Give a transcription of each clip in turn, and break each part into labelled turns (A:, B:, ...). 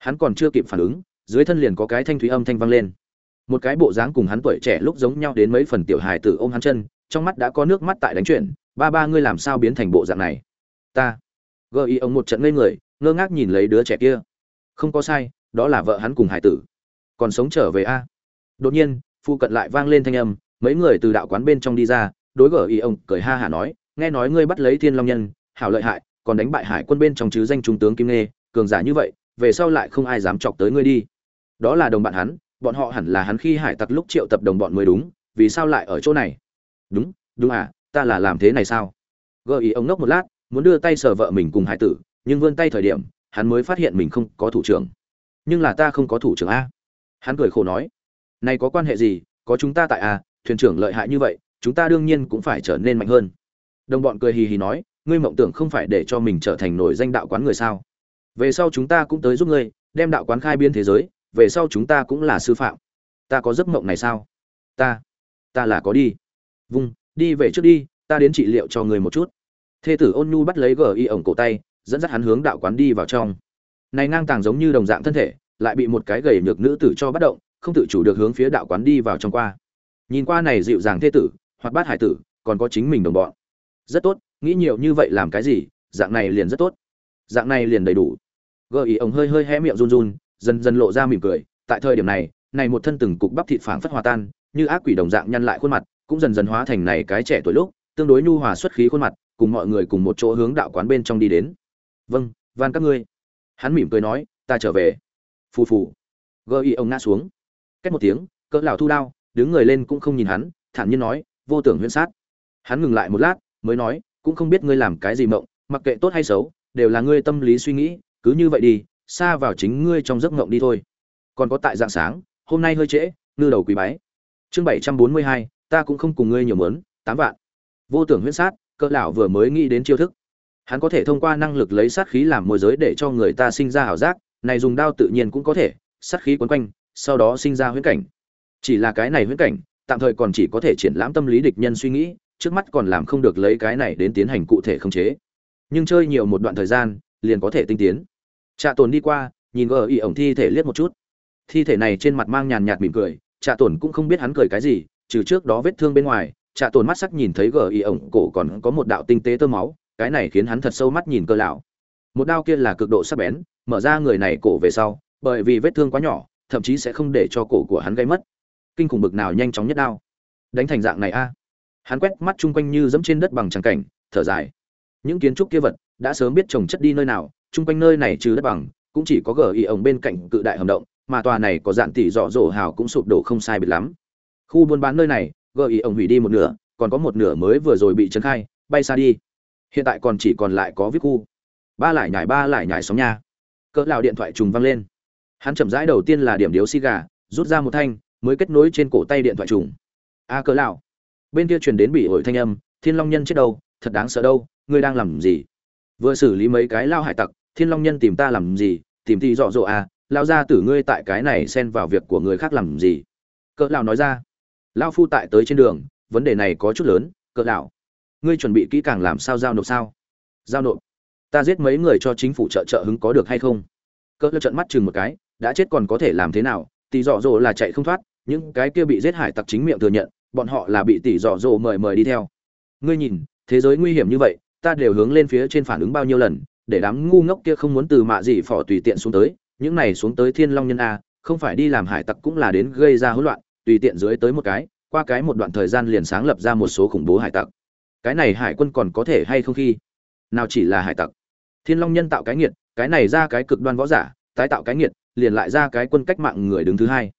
A: hắn còn chưa kịp phản ứng, dưới thân liền có cái thanh thúy âm thanh vang lên. Một cái bộ dáng cùng hắn tuổi trẻ lúc giống nhau đến mấy phần tiểu hài tử ôm hắn chân, trong mắt đã có nước mắt tại đánh chuyện, ba ba, ngươi làm sao biến thành bộ dạng này? Ta. Gợi ý ông một trận ngây người, ngơ ngác nhìn lấy đứa trẻ kia. Không có sai, đó là vợ hắn cùng hải tử. Còn sống trở về a. Đột nhiên phụ cận lại vang lên thanh âm, mấy người từ đạo quán bên trong đi ra, đối gở ý ông cười ha hả nói, nghe nói ngươi bắt lấy thiên long nhân, hảo lợi hại, còn đánh bại hải quân bên trong chứ danh trung tướng kim nê cường giả như vậy về sau lại không ai dám chọc tới ngươi đi. Đó là đồng bạn hắn, bọn họ hẳn là hắn khi hải tặc lúc triệu tập đồng bọn mới đúng, vì sao lại ở chỗ này? Đúng đúng à ta là làm thế này sao? Gợi ý ông nốc một lát, muốn đưa tay sờ vợ mình cùng hải tử, nhưng vươn tay thời điểm, hắn mới phát hiện mình không có thủ trưởng. Nhưng là ta không có thủ trưởng a. Hắn cười khổ nói, này có quan hệ gì, có chúng ta tại a thuyền trưởng lợi hại như vậy, chúng ta đương nhiên cũng phải trở nên mạnh hơn. Đồng bọn cười hì hì nói, ngươi mộng tưởng không phải để cho mình trở thành nổi danh đạo quán người sao? Về sau chúng ta cũng tới giúp ngươi, đem đạo quán khai biên thế giới, về sau chúng ta cũng là sư phạm. Ta có giấc mộng này sao? Ta ta là có đi. Vung, đi về trước đi, ta đến trị liệu cho người một chút. Thê tử ôn nhu bắt lấy gờ y ổng cổ tay, dẫn dắt hắn hướng đạo quán đi vào trong. Này ngang tàng giống như đồng dạng thân thể, lại bị một cái gầy nhược nữ tử cho bắt động, không tự chủ được hướng phía đạo quán đi vào trong qua. Nhìn qua này dịu dàng thê tử hoặc bát hải tử, còn có chính mình đồng bọn. Rất tốt, nghĩ nhiều như vậy làm cái gì, dạng này liền rất tốt dạng này liền đầy đủ. Gợi ý ông hơi hơi hé miệng run run, dần dần lộ ra mỉm cười. Tại thời điểm này này một thân từng cục bắp thịt phảng phất hòa tan, như ác quỷ đồng dạng nhăn lại khuôn mặt, cũng dần dần hóa thành này cái trẻ tuổi lúc, tương đối nhu hòa xuất khí khuôn mặt, cùng mọi người cùng một chỗ hướng đạo quán bên trong đi đến. Vâng van các ngươi. Hắn mỉm cười nói, ta trở về. Phù phù. Gợi ý ông ngã xuống. Cách một tiếng, cỡ lão thu đao, đứng người lên cũng không nhìn hắn, thản nhiên nói, vô tưởng huyễn sát. Hắn ngừng lại một lát, mới nói, cũng không biết ngươi làm cái gì mộng, mặc kệ tốt hay xấu đều là ngươi tâm lý suy nghĩ, cứ như vậy đi, xa vào chính ngươi trong giấc ngộng đi thôi. Còn có tại dạng sáng, hôm nay hơi trễ, ngư đầu quý bái. Chương bảy trăm bốn mươi hai, ta cũng không cùng ngươi nhiều mớn, tám vạn. Vô tưởng huyễn sát, cỡ lão vừa mới nghĩ đến chiêu thức. Hắn có thể thông qua năng lực lấy sát khí làm môi giới để cho người ta sinh ra ảo giác, này dùng đao tự nhiên cũng có thể, sát khí quấn quanh, sau đó sinh ra huyễn cảnh. Chỉ là cái này huyễn cảnh, tạm thời còn chỉ có thể triển lãm tâm lý địch nhân suy nghĩ, trước mắt còn làm không được lấy cái này đến tiến hành cụ thể khống chế nhưng chơi nhiều một đoạn thời gian, liền có thể tinh tiến. Trạ tồn đi qua, nhìn gờ y ổng thi thể liếc một chút. Thi thể này trên mặt mang nhàn nhạt mỉm cười, trạ tồn cũng không biết hắn cười cái gì, trừ trước đó vết thương bên ngoài, trạ tồn mắt sắc nhìn thấy gờ y ổng cổ còn có một đạo tinh tế tơ máu, cái này khiến hắn thật sâu mắt nhìn cơ lão. Một đao kia là cực độ sắc bén, mở ra người này cổ về sau, bởi vì vết thương quá nhỏ, thậm chí sẽ không để cho cổ của hắn gây mất. Kinh khủng bực nào nhanh chóng nhất đao. Đánh thành dạng này a. Hắn quét mắt chung quanh như dẫm trên đất bằng tràng cảnh, thở dài những kiến trúc kia vật đã sớm biết trồng chất đi nơi nào, chung quanh nơi này trừ đất bằng, cũng chỉ có gờ y ổng bên cạnh cự đại hầm động, mà tòa này có dạn tỷ dọ dỗ hào cũng sụp đổ không sai biệt lắm. Khu buôn bán nơi này, gờ y ổng hủy đi một nửa, còn có một nửa mới vừa rồi bị trấn khai, bay xa đi. Hiện tại còn chỉ còn lại có viết khu. Ba lại nhải ba lại nhải sóng nha. Cỡ lào điện thoại trùng văng lên. Hắn chậm rãi đầu tiên là điểm điếu xi gà, rút ra một thanh, mới kết nối trên cổ tay điện thoại trùng. A, cỡ lào bên kia truyền đến bị ổi thanh âm, thiên long nhân chết đâu, thật đáng sợ đâu ngươi đang làm gì? Vừa xử lý mấy cái lao hải tặc, thiên long nhân tìm ta làm gì? Tìm thì dọ dỗ à lao ra tử ngươi tại cái này xen vào việc của người khác làm gì? Cỡ lão nói ra. Lao phu tại tới trên đường, vấn đề này có chút lớn, cỡ lão. Ngươi chuẩn bị kỹ càng làm sao giao nộp sao? Giao nộp. Ta giết mấy người cho chính phủ trợ trợ hứng có được hay không? Cỡ lão trợn mắt chừng một cái, đã chết còn có thể làm thế nào? Tỷ dọ dỗ là chạy không thoát, những cái kia bị giết hải tặc chính miệng thừa nhận, bọn họ là bị tỷ dọ dỗ mời mời đi theo. Ngươi nhìn, thế giới nguy hiểm như vậy ta đều hướng lên phía trên phản ứng bao nhiêu lần, để đám ngu ngốc kia không muốn từ mạ gì phỏ tùy tiện xuống tới, những này xuống tới thiên long nhân a, không phải đi làm hải tặc cũng là đến gây ra hỗn loạn, tùy tiện dưới tới một cái, qua cái một đoạn thời gian liền sáng lập ra một số khủng bố hải tặc. Cái này hải quân còn có thể hay không khi? Nào chỉ là hải tặc. Thiên long nhân tạo cái nghiệt, cái này ra cái cực đoan võ giả, tái tạo cái nghiệt, liền lại ra cái quân cách mạng người đứng thứ hai.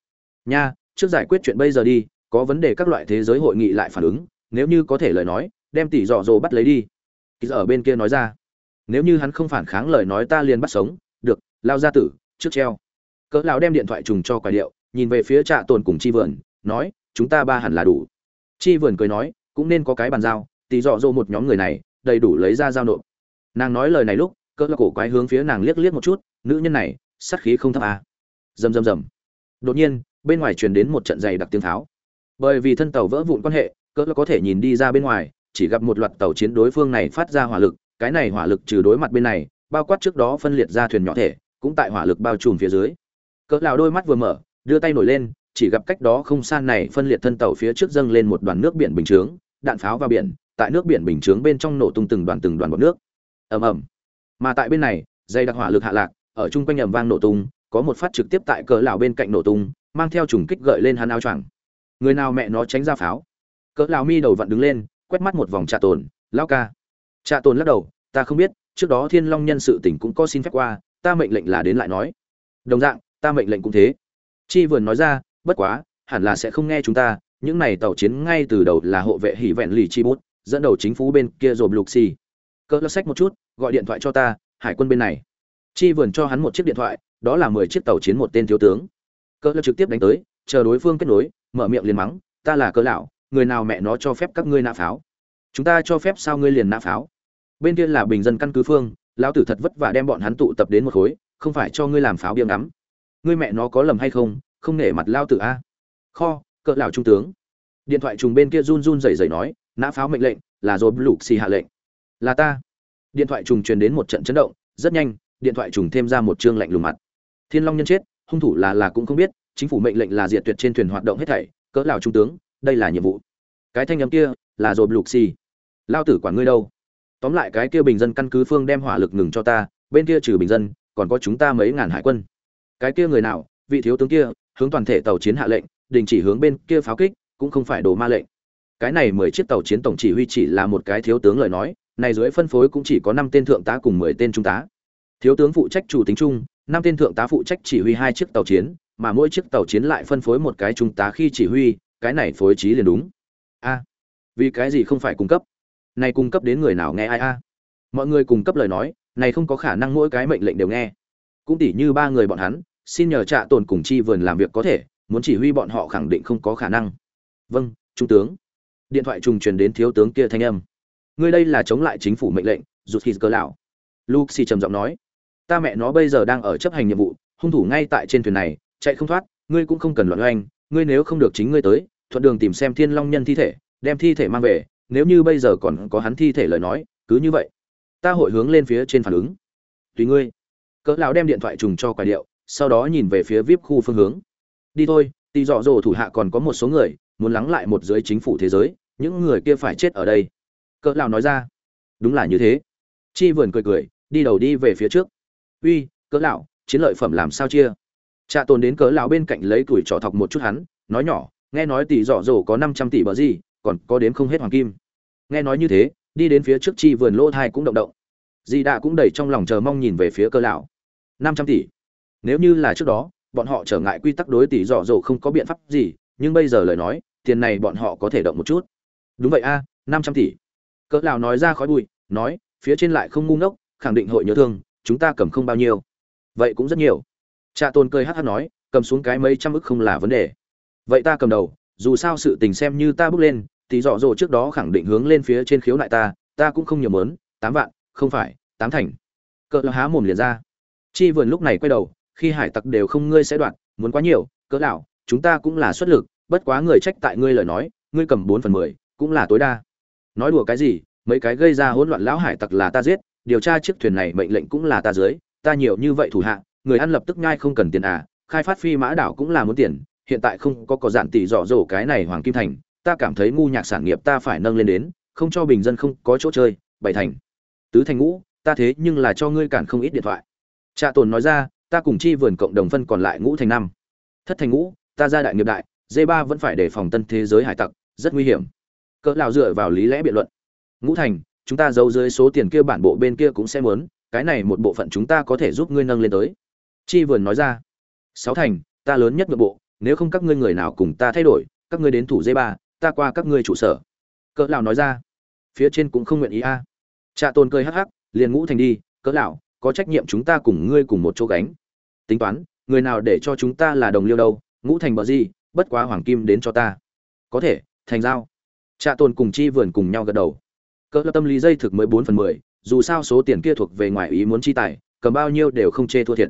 A: Nha, trước giải quyết chuyện bây giờ đi, có vấn đề các loại thế giới hội nghị lại phản ứng, nếu như có thể lời nói, đem tỷ dọ dồ bắt lấy đi kỳ ở bên kia nói ra. Nếu như hắn không phản kháng lời nói ta liền bắt sống. Được, lao ra tử, trước treo. Cỡ lão đem điện thoại trùng cho quả điệu, nhìn về phía trạ tồn cùng chi vườn, nói, chúng ta ba hẳn là đủ. Chi vườn cười nói, cũng nên có cái bàn giao tỷ dọ dỗ một nhóm người này, đầy đủ lấy ra giao nộp. Nàng nói lời này lúc, cỡ lão cổ quái hướng phía nàng liếc liếc một chút, nữ nhân này, sát khí không thấp à. rầm rầm rầm. Đột nhiên, bên ngoài truyền đến một trận dày đặc tiếng tháo. Bởi vì thân tàu vỡ vụn quan hệ, cỡ lão có thể nhìn đi ra bên ngoài chỉ gặp một loạt tàu chiến đối phương này phát ra hỏa lực, cái này hỏa lực trừ đối mặt bên này, bao quát trước đó phân liệt ra thuyền nhỏ thể, cũng tại hỏa lực bao trùm phía dưới. Cỡ lão đôi mắt vừa mở, đưa tay nổi lên, chỉ gặp cách đó không xa này phân liệt thân tàu phía trước dâng lên một đoàn nước biển bình chướng, đạn pháo vào biển, tại nước biển bình chướng bên trong nổ tung từng đoàn từng đoàn bọt nước. Ầm ầm. Mà tại bên này, dây đặc hỏa lực hạ lạc, ở trung quanh ầm vang nổ tung, có một phát trực tiếp tại cỡ lão bên cạnh nổ tung, mang theo trùng kích gợi lên hắn áo choàng. Người nào mẹ nó tránh ra pháo? Cỡ lão mi đầu vặn đứng lên quét mắt một vòng trà tồn, lão ca. Trà tồn lắc đầu, ta không biết, trước đó thiên long nhân sự tỉnh cũng có xin phép qua, ta mệnh lệnh là đến lại nói. Đồng dạng, ta mệnh lệnh cũng thế. Chi vườn nói ra, bất quá, hẳn là sẽ không nghe chúng ta, những này tàu chiến ngay từ đầu là hộ vệ hỉ vẹn lì chi bút, dẫn đầu chính phủ bên kia rồi lục xì. Cỡ lắc sách một chút, gọi điện thoại cho ta, hải quân bên này. Chi vườn cho hắn một chiếc điện thoại, đó là mười chiếc tàu chiến một tên thiếu tướng. Cỡ lắc trực tiếp đánh tới, chờ đối phương kết nối, mở miệng liền mắng, ta là cỡ lão người nào mẹ nó cho phép các ngươi nã pháo? Chúng ta cho phép sao ngươi liền nã pháo? Bên kia là bình dân căn cứ phương, lão tử thật vất vả đem bọn hắn tụ tập đến một khối, không phải cho ngươi làm pháo biếng ngắm. Ngươi mẹ nó có lầm hay không không nể mặt lao tử a. Kho, cỡ lão trung tướng. Điện thoại trùng bên kia run run rẩy rẩy nói, nã pháo mệnh lệnh, là rồi lục xì hạ lệnh. Là ta. Điện thoại trùng truyền đến một trận chấn động, rất nhanh, điện thoại trùng thêm ra một chương lạnh lùng mặt. Thiên long nhân chết, hung thủ là là cũng không biết, chính phủ mệnh lệnh là diệt tuyệt trên thuyền hoạt động hết thảy, cỡ lão trung tướng đây là nhiệm vụ. Cái thanh âm kia là rồi lục xì. Lao tử quản ngươi đâu? Tóm lại cái kia bình dân căn cứ phương đem hỏa lực ngừng cho ta, bên kia trừ bình dân, còn có chúng ta mấy ngàn hải quân. Cái kia người nào, vị thiếu tướng kia, hướng toàn thể tàu chiến hạ lệnh, đình chỉ hướng bên kia pháo kích, cũng không phải đồ ma lệnh. Cái này mười chiếc tàu chiến tổng chỉ huy chỉ là một cái thiếu tướng lời nói, này dưới phân phối cũng chỉ có năm tên thượng tá cùng mười tên trung tá. Thiếu tướng phụ trách chủ tính chung, năm tên thượng tá phụ trách chỉ huy hai chiếc tàu chiến, mà mỗi chiếc tàu chiến lại phân phối một cái trung tá khi chỉ huy cái này phối trí liền đúng. A, vì cái gì không phải cung cấp? Này cung cấp đến người nào nghe ai a? Mọi người cung cấp lời nói, này không có khả năng mỗi cái mệnh lệnh đều nghe. Cũng tỉ như ba người bọn hắn, xin nhờ trạ tồn cùng chi vườn làm việc có thể, muốn chỉ huy bọn họ khẳng định không có khả năng. Vâng trung tướng. Điện thoại trùng truyền đến thiếu tướng kia thanh âm. Ngươi đây là chống lại chính phủ mệnh lệnh, rụt hít cơ lão. Luxi trầm giọng nói. Ta mẹ nó bây giờ đang ở chấp hành nhiệm vụ, hung thủ ngay tại trên thuyền này, chạy không thoát, ngươi cũng không cần loạn oanh ngươi nếu không được chính ngươi tới, thuận đường tìm xem thiên long nhân thi thể, đem thi thể mang về, nếu như bây giờ còn có hắn thi thể lời nói, cứ như vậy. Ta hội hướng lên phía trên phản ứng. Tùy ngươi. Cỡ lão đem điện thoại trùng cho quả điệu, sau đó nhìn về phía vip khu phương hướng. Đi thôi tỷ dọ dỗ thủ hạ còn có một số người, muốn lắng lại một dưới chính phủ thế giới, những người kia phải chết ở đây. Cỡ lão nói ra. Đúng là như thế. Chi vườn cười cười, đi đầu đi về phía trước. Uy, cỡ lão, chiến lợi phẩm làm sao chia? Trạ tồn đến cỡ lão bên cạnh lấy tuổi trò thọc một chút hắn, nói nhỏ, nghe nói tỷ dọ dỗ có 500 tỷ bờ gì, còn có đếm không hết hoàng kim. Nghe nói như thế, đi đến phía trước chi vườn lỗ thai cũng động động. Di đạ cũng đầy trong lòng chờ mong nhìn về phía cơ lão. Năm trăm tỷ? Nếu như là trước đó, bọn họ trở ngại quy tắc đối tỷ dọ dỗ không có biện pháp gì, nhưng bây giờ lời nói, tiền này bọn họ có thể động một chút. Đúng vậy a, năm trăm tỷ. Cỡ lão nói ra khói bụi, nói, phía trên lại không ngu ngốc, khẳng định hội nhớ thương, chúng ta cầm không bao nhiêu. Vậy cũng rất nhiều cha tôn cười hắc hắc nói, cầm xuống cái mấy trăm ức không là vấn đề. Vậy ta cầm đầu, dù sao sự tình xem như ta bước lên tỷ dọ dỗ trước đó khẳng định hướng lên phía trên khiếu nại ta ta cũng không nhiều muốn. tám vạn, không phải, tám thành. Cỡ lão há mồm liền ra. Chi vườn lúc này quay đầu, khi hải tặc đều không ngươi sẽ đoạn, muốn quá nhiều, cỡ lão, chúng ta cũng là xuất lực, bất quá người trách tại ngươi lời nói, ngươi cầm bốn phần mười, cũng là tối đa. Nói đùa cái gì, mấy cái gây ra hỗn loạn lão hải tặc là ta giết, điều tra chiếc thuyền này mệnh lệnh cũng là ta dưới, ta nhiều như vậy thủ hạ người ăn lập tức nhai không cần tiền à khai phát phi mã đảo cũng là muốn tiền, hiện tại không có có dạn tỷ dọ dỗ cái này hoàng kim thành, ta cảm thấy ngu nhạc sản nghiệp ta phải nâng lên đến, không cho bình dân không có chỗ chơi, bảy thành. Tứ thành ngũ, ta thế nhưng là cho ngươi cản không ít điện thoại. Trạ tồn nói ra, ta cùng chi vườn cộng đồng phân còn lại ngũ thành năm. Thất thành ngũ, ta ra đại nghiệp đại d ba vẫn phải đề phòng tân thế giới hải tặc, rất nguy hiểm. Cỡ lào dựa vào lý lẽ biện luận. Ngũ thành, chúng ta giấu dưới số tiền kia bản bộ bên kia cũng sẽ muốn, cái này một bộ phận chúng ta có thể giúp ngươi nâng lên tới chi vườn nói ra, sáu thành, ta lớn nhất nội bộ, nếu không các ngươi người nào cùng ta thay đổi, các ngươi đến thủ dây ba, ta qua các ngươi trụ sở. Cỡ lão nói ra, phía trên cũng không nguyện ý a. À. trạ tôn cười hắc hắc, liền ngũ thành đi, cỡ lão, có trách nhiệm chúng ta cùng ngươi cùng một chỗ gánh. Tính toán, người nào để cho chúng ta là đồng liêu đâu, ngũ thành bờ gì, bất quá hoàng kim đến cho ta. Có thể, thành giao. Trạ tôn cùng chi vườn cùng nhau gật đầu. Cỡ Lão tâm lý dây thực mới bốn phần mười, dù sao số tiền kia thuộc về ngoài ý muốn chi tài, cầm bao nhiêu đều không chê thua thiệt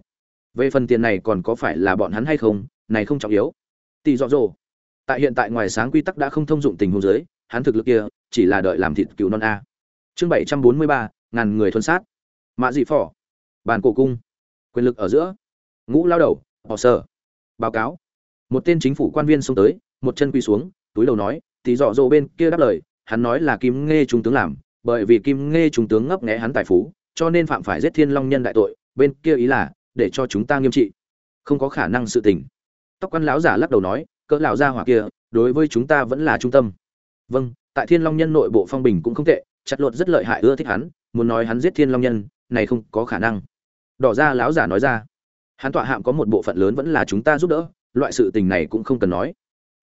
A: về phần tiền này còn có phải là bọn hắn hay không, này không trọng yếu. Tỷ dọ dỗ. Tại hiện tại ngoài sáng quy tắc đã không thông dụng tình huống giới hắn thực lực kia chỉ là đợi làm thịt cừu non a. Chương bảy trăm bốn mươi ba, ngàn người thuần sát. Mạ dị phỏ. Bàn cổ cung. Quyền lực ở giữa. Ngũ lao đầu, họ sở báo cáo. Một tên chính phủ quan viên xông tới, một chân quy xuống, túi đầu nói, tỷ dọ dỗ bên kia đáp lời, hắn nói là kim nghe trung tướng làm, bởi vì kim nghe trung tướng ngấp nghé hắn tài phú, cho nên phạm phải giết thiên long nhân đại tội, bên kia ý là để cho chúng ta nghiêm trị. Không có khả năng sự tình. Tóc quan lão giả lắc đầu nói, cỡ lão gia hỏa kia, đối với chúng ta vẫn là trung tâm. Vâng tại thiên long nhân nội bộ phong bình cũng không tệ, chặt lột rất lợi hại ưa thích hắn, muốn nói hắn giết thiên long nhân, này không có khả năng. Đỏ ra lão giả nói ra. Hắn tọa hạm có một bộ phận lớn vẫn là chúng ta giúp đỡ, loại sự tình này cũng không cần nói.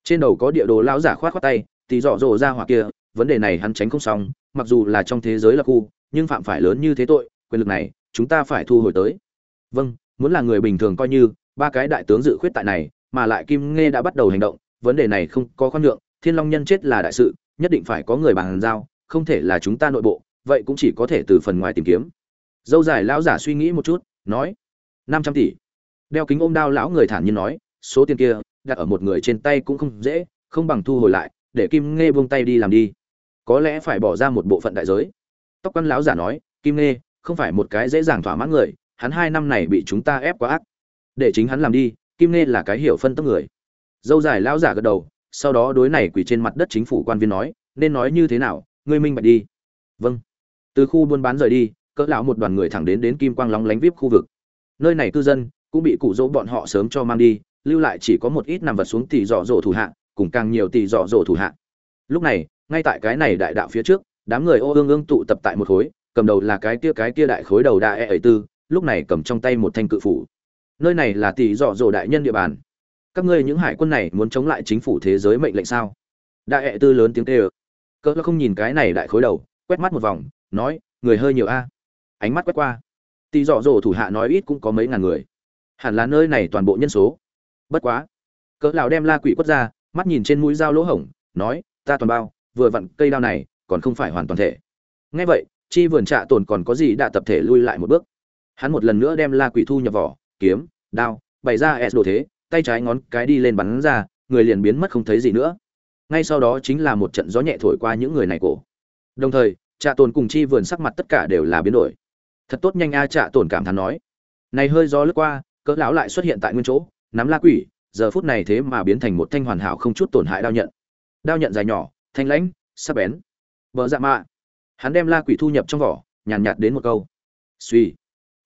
A: Trên đầu có địa đồ lão giả khoát khoát tay thì dọ dỗ ra hỏa kia, vấn đề này hắn tránh không xong, mặc dù là trong thế giới là khu, nhưng phạm phải lớn như thế tội, quyền lực này, chúng ta phải thu hồi tới vâng muốn là người bình thường coi như, ba cái đại tướng dự khuyết tại này, mà lại kim nghe đã bắt đầu hành động, vấn đề này không có khoan nhượng, thiên long nhân chết là đại sự, nhất định phải có người bàn giao, không thể là chúng ta nội bộ, vậy cũng chỉ có thể từ phần ngoài tìm kiếm. Dâu dài lão giả suy nghĩ một chút, nói, năm trăm tỷ. Đeo kính ôm đao lão người thản nhiên nói, số tiền kia, đặt ở một người trên tay cũng không dễ, không bằng thu hồi lại, để kim nghe buông tay đi làm đi. Có lẽ phải bỏ ra một bộ phận đại giới. Tóc quan lão giả nói, kim nghe không phải một cái dễ dàng thỏa mãn người hắn hai năm này bị chúng ta ép quá ác. Để chính hắn làm đi, kim nghe là cái hiểu phân tốc người. Dâu dài lão giả gật đầu, sau đó đối này quỳ trên mặt đất chính phủ quan viên nói, nên nói như thế nào, ngươi minh bạch đi. Vâng. Từ khu buôn bán rời đi, cỡ lão một đoàn người thẳng đến đến kim quang lóng lánh vip khu vực. Nơi này cư dân cũng bị cụ dỗ bọn họ sớm cho mang đi, lưu lại chỉ có một ít nằm vật xuống tỷ dọ dỗ thủ hạ, cùng càng nhiều tỷ dọ dỗ thủ hạ. Lúc này, ngay tại cái này đại đạo phía trước, đám người ô ương ương tụ tập tại một khối, cầm đầu là cái kia cái kia đại khối đầu đại e ấy tư lúc này cầm trong tay một thanh cự phủ. Nơi này là tỷ dọ dỗ đại nhân địa bàn. Các ngươi những hải quân này muốn chống lại chính phủ thế giới mệnh lệnh sao? Đại hệ tư lớn tiếng tê ơ cỡ không nhìn cái này đại khối đầu, quét mắt một vòng, nói, người hơi nhiều a. Ánh mắt quét qua. Tỷ dọ dỗ thủ hạ nói ít cũng có mấy ngàn người. Hẳn là nơi này toàn bộ nhân số. Bất quá. Cỡ lão đem la quỷ quất ra, mắt nhìn trên mũi dao lỗ hổng, nói, ta toàn bao, vừa vặn cây đao này, còn không phải hoàn toàn thể. Nghe vậy, chi vườn trạ tồn còn có gì đã tập thể lui lại một bước? Hắn một lần nữa đem la quỷ thu nhập vỏ, kiếm, đao, bày ra s đồ thế, tay trái ngón cái đi lên bắn ra, người liền biến mất không thấy gì nữa. Ngay sau đó chính là một trận gió nhẹ thổi qua những người này cổ. Đồng thời, trạ tồn cùng chi vườn sắc mặt tất cả đều là biến đổi. Thật tốt nhanh a, trạ tồn cảm thán nói. Này hơi gió lướt qua, cỡ lão lại xuất hiện tại nguyên chỗ, nắm la quỷ, giờ phút này thế mà biến thành một thanh hoàn hảo không chút tổn hại đao nhận. Đao nhận dài nhỏ, thanh lãnh, sắc bén. Vợ dạ mạ. Hắn đem la quỷ thu nhập trong vỏ, nhàn nhạt đến một câu. Suy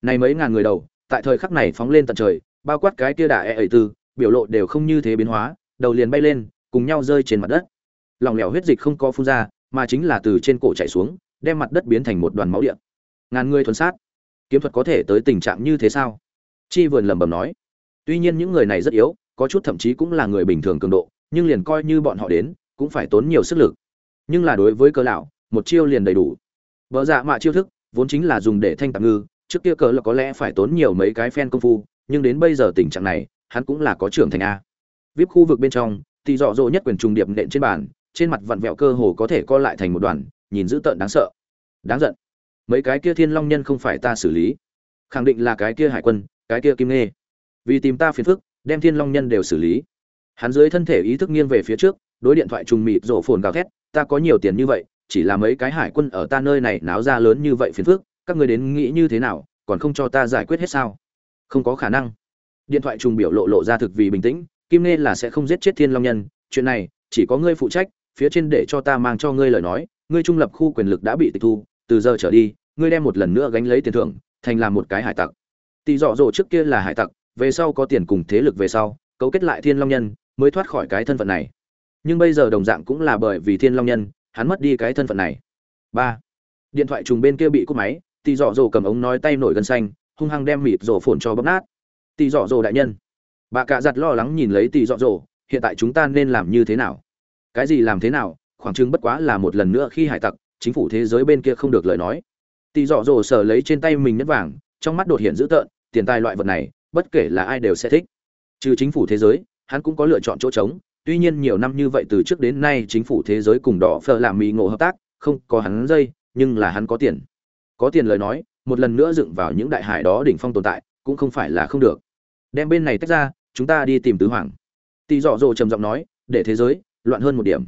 A: này mấy ngàn người đầu, tại thời khắc này phóng lên tận trời, bao quát cái kia đà e ẩy tư biểu lộ đều không như thế biến hóa, đầu liền bay lên, cùng nhau rơi trên mặt đất. Lòng lẻo huyết dịch không có phun ra, mà chính là từ trên cổ chảy xuống, đem mặt đất biến thành một đoàn máu điện. Ngàn người thuần sát. Kiếm thuật có thể tới tình trạng như thế sao? Chi vườn lẩm bẩm nói. Tuy nhiên những người này rất yếu, có chút thậm chí cũng là người bình thường cường độ, nhưng liền coi như bọn họ đến, cũng phải tốn nhiều sức lực. Nhưng là đối với cơ lão, một chiêu liền đầy đủ. Vợ dạ mạ chiêu thức, vốn chính là dùng để thanh tạm ngư trước kia cờ là có lẽ phải tốn nhiều mấy cái fan công phu, nhưng đến bây giờ tình trạng này, hắn cũng là có trưởng thành a. Vip khu vực bên trong, thì dọ dỗ nhất quyền trùng điệp nện trên bàn, trên mặt vặn vẹo cơ hồ có thể co lại thành một đoàn, nhìn dữ tợn đáng sợ. Đáng giận. Mấy cái kia thiên long nhân không phải ta xử lý. Khẳng định là cái kia hải quân, cái kia kim nghê. Vì tìm ta phiền phức, đem thiên long nhân đều xử lý. Hắn dưới thân thể ý thức nghiêng về phía trước, đối điện thoại trùng mịt rổ phồn gào thét, ta có nhiều tiền như vậy, chỉ là mấy cái hải quân ở ta nơi này náo ra lớn như vậy phiền phức các người đến nghĩ như thế nào, còn không cho ta giải quyết hết sao? Không có khả năng. Điện thoại trùng biểu lộ lộ ra thực vì bình tĩnh, kim nghe là sẽ không giết chết thiên long nhân, chuyện này, chỉ có ngươi phụ trách, phía trên để cho ta mang cho ngươi lời nói, ngươi trung lập khu quyền lực đã bị tịch thu, từ giờ trở đi, ngươi đem một lần nữa gánh lấy tiền thưởng, thành làm một cái hải tặc. Tỷ dọ dỗ trước kia là hải tặc, về sau có tiền cùng thế lực về sau, cấu kết lại thiên long nhân, mới thoát khỏi cái thân phận này. Nhưng bây giờ đồng dạng cũng là bởi vì thiên long nhân, hắn mất đi cái thân phận này. Ba. Điện thoại trùng bên kia bị cúp máy tỷ dọ dỗ cầm ống nói tay nổi gân xanh, hung hăng đem mịt rổ phồn cho bóp nát. Tỷ dọ dỗ đại nhân. Bà cạ giặt lo lắng nhìn lấy tỷ dọ dỗ hiện tại chúng ta nên làm như thế nào? Cái gì làm thế nào? Khoảng chừng bất quá là một lần nữa khi hải tặc, chính phủ thế giới bên kia không được lời nói. Tỷ dọ dỗ sở lấy trên tay mình nhất vàng, trong mắt đột hiện dữ tợn, tiền tài loại vật này, bất kể là ai đều sẽ thích. Trừ chính phủ thế giới, hắn cũng có lựa chọn chỗ trống. Tuy nhiên nhiều năm như vậy từ trước đến nay chính phủ thế giới cùng đỏ phở làm mỹ ngộ hợp tác, không có hắn dây, nhưng là hắn có tiền có tiền lời nói, một lần nữa dựng vào những đại hải đó đỉnh phong tồn tại, cũng không phải là không được. Đem bên này tách ra, chúng ta đi tìm tứ hoàng. Tỷ dọ dỗ trầm giọng nói, để thế giới loạn hơn một điểm.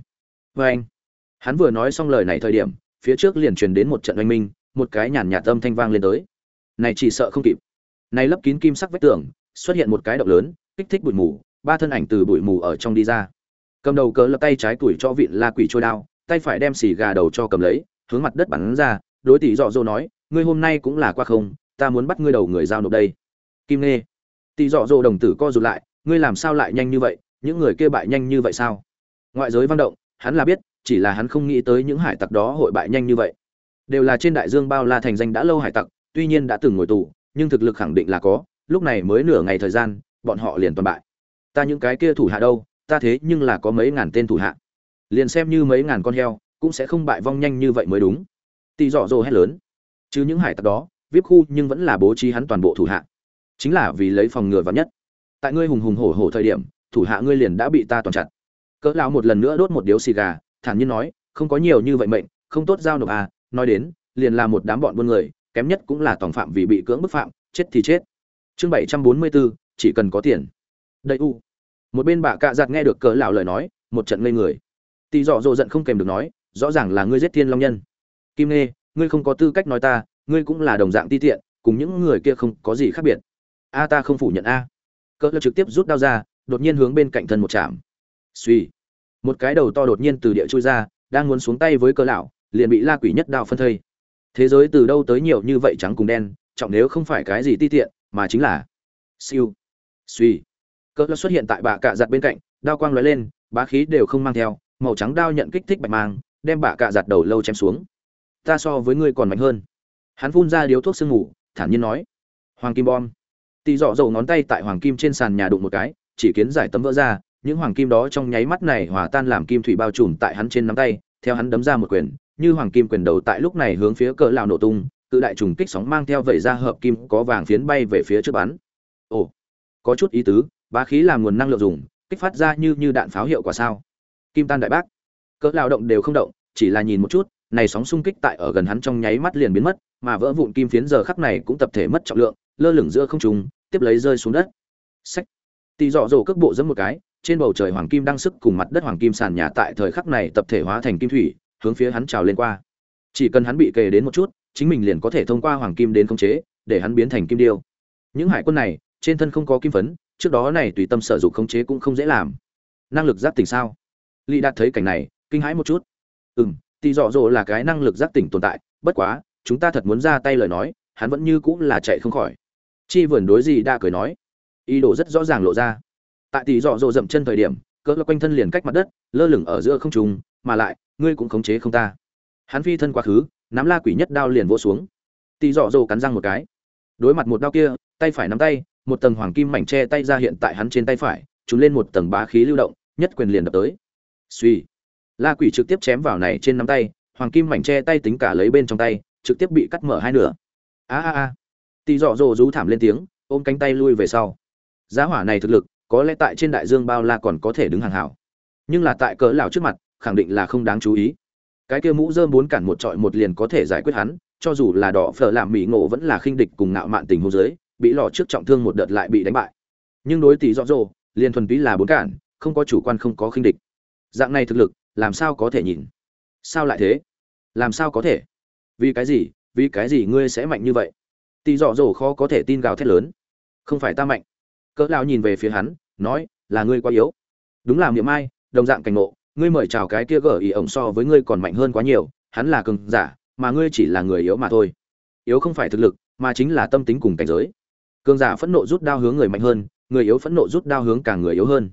A: Vê anh, hắn vừa nói xong lời này thời điểm, phía trước liền truyền đến một trận oanh minh, một cái nhàn nhạt âm thanh vang lên tới. Này chỉ sợ không kịp. Này lấp kín kim sắc vách tường, xuất hiện một cái động lớn, kích thích bụi mù, ba thân ảnh từ bụi mù ở trong đi ra. Cầm đầu cớ lập tay trái tuổi cho vịn la quỷ trôi đao, tay phải đem xì gà đầu cho cầm lấy, hướng mặt đất bắn ra đối tỷ dọ dỗ nói, ngươi hôm nay cũng là qua không, ta muốn bắt ngươi đầu người giao nộp đây. Kim nê tỷ dọ dỗ đồng tử co rụt lại, ngươi làm sao lại nhanh như vậy? Những người kia bại nhanh như vậy sao? Ngoại giới văn động, hắn là biết, chỉ là hắn không nghĩ tới những hải tặc đó hội bại nhanh như vậy. Đều là trên đại dương bao la thành danh đã lâu hải tặc, tuy nhiên đã từng ngồi tù, nhưng thực lực khẳng định là có, lúc này mới nửa ngày thời gian, bọn họ liền toàn bại. Ta những cái kia thủ hạ đâu, ta thế nhưng là có mấy ngàn tên thủ hạ. Liền xem như mấy ngàn con heo, cũng sẽ không bại vong nhanh như vậy mới đúng tỳ dọ dỗ hét lớn. Chứ những hải tặc đó vip khu nhưng vẫn là bố trí hắn toàn bộ thủ hạ. Chính là vì lấy phòng ngừa vắn nhất. Tại ngươi hùng hùng hổ hổ thời điểm thủ hạ ngươi liền đã bị ta toàn chặt. Cỡ lão một lần nữa đốt một điếu xì gà thản nhiên nói không có nhiều như vậy mệnh không tốt giao nộp à nói đến liền là một đám bọn buôn người kém nhất cũng là tòng phạm vì bị cưỡng bức phạm chết thì chết. Chương bảy trăm bốn mươi bốn, chỉ cần có tiền. Đây u. Một bên bà cạ giặt nghe được cỡ lão lời nói một trận ngây người. Tỳ dọ dỗ giận không kèm được nói rõ ràng là ngươi giết thiên long nhân kim nê ngươi không có tư cách nói ta, ngươi cũng là đồng dạng ti tiện, cùng những người kia không có gì khác biệt. A, ta không phủ nhận a. Cỡ lão trực tiếp rút đao ra, đột nhiên hướng bên cạnh thân một chạm. Suy một cái đầu to đột nhiên từ địa chui ra, đang muốn xuống tay với cỡ lão, liền bị la quỷ nhất đao phân thây. Thế giới từ đâu tới nhiều như vậy trắng cùng đen, trọng nếu không phải cái gì ti tiện, mà chính là siêu. Suy cỡ lão xuất hiện tại bà cạ giặt bên cạnh, đao quang lóe lên, bá khí đều không mang theo, màu trắng đao nhận kích thích bạch mang, đem bà cạ giặt đầu lâu chém xuống ta so với ngươi còn mạnh hơn. Hắn phun ra điếu thuốc sương ngủ thản nhiên nói. Hoàng kim bom. Tỳ dọ dầu ngón tay tại hoàng kim trên sàn nhà đụng một cái, chỉ kiến giải tấm vỡ ra, những hoàng kim đó trong nháy mắt này hòa tan làm kim thủy bao trùm tại hắn trên nắm tay, theo hắn đấm ra một quyền, như hoàng kim quyền đầu tại lúc này hướng phía cỡ lao nổ tung, cự đại trùng kích sóng mang theo vẩy ra hợp kim có vàng phiến bay về phía trước bắn. Ồ, có chút ý tứ, bá khí làm nguồn năng lượng dùng, kích phát ra như như đạn pháo hiệu quả sao? Kim tan đại bác. Cỡ lao động đều không động, chỉ là nhìn một chút này sóng xung kích tại ở gần hắn trong nháy mắt liền biến mất, mà vỡ vụn kim phiến giờ khắc này cũng tập thể mất trọng lượng, lơ lửng giữa không trung, tiếp lấy rơi xuống đất. Xách. tì dọ dỗ cước bộ giẫm một cái, trên bầu trời hoàng kim đang sức cùng mặt đất hoàng kim sàn nhà tại thời khắc này tập thể hóa thành kim thủy, hướng phía hắn trào lên qua. Chỉ cần hắn bị kề đến một chút, chính mình liền có thể thông qua hoàng kim đến khống chế, để hắn biến thành kim điêu. Những hải quân này, trên thân không có kim phấn, trước đó này tùy tâm sở dụng khống chế cũng không dễ làm. Năng lực giác tỉnh sao? Lý đạt thấy cảnh này, kinh hãi một chút. Ừm. Tỷ dọ dỗ là cái năng lực giác tỉnh tồn tại, bất quá, chúng ta thật muốn ra tay lời nói, hắn vẫn như cũng là chạy không khỏi. Chi vườn đối gì đa cười nói. Ý đồ rất rõ ràng lộ ra. Tại tỷ dọ dỗ dậm chân thời điểm, cỡ quanh thân liền cách mặt đất, lơ lửng ở giữa không trùng mà lại, ngươi cũng khống chế không ta. Hắn phi thân quá khứ, nắm la quỷ nhất đao liền vỗ xuống. Tỷ dọ dỗ cắn răng một cái. Đối mặt một đao kia, tay phải nắm tay, một tầng hoàng kim mảnh che tay ra hiện tại hắn trên tay phải, trùn lên một tầng bá khí lưu động, nhất quyền liền đập tới. Suy la quỷ trực tiếp chém vào này trên nắm tay hoàng kim mảnh che tay tính cả lấy bên trong tay trực tiếp bị cắt mở hai nửa. A a a. Tỷ dọ dỗ rú thảm lên tiếng ôm cánh tay lui về sau. Giá hỏa này thực lực có lẽ tại trên đại dương bao la còn có thể đứng hàng hảo. Nhưng là tại cỡ lão trước mặt khẳng định là không đáng chú ý. Cái kia mũ rơm bốn cản một trọi một liền có thể giải quyết hắn cho dù là đỏ phở làm mỹ ngộ vẫn là khinh địch cùng ngạo mạn tình huống dưới, bị lọ trước trọng thương một đợt lại bị đánh bại. Nhưng đối tỷ dọ rồ liền thuần túy là bốn cản không có chủ quan không có khinh địch. Dạng này thực lực làm sao có thể nhìn? Sao lại thế? Làm sao có thể? Vì cái gì? Vì cái gì ngươi sẽ mạnh như vậy? Tỳ dọ dỗ khó có thể tin gào thét lớn. Không phải ta mạnh. Cỡ lão nhìn về phía hắn, nói, là ngươi quá yếu. Đúng là miệng ai, đồng dạng cảnh ngộ, ngươi mời chào cái kia gở ý ổng so với ngươi còn mạnh hơn quá nhiều, hắn là cường giả, mà ngươi chỉ là người yếu mà thôi. Yếu không phải thực lực, mà chính là tâm tính cùng cảnh giới. Cường giả phẫn nộ rút đao hướng người mạnh hơn, người yếu phẫn nộ rút đao hướng càng người yếu hơn.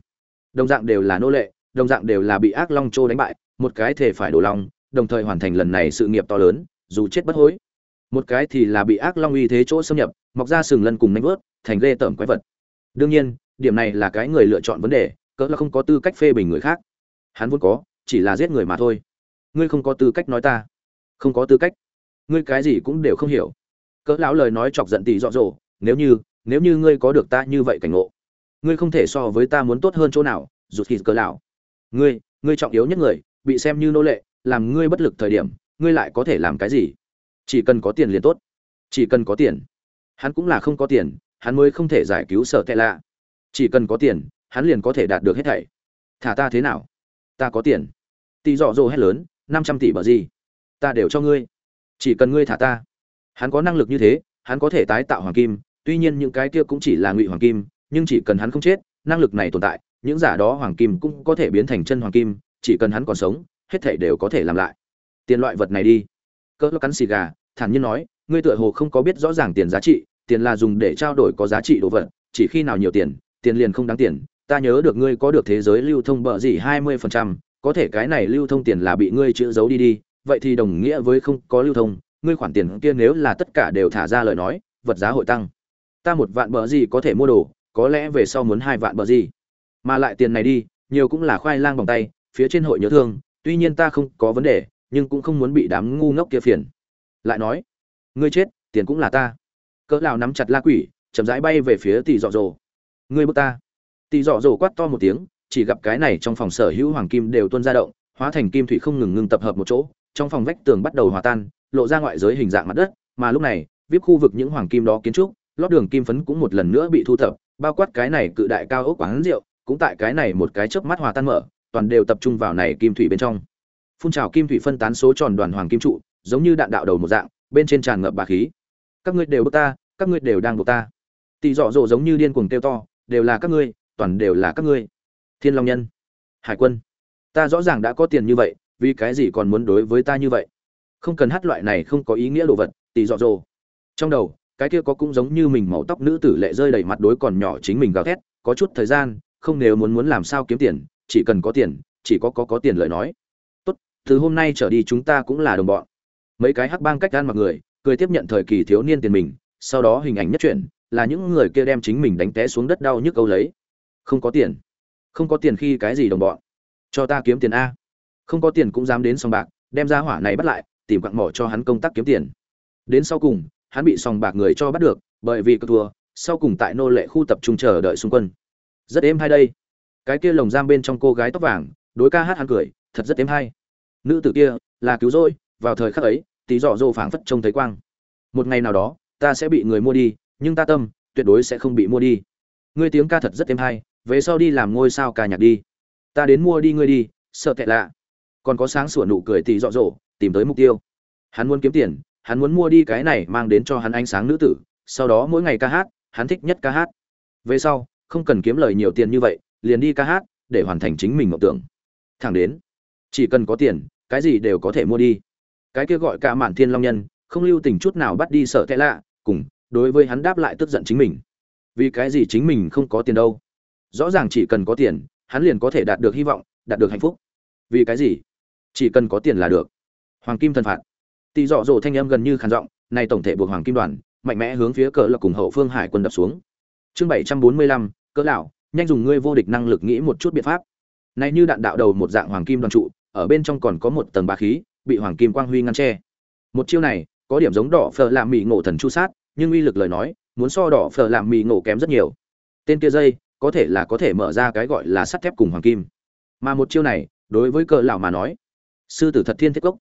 A: Đồng dạng đều là nô lệ đồng dạng đều là bị ác long trô đánh bại, một cái thể phải đổ long đồng thời hoàn thành lần này sự nghiệp to lớn, dù chết bất hối. Một cái thì là bị ác long uy thế chỗ xâm nhập, mọc ra sừng lân cùng nanh vớt, thành ghê tởm quái vật. Đương nhiên, điểm này là cái người lựa chọn vấn đề, cỡ là không có tư cách phê bình người khác. Hắn vốn có, chỉ là giết người mà thôi. Ngươi không có tư cách nói ta. Không có tư cách. Ngươi cái gì cũng đều không hiểu. Cỡ lão lời nói chọc giận tỷ dọ dỗ, nếu như nếu như ngươi có được ta như vậy cảnh ngộ, ngươi không thể so với ta muốn tốt hơn chỗ nào, rụt thịt cỡ lão ngươi ngươi trọng yếu nhất người, bị xem như nô lệ, làm ngươi bất lực thời điểm, ngươi lại có thể làm cái gì? Chỉ cần có tiền liền tốt. Chỉ cần có tiền. Hắn cũng là không có tiền, hắn mới không thể giải cứu sở tệ lạ. Chỉ cần có tiền, hắn liền có thể đạt được hết thảy. Thả ta thế nào? Ta có tiền. Tỷ dọ dỗ hết lớn, năm trăm tỷ bờ gì? Ta đều cho ngươi. Chỉ cần ngươi thả ta. Hắn có năng lực như thế, hắn có thể tái tạo hoàng kim, tuy nhiên những cái kia cũng chỉ là ngụy hoàng kim, nhưng chỉ cần hắn không chết, năng lực này tồn tại những giả đó hoàng kim cũng có thể biến thành chân hoàng kim, chỉ cần hắn còn sống, hết thể đều có thể làm lại. Tiền loại vật này đi. Cỡ cắn xì gà, thản nhiên nói, ngươi tựa hồ không có biết rõ ràng tiền giá trị, tiền là dùng để trao đổi có giá trị đồ vật, chỉ khi nào nhiều tiền tiền liền không đáng tiền. Ta nhớ được ngươi có được thế giới lưu thông bợ gì hai mươi phần trăm, có thể cái này lưu thông tiền là bị ngươi chữ giấu đi đi, vậy thì đồng nghĩa với không có lưu thông, ngươi khoản tiền kia nếu là tất cả đều thả ra lời nói, vật giá hội tăng. Ta một vạn bờ gì có thể mua đồ, có lẽ về sau muốn hai vạn bờ gì mà lại tiền này đi, nhiều cũng là khoai lang bằng tay, phía trên hội nhớ thương, tuy nhiên ta không có vấn đề, nhưng cũng không muốn bị đám ngu ngốc kia phiền. Lại nói, ngươi chết, tiền cũng là ta. Cỡ lão nắm chặt la quỷ, chậm rãi bay về phía tỷ dọ dồ ngươi bước ta. Tỷ dọ dồ quát to một tiếng, chỉ gặp cái này trong phòng sở hữu hoàng kim đều tuôn ra động, hóa thành kim thủy không ngừng ngừng tập hợp một chỗ, trong phòng vách tường bắt đầu hòa tan, lộ ra ngoại giới hình dạng mặt đất, mà lúc này, vip khu vực những hoàng kim đó kiến trúc, lót đường kim phấn cũng một lần nữa bị thu thập, bao quát cái này cự đại cao ốc quán rượu cũng tại cái này một cái chớp mắt hòa tan mở, toàn đều tập trung vào này kim thủy bên trong. Phun trào kim thủy phân tán số tròn đoàn hoàng kim trụ, giống như đạn đạo đầu một dạng, bên trên tràn ngập bá khí. Các ngươi đều buộc ta, các ngươi đều đang buộc ta. Tỷ dọ dỗ giống như điên cuồng kêu to, đều là các ngươi, toàn đều là các ngươi. Thiên long nhân, hải quân, ta rõ ràng đã có tiền như vậy, vì cái gì còn muốn đối với ta như vậy? Không cần hát loại này không có ý nghĩa đồ vật, tỷ dọ dỗ. Trong đầu, cái kia có cũng giống như mình màu tóc nữ tử lệ rơi đầy mặt đối còn nhỏ chính mình gào thét, có chút thời gian không nếu muốn muốn làm sao kiếm tiền, chỉ cần có tiền, chỉ có có có tiền lời nói. Tốt, từ hôm nay trở đi chúng ta cũng là đồng bọn. Mấy cái hắc bang cách gan mặc người, cười tiếp nhận thời kỳ thiếu niên tiền mình, sau đó hình ảnh nhất chuyển, là những người kia đem chính mình đánh té xuống đất đau nhức câu lấy. Không có tiền. Không có tiền khi cái gì đồng bọn? Cho ta kiếm tiền a. Không có tiền cũng dám đến sòng bạc, đem ra hỏa này bắt lại, tìm quặng mỏ cho hắn công tác kiếm tiền. Đến sau cùng, hắn bị sòng bạc người cho bắt được, bởi vì cơ thua, sau cùng tại nô lệ khu tập trung chờ đợi xung quân rất êm hay đây? Cái kia lồng giam bên trong cô gái tóc vàng, đối ca hát hắn cười, thật rất êm hay. Nữ tử kia, là cứu rỗi, vào thời khắc ấy, tí dọ dô phảng phất trông thấy quang. Một ngày nào đó, ta sẽ bị người mua đi, nhưng ta tâm, tuyệt đối sẽ không bị mua đi. Ngươi tiếng ca thật rất êm hay, về sau đi làm ngôi sao ca nhạc đi. Ta đến mua đi ngươi đi, sợ tệ lạ. Còn có sáng sủa nụ cười tì dọ dỗ, tìm tới mục tiêu. Hắn muốn kiếm tiền, hắn muốn mua đi cái này mang đến cho hắn ánh sáng nữ tử, sau đó mỗi ngày ca hát, hắn thích nhất ca hát. Về sau không cần kiếm lời nhiều tiền như vậy, liền đi ca hát, để hoàn thành chính mình mộng tưởng. Thẳng đến, chỉ cần có tiền, cái gì đều có thể mua đi. Cái kia gọi cả mạn thiên long nhân, không lưu tình chút nào bắt đi sợ tệ lạ, cùng, đối với hắn đáp lại tức giận chính mình. Vì cái gì chính mình không có tiền đâu? Rõ ràng chỉ cần có tiền, hắn liền có thể đạt được hy vọng, đạt được hạnh phúc. Vì cái gì? Chỉ cần có tiền là được. Hoàng kim thần phạt. Tỳ dọ dỗ thanh âm gần như khàn giọng, này tổng thể buộc hoàng kim đoàn, mạnh mẽ hướng phía cỡ lộc cùng hậu phương hải quân đập xuống. Chương bảy trăm bốn mươi lăm cỡ lão, nhanh dùng ngươi vô địch năng lực nghĩ một chút biện pháp. Này như đạn đạo đầu một dạng hoàng kim đoàn trụ, ở bên trong còn có một tầng bá khí, bị hoàng kim quang huy ngăn che. Một chiêu này, có điểm giống đỏ phở làm mì ngộ thần chu sát, nhưng uy lực lời nói, muốn so đỏ phở làm mì ngộ kém rất nhiều. Tên kia dây, có thể là có thể mở ra cái gọi là sắt thép cùng hoàng kim. Mà một chiêu này, đối với cỡ lão mà nói, sư tử thật thiên thiết cốc.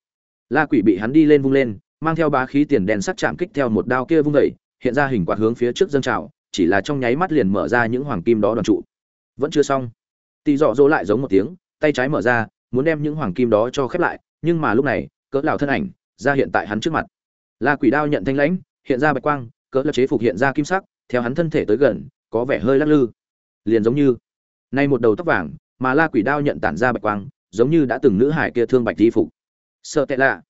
A: La quỷ bị hắn đi lên vung lên, mang theo bá khí tiền đèn sắt chạm kích theo một đao kia vung dậy, hiện ra hình quạt hướng phía trước dâng trào chỉ là trong nháy mắt liền mở ra những hoàng kim đó đoàn trụ. Vẫn chưa xong. Tì dọ dỗ lại giống một tiếng, tay trái mở ra, muốn đem những hoàng kim đó cho khép lại, nhưng mà lúc này, cỡ lão thân ảnh ra hiện tại hắn trước mặt. La quỷ đao nhận thanh lãnh, hiện ra bạch quang, cỡ lão chế phục hiện ra kim sắc, theo hắn thân thể tới gần, có vẻ hơi lắc lư. Liền giống như, nay một đầu tóc vàng, mà la quỷ đao nhận tản ra bạch quang, giống như đã từng nữ hải kia thương bạch di phục. Sợ tệ lạ.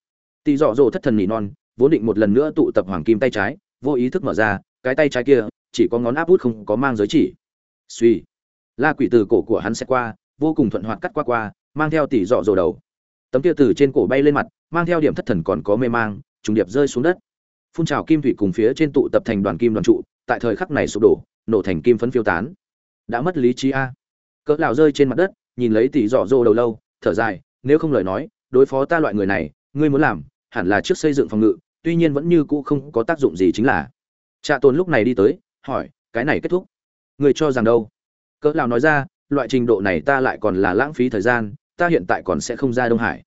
A: Tì dọ dỗ thất thần nỉ non, vốn định một lần nữa tụ tập hoàng kim tay trái, vô ý thức mở ra, cái tay trái kia chỉ có ngón áp út không có mang giới chỉ. Suy. La quỷ từ cổ của hắn sẽ qua, vô cùng thuận hoạt cắt qua qua, mang theo tỉ dọ dỗ đầu. Tấm kia từ trên cổ bay lên mặt, mang theo điểm thất thần còn có mê mang, trùng điệp rơi xuống đất. Phun trào kim thủy cùng phía trên tụ tập thành đoàn kim đoàn trụ, tại thời khắc này sụp đổ, nổ thành kim phấn phiêu tán. Đã mất lý trí a. Cỡ lão rơi trên mặt đất, nhìn lấy tỷ dọ dô đầu lâu, thở dài, nếu không lời nói, đối phó ta loại người này, ngươi muốn làm, hẳn là trước xây dựng phòng ngự, tuy nhiên vẫn như cũ không có tác dụng gì chính là. Trạ tôn lúc này đi tới hỏi, cái này kết thúc? Người cho rằng đâu? Cỡ lão nói ra, loại trình độ này ta lại còn là lãng phí thời gian, ta hiện tại còn sẽ không ra đông hải.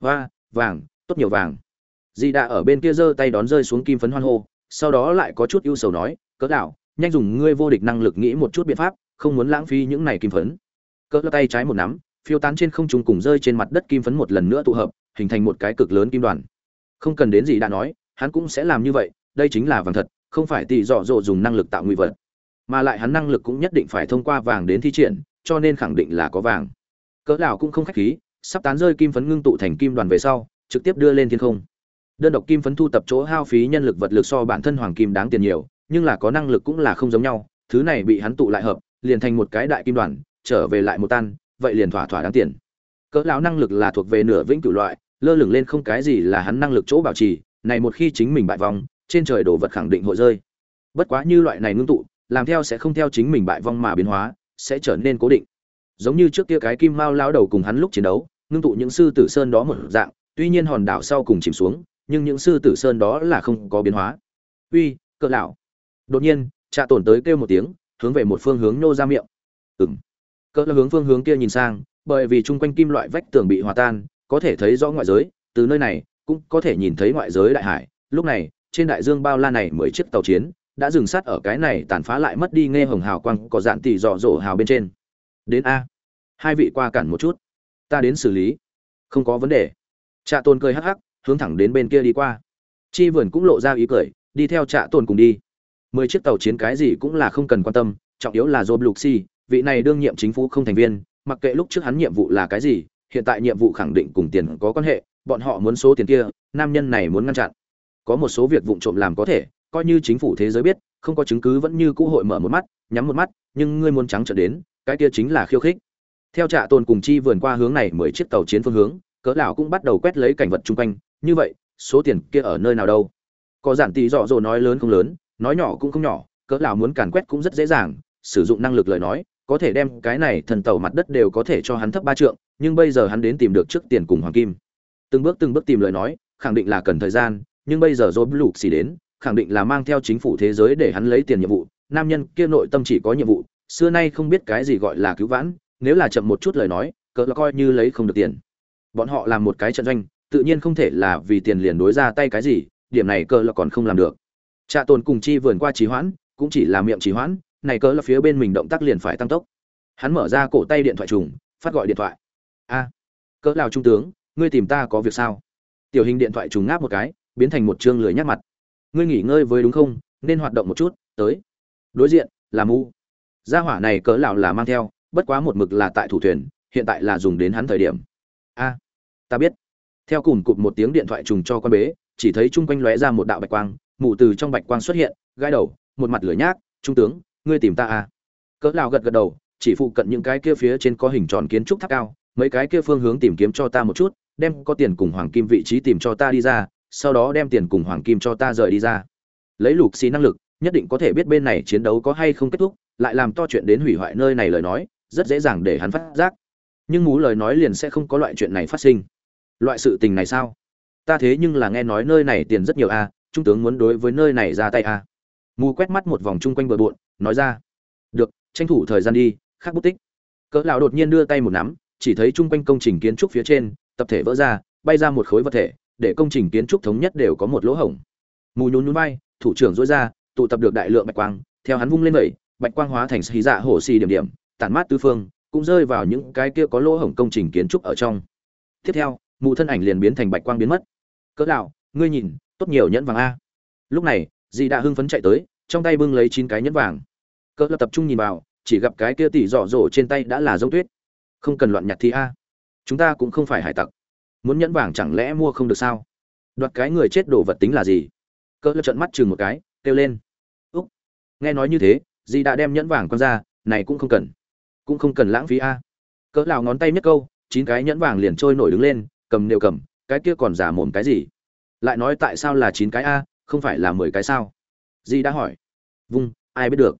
A: Hoa, vàng, tốt nhiều vàng. Di đã ở bên kia giơ tay đón rơi xuống kim phấn hoan hô, sau đó lại có chút ưu sầu nói, cỡ lão, nhanh dùng ngươi vô địch năng lực nghĩ một chút biện pháp, không muốn lãng phí những này kim phấn. Cỡ tay trái một nắm, phiêu tán trên không trung cùng rơi trên mặt đất kim phấn một lần nữa tụ hợp, hình thành một cái cực lớn kim đoàn. Không cần đến gì đã nói, hắn cũng sẽ làm như vậy, đây chính là vàng thật không phải tỷ dọ dỗ dùng năng lực tạo nguy vật, mà lại hắn năng lực cũng nhất định phải thông qua vàng đến thi triển, cho nên khẳng định là có vàng. Cỡ lão cũng không khách khí, sắp tán rơi kim phấn ngưng tụ thành kim đoàn về sau, trực tiếp đưa lên thiên không. Đơn độc kim phấn thu tập chỗ hao phí nhân lực vật lực so bản thân hoàng kim đáng tiền nhiều, nhưng là có năng lực cũng là không giống nhau, thứ này bị hắn tụ lại hợp, liền thành một cái đại kim đoàn, trở về lại một tan, vậy liền thỏa thỏa đáng tiền. Cỡ lão năng lực là thuộc về nửa vĩnh cửu loại, lơ lửng lên không cái gì là hắn năng lực chỗ bảo trì, này một khi chính mình bại vong trên trời đổ vật khẳng định hội rơi. Bất quá như loại này ngưng tụ, làm theo sẽ không theo chính mình bại vong mà biến hóa, sẽ trở nên cố định. Giống như trước kia cái kim mao lao đầu cùng hắn lúc chiến đấu, ngưng tụ những sư tử sơn đó một dạng, tuy nhiên hòn đảo sau cùng chìm xuống, nhưng những sư tử sơn đó là không có biến hóa. Uy, cỡ lão. Đột nhiên, trạ tổn tới kêu một tiếng, hướng về một phương hướng nô ra miệng. Ừm. Cỡ là hướng phương hướng kia nhìn sang, bởi vì chung quanh kim loại vách tường bị hòa tan, có thể thấy rõ ngoại giới, từ nơi này cũng có thể nhìn thấy ngoại giới đại hải. Lúc này trên đại dương bao la này mười chiếc tàu chiến, đã dừng sát ở cái này tàn phá lại mất đi nghe hồng hào quang, có dạn tỷ dọ dỗ hào bên trên. Đến a. Hai vị qua cản một chút. Ta đến xử lý. Không có vấn đề. Trạ tôn cười hắc hắc, hướng thẳng đến bên kia đi qua. Chi vườn cũng lộ ra ý cười, đi theo trạ tôn cùng đi. Mười chiếc tàu chiến cái gì cũng là không cần quan tâm, trọng yếu là job luxi, vị này đương nhiệm chính phủ không thành viên, mặc kệ lúc trước hắn nhiệm vụ là cái gì, hiện tại nhiệm vụ khẳng định cùng tiền có quan hệ, bọn họ muốn số tiền kia, nam nhân này muốn ngăn chặn có một số việc vụng trộm làm có thể, coi như chính phủ thế giới biết, không có chứng cứ vẫn như cũ hội mở một mắt, nhắm một mắt, nhưng ngươi muốn trắng trợn đến, cái kia chính là khiêu khích. Theo trạ tồn cùng chi vườn qua hướng này mười chiếc tàu chiến phương hướng, cỡ lão cũng bắt đầu quét lấy cảnh vật chung quanh, như vậy, số tiền kia ở nơi nào đâu? Có giản tỷ dọ dỗ nói lớn không lớn, nói nhỏ cũng không nhỏ, cỡ lão muốn càn quét cũng rất dễ dàng, sử dụng năng lực lời nói, có thể đem cái này thần tàu mặt đất đều có thể cho hắn thấp ba trượng, nhưng bây giờ hắn đến tìm được trước tiền cùng hoàng kim. Từng bước từng bước tìm lời nói, khẳng định là cần thời gian nhưng bây giờ rồi lục xì đến, khẳng định là mang theo chính phủ thế giới để hắn lấy tiền nhiệm vụ. Nam nhân kia nội tâm chỉ có nhiệm vụ, xưa nay không biết cái gì gọi là cứu vãn, nếu là chậm một chút lời nói, cỡ là coi như lấy không được tiền. Bọn họ làm một cái trận doanh, tự nhiên không thể là vì tiền liền đối ra tay cái gì, điểm này cỡ là còn không làm được. Trạ tồn cùng chi vườn qua trì hoãn, cũng chỉ là miệng trì hoãn, này cỡ là phía bên mình động tác liền phải tăng tốc. Hắn mở ra cổ tay điện thoại trùng, phát gọi điện thoại. A, cỡ lào trung tướng, ngươi tìm ta có việc sao? Tiểu hình điện thoại trùng ngáp một cái biến thành một chương lười nhắc mặt. Ngươi nghỉ ngơi với đúng không? Nên hoạt động một chút, tới. Đối diện, là mu. Gia hỏa này cỡ lão là mang theo, bất quá một mực là tại thủ thuyền, hiện tại là dùng đến hắn thời điểm. A, ta biết. Theo cùng cụp một tiếng điện thoại trùng cho con bế, chỉ thấy chung quanh lóe ra một đạo bạch quang, mụ từ trong bạch quang xuất hiện gai đầu, một mặt lười nhác, trung tướng, ngươi tìm ta à? Cỡ lão gật gật đầu, chỉ phụ cận những cái kia phía trên có hình tròn kiến trúc tháp cao, mấy cái kia phương hướng tìm kiếm cho ta một chút, đem có tiền cùng hoàng kim vị trí tìm cho ta đi ra sau đó đem tiền cùng hoàng kim cho ta rời đi ra. Lấy lục xì năng lực, nhất định có thể biết bên này chiến đấu có hay không kết thúc, lại làm to chuyện đến hủy hoại nơi này lời nói, rất dễ dàng để hắn phát giác. Nhưng mú lời nói liền sẽ không có loại chuyện này phát sinh. Loại sự tình này sao? Ta thế nhưng là nghe nói nơi này tiền rất nhiều a, trung tướng muốn đối với nơi này ra tay a. Mù quét mắt một vòng chung quanh bờ bộn, nói ra. Được, tranh thủ thời gian đi khác bút tích. Cỡ lão đột nhiên đưa tay một nắm, chỉ thấy chung quanh công trình kiến trúc phía trên, tập thể vỡ ra, bay ra một khối vật thể để công trình kiến trúc thống nhất đều có một lỗ hổng. Mù nhún nhún vai, thủ trưởng dối ra tụ tập được đại lượng bạch quang theo hắn vung lên vẩy bạch quang hóa thành xì dạ hổ xì điểm điểm tản mát tứ phương cũng rơi vào những cái kia có lỗ hổng công trình kiến trúc ở trong. Tiếp theo mù thân ảnh liền biến thành bạch quang biến mất. Cỡ đạo ngươi nhìn tốt nhiều nhẫn vàng a. Lúc này dì đã hưng phấn chạy tới trong tay bưng lấy chín cái nhẫn vàng. Cỡ lập tập trung nhìn vào chỉ gặp cái kia tỉ dọ dỗ trên tay đã là dấu tuyết. Không cần loạn nhặt thì a. Chúng ta cũng không phải hải tặc muốn nhẫn vàng chẳng lẽ mua không được sao? Đoạt cái người chết đổ vật tính là gì? Cỡ lập trận mắt chừng một cái, kêu lên. Úc. Nghe nói như thế dì đã đem nhẫn vàng con ra, này cũng không cần. Cũng không cần lãng phí a. Cỡ lào ngón tay nhất câu, chín cái nhẫn vàng liền trôi nổi đứng lên, cầm nêu cầm, cái kia còn giả mồm cái gì? Lại nói tại sao là chín cái a, không phải là mười cái sao? Di đã hỏi. Vung, ai biết được.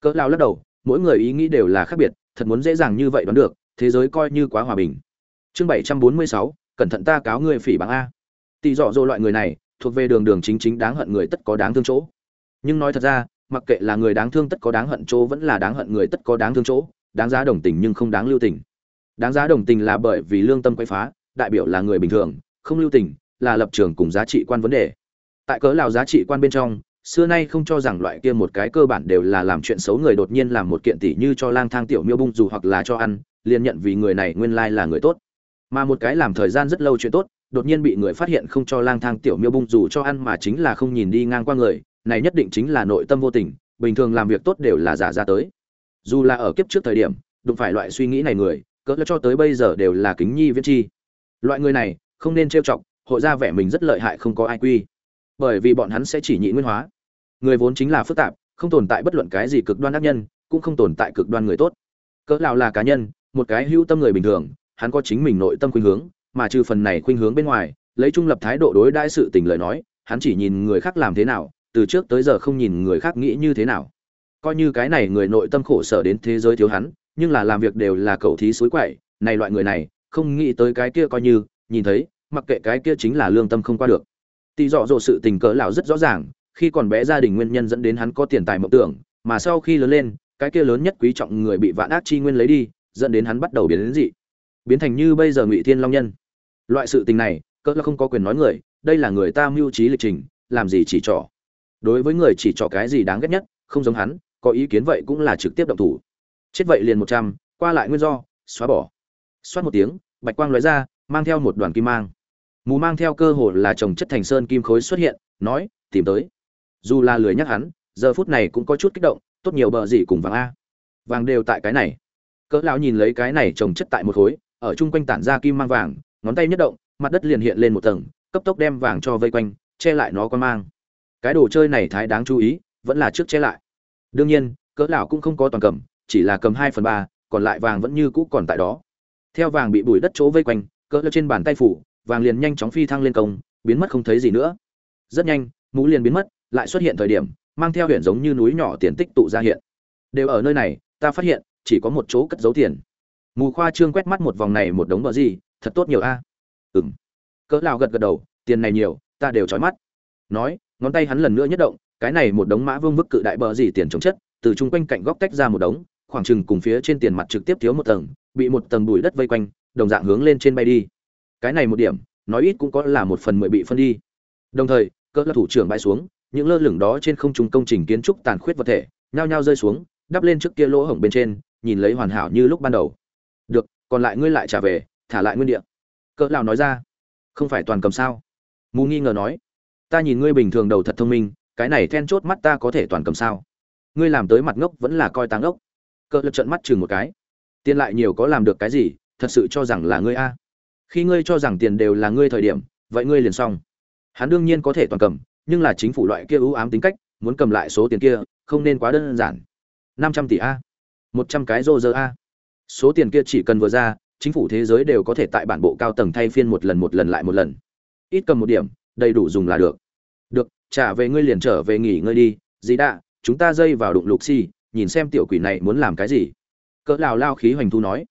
A: Cỡ lao lắc đầu, mỗi người ý nghĩ đều là khác biệt, thật muốn dễ dàng như vậy đoán được, thế giới coi như quá hòa bình. Chương bảy trăm bốn mươi sáu cẩn thận ta cáo ngươi phỉ bằng a. Tỷ dọ dỗ loại người này, thuộc về đường đường chính chính đáng hận người tất có đáng thương chỗ. Nhưng nói thật ra, mặc kệ là người đáng thương tất có đáng hận chỗ vẫn là đáng hận người tất có đáng thương chỗ, đáng giá đồng tình nhưng không đáng lưu tình. Đáng giá đồng tình là bởi vì lương tâm quay phá, đại biểu là người bình thường, không lưu tình, là lập trường cùng giá trị quan vấn đề. Tại cớ lào giá trị quan bên trong, xưa nay không cho rằng loại kia một cái cơ bản đều là làm chuyện xấu người đột nhiên làm một kiện tỷ như cho lang thang tiểu miêu bung dù hoặc là cho ăn, liền nhận vì người này nguyên lai là người tốt mà một cái làm thời gian rất lâu chuyện tốt, đột nhiên bị người phát hiện không cho lang thang tiểu miêu bung dù cho ăn mà chính là không nhìn đi ngang qua người, này nhất định chính là nội tâm vô tình, bình thường làm việc tốt đều là giả ra tới. Dù là ở kiếp trước thời điểm, đụng phải loại suy nghĩ này người, cỡ cho tới bây giờ đều là kính nhi viễn chi. Loại người này, không nên trêu chọc, hội ra vẻ mình rất lợi hại không có ai quy. Bởi vì bọn hắn sẽ chỉ nhị nguyên hóa. Người vốn chính là phức tạp, không tồn tại bất luận cái gì cực đoan ác nhân, cũng không tồn tại cực đoan người tốt. Cỡ nào là cá nhân, một cái hữu tâm người bình thường hắn có chính mình nội tâm khuynh hướng, mà trừ phần này khuynh hướng bên ngoài, lấy trung lập thái độ đối đãi sự tình lời nói, hắn chỉ nhìn người khác làm thế nào, từ trước tới giờ không nhìn người khác nghĩ như thế nào. Coi như cái này người nội tâm khổ sở đến thế giới thiếu hắn, nhưng là làm việc đều là cầu thí suối quậy, này loại người này, không nghĩ tới cái kia coi như, nhìn thấy, mặc kệ cái kia chính là lương tâm không qua được. Tỷ dọ dỗ sự tình cỡ lão rất rõ ràng, khi còn bé gia đình nguyên nhân dẫn đến hắn có tiền tài mộng tưởng, mà sau khi lớn lên, cái kia lớn nhất quý trọng người bị vạn ác chi nguyên lấy đi, dẫn đến hắn bắt đầu biến đến dị biến thành như bây giờ ngụy thiên long nhân loại sự tình này cỡ là không có quyền nói người đây là người ta mưu trí lịch trình làm gì chỉ trỏ đối với người chỉ trỏ cái gì đáng ghét nhất không giống hắn có ý kiến vậy cũng là trực tiếp động thủ chết vậy liền một trăm qua lại nguyên do xóa bỏ xoát một tiếng bạch quang lóe ra mang theo một đoàn kim mang mù mang theo cơ hồ là trồng chất thành sơn kim khối xuất hiện nói tìm tới dù là lười nhắc hắn giờ phút này cũng có chút kích động tốt nhiều bờ gì cùng vàng a vàng đều tại cái này cỡ lão nhìn lấy cái này trồng chất tại một khối ở chung quanh tản ra kim mang vàng, ngón tay nhất động, mặt đất liền hiện lên một tầng, cấp tốc đem vàng cho vây quanh, che lại nó quan mang. Cái đồ chơi này thái đáng chú ý, vẫn là trước che lại. Đương nhiên, cỡ lão cũng không có toàn cầm, chỉ là cầm hai phần ba, còn lại vàng vẫn như cũ còn tại đó. Theo vàng bị bụi đất chỗ vây quanh, cỡ lão trên bàn tay phủ, vàng liền nhanh chóng phi thăng lên công, biến mất không thấy gì nữa. Rất nhanh, mũ liền biến mất, lại xuất hiện thời điểm, mang theo huyền giống như núi nhỏ tiền tích tụ ra hiện. Đều ở nơi này, ta phát hiện, chỉ có một chỗ cất giấu tiền mù khoa trương quét mắt một vòng này một đống bờ gì, thật tốt nhiều a. À? m cỡ lao gật gật đầu, tiền này nhiều, ta đều trói mắt. Nói, ngón tay hắn lần nữa nhất động, cái này một đống mã vương vức cự đại bờ gì tiền chống chất, từ chung quanh cạnh góc tách ra một đống, khoảng chừng cùng phía trên tiền mặt trực tiếp thiếu một tầng, bị một tầng bụi đất vây quanh, đồng dạng hướng lên trên bay đi. Cái này một điểm, nói ít cũng có là một phần mười bị phân đi. Đồng thời, cỡ là thủ trưởng bay xuống, những lơ lửng đó trên không trung công trình kiến trúc tàn khuyết vật thể, nhao nhao rơi xuống, đắp lên trước kia lỗ hổng bên trên, nhìn lấy hoàn hảo như lúc ban đầu được, còn lại ngươi lại trả về, thả lại nguyên địa. Cỡ lão nói ra. Không phải toàn cầm sao? Mù nghi ngờ nói. Ta nhìn ngươi bình thường đầu thật thông minh, cái này then chốt mắt ta có thể toàn cầm sao? Ngươi làm tới mặt ngốc vẫn là coi táng ngốc. Cỡ lật trận mắt chừng một cái. Tiền lại nhiều có làm được cái gì, thật sự cho rằng là ngươi a. Khi ngươi cho rằng tiền đều là ngươi thời điểm, vậy ngươi liền xong. Hắn đương nhiên có thể toàn cầm, nhưng là chính phủ loại kia ưu ám tính cách, muốn cầm lại số tiền kia, không nên quá đơn giản. Năm trăm tỷ a. Một trăm cái rô rơ a số tiền kia chỉ cần vừa ra, chính phủ thế giới đều có thể tại bản bộ cao tầng thay phiên một lần một lần lại một lần. Ít cầm một điểm, đầy đủ dùng là được. Được, trả về ngươi liền trở về nghỉ ngơi đi dĩ đạ, chúng ta dây vào đụng lục xi nhìn xem tiểu quỷ này muốn làm cái gì. Cỡ lào lao khí hoành thu nói.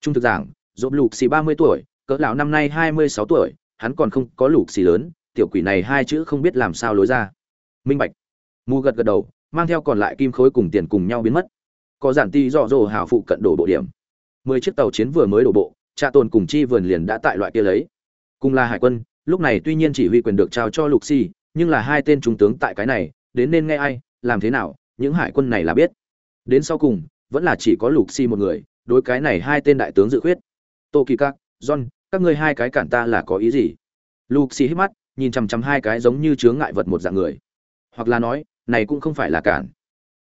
A: Trung thực giảng dộp lục xì ba mươi tuổi, cỡ lão năm nay hai mươi sáu tuổi, hắn còn không có lục xì lớn, tiểu quỷ này hai chữ không biết làm sao lối ra. Minh bạch. Mù gật gật đầu, mang theo còn lại kim khối cùng tiền cùng nhau biến mất. Có giản ti dọ dồ hào phụ cận đổ bộ điểm mười chiếc tàu chiến vừa mới đổ bộ, trạ tồn cùng chi vườn liền đã tại loại kia lấy. Cùng là hải quân, lúc này tuy nhiên chỉ huy quyền được trao cho lục xì nhưng là hai tên trung tướng tại cái này, đến nên nghe ai, làm thế nào, những hải quân này là biết. Đến sau cùng, vẫn là chỉ có lục xì một người, đối cái này hai tên đại tướng dự khuyết. Tô kỳ các, john, các ngươi hai cái cản ta là có ý gì? Lục xì hít mắt, nhìn chằm chằm hai cái giống như chướng ngại vật một dạng người. Hoặc là nói, này cũng không phải là cản.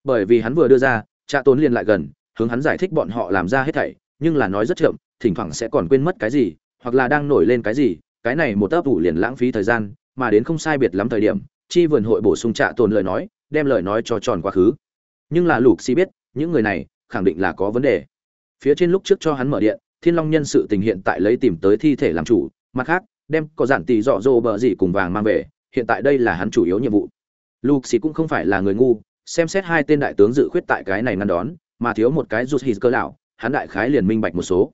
A: Bởi vì hắn vừa đưa ra cha tốn liền lại gần, hướng hắn giải thích bọn họ làm ra hết thảy nhưng là nói rất chậm, thỉnh thoảng sẽ còn quên mất cái gì, hoặc là đang nổi lên cái gì, cái này một ấp ủ liền lãng phí thời gian, mà đến không sai biệt lắm thời điểm, chi vườn hội bổ sung trạ tồn lời nói, đem lời nói cho tròn quá khứ. Nhưng là lục xì biết, những người này khẳng định là có vấn đề. Phía trên lúc trước cho hắn mở điện, thiên long nhân sự tình hiện tại lấy tìm tới thi thể làm chủ, mặt khác, đem có giản tỷ dọ dỗ bờ gì cùng vàng mang về, hiện tại đây là hắn chủ yếu nhiệm vụ. Lục xì cũng không phải là người ngu, xem xét hai tên đại tướng dự khuyết tại cái này ngăn đón, mà thiếu một cái rút hít cơ lão hắn đại khái liền minh bạch một số.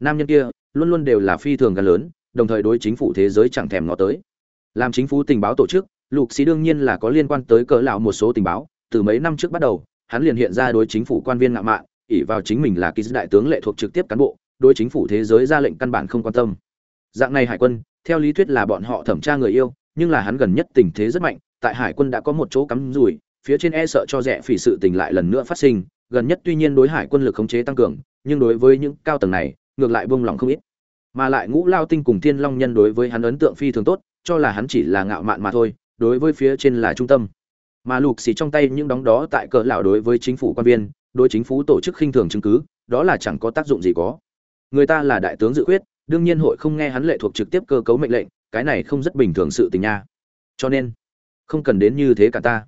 A: Nam nhân kia, luôn luôn đều là phi thường gần lớn, đồng thời đối chính phủ thế giới chẳng thèm ngó tới. Làm chính phủ tình báo tổ chức, lục sĩ đương nhiên là có liên quan tới cỡ lão một số tình báo, từ mấy năm trước bắt đầu, hắn liền hiện ra đối chính phủ quan viên ngạo mạn, ỷ vào chính mình là ký đại tướng lệ thuộc trực tiếp cán bộ, đối chính phủ thế giới ra lệnh căn bản không quan tâm. Dạng này hải quân, theo lý thuyết là bọn họ thẩm tra người yêu, nhưng là hắn gần nhất tình thế rất mạnh, tại hải quân đã có một chỗ cắm rủi phía trên e sợ cho rẻ phỉ sự tình lại lần nữa phát sinh, gần nhất tuy nhiên đối hải quân lực khống chế tăng cường, nhưng đối với những cao tầng này, ngược lại buông lòng không ít. Mà lại ngũ lao tinh cùng thiên long nhân đối với hắn ấn tượng phi thường tốt, cho là hắn chỉ là ngạo mạn mà thôi, đối với phía trên là trung tâm. Mà lục xì trong tay những đóng đó tại cỡ lão đối với chính phủ quan viên, đối chính phủ tổ chức khinh thường chứng cứ, đó là chẳng có tác dụng gì có. Người ta là đại tướng dự quyết đương nhiên hội không nghe hắn lệ thuộc trực tiếp cơ cấu mệnh lệnh, cái này không rất bình thường sự tình nha. Cho nên, không cần đến như thế cả ta.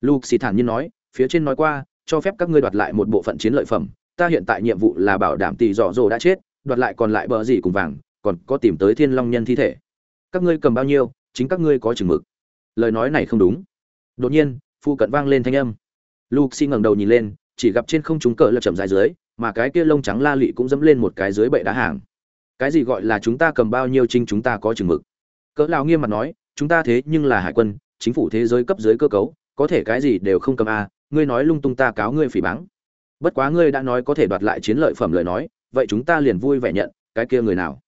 A: Luke xì thản nhiên nói, phía trên nói qua, cho phép các ngươi đoạt lại một bộ phận chiến lợi phẩm, ta hiện tại nhiệm vụ là bảo đảm tỷ dọ dồ đã chết, đoạt lại còn lại bờ gì cùng vàng, còn có tìm tới thiên long nhân thi thể. Các ngươi cầm bao nhiêu, chính các ngươi có chừng mực. Lời nói này không đúng. Đột nhiên phụ cận vang lên thanh âm. Luke xì ngẩng đầu nhìn lên, chỉ gặp trên không chúng cờ lập chậm dài dưới, mà cái kia lông trắng la lị cũng dẫm lên một cái dưới bệ đá hàng. Cái gì gọi là chúng ta cầm bao nhiêu trinh chúng ta có chừng mực? Cỡ lão nghiêm mặt nói, chúng ta thế nhưng là hải quân, chính phủ thế giới cấp dưới cơ cấu có thể cái gì đều không cầm a à, ngươi nói lung tung ta cáo ngươi phỉ báng. Bất quá ngươi đã nói có thể đoạt lại chiến lợi phẩm lời nói vậy chúng ta liền vui vẻ nhận cái kia người nào?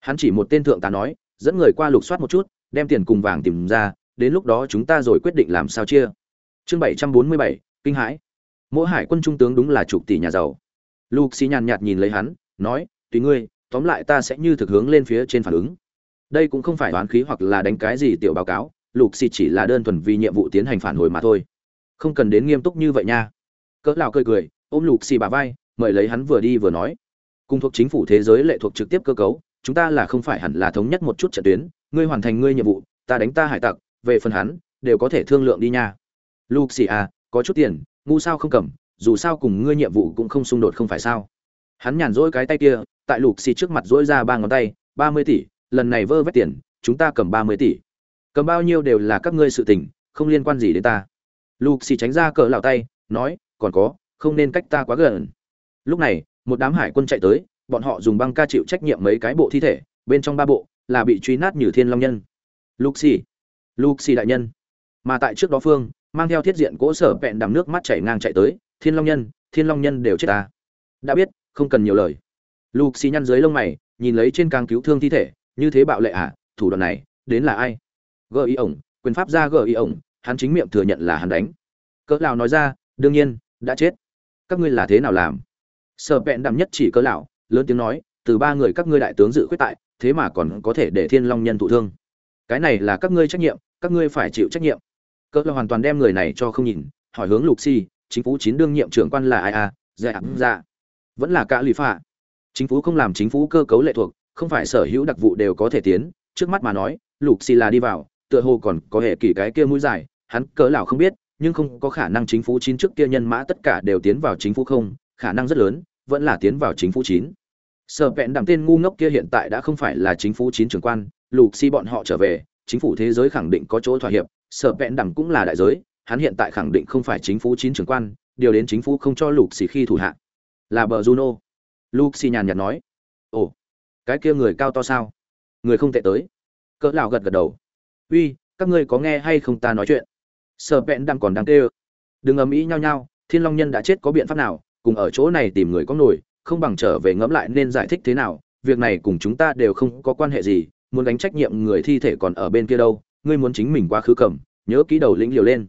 A: Hắn chỉ một tên thượng tá nói dẫn người qua lục soát một chút đem tiền cùng vàng tìm ra đến lúc đó chúng ta rồi quyết định làm sao chia. Chương bảy trăm bốn mươi bảy kinh hãi. Mỗi hải quân trung tướng đúng là chục tỷ nhà giàu. Lục xì nhàn nhạt nhìn lấy hắn nói tùy ngươi tóm lại ta sẽ như thực hướng lên phía trên phản ứng. Đây cũng không phải đoán khí hoặc là đánh cái gì tiểu báo cáo lục xì chỉ là đơn thuần vì nhiệm vụ tiến hành phản hồi mà thôi. Không cần đến nghiêm túc như vậy nha. Cỡ lão cười cười, ôm lục xì bà vai, mời lấy hắn vừa đi vừa nói. Cùng thuộc chính phủ thế giới lệ thuộc trực tiếp cơ cấu, chúng ta là không phải hẳn là thống nhất một chút trận tuyến. Ngươi hoàn thành ngươi nhiệm vụ, ta đánh ta hải tặc, về phần hắn, đều có thể thương lượng đi nha. Lục xì à có chút tiền, ngu sao không cầm, dù sao cùng ngươi nhiệm vụ cũng không xung đột không phải sao. Hắn nhàn rỗi cái tay kia, tại lục xì trước mặt rỗi ra ba ngón tay, ba mươi tỷ, lần này vơ vét tiền, chúng ta cầm ba mươi tỷ cầm bao nhiêu đều là các ngươi sự tình, không liên quan gì đến ta. Lục xì tránh ra cỡ lão tay, nói, còn có, không nên cách ta quá gần. Lúc này, một đám hải quân chạy tới, bọn họ dùng băng ca chịu trách nhiệm mấy cái bộ thi thể, bên trong ba bộ, là bị truy nát như thiên long nhân. Lục xì lục xì đại nhân. Mà tại trước đó phương, mang theo thiết diện cỗ sở vẹn đầm nước mắt chảy ngang chạy tới, thiên long nhân, thiên long nhân đều chết ta. Đã biết, không cần nhiều lời. Lục xì nhăn dưới lông mày, nhìn lấy trên càng cứu thương thi thể, như thế bạo lệ à thủ đoạn này, đến là ai? Gợi ý ổng, quyền pháp ra gợi ý ổng, hắn chính miệng thừa nhận là hắn đánh. Cỡ lão nói ra, đương nhiên, đã chết. Các ngươi là thế nào làm? Sở vẹn đạm nhất chỉ cỡ lão, lớn tiếng nói, từ ba người các ngươi đại tướng dự quyết tại, thế mà còn có thể để thiên long nhân thụ thương. Cái này là các ngươi trách nhiệm, các ngươi phải chịu trách nhiệm. Cỡ lão hoàn toàn đem người này cho không nhìn, hỏi hướng lục si, chính phủ chín đương nhiệm trưởng quan là ai à? Dạ dạ. Vẫn là cả lì phạ. Chính phủ không làm chính phủ cơ cấu lệ thuộc, không phải sở hữu đặc vụ đều có thể tiến. Trước mắt mà nói, lục si là đi vào tựa hồ còn có hệ kỳ cái kia mũi dài, hắn cỡ lão không biết, nhưng không có khả năng chính phủ chín trước kia nhân mã tất cả đều tiến vào chính phủ không, khả năng rất lớn, vẫn là tiến vào chính phủ chín. Sở vẹn đẳng tên ngu ngốc kia hiện tại đã không phải là chính phủ chín trưởng quan, lục si bọn họ trở về, chính phủ thế giới khẳng định có chỗ thỏa hiệp, sở vẹn đẳng cũng là đại giới, hắn hiện tại khẳng định không phải chính phủ chín trưởng quan, điều đến chính phủ không cho lục xì khi thủ hạ. Là bờ juno. Lục xì nhàn nhạt nói. Ồ, cái kia người cao to sao? Người không tệ tới. Cỡ lão gật gật đầu uy, các ngươi có nghe hay không ta nói chuyện? Sở vẹn đang còn đang tê đừng ầm ĩ nhau nhau thiên long nhân đã chết có biện pháp nào, cùng ở chỗ này tìm người có nổi, không bằng trở về ngẫm lại nên giải thích thế nào, việc này cùng chúng ta đều không có quan hệ gì, muốn đánh trách nhiệm người thi thể còn ở bên kia đâu, ngươi muốn chính mình quá khứ cầm, nhớ kỹ đầu lĩnh liều lên.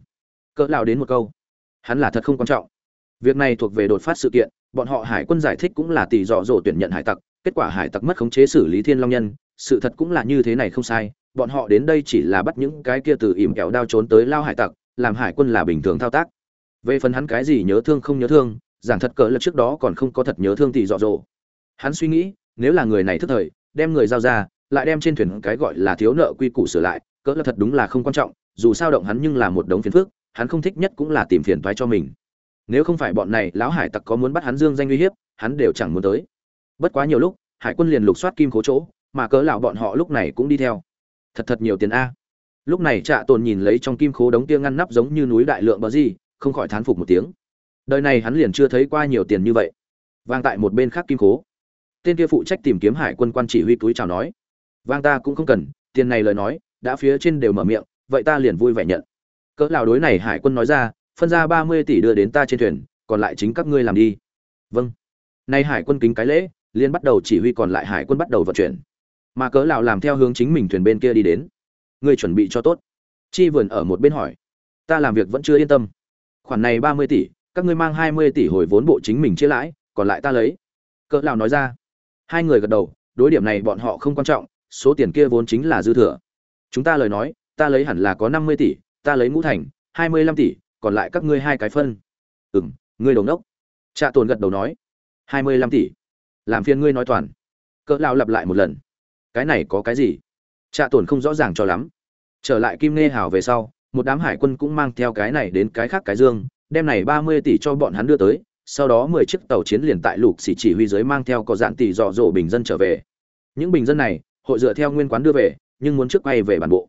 A: Cỡ lão đến một câu. Hắn là thật không quan trọng. Việc này thuộc về đột phát sự kiện, bọn họ hải quân giải thích cũng là tỷ dọ dỗ tuyển nhận hải tặc, kết quả hải tặc mất khống chế xử lý thiên long nhân, sự thật cũng là như thế này không sai bọn họ đến đây chỉ là bắt những cái kia từ ỉm kẹo đao trốn tới lao hải tặc, làm hải quân là bình thường thao tác. Về phần hắn cái gì nhớ thương không nhớ thương, giảng thật cỡ là trước đó còn không có thật nhớ thương thì dọ dỗ. Hắn suy nghĩ, nếu là người này thức thời, đem người giao ra, lại đem trên thuyền cái gọi là thiếu nợ quy củ sửa lại, cỡ là thật đúng là không quan trọng, dù sao động hắn nhưng là một đống phiền phức, hắn không thích nhất cũng là tìm phiền toái cho mình. Nếu không phải bọn này, lão hải tặc có muốn bắt hắn dương danh uy hiếp, hắn đều chẳng muốn tới. Bất quá nhiều lúc, hải quân liền lục soát kim cố chỗ, mà cỡ lão bọn họ lúc này cũng đi theo thật thật nhiều tiền a. Lúc này trạ tồn nhìn lấy trong kim khố đống kia ngăn nắp giống như núi đại lượng bờ gì, không khỏi thán phục một tiếng. Đời này hắn liền chưa thấy qua nhiều tiền như vậy. Vang tại một bên khác kim khố. Tên kia phụ trách tìm kiếm hải quân quan chỉ huy túi chào nói. Vang ta cũng không cần, tiền này lời nói, đã phía trên đều mở miệng, vậy ta liền vui vẻ nhận. Cỡ lão đối này hải quân nói ra, phân ra ba mươi tỷ đưa đến ta trên thuyền, còn lại chính các ngươi làm đi. Vâng. Nay hải quân kính cái lễ liên bắt đầu chỉ huy còn lại hải quân bắt đầu vận chuyển mà cỡ lão làm theo hướng chính mình thuyền bên kia đi đến. Ngươi chuẩn bị cho tốt. Chi vườn ở một bên hỏi. Ta làm việc vẫn chưa yên tâm. Khoản này ba mươi tỷ, các ngươi mang hai mươi tỷ hồi vốn bộ chính mình chia lãi, còn lại ta lấy. Cỡ lão nói ra. Hai người gật đầu, đối điểm này bọn họ không quan trọng, số tiền kia vốn chính là dư thừa. Chúng ta lời nói, ta lấy hẳn là có năm mươi tỷ, ta lấy ngũ thành, hai mươi lăm tỷ, còn lại các ngươi hai cái phân. Ừm, ngươi đồng đốc trạ tồn gật đầu nói. Hai mươi lăm tỷ. Làm phiền ngươi nói toàn. Cỡ lão lặp lại một lần cái này có cái gì? Trạ tổn không rõ ràng cho lắm. Trở lại kim nghe hào về sau, một đám hải quân cũng mang theo cái này đến cái khác cái dương, đem này ba mươi tỷ cho bọn hắn đưa tới, sau đó mười chiếc tàu chiến liền tại lục xỉ chỉ huy giới mang theo có dạn tỷ dọ dỗ bình dân trở về. Những bình dân này, hội dựa theo nguyên quán đưa về, nhưng muốn trước quay về bản bộ.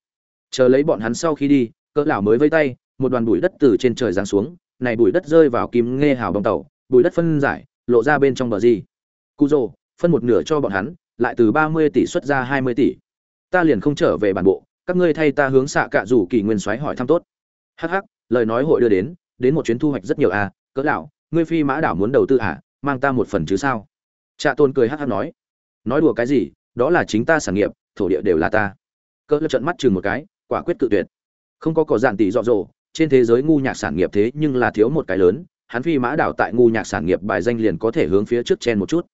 A: Chờ lấy bọn hắn sau khi đi, cỡ lão mới vây tay, một đoàn bụi đất từ trên trời giáng xuống, này bụi đất rơi vào kim nghe hào bong tàu, bụi đất phân giải, lộ ra bên trong bờ gì. Cu rồ phân một nửa cho bọn hắn lại từ ba mươi tỷ xuất ra hai mươi tỷ. Ta liền không trở về bản bộ, các ngươi thay ta hướng xạ cạ rủ kỳ nguyên soái hỏi thăm tốt. Hắc hắc, lời nói hội đưa đến đến một chuyến thu hoạch rất nhiều à cỡ lão, ngươi phi mã đảo muốn đầu tư à mang ta một phần chứ sao? Trạ tôn cười hắc hắc nói. Nói đùa cái gì, đó là chính ta sản nghiệp, thổ địa đều là ta. Cỡ lão trợn mắt chừng một cái, quả quyết cự tuyệt. Không có cỏ dạn tỷ dọ dỗ, trên thế giới ngu nhạc sản nghiệp thế nhưng là thiếu một cái lớn, hắn phi mã đảo tại ngu nhạc sản nghiệp bài danh liền có thể hướng phía trước chen một chút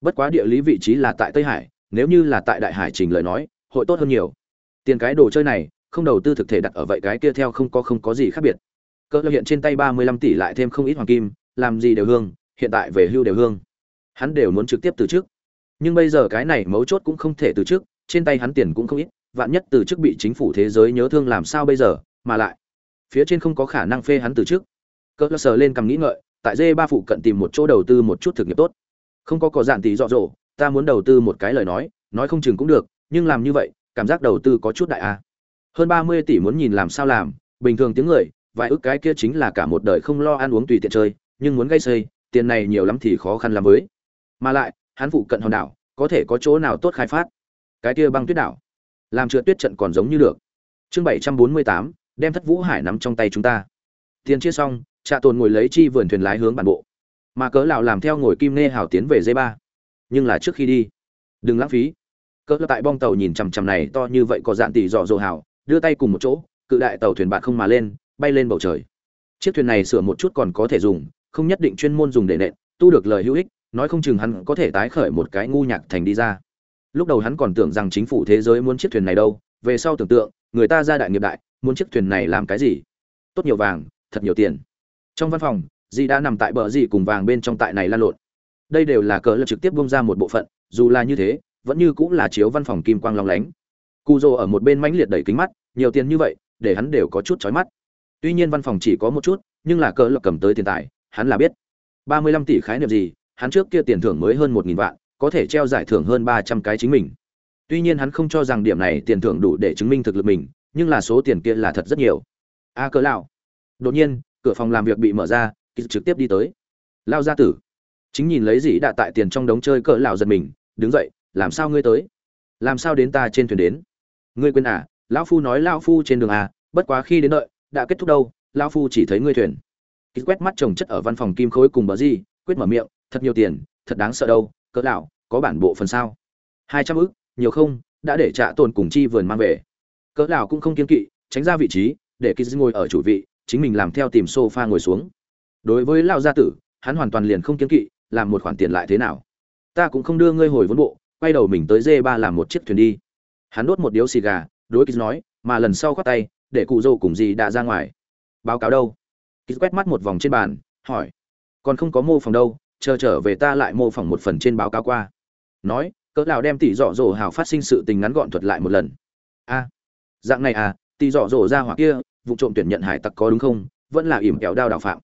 A: bất quá địa lý vị trí là tại tây hải, nếu như là tại đại hải trình lời nói, hội tốt hơn nhiều. Tiền cái đồ chơi này, không đầu tư thực thể đặt ở vậy cái kia theo không có không có gì khác biệt. Cỡ hiện trên tay ba mươi lăm tỷ lại thêm không ít hoàng kim, làm gì đều hương, hiện tại về hưu đều hương. Hắn đều muốn trực tiếp từ trước. Nhưng bây giờ cái này mấu chốt cũng không thể từ trước, trên tay hắn tiền cũng không ít, vạn nhất từ trước bị chính phủ thế giới nhớ thương làm sao bây giờ, mà lại, phía trên không có khả năng phê hắn từ trước. Cỡ sờ lên cầm nghĩ ngợi, tại dê ba phụ cận tìm một chỗ đầu tư một chút thực nghiệp tốt không có có dạn tí dọ dỗ, ta muốn đầu tư một cái lời nói nói không chừng cũng được, nhưng làm như vậy, cảm giác đầu tư có chút đại a. Hơn ba mươi tỷ muốn nhìn làm sao làm, bình thường tiếng người, vài ước cái kia chính là cả một đời không lo ăn uống tùy tiện chơi, nhưng muốn gây xây, tiền này nhiều lắm thì khó khăn làm với. Mà lại, hắn phụ cận hòn đảo, có thể có chỗ nào tốt khai phát? Cái kia băng tuyết đảo, làm trượt tuyết trận còn giống như được. Chương bảy trăm bốn mươi tám, đem thất vũ hải nắm trong tay chúng ta. Tiền chia xong, trạ tồn ngồi lấy chi vườn thuyền lái hướng bản bộ mà cớ lão làm theo ngồi kim nê hào tiến về dây ba nhưng là trước khi đi, đừng lãng phí. Cỡ tại bong tàu nhìn chằm chằm này to như vậy có dạn tỷ dọ dỗ hào, đưa tay cùng một chỗ, cự đại tàu thuyền bạn không mà lên, bay lên bầu trời. Chiếc thuyền này sửa một chút còn có thể dùng, không nhất định chuyên môn dùng để nện, tu được lời hữu ích, nói không chừng hắn có thể tái khởi một cái ngu nhạc thành đi ra. Lúc đầu hắn còn tưởng rằng chính phủ thế giới muốn chiếc thuyền này đâu, về sau tưởng tượng, người ta ra đại nghiệp đại, muốn chiếc thuyền này làm cái gì? Tốt nhiều vàng, thật nhiều tiền. Trong văn phòng dì đã nằm tại bờ dì cùng vàng bên trong tại này lan lộn. Đây đều là cờ lực trực tiếp bông ra một bộ phận dù là như thế vẫn như cũng là chiếu văn phòng kim quang long lánh. Cụ rồ ở một bên mãnh liệt đẩy kính mắt nhiều tiền như vậy để hắn đều có chút chói mắt. Tuy nhiên văn phòng chỉ có một chút nhưng là cờ lực cầm tới tiền tài hắn là biết. Ba mươi lăm tỷ khái niệm gì hắn trước kia tiền thưởng mới hơn một nghìn vạn có thể treo giải thưởng hơn ba trăm cái chính mình. Tuy nhiên hắn không cho rằng điểm này tiền thưởng đủ để chứng minh thực lực mình nhưng là số tiền kia là thật rất nhiều. A à, cỡ lão. Đột nhiên cửa phòng làm việc bị mở ra kỳ trực tiếp đi tới. Lao gia tử. Chính nhìn lấy gì đã tại tiền trong đống chơi cỡ lão giật mình, đứng dậy, làm sao ngươi tới? Làm sao đến ta trên thuyền đến? Ngươi quên à lão phu nói lão phu trên đường à bất quá khi đến đợi, đã kết thúc đâu, lão phu chỉ thấy ngươi thuyền. Kỳ quét mắt chồng chất ở văn phòng kim khối cùng bờ gì quyết mở miệng, thật nhiều tiền, thật đáng sợ đâu, cỡ lão, có bản bộ phần sao? Hai trăm ức, nhiều không, đã để trả tồn cùng chi vườn mang về. Cỡ lão cũng không kiên kỵ, tránh ra vị trí, để kỳ ngồi ở chủ vị, chính mình làm theo tìm sofa ngồi xuống đối với lão gia tử, hắn hoàn toàn liền không kiên kỵ, làm một khoản tiền lại thế nào? Ta cũng không đưa ngươi hồi vốn bộ, quay đầu mình tới dê ba làm một chiếc thuyền đi. Hắn đốt một điếu xì gà, đối kýt nói, mà lần sau khoát tay, để cụ dâu cùng gì đã ra ngoài. Báo cáo đâu? Kýt quét mắt một vòng trên bàn, hỏi, còn không có mô phỏng đâu, chờ trở về ta lại mô phỏng một phần trên báo cáo qua. Nói, cỡ nào đem tỷ dọ dỗ hào phát sinh sự tình ngắn gọn thuật lại một lần. A, dạng này à tỷ dọ dỗ ra hoặc kia, vụ trộm tuyển nhận hải tặc có đúng không? Vẫn là ỉm kéo đao đào phạm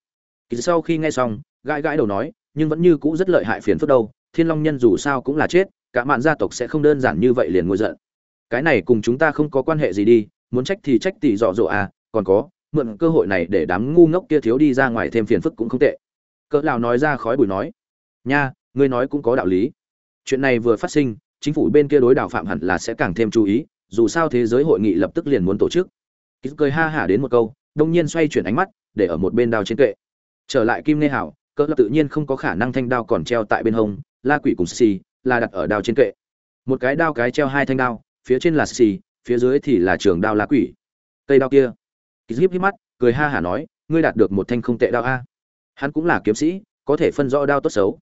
A: kỳ sau khi nghe xong, gãi gãi đầu nói, nhưng vẫn như cũ rất lợi hại phiền phức đâu, thiên long nhân dù sao cũng là chết, cả mạn gia tộc sẽ không đơn giản như vậy liền ngôi giận. Cái này cùng chúng ta không có quan hệ gì đi, muốn trách thì trách tỷ dọ dỗ à còn có, mượn cơ hội này để đám ngu ngốc kia thiếu đi ra ngoài thêm phiền phức cũng không tệ. Cỡ lão nói ra khói bụi nói, nha, ngươi nói cũng có đạo lý. Chuyện này vừa phát sinh, chính phủ bên kia đối đảo phạm hẳn là sẽ càng thêm chú ý, dù sao thế giới hội nghị lập tức liền muốn tổ chức. Cười ha hả đến một câu, đông nhiên xoay chuyển ánh mắt, để ở một bên đao trên kệ trở lại kim nê hảo cỡ lập tự nhiên không có khả năng thanh đao còn treo tại bên hông, la quỷ cùng xì là đặt ở đao trên kệ. Một cái đao cái treo hai thanh đao, phía trên là xì, phía dưới thì là trường đao la quỷ. Cây đao kia. Kýt híp híp mắt, cười ha hả nói, ngươi đạt được một thanh không tệ đao a. Hắn cũng là kiếm sĩ, có thể phân rõ đao tốt xấu.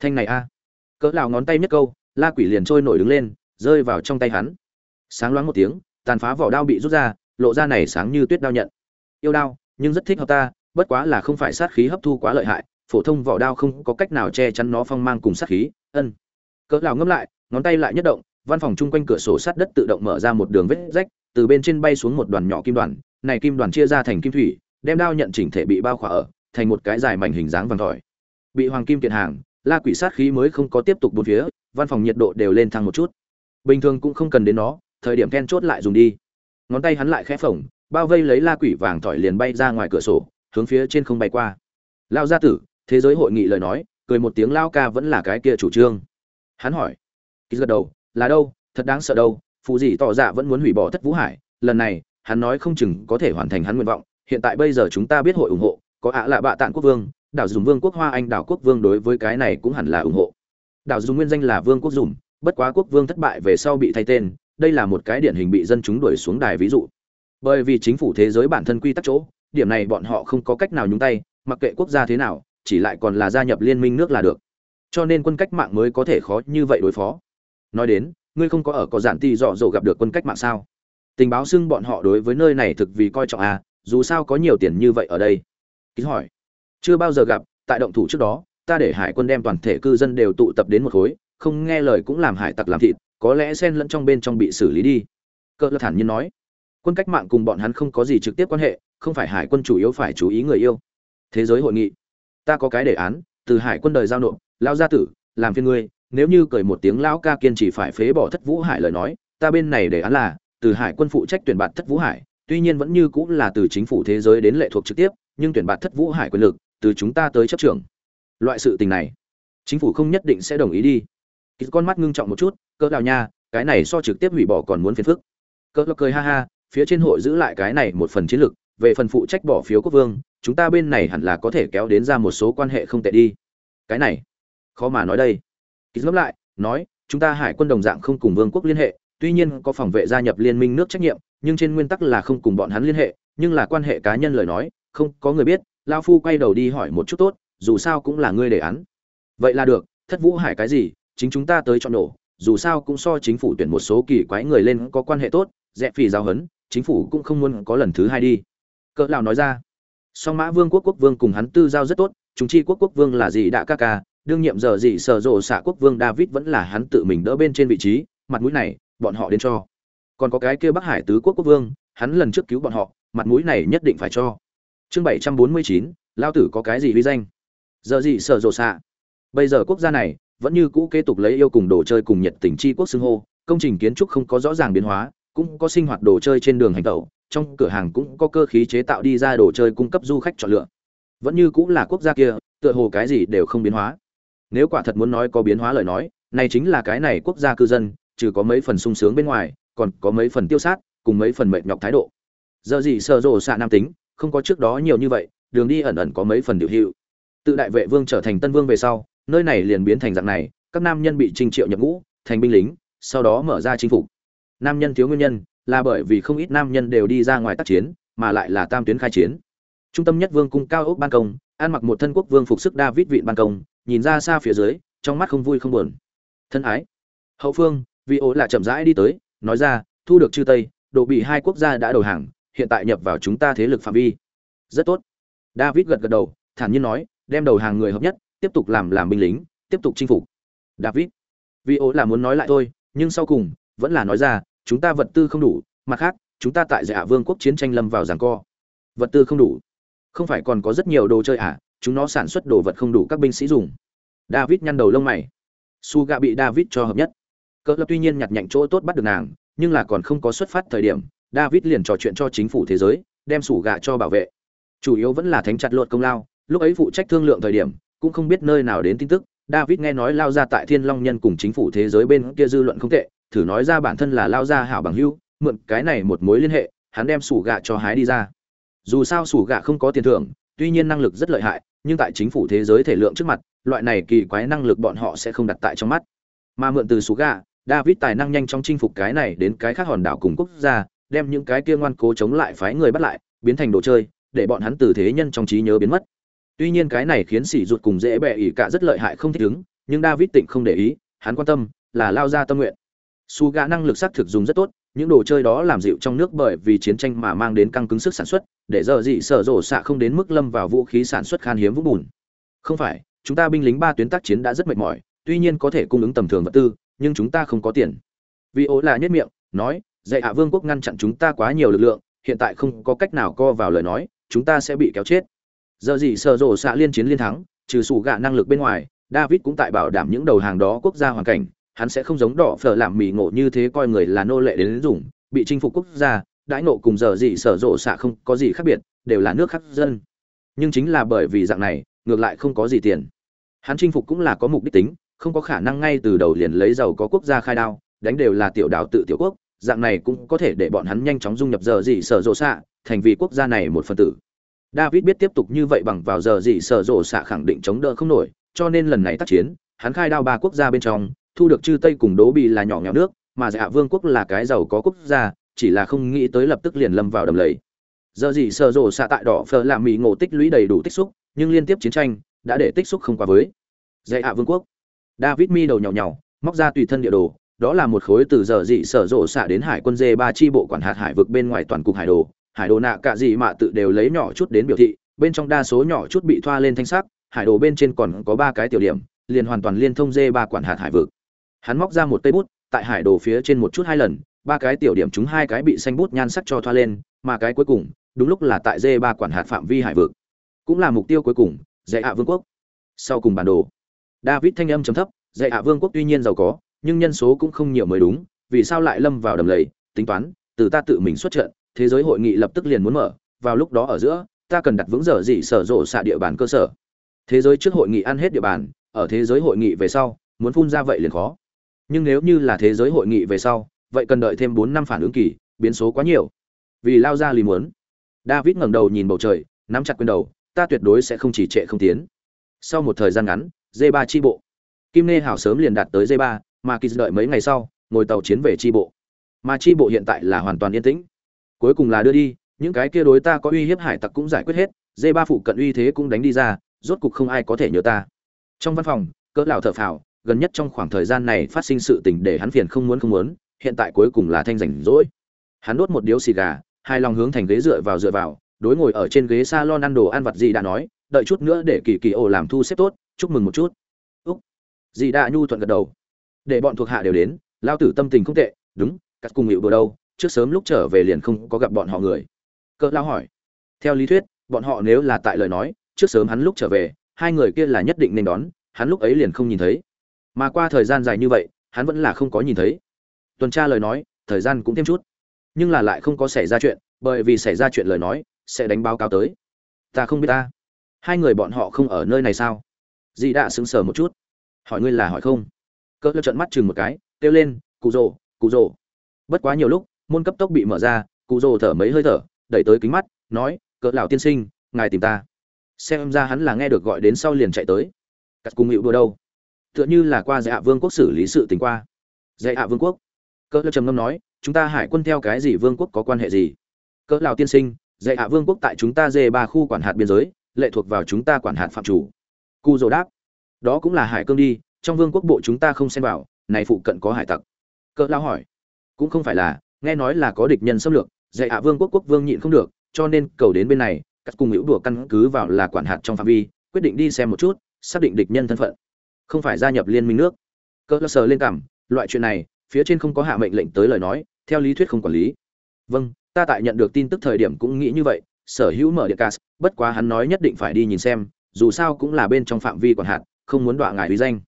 A: Thanh này a. Cỡ lào ngón tay nhất câu, la quỷ liền trôi nổi đứng lên, rơi vào trong tay hắn. Sáng loáng một tiếng, tàn phá vỏ đao bị rút ra, lộ ra này sáng như tuyết đao nhận. Yêu đao, nhưng rất thích hợp ta bất quá là không phải sát khí hấp thu quá lợi hại, phổ thông vỏ đao không có cách nào che chắn nó phong mang cùng sát khí, ân. Cỡ lão ngâm lại, ngón tay lại nhất động, văn phòng chung quanh cửa sổ sắt đất tự động mở ra một đường vết rách, từ bên trên bay xuống một đoàn nhỏ kim đoàn, này kim đoàn chia ra thành kim thủy, đem đao nhận chỉnh thể bị bao khỏa ở, thành một cái dài mảnh hình dáng vàng tỏi bị hoàng kim kiện hàng, la quỷ sát khí mới không có tiếp tục bốn phía, văn phòng nhiệt độ đều lên thăng một chút. Bình thường cũng không cần đến nó, thời điểm then chốt lại dùng đi. Ngón tay hắn lại khẽ phồng, bao vây lấy la quỷ vàng tỏi liền bay ra ngoài cửa sổ hướng phía trên không bay qua. Lao gia tử, thế giới hội nghị lời nói, cười một tiếng lao ca vẫn là cái kia chủ trương. Hắn hỏi. Ký gật đầu, là đâu, thật đáng sợ đâu phụ gì tỏ dạ vẫn muốn hủy bỏ thất vũ hải, lần này, hắn nói không chừng có thể hoàn thành hắn nguyện vọng, hiện tại bây giờ chúng ta biết hội ủng hộ, có ạ là bạ tạng quốc vương, đảo dùng vương quốc hoa anh đảo quốc vương đối với cái này cũng hẳn là ủng hộ. Đảo dùng nguyên danh là vương quốc dùng, bất quá quốc vương thất bại về sau bị thay tên, đây là một cái điển hình bị dân chúng đuổi xuống đài ví dụ. Bởi vì chính phủ thế giới bản thân quy tắc chỗ điểm này bọn họ không có cách nào nhúng tay, mặc kệ quốc gia thế nào, chỉ lại còn là gia nhập liên minh nước là được. Cho nên quân cách mạng mới có thể khó như vậy đối phó. Nói đến, ngươi không có ở có giản ti dọ dỗ gặp được quân cách mạng sao? Tình báo xưng bọn họ đối với nơi này thực vì coi trọng à dù sao có nhiều tiền như vậy ở đây. Ký hỏi. Chưa bao giờ gặp, tại động thủ trước đó, ta để hải quân đem toàn thể cư dân đều tụ tập đến một khối, không nghe lời cũng làm hải tặc làm thịt, có lẽ xen lẫn trong bên trong bị xử lý đi. Cỡ thản nhiên nói. Quân cách mạng cùng bọn hắn không có gì trực tiếp quan hệ không phải hải quân chủ yếu phải chú ý người yêu. Thế giới hội nghị. Ta có cái đề án, từ hải quân đời giao nộp lao gia tử, làm phiên ngươi, nếu như cười một tiếng lão ca kiên trì phải phế bỏ thất vũ hải lời nói, ta bên này đề án là, từ hải quân phụ trách tuyển bạt thất vũ hải, tuy nhiên vẫn như cũng là từ chính phủ thế giới đến lệ thuộc trực tiếp, nhưng tuyển bạt thất vũ hải quyền lực, từ chúng ta tới chấp trưởng. Loại sự tình này, chính phủ không nhất định sẽ đồng ý đi. Kýt con mắt ngưng trọng một chút cỡ đào nha, cái này so trực tiếp hủy bỏ còn muốn phiền phức. Cỡ lo cười ha ha, phía trên hội giữ lại cái này một phần chiến lược về phần phụ trách bỏ phiếu quốc vương, chúng ta bên này hẳn là có thể kéo đến ra một số quan hệ không tệ đi. Cái này, khó mà nói đây. Kýt ngẫm lại, nói, chúng ta hải quân đồng dạng không cùng vương quốc liên hệ, tuy nhiên có phòng vệ gia nhập liên minh nước trách nhiệm, nhưng trên nguyên tắc là không cùng bọn hắn liên hệ, nhưng là quan hệ cá nhân lời nói, không có người biết, lao phu quay đầu đi hỏi một chút tốt, dù sao cũng là ngươi đề án. Vậy là được, thất vũ hải cái gì, chính chúng ta tới chọn nổ, dù sao cũng so chính phủ tuyển một số kỳ quái người lên có quan hệ tốt dẹp phì giao hấn, chính phủ cũng không muốn có lần thứ hai đi cỡ lão nói ra. Song mã vương quốc quốc vương cùng hắn tư giao rất tốt, chúng chi quốc quốc vương là gì đã ca ca, đương nhiệm giờ gì sở rộ xạ quốc vương david vẫn là hắn tự mình đỡ bên trên vị trí, mặt mũi này, bọn họ đến cho. Còn có cái kia bắc hải tứ quốc quốc vương, hắn lần trước cứu bọn họ, mặt mũi này nhất định phải cho. Chương bảy trăm bốn mươi chín, lao tử có cái gì uy danh? Giờ gì sở rộ xạ? Bây giờ quốc gia này, vẫn như cũ kế tục lấy yêu cùng đồ chơi cùng nhiệt tình chi quốc xưng hô, công trình kiến trúc không có rõ ràng biến hóa cũng có sinh hoạt đồ chơi trên đường hành tẩu, trong cửa hàng cũng có cơ khí chế tạo đi ra đồ chơi cung cấp du khách chọn lựa. Vẫn như cũng là quốc gia kia, tựa hồ cái gì đều không biến hóa. Nếu quả thật muốn nói có biến hóa lời nói, này chính là cái này quốc gia cư dân, trừ có mấy phần sung sướng bên ngoài, còn có mấy phần tiêu sát, cùng mấy phần mệt nhọc thái độ. Giờ gì sợ rộ xạ nam tính, không có trước đó nhiều như vậy, đường đi ẩn ẩn có mấy phần điều hữu. Tự đại vệ vương trở thành tân vương về sau, nơi này liền biến thành dạng này, các nam nhân bị trinh triệu nhập ngũ, thành binh lính, sau đó mở ra chính phục nam nhân thiếu nguyên nhân là bởi vì không ít nam nhân đều đi ra ngoài tác chiến, mà lại là tam tuyến khai chiến. Trung tâm nhất vương cung cao ốc ban công, ăn mặc một thân quốc vương phục sức david vịn ban công, nhìn ra xa phía dưới, trong mắt không vui không buồn. Thân ái, hậu phương vị ố là chậm rãi đi tới, nói ra, thu được chư tây, độ bị hai quốc gia đã đầu hàng, hiện tại nhập vào chúng ta thế lực phạm vi. Rất tốt. David gật gật đầu, thản nhiên nói, đem đầu hàng người hợp nhất, tiếp tục làm làm binh lính, tiếp tục chinh phục. David vị ố là muốn nói lại thôi, nhưng sau cùng, vẫn là nói ra chúng ta vật tư không đủ, mặt khác, chúng ta tại dạ vương quốc chiến tranh lâm vào giằng co. Vật tư không đủ. Không phải còn có rất nhiều đồ chơi à chúng nó sản xuất đồ vật không đủ các binh sĩ dùng. David nhăn đầu lông mày. Su gạ bị david cho hợp nhất. Cỡ lập tuy nhiên nhặt nhạnh chỗ tốt bắt được nàng, nhưng là còn không có xuất phát thời điểm, david liền trò chuyện cho chính phủ thế giới, đem sủ gạ cho bảo vệ. Chủ yếu vẫn là thánh chặt luật công lao, lúc ấy phụ trách thương lượng thời điểm, cũng không biết nơi nào đến tin tức, david nghe nói lao ra tại thiên long nhân cùng chính phủ thế giới bên kia dư luận không tệ thử nói ra bản thân là lao gia hảo bằng hưu mượn cái này một mối liên hệ, hắn đem sủ gạ cho hái đi ra. Dù sao sủ gạ không có tiền thưởng, tuy nhiên năng lực rất lợi hại, nhưng tại chính phủ thế giới thể lượng trước mặt, loại này kỳ quái năng lực bọn họ sẽ không đặt tại trong mắt. Mà mượn từ sủ gạ david tài năng nhanh chóng chinh phục cái này đến cái khác hòn đảo cùng quốc gia, đem những cái kia ngoan cố chống lại phái người bắt lại, biến thành đồ chơi, để bọn hắn từ thế nhân trong trí nhớ biến mất. Tuy nhiên cái này khiến sỉ ruột cùng dễ bẹ ỉ cả rất lợi hại không thích ứng, nhưng david tịnh không để ý, hắn quan tâm là lao ra tâm nguyện su gà năng lực xác thực dùng rất tốt, những đồ chơi đó làm dịu trong nước bởi vì chiến tranh mà mang đến căng cứng sức sản xuất, để giờ dị sở rộ xạ không đến mức lâm vào vũ khí sản xuất khan hiếm vũng bùn. Không phải, chúng ta binh lính ba tuyến tác chiến đã rất mệt mỏi, tuy nhiên có thể cung ứng tầm thường vật tư, nhưng chúng ta không có tiền. Vì ố là nhất miệng, nói, dạy hạ vương quốc ngăn chặn chúng ta quá nhiều lực lượng, hiện tại không có cách nào co vào lời nói, chúng ta sẽ bị kéo chết. Giờ gì sợ rộ xạ liên chiến liên thắng, trừ sủ gạ năng lực bên ngoài, david cũng tại bảo đảm những đầu hàng đó quốc gia hoàn cảnh hắn sẽ không giống đỏ phở làm mì ngộ như thế coi người là nô lệ đến dùng, bị chinh phục quốc gia, đãi nộ cùng giờ gì sở rộ xạ không có gì khác biệt, đều là nước khác dân. Nhưng chính là bởi vì dạng này, ngược lại không có gì tiền. Hắn chinh phục cũng là có mục đích tính, không có khả năng ngay từ đầu liền lấy giàu có quốc gia khai đao, đánh đều là tiểu đảo tự tiểu quốc, dạng này cũng có thể để bọn hắn nhanh chóng dung nhập giờ gì sở rộ xạ, thành vì quốc gia này một phần tử. David biết tiếp tục như vậy bằng vào giờ gì sở rộ xạ khẳng định chống đỡ không nổi, cho nên lần này tác chiến, hắn khai đao ba quốc gia bên trong thu được chư tây cùng đố bị là nhỏ nghèo nước, mà dạ vương quốc là cái giàu có quốc gia, chỉ là không nghĩ tới lập tức liền lâm vào đầm lầy. Giờ gì sợ rồ xạ tại đỏ phờ làm mỹ ngộ tích lũy đầy đủ tích xúc, nhưng liên tiếp chiến tranh đã để tích xúc không qua với dạy hạ vương quốc. David mi đầu nhỏ nhỏ, móc ra tùy thân địa đồ, đó là một khối từ giờ dị sở rộ xạ đến hải quân dê ba chi bộ quản hạt hải vực bên ngoài toàn cục hải đồ. Hải đồ nạ cả gì mà tự đều lấy nhỏ chút đến biểu thị, bên trong đa số nhỏ chút bị thoa lên thanh sắc, hải đồ bên trên còn có ba cái tiểu điểm, liền hoàn toàn liên thông dê ba quản hạt hải vực hắn móc ra một cây bút, tại hải đồ phía trên một chút hai lần, ba cái tiểu điểm chúng hai cái bị xanh bút nhan sắc cho thoa lên, mà cái cuối cùng, đúng lúc là tại dê ba quản hạt phạm vi hải vực. Cũng là mục tiêu cuối cùng, dạy hạ vương quốc. Sau cùng bản đồ. David thanh âm chấm thấp, dạy hạ vương quốc tuy nhiên giàu có, nhưng nhân số cũng không nhiều mới đúng, vì sao lại lâm vào đầm lầy, tính toán, từ ta tự mình xuất trận, thế giới hội nghị lập tức liền muốn mở, vào lúc đó ở giữa, ta cần đặt vững giờ gì sở rộ xạ địa bàn cơ sở. Thế giới trước hội nghị ăn hết địa bàn, ở thế giới hội nghị về sau, muốn phun ra vậy liền khó nhưng nếu như là thế giới hội nghị về sau, vậy cần đợi thêm bốn năm phản ứng kỳ, biến số quá nhiều. Vì lao ra lì muốn. David ngẩng đầu nhìn bầu trời, nắm chặt quyền đầu, ta tuyệt đối sẽ không chỉ trệ không tiến. Sau một thời gian ngắn d 3 tri bộ. Kim nê hảo sớm liền đạt tới d 3 mà kỳ đợi mấy ngày sau, ngồi tàu chiến về tri bộ. Mà tri bộ hiện tại là hoàn toàn yên tĩnh. Cuối cùng là đưa đi, những cái kia đối ta có uy hiếp hải tặc cũng giải quyết hết d 3 phụ cận uy thế cũng đánh đi ra, rốt cục không ai có thể nhớ ta. Trong văn phòng, cỡ lão thở phào gần nhất trong khoảng thời gian này phát sinh sự tình để hắn phiền không muốn không muốn, hiện tại cuối cùng là thanh rảnh rỗi. Hắn đốt một điếu xì gà hai lòng hướng thành ghế dựa vào dựa vào, đối ngồi ở trên ghế salon ăn đồ ăn vặt gì đã nói, đợi chút nữa để kỳ kỳ ổ làm thu xếp tốt, chúc mừng một chút. Úc. Dì đã nhu thuận gật đầu. Để bọn thuộc hạ đều đến, lao tử tâm tình không tệ, đúng cắt cùng hiệu bữa đâu, trước sớm lúc trở về liền không có gặp bọn họ người. Cỡ lao hỏi. Theo lý thuyết, bọn họ nếu là tại lời nói, trước sớm hắn lúc trở về, hai người kia là nhất định nên đón, hắn lúc ấy liền không nhìn thấy mà qua thời gian dài như vậy, hắn vẫn là không có nhìn thấy. Tuần tra lời nói, thời gian cũng thêm chút. Nhưng là lại không có xảy ra chuyện, bởi vì xảy ra chuyện lời nói, sẽ đánh báo cáo tới. Ta không biết ta. Hai người bọn họ không ở nơi này sao? Dì đã sững sờ một chút. Hỏi ngươi là hỏi không? Cỡ trận mắt chừng một cái, kêu lên, cụ rồ cụ rồ. Bất quá nhiều lúc, môn cấp tốc bị mở ra, cụ rồ thở mấy hơi thở, đẩy tới kính mắt, nói cỡ lão tiên sinh, ngài tìm ta. Xem ra hắn là nghe được gọi đến sau liền chạy tới. Cắt cung hiệu đùa đâu? Tựa như là qua dạ vương quốc xử lý sự tình qua. Dạy hạ vương quốc. Cỡ trầm ngâm nói, chúng ta hải quân theo cái gì vương quốc có quan hệ gì? Cỡ lão tiên sinh dạy hạ vương quốc tại chúng ta dê ba khu quản hạt biên giới, lệ thuộc vào chúng ta quản hạt phạm chủ. Cu dồ đáp, đó cũng là hải cương đi, trong vương quốc bộ chúng ta không xem vào, này phụ cận có hải tặc. Cỡ lão hỏi, cũng không phải là, nghe nói là có địch nhân xâm lược dạy hạ vương quốc quốc vương nhịn không được, cho nên cầu đến bên này cắt cùng hữu đùa căn cứ vào là quản hạt trong phạm vi, quyết định đi xem một chút, xác định địch nhân thân phận không phải gia nhập liên minh nước. Cơ sở lên cảm, loại chuyện này, phía trên không có hạ mệnh lệnh tới lời nói, theo lý thuyết không quản lý. Vâng ta tại nhận được tin tức thời điểm cũng nghĩ như vậy, sở hữu mở điện cas bất quá hắn nói nhất định phải đi nhìn xem, dù sao cũng là bên trong phạm vi quản hạt, không muốn đọa ngài uy danh.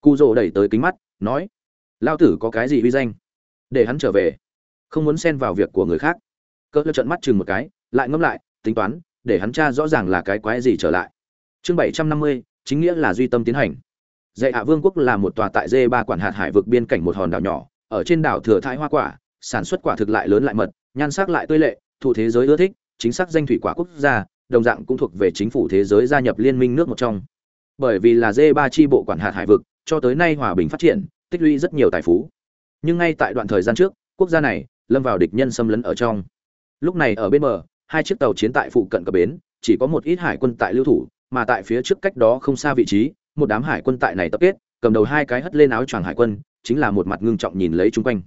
A: Cu rồ đẩy tới kính mắt, nói lao tử có cái gì uy danh? Để hắn trở về. Không muốn xen vào việc của người khác. Cỡ trận mắt chừng một cái, lại ngẫm lại, tính toán, để hắn tra rõ ràng là cái quái gì trở lại. Chương bảy trăm năm mươi, chính nghĩa là duy tâm tiến hành dạy hạ vương quốc là một tòa tại dê ba quản hạt hải vực biên cảnh một hòn đảo nhỏ, ở trên đảo thừa thái hoa quả, sản xuất quả thực lại lớn lại mật, nhan sắc lại tươi lệ thụ thế giới ưa thích, chính xác danh thủy quả quốc gia, đồng dạng cũng thuộc về chính phủ thế giới gia nhập liên minh nước một trong. Bởi vì là dê ba tri bộ quản hạt hải vực, cho tới nay hòa bình phát triển, tích lũy rất nhiều tài phú. Nhưng ngay tại đoạn thời gian trước, quốc gia này lâm vào địch nhân xâm lấn ở trong. Lúc này ở bên bờ, hai chiếc tàu chiến tại phụ cận cập bến, chỉ có một ít hải quân tại lưu thủ, mà tại phía trước cách đó không xa vị trí một đám hải quân tại này tập kết, cầm đầu hai cái hất lên áo choàng hải quân, chính là một mặt ngưng trọng nhìn lấy chung quanh.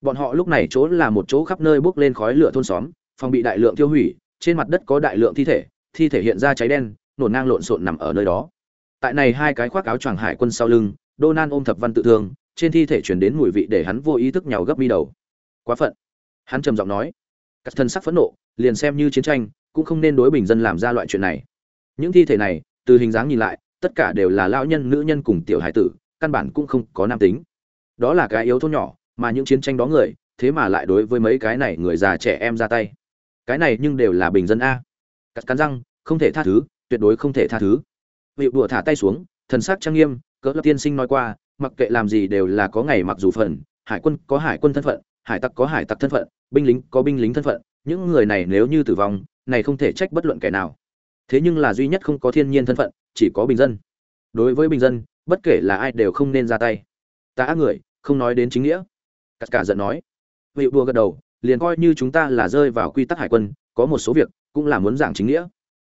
A: Bọn họ lúc này chỗ là một chỗ khắp nơi bốc lên khói lửa thôn xóm, phòng bị đại lượng tiêu hủy, trên mặt đất có đại lượng thi thể thi thể hiện ra cháy đen, nổ ngang lộn xộn nằm ở nơi đó. Tại này hai cái khoác áo choàng hải quân sau lưng Donan ôm thập văn tự thương, trên thi thể truyền đến mùi vị để hắn vô ý thức nhào gấp mi đầu. Quá phận. Hắn trầm giọng nói. Các thân sắc phẫn nộ, liền xem như chiến tranh, cũng không nên đối bình dân làm ra loại chuyện này. Những thi thể này, từ hình dáng nhìn lại tất cả đều là lão nhân, nữ nhân cùng tiểu hải tử, căn bản cũng không có nam tính. Đó là cái yếu thôn nhỏ, mà những chiến tranh đó người, thế mà lại đối với mấy cái này người già trẻ em ra tay. Cái này nhưng đều là bình dân a. Cắt cắn răng, không thể tha thứ, tuyệt đối không thể tha thứ. Vị đùa thả tay xuống, thần sắc trang nghiêm, cỡ lập tiên sinh nói qua, mặc kệ làm gì đều là có ngày mặc dù phần hải quân có hải quân thân phận, hải tặc có hải tặc thân phận, binh lính có binh lính thân phận, những người này nếu như tử vong, này không thể trách bất luận kẻ nào. Thế nhưng là duy nhất không có thiên nhiên thân phận chỉ có bình dân. Đối với bình dân, bất kể là ai đều không nên ra tay. Ta ác người, không nói đến chính nghĩa. Cắt cả giận nói. Vị đua gật đầu, liền coi như chúng ta là rơi vào quy tắc hải quân, có một số việc cũng là muốn giảng chính nghĩa.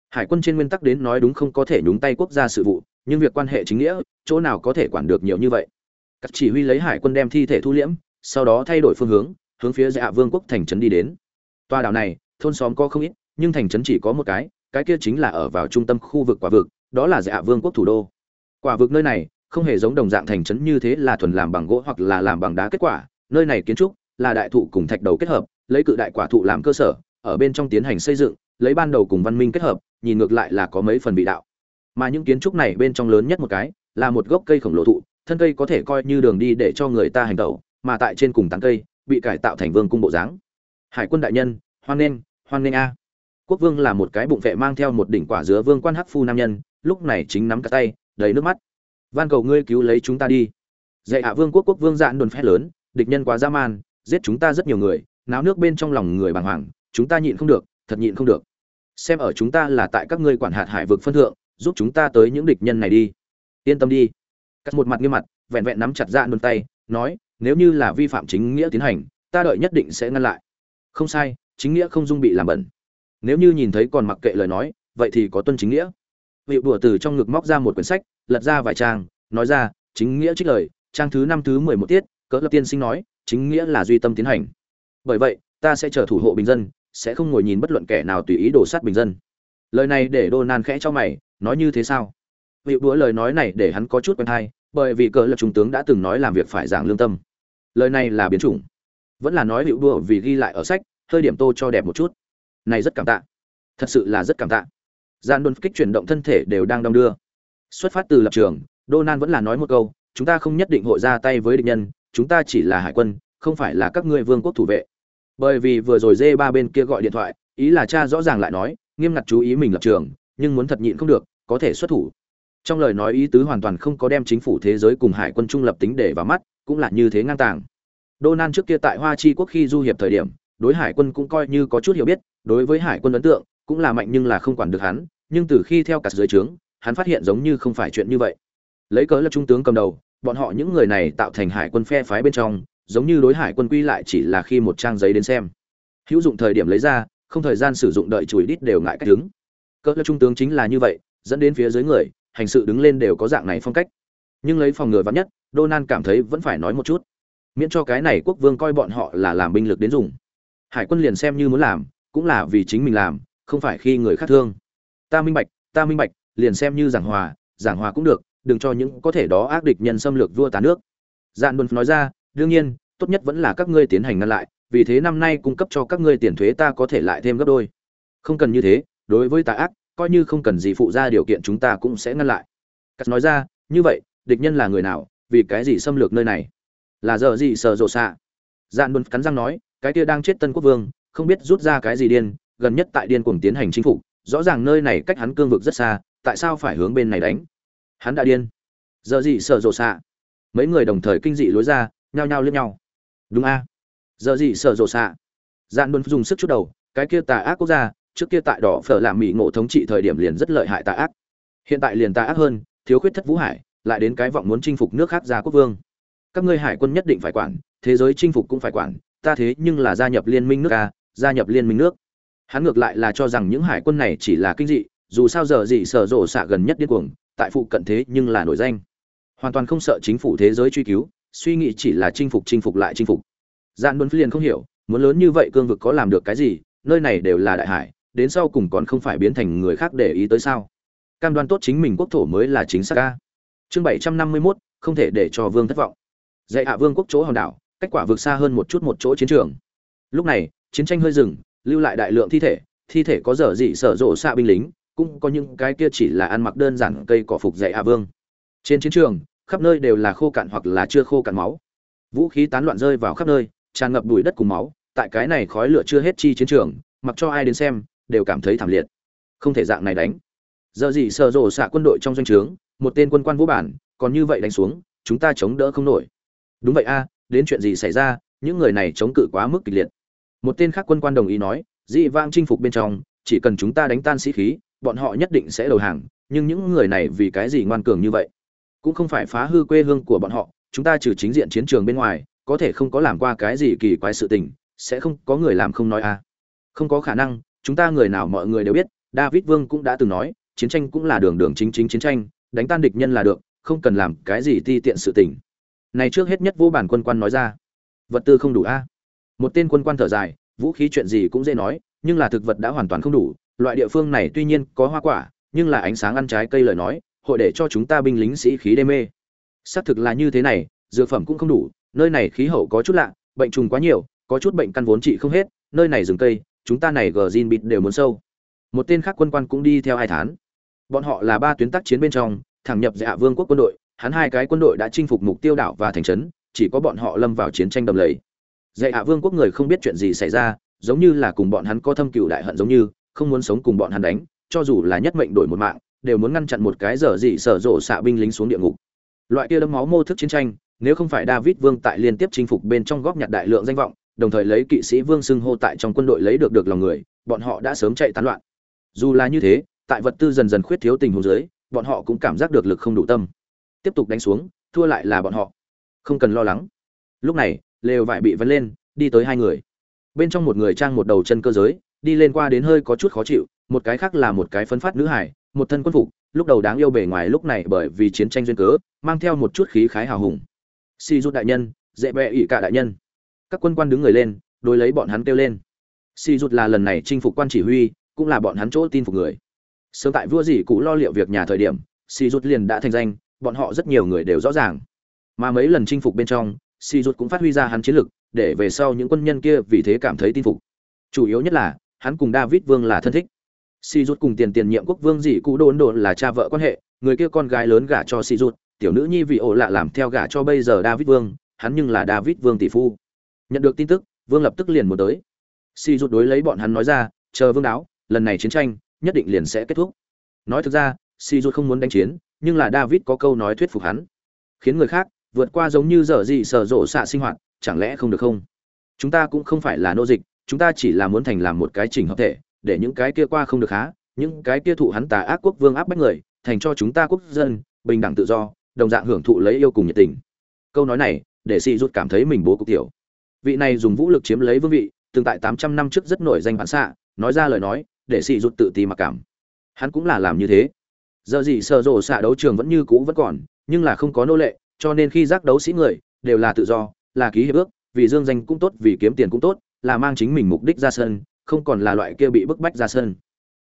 A: Hải quân trên nguyên tắc đến nói đúng không có thể nhúng tay quốc gia sự vụ, nhưng việc quan hệ chính nghĩa, chỗ nào có thể quản được nhiều như vậy? Cắt chỉ huy lấy hải quân đem thi thể thu liễm, sau đó thay đổi phương hướng hướng phía dạ vương quốc thành trấn đi đến. Tòa đảo này, thôn xóm có không ít, nhưng thành trấn chỉ có một cái cái kia chính là ở vào trung tâm khu vực quả vực đó là dạ vương quốc thủ đô. Quả vực nơi này không hề giống đồng dạng thành trấn như thế là thuần làm bằng gỗ hoặc là làm bằng đá kết quả. Nơi này kiến trúc là đại thụ cùng thạch đầu kết hợp, lấy cự đại quả thụ làm cơ sở, ở bên trong tiến hành xây dựng, lấy ban đầu cùng văn minh kết hợp, nhìn ngược lại là có mấy phần bị đạo. Mà những kiến trúc này bên trong lớn nhất một cái là một gốc cây khổng lồ thụ, thân cây có thể coi như đường đi để cho người ta hành tẩu, mà tại trên cùng tán cây bị cải tạo thành vương cung bộ dáng. Hải quân đại nhân, hoan nghênh hoan nghênh a. Quốc vương là một cái bụng vệ mang theo một đỉnh quả dứa vương quan hắc phu nam nhân lúc này chính nắm cả tay, đầy nước mắt. Van cầu ngươi cứu lấy chúng ta đi. Dạy hạ vương quốc quốc vương dạn đồn phép lớn, địch nhân quá dã man, giết chúng ta rất nhiều người, náo nước bên trong lòng người bàng hoàng, chúng ta nhịn không được, thật nhịn không được. Xem ở chúng ta là tại các ngươi quản hạt hải vực phân thượng, giúp chúng ta tới những địch nhân này đi. Yên tâm đi. Cắt một mặt nghiêm mặt, vẹn vẹn nắm chặt dạn đồn tay, nói, nếu như là vi phạm chính nghĩa tiến hành, ta đợi nhất định sẽ ngăn lại. Không sai, chính nghĩa không dung bị làm bẩn. Nếu như nhìn thấy còn mặc kệ lời nói, vậy thì có tuân chính nghĩa vị đùa từ trong ngực móc ra một quyển sách, lật ra vài trang, nói ra, chính nghĩa trích lời, trang thứ năm thứ mười một tiết, cỡ lập tiên sinh nói, chính nghĩa là duy tâm tiến hành. Bởi vậy, ta sẽ chờ thủ hộ bình dân, sẽ không ngồi nhìn bất luận kẻ nào tùy ý đổ sát bình dân. Lời này để đô nan khẽ cho mày, nói như thế sao? Vị bùa lời nói này để hắn có chút quen thai, bởi vì cỡ lập trung tướng đã từng nói làm việc phải giảng lương tâm. Lời này là biến chủng. Vẫn là nói hiệu đùa vì ghi lại ở sách, hơi điểm tô cho đẹp một chút. Này rất cảm tạ. Thật sự là rất cảm tạ gian đôn kích chuyển động thân thể đều đang đong đưa xuất phát từ lập trường Donan vẫn là nói một câu, chúng ta không nhất định hội ra tay với địch nhân, chúng ta chỉ là hải quân, không phải là các ngươi vương quốc thủ vệ. Bởi vì vừa rồi Dê ba bên kia gọi điện thoại, ý là cha rõ ràng lại nói, nghiêm ngặt chú ý mình lập trường, nhưng muốn thật nhịn không được, có thể xuất thủ. Trong lời nói ý tứ hoàn toàn không có đem chính phủ thế giới cùng hải quân trung lập tính để vào mắt, cũng là như thế ngang tàng. Donan trước kia tại Hoa Chi quốc khi du hiệp thời điểm, đối hải quân cũng coi như có chút hiểu biết, đối với hải quân ấn tượng cũng là mạnh nhưng là không quản được hắn, nhưng từ khi theo cả dưới trướng, hắn phát hiện giống như không phải chuyện như vậy. Lấy cớ là trung tướng cầm đầu bọn họ những người này tạo thành hải quân phe phái bên trong giống như đối hải quân quy lại chỉ là khi một trang giấy đến xem. Hữu dụng thời điểm lấy ra không thời gian sử dụng đợi chùi đít đều ngại cách đứng. Cớ là trung tướng chính là như vậy dẫn đến phía dưới người hành sự đứng lên đều có dạng này phong cách. Nhưng lấy phòng ngừa vắn nhất Donan cảm thấy vẫn phải nói một chút. Miễn cho cái này quốc vương coi bọn họ là làm binh lực đến dùng. Hải quân liền xem như muốn làm cũng là vì chính mình làm không phải khi người khác thương. Ta minh bạch, ta minh bạch, liền xem như giảng hòa giảng hòa cũng được, đừng cho những có thể đó ác địch nhân xâm lược vua tá nước. Dạn đồn nói ra, đương nhiên, tốt nhất vẫn là các ngươi tiến hành ngăn lại, vì thế năm nay cung cấp cho các ngươi tiền thuế ta có thể lại thêm gấp đôi. Không cần như thế, đối với tà ác, coi như không cần gì phụ ra điều kiện chúng ta cũng sẽ ngăn lại. Cắt nói ra, như vậy, địch nhân là người nào, vì cái gì xâm lược nơi này? Là giờ gì sợ rộ xạ? Dạn đồn cắn răng nói, cái kia đang chết tân quốc vương, không biết rút ra cái gì điên gần nhất tại điên cuồng tiến hành chính phủ rõ ràng nơi này cách hắn cương vực rất xa, tại sao phải hướng bên này đánh? Hắn đã điên. Giờ gì sợ rồ xạ? Mấy người đồng thời kinh dị lối ra, nhao nhao liếc nhau. Đúng a. Giờ gì sợ rồ xạ? Dạn luôn dùng sức chút đầu, cái kia tà ác quốc gia, trước kia tại đỏ phở làm mỹ ngộ thống trị thời điểm liền rất lợi hại tà ác. Hiện tại liền tà ác hơn, thiếu khuyết thất vũ hải, lại đến cái vọng muốn chinh phục nước khác gia quốc vương. Các ngươi hải quân nhất định phải quản, thế giới chinh phục cũng phải quản, ta thế nhưng là gia nhập liên minh nước a, gia nhập liên minh nước hắn ngược lại là cho rằng những hải quân này chỉ là kinh dị, dù sao giờ gì sở rộ xạ gần nhất điên cuồng, tại phụ cận thế nhưng là nổi danh. Hoàn toàn không sợ chính phủ thế giới truy cứu, suy nghĩ chỉ là chinh phục chinh phục lại chinh phục. Dạn đồn liền không hiểu, muốn lớn như vậy cương vực có làm được cái gì, nơi này đều là đại hải, đến sau cùng còn không phải biến thành người khác để ý tới sao? Cam đoan tốt chính mình quốc thổ mới là chính xác ca chương bảy trăm năm mươi mốt, không thể để cho vương thất vọng. Dạy hạ vương quốc chỗ hòn đảo, cách quả vượt xa hơn một chút một chỗ chiến trường. Lúc này, chiến tranh hơi dừng lưu lại đại lượng thi thể thi thể có dở dị sở rộ xạ binh lính, cũng có những cái kia chỉ là ăn mặc đơn giản cây cỏ phục dạy hạ vương. Trên chiến trường, khắp nơi đều là khô cạn hoặc là chưa khô cạn máu. Vũ khí tán loạn rơi vào khắp nơi, tràn ngập bụi đất cùng máu, tại cái này khói lửa chưa hết chi chiến trường, mặc cho ai đến xem, đều cảm thấy thảm liệt. Không thể dạng này đánh. Giờ gì sợ rộ xạ quân đội trong doanh trướng, một tên quân quan vũ bản, còn như vậy đánh xuống, chúng ta chống đỡ không nổi. Đúng vậy a, đến chuyện gì xảy ra, những người này chống cự quá mức kịch liệt một tên khác quân quan đồng ý nói dị vang chinh phục bên trong, chỉ cần chúng ta đánh tan sĩ khí, bọn họ nhất định sẽ đầu hàng, nhưng những người này vì cái gì ngoan cường như vậy? Cũng không phải phá hư quê hương của bọn họ, chúng ta trừ chính diện chiến trường bên ngoài, có thể không có làm qua cái gì kỳ quái sự tình, sẽ không có người làm không nói a không có khả năng, chúng ta người nào mọi người đều biết, david vương cũng đã từng nói, chiến tranh cũng là đường đường chính chính chiến tranh, đánh tan địch nhân là được, không cần làm cái gì ti tiện sự tình. Này trước hết nhất vô bản quân quan nói ra. Vật tư không đủ a một tên quân quan thở dài, vũ khí chuyện gì cũng dễ nói, nhưng là thực vật đã hoàn toàn không đủ, loại địa phương này tuy nhiên có hoa quả, nhưng là ánh sáng ăn trái cây lời nói, hội để cho chúng ta binh lính sĩ khí đê mê. Xác thực là như thế này, dược phẩm cũng không đủ, nơi này khí hậu có chút lạ, bệnh trùng quá nhiều, có chút bệnh căn vốn trị không hết, nơi này rừng cây, chúng ta này gờ zin bịt đều muốn sâu. Một tên khác quân quan cũng đi theo hai tháng bọn họ là ba tuyến tác chiến bên trong, thẳng nhập dạ vương quốc quân đội, hắn hai cái quân đội đã chinh phục mục tiêu đảo và thành trấn, chỉ có bọn họ lâm vào chiến tranh đầm lầy dạy hạ vương quốc người không biết chuyện gì xảy ra, giống như là cùng bọn hắn có thâm cựu đại hận giống như, không muốn sống cùng bọn hắn đánh, cho dù là nhất mệnh đổi một mạng, đều muốn ngăn chặn một cái dở dị sở rộ xạ binh lính xuống địa ngục. Loại kia đấm máu mô thức chiến tranh, nếu không phải david vương tại liên tiếp chinh phục bên trong góp nhặt đại lượng danh vọng, đồng thời lấy kỵ sĩ vương xưng hô tại trong quân đội lấy được được lòng người, bọn họ đã sớm chạy tán loạn. Dù là như thế, tại vật tư dần dần khuyết thiếu tình huống dưới, bọn họ cũng cảm giác được lực không đủ tâm. Tiếp tục đánh xuống, thua lại là bọn họ. Không cần lo lắng. Lúc này lều vải bị vấn lên, đi tới hai người. Bên trong một người trang một đầu chân cơ giới, đi lên qua đến hơi có chút khó chịu, một cái khác là một cái phấn phát nữ hải, một thân quân phục, lúc đầu đáng yêu bề ngoài lúc này bởi vì chiến tranh duyên cớ, mang theo một chút khí khái hào hùng. Si rút đại nhân, dễ bẹ ỷ cả đại nhân. Các quân quan đứng người lên, đối lấy bọn hắn kêu lên. Si rút là lần này chinh phục quan chỉ huy, cũng là bọn hắn chỗ tin phục người. Sớm tại vua dì cụ lo liệu việc nhà thời điểm, si rút liền đã thành danh, bọn họ rất nhiều người đều rõ ràng. Mà mấy lần chinh phục bên trong si rút cũng phát huy ra hắn chiến lực, để về sau những quân nhân kia vì thế cảm thấy tin phục. Chủ yếu nhất là, hắn cùng david vương là thân thích. Si rút cùng tiền tiền nhiệm quốc vương dị cụ đôn đồn là cha vợ quan hệ, người kia con gái lớn gả cho si rút tiểu nữ nhi vị ổ lạ làm theo gả cho bây giờ david vương, hắn nhưng là david vương tỷ phu. Nhận được tin tức, vương lập tức liền một tới. Si rút đối lấy bọn hắn nói ra, chờ vương đáo, lần này chiến tranh, nhất định liền sẽ kết thúc. Nói thực ra si rút không muốn đánh chiến, nhưng là david có câu nói thuyết phục hắn. Khiến người khác vượt qua giống như dở gì sở rộ xạ sinh hoạt, chẳng lẽ không được không? Chúng ta cũng không phải là nô dịch, chúng ta chỉ là muốn thành làm một cái trình hợp thể, để những cái kia qua không được há những cái kia thụ hắn tà ác quốc vương áp bách người, thành cho chúng ta quốc dân, bình đẳng tự do, đồng dạng hưởng thụ lấy yêu cùng nhiệt tình. Câu nói này, để si rút cảm thấy mình bố cục tiểu. Vị này dùng vũ lực chiếm lấy vương vị, từng tại tám trăm năm trước rất nổi danh bản xạ, nói ra lời nói, để si rút tự ti mặc cảm. Hắn cũng là làm như thế. Giờ gì sợ rộ xạ đấu trường vẫn như cũ vẫn còn, nhưng là không có nô lệ cho nên khi giác đấu sĩ người, đều là tự do, là ký hiệp ước, vì dương danh cũng tốt, vì kiếm tiền cũng tốt, là mang chính mình mục đích ra sân, không còn là loại kia bị bức bách ra sân.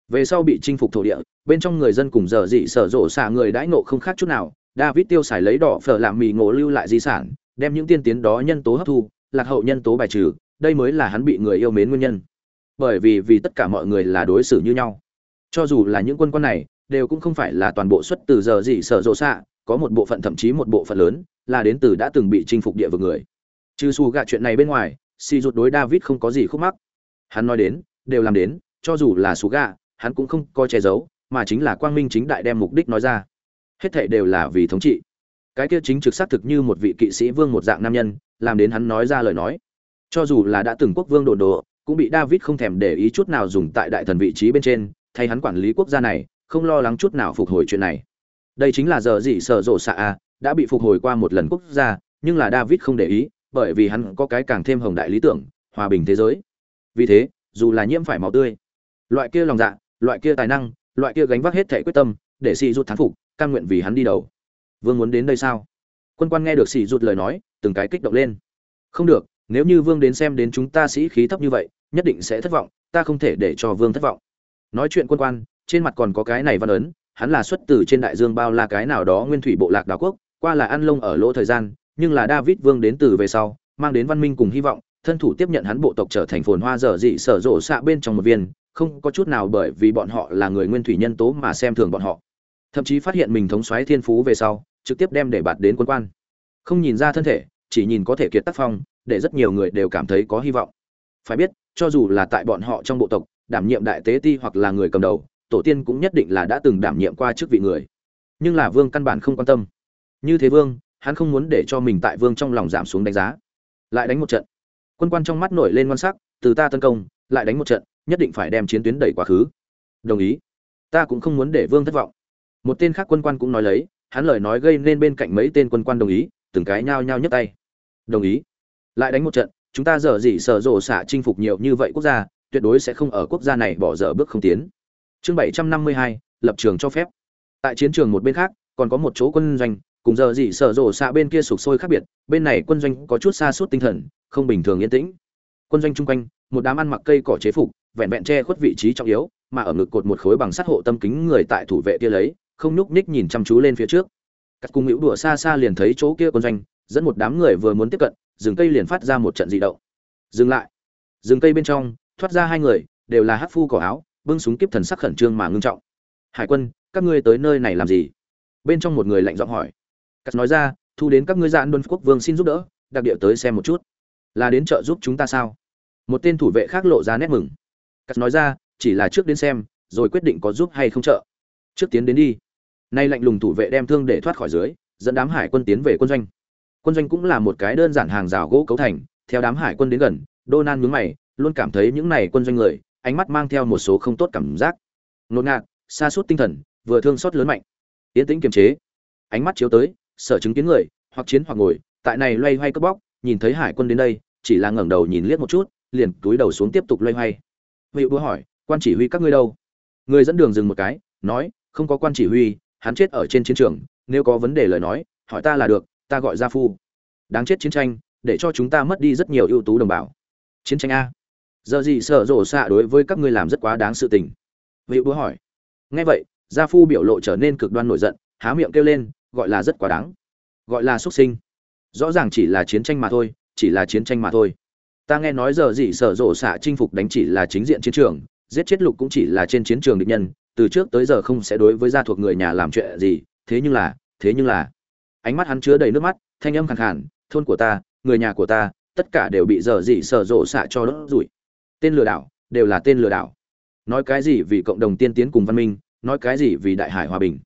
A: Về sau bị chinh phục thổ địa, bên trong người dân cùng giờ dị sở rộ xạ người đãi nộ không khác chút nào, david tiêu xài lấy đỏ phở làm mì ngộ lưu lại di sản, đem những tiên tiến đó nhân tố hấp thu, lạc hậu nhân tố bài trừ, đây mới là hắn bị người yêu mến nguyên nhân. Bởi vì vì tất cả mọi người là đối xử như nhau. Cho dù là những quân quân này, đều cũng không phải là toàn bộ xuất từ giờ gì sở rộ xạ có một bộ phận thậm chí một bộ phận lớn là đến từ đã từng bị chinh phục địa vực người. Trừ xù gạ chuyện này bên ngoài si rụt đối david không có gì khúc mắc. Hắn nói đến, đều làm đến, cho dù là xù gạ, hắn cũng không coi che giấu, mà chính là quang minh chính đại đem mục đích nói ra. Hết thảy đều là vì thống trị. Cái kia chính trực xác thực như một vị kỵ sĩ vương một dạng nam nhân, làm đến hắn nói ra lời nói. Cho dù là đã từng quốc vương đồn đồ, cũng bị david không thèm để ý chút nào dùng tại đại thần vị trí bên trên, thay hắn quản lý quốc gia này, không lo lắng chút nào phục hồi chuyện này đây chính là giờ gì sợ rộ xạ a đã bị phục hồi qua một lần quốc gia, nhưng là david không để ý, bởi vì hắn có cái càng thêm hồng đại lý tưởng, hòa bình thế giới. Vì thế, dù là nhiễm phải máu tươi, loại kia lòng dạ loại kia tài năng, loại kia gánh vác hết thể quyết tâm, để xì rút thán phục căn nguyện vì hắn đi đầu. Vương muốn đến đây sao? Quân quan nghe được xì rút lời nói, từng cái kích động lên. Không được, nếu như vương đến xem đến chúng ta sĩ khí thấp như vậy, nhất định sẽ thất vọng, ta không thể để cho vương thất vọng. Nói chuyện quân quan, trên mặt còn có cái này văn ấn hắn là xuất từ trên đại dương bao la cái nào đó nguyên thủy bộ lạc đảo quốc, qua là ăn lông ở lỗ thời gian, nhưng là david vương đến từ về sau, mang đến văn minh cùng hy vọng, thân thủ tiếp nhận hắn bộ tộc trở thành phồn hoa dở dị sở rộ xạ bên trong một viên, không có chút nào bởi vì bọn họ là người nguyên thủy nhân tố mà xem thường bọn họ. Thậm chí phát hiện mình thống soái thiên phú về sau, trực tiếp đem để bạt đến quân quan. Không nhìn ra thân thể, chỉ nhìn có thể kiệt tác phong, để rất nhiều người đều cảm thấy có hy vọng. Phải biết, cho dù là tại bọn họ trong bộ tộc, đảm nhiệm đại tế ti hoặc là người cầm đầu tổ tiên cũng nhất định là đã từng đảm nhiệm qua chức vị người. Nhưng là vương căn bản không quan tâm. Như thế vương, hắn không muốn để cho mình tại vương trong lòng giảm xuống đánh giá. Lại đánh một trận. Quân quan trong mắt nổi lên ngon sắc, từ ta tấn công, lại đánh một trận, nhất định phải đem chiến tuyến đẩy quá khứ. Đồng ý. Ta cũng không muốn để vương thất vọng. Một tên khác quân quan cũng nói lấy, hắn lời nói gây nên bên cạnh mấy tên quân quan đồng ý, từng cái nhao nhao nhấc tay. Đồng ý. Lại đánh một trận, chúng ta dở dỉ sở rộ xạ chinh phục nhiều như vậy quốc gia, tuyệt đối sẽ không ở quốc gia này bỏ dở bước không tiến chương bảy trăm năm mươi hai, lập trường cho phép. Tại chiến trường một bên khác, còn có một chỗ quân doanh, cùng giờ dị sở rộ xạ bên kia sụp sôi khác biệt, bên này quân doanh có chút xa suốt tinh thần, không bình thường yên tĩnh. Quân doanh chung quanh, một đám ăn mặc cây cỏ chế phục, vẹn vẹn che khuất vị trí trọng yếu, mà ở ngực cột một khối bằng sắt hộ tâm kính người tại thủ vệ kia lấy, không nhúc nhích nhìn chăm chú lên phía trước. Các cung hữu đùa xa xa liền thấy chỗ kia quân doanh, dẫn một đám người vừa muốn tiếp cận, rừng cây liền phát ra một trận dị động. Dừng lại. Rừng cây bên trong, thoát ra hai người, đều là hát phu cỏ áo bưng súng kiếp thần sắc khẩn trương mà ngưng trọng. Hải quân các ngươi tới nơi này làm gì? Bên trong một người lạnh giọng hỏi. Cắt nói ra thu đến các ngươi dạn đôn quốc vương xin giúp đỡ đặc địa tới xem một chút. Là đến trợ giúp chúng ta sao? Một tên thủ vệ khác lộ ra nét mừng. Cắt nói ra chỉ là trước đến xem rồi quyết định có giúp hay không trợ. Trước tiến đến đi. Nay lạnh lùng thủ vệ đem thương để thoát khỏi dưới dẫn đám hải quân tiến về quân doanh. Quân doanh cũng là một cái đơn giản hàng rào gỗ cấu thành theo đám hải quân đến gần Donan nhướng mày, luôn cảm thấy những này quân doanh người, ánh mắt mang theo một số không tốt cảm giác. ngột ngạt, xa suốt tinh thần, vừa thương xót lớn mạnh. Tiến tĩnh kiềm chế. Ánh mắt chiếu tới, sở chứng kiến người, hoặc chiến hoặc ngồi, tại này loay hoay cướp bóc, nhìn thấy hải quân đến đây, chỉ là ngẩng đầu nhìn liếc một chút, liền túi đầu xuống tiếp tục loay hoay. Vị búa hỏi, quan chỉ huy các ngươi đâu? Người dẫn đường dừng một cái, nói, không có quan chỉ huy, hắn chết ở trên chiến trường, nếu có vấn đề lời nói, hỏi ta là được, ta gọi gia phu. Đáng chết chiến tranh, để cho chúng ta mất đi rất nhiều ưu tú đồng bào chiến tranh a giờ gì sợ rộ xạ đối với các ngươi làm rất quá đáng sự tình. Vị búa hỏi. Nghe vậy, gia phu biểu lộ trở nên cực đoan nổi giận, há miệng kêu lên, gọi là rất quá đáng. Gọi là xuất sinh. Rõ ràng chỉ là chiến tranh mà thôi, chỉ là chiến tranh mà thôi. Ta nghe nói giờ gì sợ rộ xạ chinh phục đánh chỉ là chính diện chiến trường, giết chết lục cũng chỉ là trên chiến trường địch nhân, từ trước tới giờ không sẽ đối với gia thuộc người nhà làm chuyện gì, thế nhưng là, thế nhưng là. Ánh mắt hắn chứa đầy nước mắt, thanh âm khàn khàn, thôn của ta, người nhà của ta, tất cả đều bị giờ dị sở rộ xạ cho đốt rủi tên lừa đảo, đều là tên lừa đảo. Nói cái gì vì cộng đồng tiên tiến cùng văn minh, nói cái gì vì đại hải hòa bình.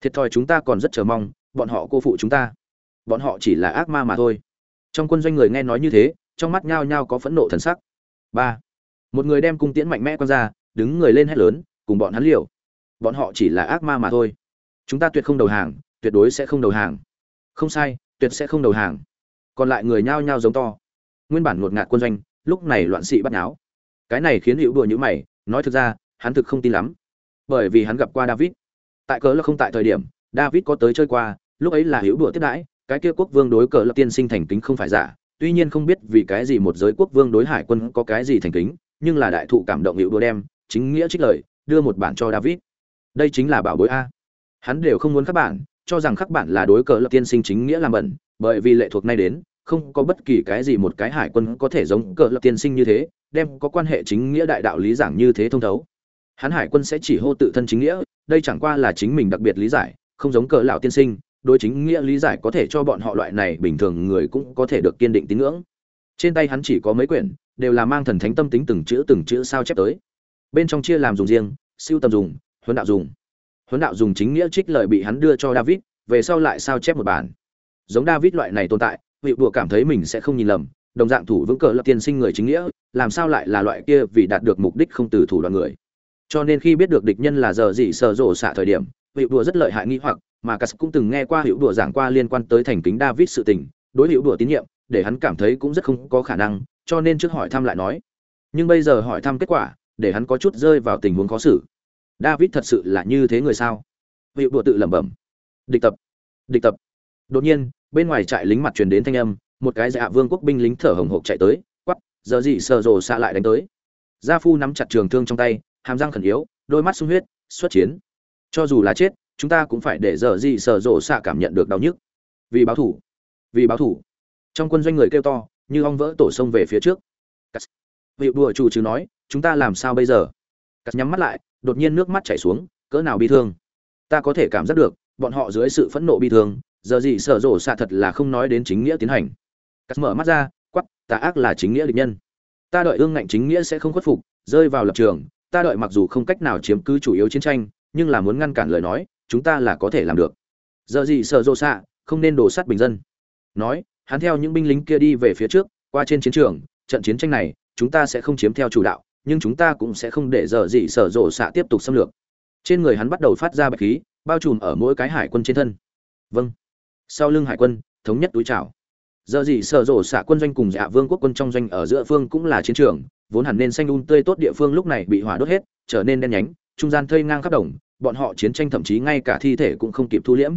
A: Thiệt thòi chúng ta còn rất chờ mong, bọn họ cô phụ chúng ta. Bọn họ chỉ là ác ma mà thôi. Trong quân doanh người nghe nói như thế, trong mắt nhao nhao có phẫn nộ thần sắc. Ba. Một người đem cung tiễn mạnh mẽ q ra, đứng người lên hét lớn, cùng bọn hắn liều. Bọn họ chỉ là ác ma mà thôi. Chúng ta tuyệt không đầu hàng, tuyệt đối sẽ không đầu hàng. Không sai, tuyệt sẽ không đầu hàng. Còn lại người nhao nhao giống to. Nguyên bản ngột ngạt quân doanh, lúc này loạn sĩ bắt náo cái này khiến hữu đùa nhữ mày, nói thực ra, hắn thực không tin lắm. Bởi vì hắn gặp qua david. Tại cớ là không tại thời điểm, david có tới chơi qua, lúc ấy là hữu đùa tiếp đãi, cái kia quốc vương đối cờ là tiên sinh thành kính không phải giả, tuy nhiên không biết vì cái gì một giới quốc vương đối hải quân có cái gì thành kính, nhưng là đại thụ cảm động hữu đùa đem, chính nghĩa trích lời, đưa một bản cho david. Đây chính là bảo bối a. Hắn đều không muốn các bạn cho rằng các bạn là đối cờ lập tiên sinh chính nghĩa làm bẩn, bởi vì lệ thuộc nay đến không có bất kỳ cái gì một cái hải quân có thể giống cờ lập tiên sinh như thế, đem có quan hệ chính nghĩa đại đạo lý giảng như thế thông thấu. Hắn hải quân sẽ chỉ hô tự thân chính nghĩa, đây chẳng qua là chính mình đặc biệt lý giải, không giống cờ lão tiên sinh, đối chính nghĩa lý giải có thể cho bọn họ loại này bình thường người cũng có thể được kiên định tín ngưỡng. Trên tay hắn chỉ có mấy quyển, đều là mang thần thánh tâm tính từng chữ từng chữ sao chép tới. Bên trong chia làm dùng riêng, siêu tầm dùng, huấn đạo dùng. Huấn đạo dùng chính nghĩa trích lời bị hắn đưa cho david, về sau lại sao chép một bản. Giống david loại này tồn tại vị đùa cảm thấy mình sẽ không nhìn lầm, đồng dạng thủ vững cờ lập tiên sinh người chính nghĩa, làm sao lại là loại kia vì đạt được mục đích không từ thủ đoạn người. Cho nên khi biết được địch nhân là giờ gì sờ rộ xạ thời điểm, vị đùa rất lợi hại nghi hoặc, mà cắt cũng từng nghe qua hiệu đùa giảng qua liên quan tới thành kính david sự tình, đối hiệu đùa tín nhiệm, để hắn cảm thấy cũng rất không có khả năng, cho nên trước hỏi thăm lại nói. Nhưng bây giờ hỏi thăm kết quả, để hắn có chút rơi vào tình huống khó xử. David thật sự là như thế người sao? Vị đùa tự lẩm bẩm. Địch tập. Địch tập. Đột nhiên bên ngoài trại lính mặt truyền đến thanh âm, một cái dạ vương quốc binh lính thở hồng hộc chạy tới quắp giờ gì sợ rồ xạ lại đánh tới. Gia phu nắm chặt trường thương trong tay, hàm răng khẩn yếu, đôi mắt sung huyết, xuất chiến. Cho dù là chết, chúng ta cũng phải để giờ gì sợ rồ xạ cảm nhận được đau nhức. Vì báo thủ. Vì báo thủ. Trong quân doanh người kêu to, như ong vỡ tổ sông về phía trước. Vị đùa chủ chứ nói, chúng ta làm sao bây giờ? Cắt nhắm mắt lại, đột nhiên nước mắt chảy xuống, cỡ nào bi thương? Ta có thể cảm giác được, bọn họ dưới sự phẫn nộ bi thương giờ gì sở rộ xạ thật là không nói đến chính nghĩa tiến hành. Cắt mở mắt ra quắp tà ác là chính nghĩa địch nhân. Ta đợi ương ngạnh chính nghĩa sẽ không khuất phục, rơi vào lập trường, ta đợi mặc dù không cách nào chiếm cứ chủ yếu chiến tranh, nhưng là muốn ngăn cản lời nói, chúng ta là có thể làm được. Giờ gì sợ rộ xạ, không nên đổ sát bình dân. Nói, hắn theo những binh lính kia đi về phía trước, qua trên chiến trường, trận chiến tranh này, chúng ta sẽ không chiếm theo chủ đạo, nhưng chúng ta cũng sẽ không để giờ gì sở rộ xạ tiếp tục xâm lược. Trên người hắn bắt đầu phát ra bạch khí, bao trùm ở mỗi cái hải quân trên thân. Vâng sau lưng hải quân, thống nhất túi chảo. Giờ gì sở rộ xạ quân doanh cùng dạ vương quốc quân trong doanh ở giữa phương cũng là chiến trường, vốn hẳn nên xanh un tươi tốt địa phương lúc này bị hỏa đốt hết, trở nên đen nhánh, trung gian thây ngang khắp đồng, bọn họ chiến tranh thậm chí ngay cả thi thể cũng không kịp thu liễm.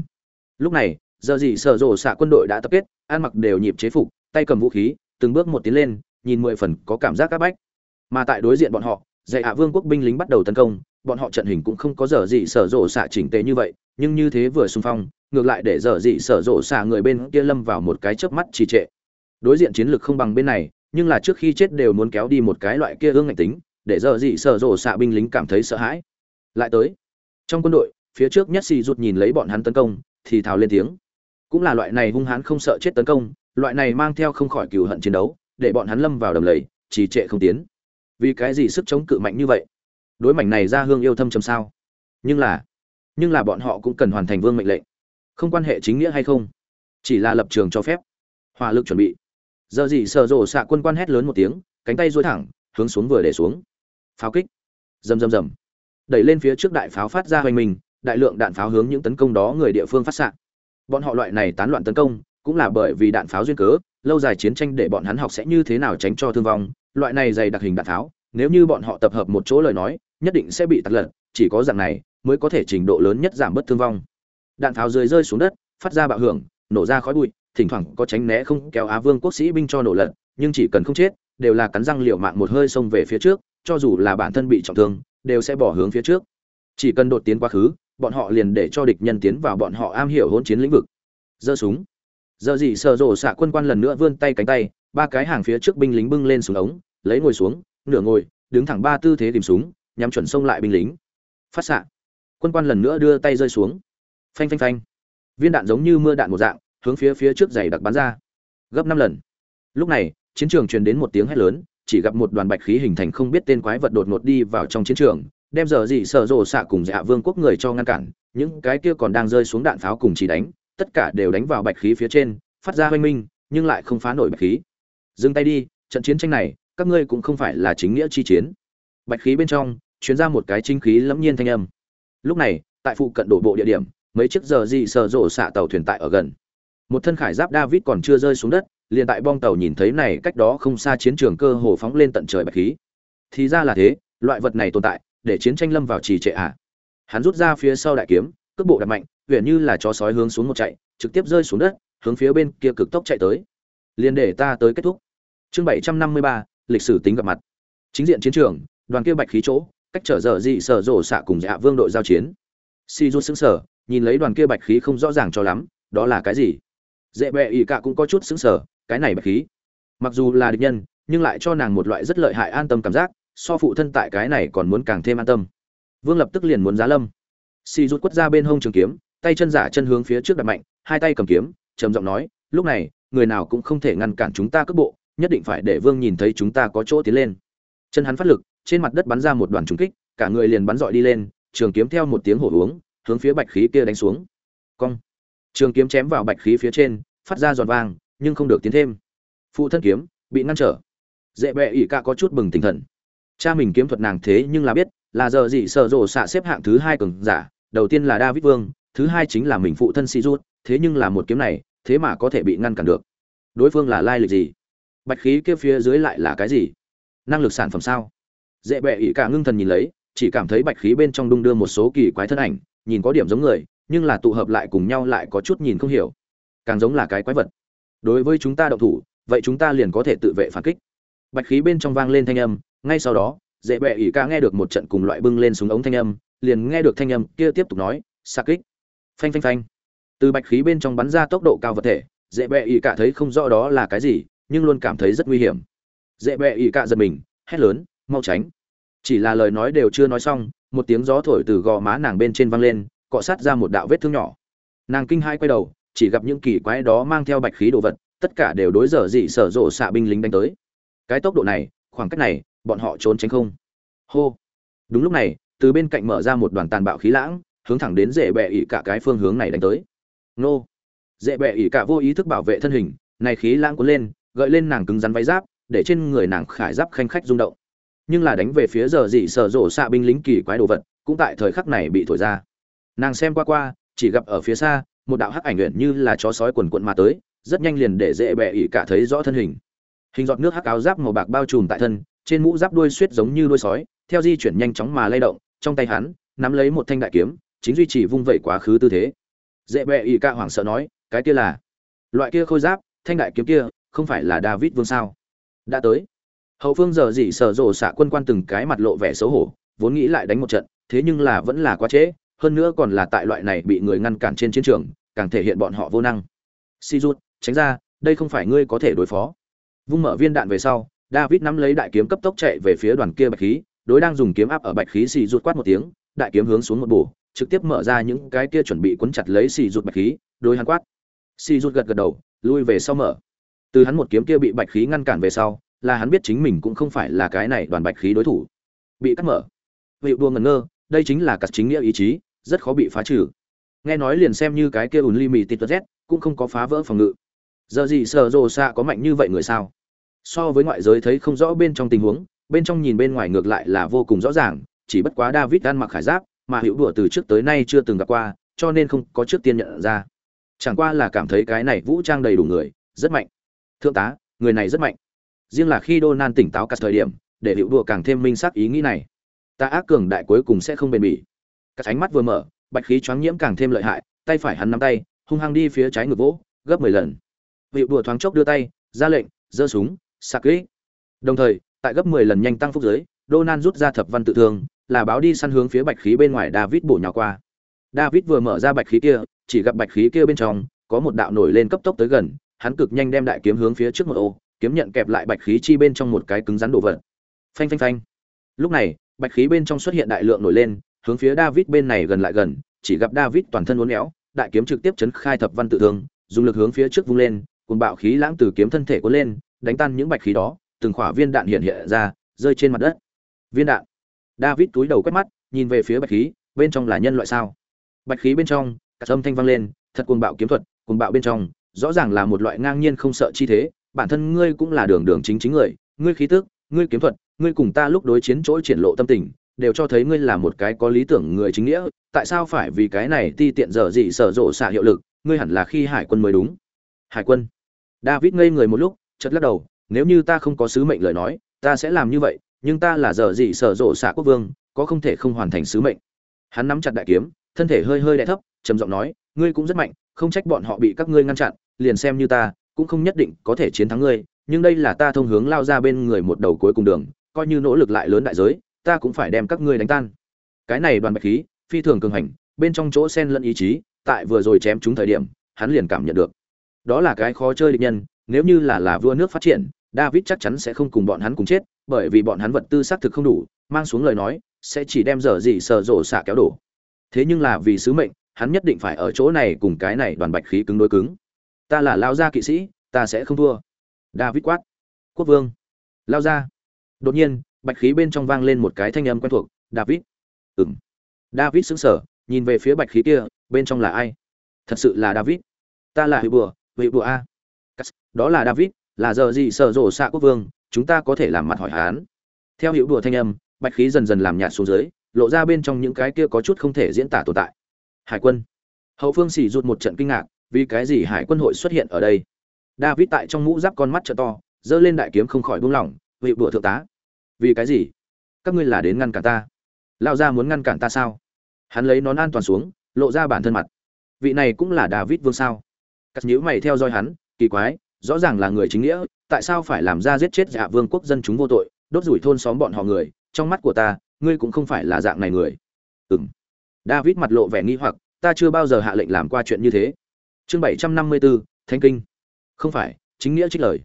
A: Lúc này, giờ gì sở rộ xạ quân đội đã tập kết, ăn mặc đều nhịp chế phục, tay cầm vũ khí, từng bước một tiến lên, nhìn mười phần có cảm giác các bách. Mà tại đối diện bọn họ, dạy hạ vương quốc binh lính bắt đầu tấn công bọn họ trận hình cũng không có giờ gì sở rộ xạ chỉnh tề như vậy, nhưng như thế vừa xung phong, ngược lại để giờ gì sở rộ xạ người bên kia lâm vào một cái chớp mắt trì trệ. Đối diện chiến lược không bằng bên này, nhưng là trước khi chết đều muốn kéo đi một cái loại kia ương ngạch tính, để giờ gì sở rộ xạ binh lính cảm thấy sợ hãi. Lại tới, trong quân đội, phía trước nhất xì rụt nhìn lấy bọn hắn tấn công, thì thào lên tiếng. Cũng là loại này hung hãn không sợ chết tấn công, loại này mang theo không khỏi cừu hận chiến đấu, để bọn hắn lâm vào đầm lầy, trì trệ không tiến. Vì cái gì sức chống cự mạnh như vậy? Đối mảnh này ra hương yêu thâm trầm sao? Nhưng là nhưng là bọn họ cũng cần hoàn thành vương mệnh lệnh. Không quan hệ chính nghĩa hay không? Chỉ là lập trường cho phép. Hỏa lực chuẩn bị. Giờ gì sợ rộ xạ quân quan hét lớn một tiếng, cánh tay duỗi thẳng, hướng xuống vừa để xuống. Pháo kích. Rầm rầm rầm. Đẩy lên phía trước đại pháo phát ra hoành mình, đại lượng đạn pháo hướng những tấn công đó người địa phương phát xạ. Bọn họ loại này tán loạn tấn công, cũng là bởi vì đạn pháo duyên cớ, lâu dài chiến tranh để bọn hắn học sẽ như thế nào tránh cho thương vong. Loại này dày đặc hình đạn tháo nếu như bọn họ tập hợp một chỗ lời nói nhất định sẽ bị tạt lật, chỉ có dạng này mới có thể trình độ lớn nhất giảm bớt thương vong. Đạn pháo rơi rơi xuống đất, phát ra bạo hưởng, nổ ra khói bụi, thỉnh thoảng có tránh né không kéo á vương quốc sĩ binh cho nổ lật, nhưng chỉ cần không chết, đều là cắn răng liều mạng một hơi xông về phía trước, cho dù là bản thân bị trọng thương, đều sẽ bỏ hướng phía trước. Chỉ cần đột tiến quá khứ, bọn họ liền để cho địch nhân tiến vào bọn họ am hiểu hỗn chiến lĩnh vực. Giơ súng. Giờ gì sợ rộ xạ quân quan lần nữa vươn tay cánh tay, ba cái hàng phía trước binh lính bưng lên súng ống, lấy ngồi xuống, nửa ngồi, đứng thẳng ba tư thế tìm súng nhắm chuẩn xông lại binh lính. Phát xạ. Quân quan lần nữa đưa tay rơi xuống. Phanh phanh phanh. Viên đạn giống như mưa đạn một dạng, hướng phía phía trước giày đặc bắn ra. Gấp năm lần. Lúc này, chiến trường truyền đến một tiếng hét lớn, chỉ gặp một đoàn bạch khí hình thành không biết tên quái vật đột ngột đi vào trong chiến trường, đem giờ gì sợ rộ xạ cùng dạ vương quốc người cho ngăn cản, những cái kia còn đang rơi xuống đạn pháo cùng chỉ đánh, tất cả đều đánh vào bạch khí phía trên, phát ra hoanh minh, nhưng lại không phá nổi bạch khí. Dừng tay đi, trận chiến tranh này, các ngươi cũng không phải là chính nghĩa chi chiến. Bạch khí bên trong chuyến ra một cái chính khí lẫm nhiên thanh âm. Lúc này, tại phụ cận đổ bộ địa điểm, mấy chiếc giờ gì sờ rổ xạ tàu thuyền tại ở gần. Một thân khải giáp david còn chưa rơi xuống đất, liền tại bong tàu nhìn thấy này cách đó không xa chiến trường cơ hồ phóng lên tận trời bạch khí. Thì ra là thế, loại vật này tồn tại, để chiến tranh lâm vào trì trệ ạ à. hắn rút ra phía sau đại kiếm, cước bộ đặt mạnh huyện như là chó sói hướng xuống một chạy, trực tiếp rơi xuống đất, hướng phía bên kia cực tốc chạy tới. Liền để ta tới kết thúc. Chương bảy trăm năm mươi ba, lịch sử tính gặp mặt. Chính diện chiến trường, đoàn kia bạch khí chỗ cách trở dở dị sở rổ xạ cùng dạ vương đội giao chiến. Si rút xứng sở nhìn lấy đoàn kia bạch khí không rõ ràng cho lắm, đó là cái gì? Dễ bẹ ỵ cả cũng có chút xứng sở cái này bạch khí. Mặc dù là địch nhân, nhưng lại cho nàng một loại rất lợi hại an tâm cảm giác, so phụ thân tại cái này còn muốn càng thêm an tâm. Vương lập tức liền muốn giá lâm. Si rút quất ra bên hông trường kiếm, tay chân giả chân hướng phía trước đặt mạnh, hai tay cầm kiếm, trầm giọng nói, lúc này, người nào cũng không thể ngăn cản chúng ta cước bộ, nhất định phải để vương nhìn thấy chúng ta có chỗ tiến lên. Chân hắn phát lực trên mặt đất bắn ra một đoàn trùng kích, cả người liền bắn dọi đi lên, trường kiếm theo một tiếng hổ uống, hướng phía bạch khí kia đánh xuống. Cong. Trường kiếm chém vào bạch khí phía trên, phát ra giòn vang, nhưng không được tiến thêm. Phụ thân kiếm, bị ngăn trở. Dễ bệ ỉ cả có chút bừng tỉnh thần. Cha mình kiếm thuật nàng thế nhưng là biết, là giờ gì sở rồ xạ xếp hạng thứ hai cường giả, đầu tiên là david vương, thứ hai chính là mình phụ thân si rút thế nhưng là một kiếm này, thế mà có thể bị ngăn cản được. Đối phương là lai lịch gì? Bạch khí kia phía dưới lại là cái gì? Năng lực sản phẩm sao? Dễ bẹ ỉ cả ngưng thần nhìn lấy, chỉ cảm thấy bạch khí bên trong đung đưa một số kỳ quái thân ảnh, nhìn có điểm giống người, nhưng là tụ hợp lại cùng nhau lại có chút nhìn không hiểu. Càng giống là cái quái vật. Đối với chúng ta động thủ, vậy chúng ta liền có thể tự vệ phản kích. Bạch khí bên trong vang lên thanh âm, ngay sau đó, dễ bẹ ỉ ca nghe được một trận cùng loại bưng lên súng ống thanh âm, liền nghe được thanh âm kia tiếp tục nói xa kích. Phanh phanh phanh. Từ bạch khí bên trong bắn ra tốc độ cao vật thể, dễ bẹ ỉ cả thấy không rõ đó là cái gì, nhưng luôn cảm thấy rất nguy hiểm. Dễ bẹ ỉ cả giật mình, hét lớn, mau tránh chỉ là lời nói đều chưa nói xong, một tiếng gió thổi từ gò má nàng bên trên văng lên, cọ sát ra một đạo vết thương nhỏ. Nàng kinh hai quay đầu, chỉ gặp những kỳ quái đó mang theo bạch khí đồ vật, tất cả đều đối dở dị sở rộ xạ binh lính đánh tới. Cái tốc độ này, khoảng cách này, bọn họ trốn tránh không. Hô. Đúng lúc này, từ bên cạnh mở ra một đoàn tàn bạo khí lãng, hướng thẳng đến dễ bẹ ỉ cả cái phương hướng này đánh tới. Nô. Dễ bẹ ỉ cả vô ý thức bảo vệ thân hình, này khí lãng cuốn lên, gợi lên nàng cứng rắn váy giáp, để trên người nàng khải giáp khanh khách rung động nhưng là đánh về phía giờ dị sở rộ xạ binh lính kỳ quái đồ vật, cũng tại thời khắc này bị thổi ra. Nàng xem qua qua, chỉ gặp ở phía xa, một đạo hắc ảnh luyện như là chó sói quần quận mà tới, rất nhanh liền để dễ bẹ ỉ cả thấy rõ thân hình. Hình giọt nước hắc áo giáp màu bạc bao trùm tại thân, trên mũ giáp đuôi suýt giống như đuôi sói, theo di chuyển nhanh chóng mà lay động, trong tay hắn, nắm lấy một thanh đại kiếm, chính duy trì vung vẩy quá khứ tư thế. Dễ bẹ ỉ cả hoảng sợ nói, cái kia là? Loại kia khôi giáp, thanh đại kiếm kia, không phải là david vương sao? Đã tới hậu phương giờ dị sở rộ xạ quân quan từng cái mặt lộ vẻ xấu hổ, vốn nghĩ lại đánh một trận, thế nhưng là vẫn là quá trễ, hơn nữa còn là tại loại này bị người ngăn cản trên chiến trường, càng thể hiện bọn họ vô năng. Si rút, tránh ra, đây không phải ngươi có thể đối phó. Vung mở viên đạn về sau, david nắm lấy đại kiếm cấp tốc chạy về phía đoàn kia bạch khí, đối đang dùng kiếm áp ở bạch khí xì rút quát một tiếng, đại kiếm hướng xuống một bổ, trực tiếp mở ra những cái kia chuẩn bị cuốn chặt lấy xì rút bạch khí, đối hắn quát. Xì rút gật gật đầu, lui về sau mở. Từ hắn một kiếm kia bị bạch khí ngăn cản về sau là hắn biết chính mình cũng không phải là cái này đoàn bạch khí đối thủ. Bị cắt mở. Vị đua ngẩn ngơ, đây chính là cặt chính nghĩa ý chí, rất khó bị phá trừ. Nghe nói liền xem như cái kia ùn ly mì tít z, cũng không có phá vỡ phòng ngự. Giờ gì sợ rồ xạ có mạnh như vậy người sao? So với ngoại giới thấy không rõ bên trong tình huống, bên trong nhìn bên ngoài ngược lại là vô cùng rõ ràng, chỉ bất quá david ăn mặc khải giáp, mà hữu đùa từ trước tới nay chưa từng gặp qua, cho nên không có trước tiên nhận ra. Chẳng qua là cảm thấy cái này vũ trang đầy đủ người, rất mạnh. Thượng tá, người này rất mạnh riêng là khi Donan tỉnh táo cả thời điểm, để hữu đùa càng thêm minh xác ý nghĩ này. Ta ác cường đại cuối cùng sẽ không bền bỉ. Các ánh mắt vừa mở, bạch khí choáng nhiễm càng thêm lợi hại, tay phải hắn nắm tay, hung hăng đi phía trái ngực vỗ, gấp 10 lần. Hiệu đùa thoáng chốc đưa tay, ra lệnh, giơ súng, sạc kỹ. Đồng thời, tại gấp 10 lần nhanh tăng phúc giới, Donan rút ra thập văn tự thương, là báo đi săn hướng phía bạch khí bên ngoài David bổ nhào qua. David vừa mở ra bạch khí kia, chỉ gặp bạch khí kia bên trong có một đạo nổi lên cấp tốc tới gần, hắn cực nhanh đem đại kiếm hướng phía trước một ô, kiếm nhận kẹp lại bạch khí chi bên trong một cái cứng rắn đồ vật. Phanh phanh phanh. Lúc này, bạch khí bên trong xuất hiện đại lượng nổi lên, hướng phía David bên này gần lại gần, chỉ gặp David toàn thân uốn éo, đại kiếm trực tiếp chấn khai thập văn tự thương, dùng lực hướng phía trước vung lên, cuồng bạo khí lãng từ kiếm thân thể cuốn lên, đánh tan những bạch khí đó, từng khỏa viên đạn hiện hiện ra, rơi trên mặt đất. Viên đạn. David túi đầu quét mắt, nhìn về phía bạch khí, bên trong là nhân loại sao? Bạch khí bên trong, cả âm thanh vang lên, thật cuồng bạo kiếm thuật, cuồng bạo bên trong, rõ ràng là một loại ngang nhiên không sợ chi thế, bản thân ngươi cũng là đường đường chính chính người, ngươi khí tức, ngươi kiếm thuật, ngươi cùng ta lúc đối chiến chỗ triển lộ tâm tình, đều cho thấy ngươi là một cái có lý tưởng người chính nghĩa, tại sao phải vì cái này ti tiện dở dị sở rộ xạ hiệu lực, ngươi hẳn là khi hải quân mới đúng. Hải quân. David ngây người một lúc, chợt lắc đầu, nếu như ta không có sứ mệnh lời nói, ta sẽ làm như vậy, nhưng ta là dở dị sở rộ xạ quốc vương, có không thể không hoàn thành sứ mệnh. Hắn nắm chặt đại kiếm, thân thể hơi hơi đè thấp, trầm giọng nói, ngươi cũng rất mạnh, không trách bọn họ bị các ngươi ngăn chặn, liền xem như ta cũng không nhất định có thể chiến thắng ngươi, nhưng đây là ta thông hướng lao ra bên người một đầu cuối cùng đường, coi như nỗ lực lại lớn đại giới, ta cũng phải đem các ngươi đánh tan. Cái này đoàn bạch khí, phi thường cường hành, bên trong chỗ sen lẫn ý chí, tại vừa rồi chém chúng thời điểm, hắn liền cảm nhận được. Đó là cái khó chơi địch nhân, nếu như là là vua nước phát triển, david chắc chắn sẽ không cùng bọn hắn cùng chết, bởi vì bọn hắn vật tư xác thực không đủ, mang xuống lời nói, sẽ chỉ đem dở gì sợ rổ xả kéo đổ. Thế nhưng là vì sứ mệnh, hắn nhất định phải ở chỗ này cùng cái này đoàn bạch khí cứng đối cứng ta là lao gia kỵ sĩ, ta sẽ không thua. David quát. Quốc vương. Lao gia. đột nhiên, bạch khí bên trong vang lên một cái thanh âm quen thuộc, david. Ừng david sững sờ, nhìn về phía bạch khí kia, bên trong là ai? Thật sự là david. Ta là hữu bùa hữu bùa a. Đó là david, là giờ gì sợ rộ xạ quốc vương, chúng ta có thể làm mặt hỏi hán theo hữu đùa thanh âm, bạch khí dần dần làm nhạt xuống dưới, lộ ra bên trong những cái kia có chút không thể diễn tả tồn tại. Hải quân. Hậu phương xỉ rụt một trận kinh ngạc vì cái gì hải quân hội xuất hiện ở đây? David tại trong mũ giáp con mắt trợ to, giơ lên đại kiếm không khỏi buông lỏng, vị bụa thượng tá, vì cái gì? Các ngươi là đến ngăn cản ta. Lao ra muốn ngăn cản ta sao? Hắn lấy nón an toàn xuống, lộ ra bản thân mặt. Vị này cũng là david vương sao? Cắt nhữ mày theo dõi hắn, kỳ quái, rõ ràng là người chính nghĩa, tại sao phải làm ra giết chết dạ vương quốc dân chúng vô tội, đốt rủi thôn xóm bọn họ người, trong mắt của ta, ngươi cũng không phải là dạng này người. Ừ m david mặt lộ vẻ nghi hoặc, ta chưa bao giờ hạ lệnh làm qua chuyện như thế chương bảy trăm năm mươi bốn thanh kinh. Không phải, chính nghĩa trích lời.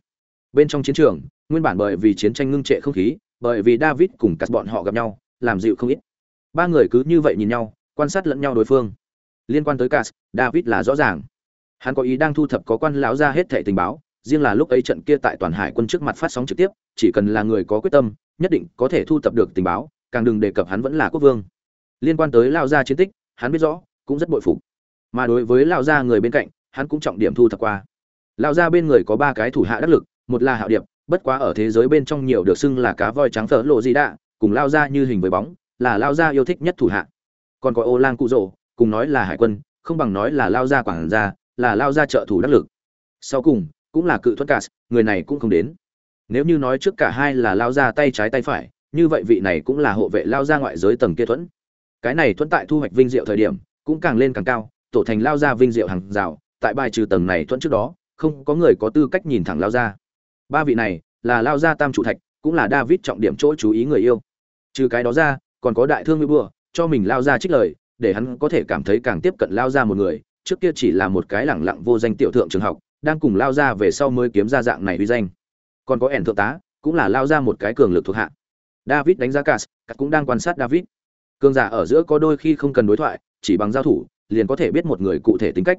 A: Bên trong chiến trường, nguyên bản bởi vì chiến tranh ngưng trệ không khí, bởi vì david cùng các bọn họ gặp nhau, làm dịu không ít. Ba người cứ như vậy nhìn nhau, quan sát lẫn nhau đối phương. Liên quan tới cas, david là rõ ràng. Hắn có ý đang thu thập có quan lão ra hết thẻ tình báo, riêng là lúc ấy trận kia tại toàn hải quân trước mặt phát sóng trực tiếp, chỉ cần là người có quyết tâm, nhất định có thể thu thập được tình báo, càng đừng đề cập hắn vẫn là quốc vương. Liên quan tới lao gia chiến tích, hắn biết rõ, cũng rất bội phục mà đối với lao gia người bên cạnh, hắn cũng trọng điểm thu thập qua. Lao gia bên người có ba cái thủ hạ đắc lực, một là hạo điệp, bất quá ở thế giới bên trong nhiều được xưng là cá voi trắng phở lộ gì đạ, cùng lao gia như hình với bóng, là lao gia yêu thích nhất thủ hạ. Còn có ô lang cụ rỗ, cùng nói là hải quân, không bằng nói là lao gia quảng gia, là lao gia trợ thủ đắc lực. Sau cùng, cũng là cự thuất cả người này cũng không đến. Nếu như nói trước cả hai là lao gia tay trái tay phải, như vậy vị này cũng là hộ vệ lao ra ngoại giới tầng kia thuẫn. Cái này thuẫn tại thu hoạch vinh diệu thời điểm, cũng càng lên càng cao tổ thành lao ra vinh diệu hàng rào, tại bài trừ tầng này thuẫn trước đó, không có người có tư cách nhìn thẳng lao ra. Ba vị này, là lao ra tam trụ thạch, cũng là david trọng điểm chỗ chú ý người yêu. Trừ cái đó ra, còn có đại thương như bùa, cho mình lao ra trích lời, để hắn có thể cảm thấy càng tiếp cận lao ra một người, trước kia chỉ là một cái lẳng lặng vô danh tiểu thượng trường học, đang cùng lao ra về sau mới kiếm ra dạng này uy danh. Còn có ẻn thượng tá, cũng là lao ra một cái cường lực thuộc hạ. David đánh giá cas cũng đang quan sát david. Cường giả ở giữa có đôi khi không cần đối thoại, chỉ bằng giao thủ liền có thể biết một người cụ thể tính cách.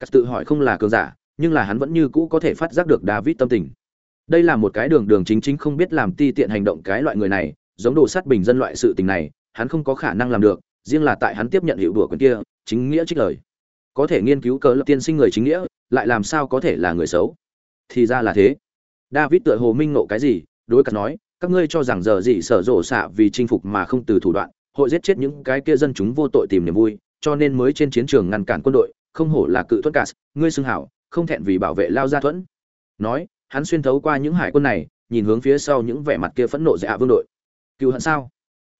A: Cắt tự hỏi không là cường giả, nhưng là hắn vẫn như cũ có thể phát giác được david tâm tình. Đây là một cái đường đường chính chính không biết làm ti tiện hành động cái loại người này, giống đồ sát bình dân loại sự tình này, hắn không có khả năng làm được, riêng là tại hắn tiếp nhận hiệu đùa quyền kia, chính nghĩa trích lời. Có thể nghiên cứu cớ lập tiên sinh người chính nghĩa, lại làm sao có thể là người xấu? Thì ra là thế. David tựa hồ minh nộ cái gì, đối cắt nói, các ngươi cho rằng giờ gì sở rộ xạ vì chinh phục mà không từ thủ đoạn, hội giết chết những cái kia dân chúng vô tội tìm niềm vui cho nên mới trên chiến trường ngăn cản quân đội, không hổ là cự thuẫn cả. ngươi xưng hảo, không thẹn vì bảo vệ lao gia thuẫn. Nói, hắn xuyên thấu qua những hải quân này, nhìn hướng phía sau những vẻ mặt kia phẫn nộ dạ vương đội. Cựu hận sao?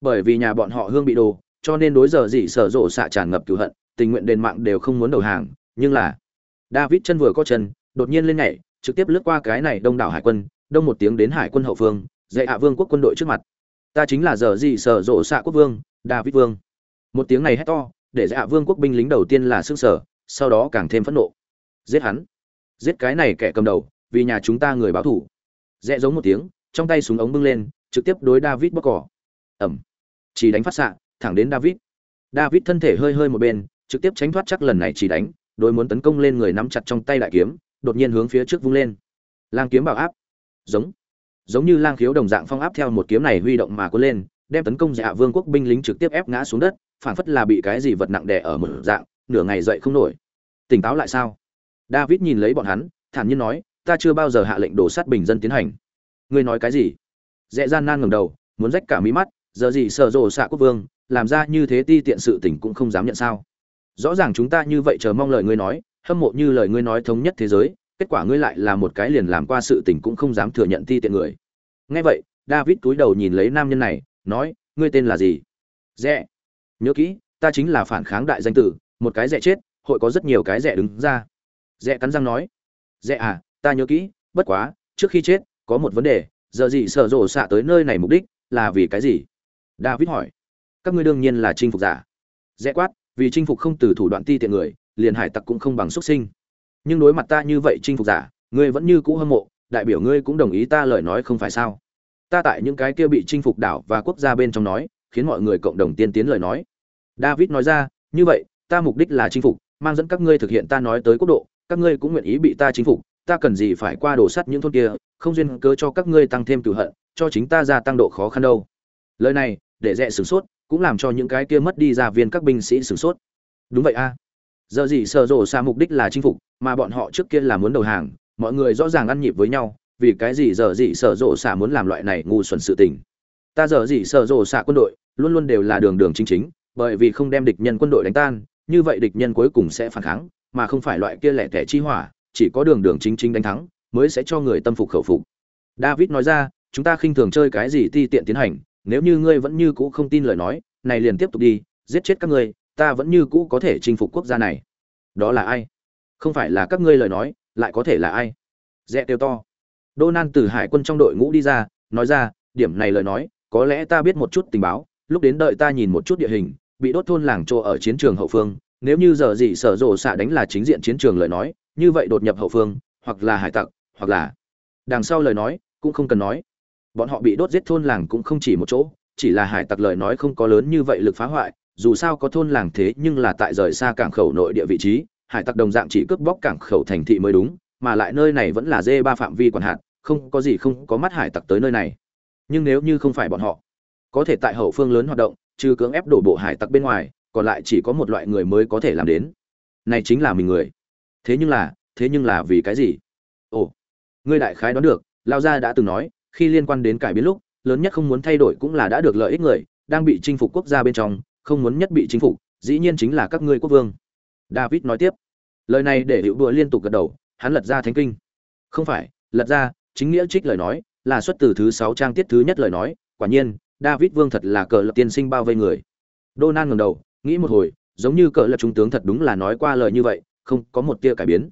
A: Bởi vì nhà bọn họ hương bị đồ, cho nên đối giờ gì sở rộ xạ tràn ngập cựu hận, tình nguyện đền mạng đều không muốn đầu hàng. Nhưng là, david chân vừa có chân, đột nhiên lên nhảy, trực tiếp lướt qua cái này đông đảo hải quân, đông một tiếng đến hải quân hậu phương, dạy hạ vương quốc quân đội trước mặt. Ta chính là giờ gì sở rộ xạ quốc vương, david vương. Một tiếng này hét to để dạ vương quốc binh lính đầu tiên là xương sở, sau đó càng thêm phẫn nộ. Giết hắn. Giết cái này kẻ cầm đầu, vì nhà chúng ta người báo thủ. Rẽ giống một tiếng, trong tay súng ống bưng lên, trực tiếp đối david bóc cỏ ẩm. Chỉ đánh phát xạ, thẳng đến david. David thân thể hơi hơi một bên, trực tiếp tránh thoát chắc lần này chỉ đánh, đối muốn tấn công lên người nắm chặt trong tay đại kiếm, đột nhiên hướng phía trước vung lên. Lang kiếm bảo áp. Giống. Giống như lang khiếu đồng dạng phong áp theo một kiếm này huy động mà cuốn lên, đem tấn công dạ vương quốc binh lính trực tiếp ép ngã xuống đất phảng phất là bị cái gì vật nặng đè ở một dạng, nửa ngày dậy không nổi. Tỉnh táo lại sao? David nhìn lấy bọn hắn, thản nhiên nói, ta chưa bao giờ hạ lệnh đổ sát bình dân tiến hành. Ngươi nói cái gì? Dễ gian nan ngẩng đầu, muốn rách cả mí mắt, giờ gì sợ rồ xạ quốc vương, làm ra như thế ti tiện sự tình cũng không dám nhận sao? Rõ ràng chúng ta như vậy chờ mong lời ngươi nói, hâm mộ như lời ngươi nói thống nhất thế giới, kết quả ngươi lại là một cái liền làm qua sự tình cũng không dám thừa nhận ti tiện người. Nghe vậy, david túi đầu nhìn lấy nam nhân này, nói, ngươi tên là gì? Rẽ nhớ kỹ, ta chính là phản kháng đại danh tử, một cái rẻ chết, hội có rất nhiều cái rẻ đứng ra. Rẽ cắn răng nói rẽ à ta nhớ kỹ, bất quá, trước khi chết, có một vấn đề, giờ gì sở rộ xạ tới nơi này mục đích, là vì cái gì? David hỏi, các ngươi đương nhiên là chinh phục giả. Rẽ quát, vì chinh phục không từ thủ đoạn ti tiện người, liền hải tặc cũng không bằng xuất sinh. Nhưng đối mặt ta như vậy chinh phục giả, ngươi vẫn như cũ hâm mộ, đại biểu ngươi cũng đồng ý ta lời nói không phải sao? Ta tại những cái kia bị chinh phục đảo và quốc gia bên trong nói khiến mọi người cộng đồng tiên tiến lời nói. David nói ra, như vậy, ta mục đích là chinh phục, mang dẫn các ngươi thực hiện ta nói tới quốc độ, các ngươi cũng nguyện ý bị ta chinh phục, ta cần gì phải qua đổ sắt những thôn kia, không duyên cớ cho các ngươi tăng thêm cửu hận, cho chính ta gia tăng độ khó khăn đâu. Lời này, để rẽ sửng sốt, cũng làm cho những cái kia mất đi gia viên các binh sĩ sửng sốt. Đúng vậy a. Giờ gì sở rộ xa mục đích là chinh phục, mà bọn họ trước kia là muốn đầu hàng, mọi người rõ ràng ăn nhịp với nhau, vì cái gì giờ gì sở rộ xả muốn làm loại này ngu xuẩn sự tình? Ta giờ gì sở rồ xạ quân đội, luôn luôn đều là đường đường chính chính, bởi vì không đem địch nhân quân đội đánh tan, như vậy địch nhân cuối cùng sẽ phản kháng, mà không phải loại kia lẻ tẻ chi hỏa, chỉ có đường đường chính chính đánh thắng, mới sẽ cho người tâm phục khẩu phục. David nói ra, chúng ta khinh thường chơi cái gì ti tiện tiến hành, nếu như ngươi vẫn như cũ không tin lời nói, này liền tiếp tục đi, giết chết các ngươi, ta vẫn như cũ có thể chinh phục quốc gia này. Đó là ai? Không phải là các ngươi lời nói, lại có thể là ai? Rẽ tiêu to. Đô nan từ hải quân trong đội ngũ đi ra, nói ra, điểm này lời nói có lẽ ta biết một chút tình báo, lúc đến đợi ta nhìn một chút địa hình, bị đốt thôn làng chỗ ở chiến trường hậu phương, nếu như giờ gì sở rộ xạ đánh là chính diện chiến trường lời nói, như vậy đột nhập hậu phương, hoặc là hải tặc, hoặc là đằng sau lời nói, cũng không cần nói. Bọn họ bị đốt giết thôn làng cũng không chỉ một chỗ, chỉ là hải tặc lời nói không có lớn như vậy lực phá hoại, dù sao có thôn làng thế nhưng là tại rời xa cảng khẩu nội địa vị trí, hải tặc đồng dạng chỉ cướp bóc cảng khẩu thành thị mới đúng, mà lại nơi này vẫn là dê ba phạm vi quản hạn không có gì không có mắt hải tặc tới nơi này nhưng nếu như không phải bọn họ, có thể tại hậu phương lớn hoạt động, trừ cưỡng ép đổ bộ hải tặc bên ngoài, còn lại chỉ có một loại người mới có thể làm đến. Này chính là mình người. Thế nhưng là, thế nhưng là vì cái gì? Ồ, ngươi đại khái đoán được, lao gia đã từng nói, khi liên quan đến cải biến lúc, lớn nhất không muốn thay đổi cũng là đã được lợi ích người, đang bị chinh phục quốc gia bên trong, không muốn nhất bị chinh phục, dĩ nhiên chính là các ngươi quốc vương. David nói tiếp. Lời này để hiệu đùa liên tục gật đầu, hắn lật ra thánh kinh. Không phải, lật ra, chính nghĩa trích lời nói là xuất từ thứ sáu trang tiết thứ nhất lời nói, quả nhiên, david vương thật là cờ lập tiên sinh bao vây người. Donald ngẩng đầu, nghĩ một hồi, giống như cờ lập trung tướng thật đúng là nói qua lời như vậy, không có một tia cải biến.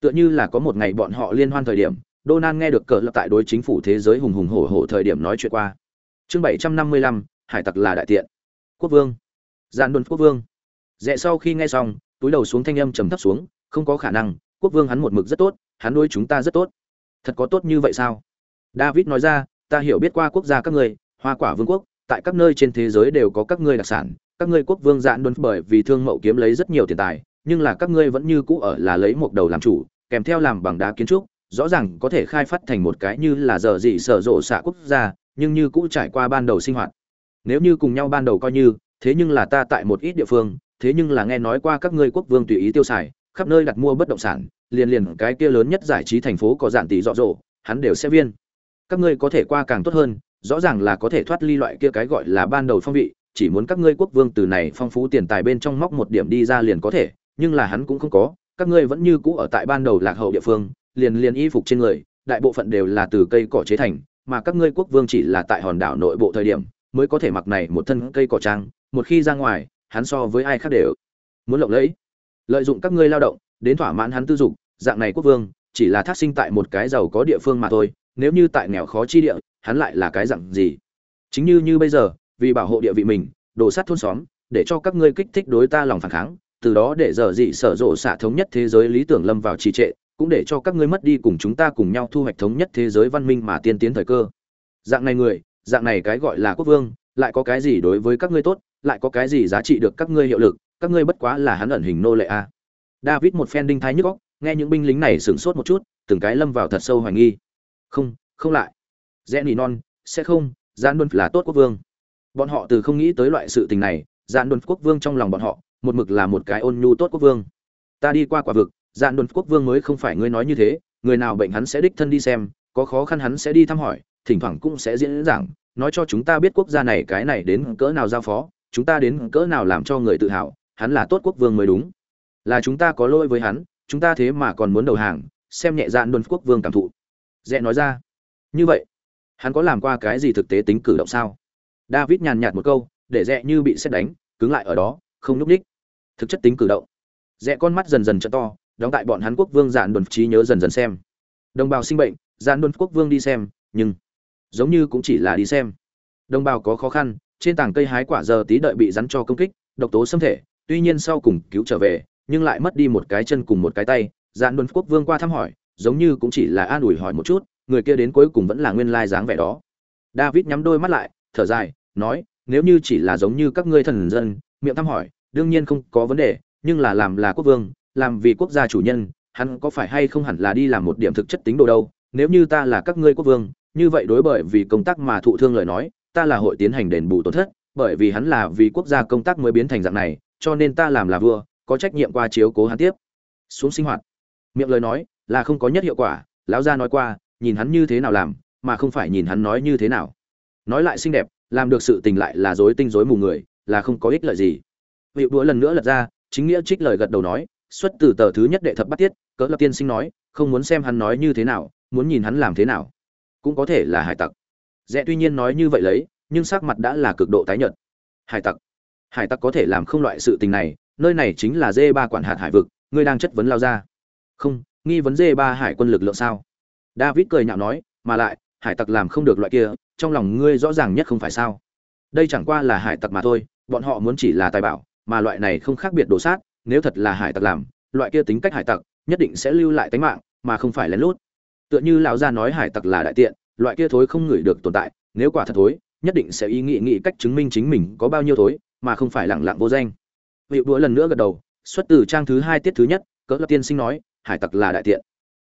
A: Tựa như là có một ngày bọn họ liên hoan thời điểm, donald nghe được cờ lập tại đối chính phủ thế giới hùng hùng hổ hổ thời điểm nói chuyện qua. Chương bảy trăm năm mươi lăm, hải tặc là đại tiện. Quốc vương. Giản đồn quốc vương. Dẹ sau khi nghe xong, túi đầu xuống thanh âm trầm thấp xuống, không có khả năng, quốc vương hắn một mực rất tốt, hắn đối chúng ta rất tốt. Thật có tốt như vậy sao? David nói ra, ta hiểu biết qua quốc gia các ngươi, hoa quả vương quốc, tại các nơi trên thế giới đều có các ngươi đặc sản, các ngươi quốc vương dạn đốn bởi vì thương mậu kiếm lấy rất nhiều tiền tài, nhưng là các ngươi vẫn như cũ ở là lấy một đầu làm chủ, kèm theo làm bằng đá kiến trúc, rõ ràng có thể khai phát thành một cái như là giờ gì sở rộ xạ quốc gia, nhưng như cũ trải qua ban đầu sinh hoạt. Nếu như cùng nhau ban đầu coi như, thế nhưng là ta tại một ít địa phương, thế nhưng là nghe nói qua các ngươi quốc vương tùy ý tiêu xài, khắp nơi đặt mua bất động sản, liền liền cái kia lớn nhất giải trí thành phố có giản tỷ dọ dỗ, hắn đều sẽ viên các ngươi có thể qua càng tốt hơn, rõ ràng là có thể thoát ly loại kia cái gọi là ban đầu phong vị, chỉ muốn các ngươi quốc vương từ này phong phú tiền tài bên trong móc một điểm đi ra liền có thể, nhưng là hắn cũng không có, các ngươi vẫn như cũ ở tại ban đầu lạc hậu địa phương, liền liền y phục trên người, đại bộ phận đều là từ cây cỏ chế thành, mà các ngươi quốc vương chỉ là tại hòn đảo nội bộ thời điểm, mới có thể mặc này một thân cây cỏ trang, một khi ra ngoài, hắn so với ai khác đều muốn lộng lẫy. Lợi dụng các ngươi lao động, đến thỏa mãn hắn tư dục, dạng này quốc vương, chỉ là thác sinh tại một cái giàu có địa phương mà thôi nếu như tại nghèo khó chi địa, hắn lại là cái dạng gì? Chính như như bây giờ, vì bảo hộ địa vị mình, đổ sát thôn xóm, để cho các ngươi kích thích đối ta lòng phản kháng, từ đó để giờ dị sở rộ xạ thống nhất thế giới lý tưởng lâm vào trì trệ, cũng để cho các ngươi mất đi cùng chúng ta cùng nhau thu hoạch thống nhất thế giới văn minh mà tiên tiến thời cơ. Dạng này người, dạng này cái gọi là quốc vương, lại có cái gì đối với các ngươi tốt, lại có cái gì giá trị được các ngươi hiệu lực, các ngươi bất quá là hắn ẩn hình nô lệ a. David một phen đinh thái nhức óc, nghe những binh lính này sửng sốt một chút, từng cái lâm vào thật sâu hoài nghi không không lại. Rẽ nỉ non, sẽ không gian đôn là tốt quốc vương. Bọn họ từ không nghĩ tới loại sự tình này gian đôn quốc vương trong lòng bọn họ, một mực là một cái ôn nhu tốt quốc vương. Ta đi qua quả vực gian đôn quốc vương mới không phải ngươi nói như thế, người nào bệnh hắn sẽ đích thân đi xem, có khó khăn hắn sẽ đi thăm hỏi, thỉnh thoảng cũng sẽ diễn giảng, nói cho chúng ta biết quốc gia này, cái này đến cỡ nào giao phó, chúng ta đến cỡ nào làm cho người tự hào, hắn là tốt quốc vương mới đúng. Là chúng ta có lỗi với hắn, chúng ta thế mà còn muốn đầu hàng, xem nhẹ dạn đồn quốc vương cảm thụ. Rẽ nói ra. Như vậy, hắn có làm qua cái gì thực tế tính cử động sao? David nhàn nhạt một câu, để Rẽ như bị xét đánh, cứng lại ở đó, không nhúc ních thực chất tính cử động. Rẽ con mắt dần dần t to, đóng tại bọn hắn quốc vương dạn đồn trí nhớ dần dần xem. Đồng bào sinh bệnh dạn đồn quốc vương đi xem, nhưng giống như cũng chỉ là đi xem. Đồng bào có khó khăn, trên tảng cây hái quả giờ tí đợi bị rắn cho công kích, độc tố xâm thể, tuy nhiên sau cùng cứu trở về, nhưng lại mất đi một cái chân cùng một cái tay. Dạn đồn quốc vương qua thăm hỏi giống như cũng chỉ là an ủi hỏi một chút, người kia đến cuối cùng vẫn là nguyên lai dáng vẻ đó. David nhắm đôi mắt lại, thở dài, nói, nếu như chỉ là giống như các ngươi thần dân, miệng thăm hỏi, đương nhiên không có vấn đề, nhưng là làm là quốc vương, làm vì quốc gia chủ nhân, hắn có phải hay không hẳn là đi làm một điểm thực chất tính đồ đâu? Nếu như ta là các ngươi quốc vương, như vậy đối bởi vì công tác mà thụ thương lời nói, ta là hội tiến hành đền bù tổn thất, bởi vì hắn là vì quốc gia công tác mới biến thành dạng này, cho nên ta làm là vua, có trách nhiệm qua chiếu cố hắn tiếp. Xuống sinh hoạt. Miệng lời nói là không có nhất hiệu quả, lão gia nói qua, nhìn hắn như thế nào làm, mà không phải nhìn hắn nói như thế nào. Nói lại xinh đẹp, làm được sự tình lại là dối tinh dối mù người, là không có ích lợi gì. Vị đũa lần nữa lật ra, chính nghĩa trích lời gật đầu nói, xuất từ tờ thứ nhất đệ thập bắt tiết, cỡ lập tiên sinh nói, không muốn xem hắn nói như thế nào, muốn nhìn hắn làm thế nào. Cũng có thể là hải tặc. Dễ tuy nhiên nói như vậy lấy, nhưng sắc mặt đã là cực độ tái nhợt. Hải tặc. Hải tặc có thể làm không loại sự tình này, nơi này chính là dê ba quản hạt hải vực, ngươi đang chất vấn lao ra không nghi vấn dê ba hải quân lực lượng sao? David cười nhạo nói, mà lại, hải tặc làm không được loại kia, trong lòng ngươi rõ ràng nhất không phải sao? Đây chẳng qua là hải tặc mà thôi, bọn họ muốn chỉ là tài bảo, mà loại này không khác biệt đồ sát, nếu thật là hải tặc làm, loại kia tính cách hải tặc, nhất định sẽ lưu lại tính mạng, mà không phải lén lút. Tựa như lão gia nói hải tặc là đại tiện, loại kia thối không ngửi được tồn tại, nếu quả thật thối, nhất định sẽ ý nghĩ nghĩ cách chứng minh chính mình có bao nhiêu thối, mà không phải lẳng lặng vô danh. Vị đũa lần nữa gật đầu, xuất từ trang thứ hai tiết thứ nhất, cỡ lập tiên sinh nói hải tặc là đại tiện.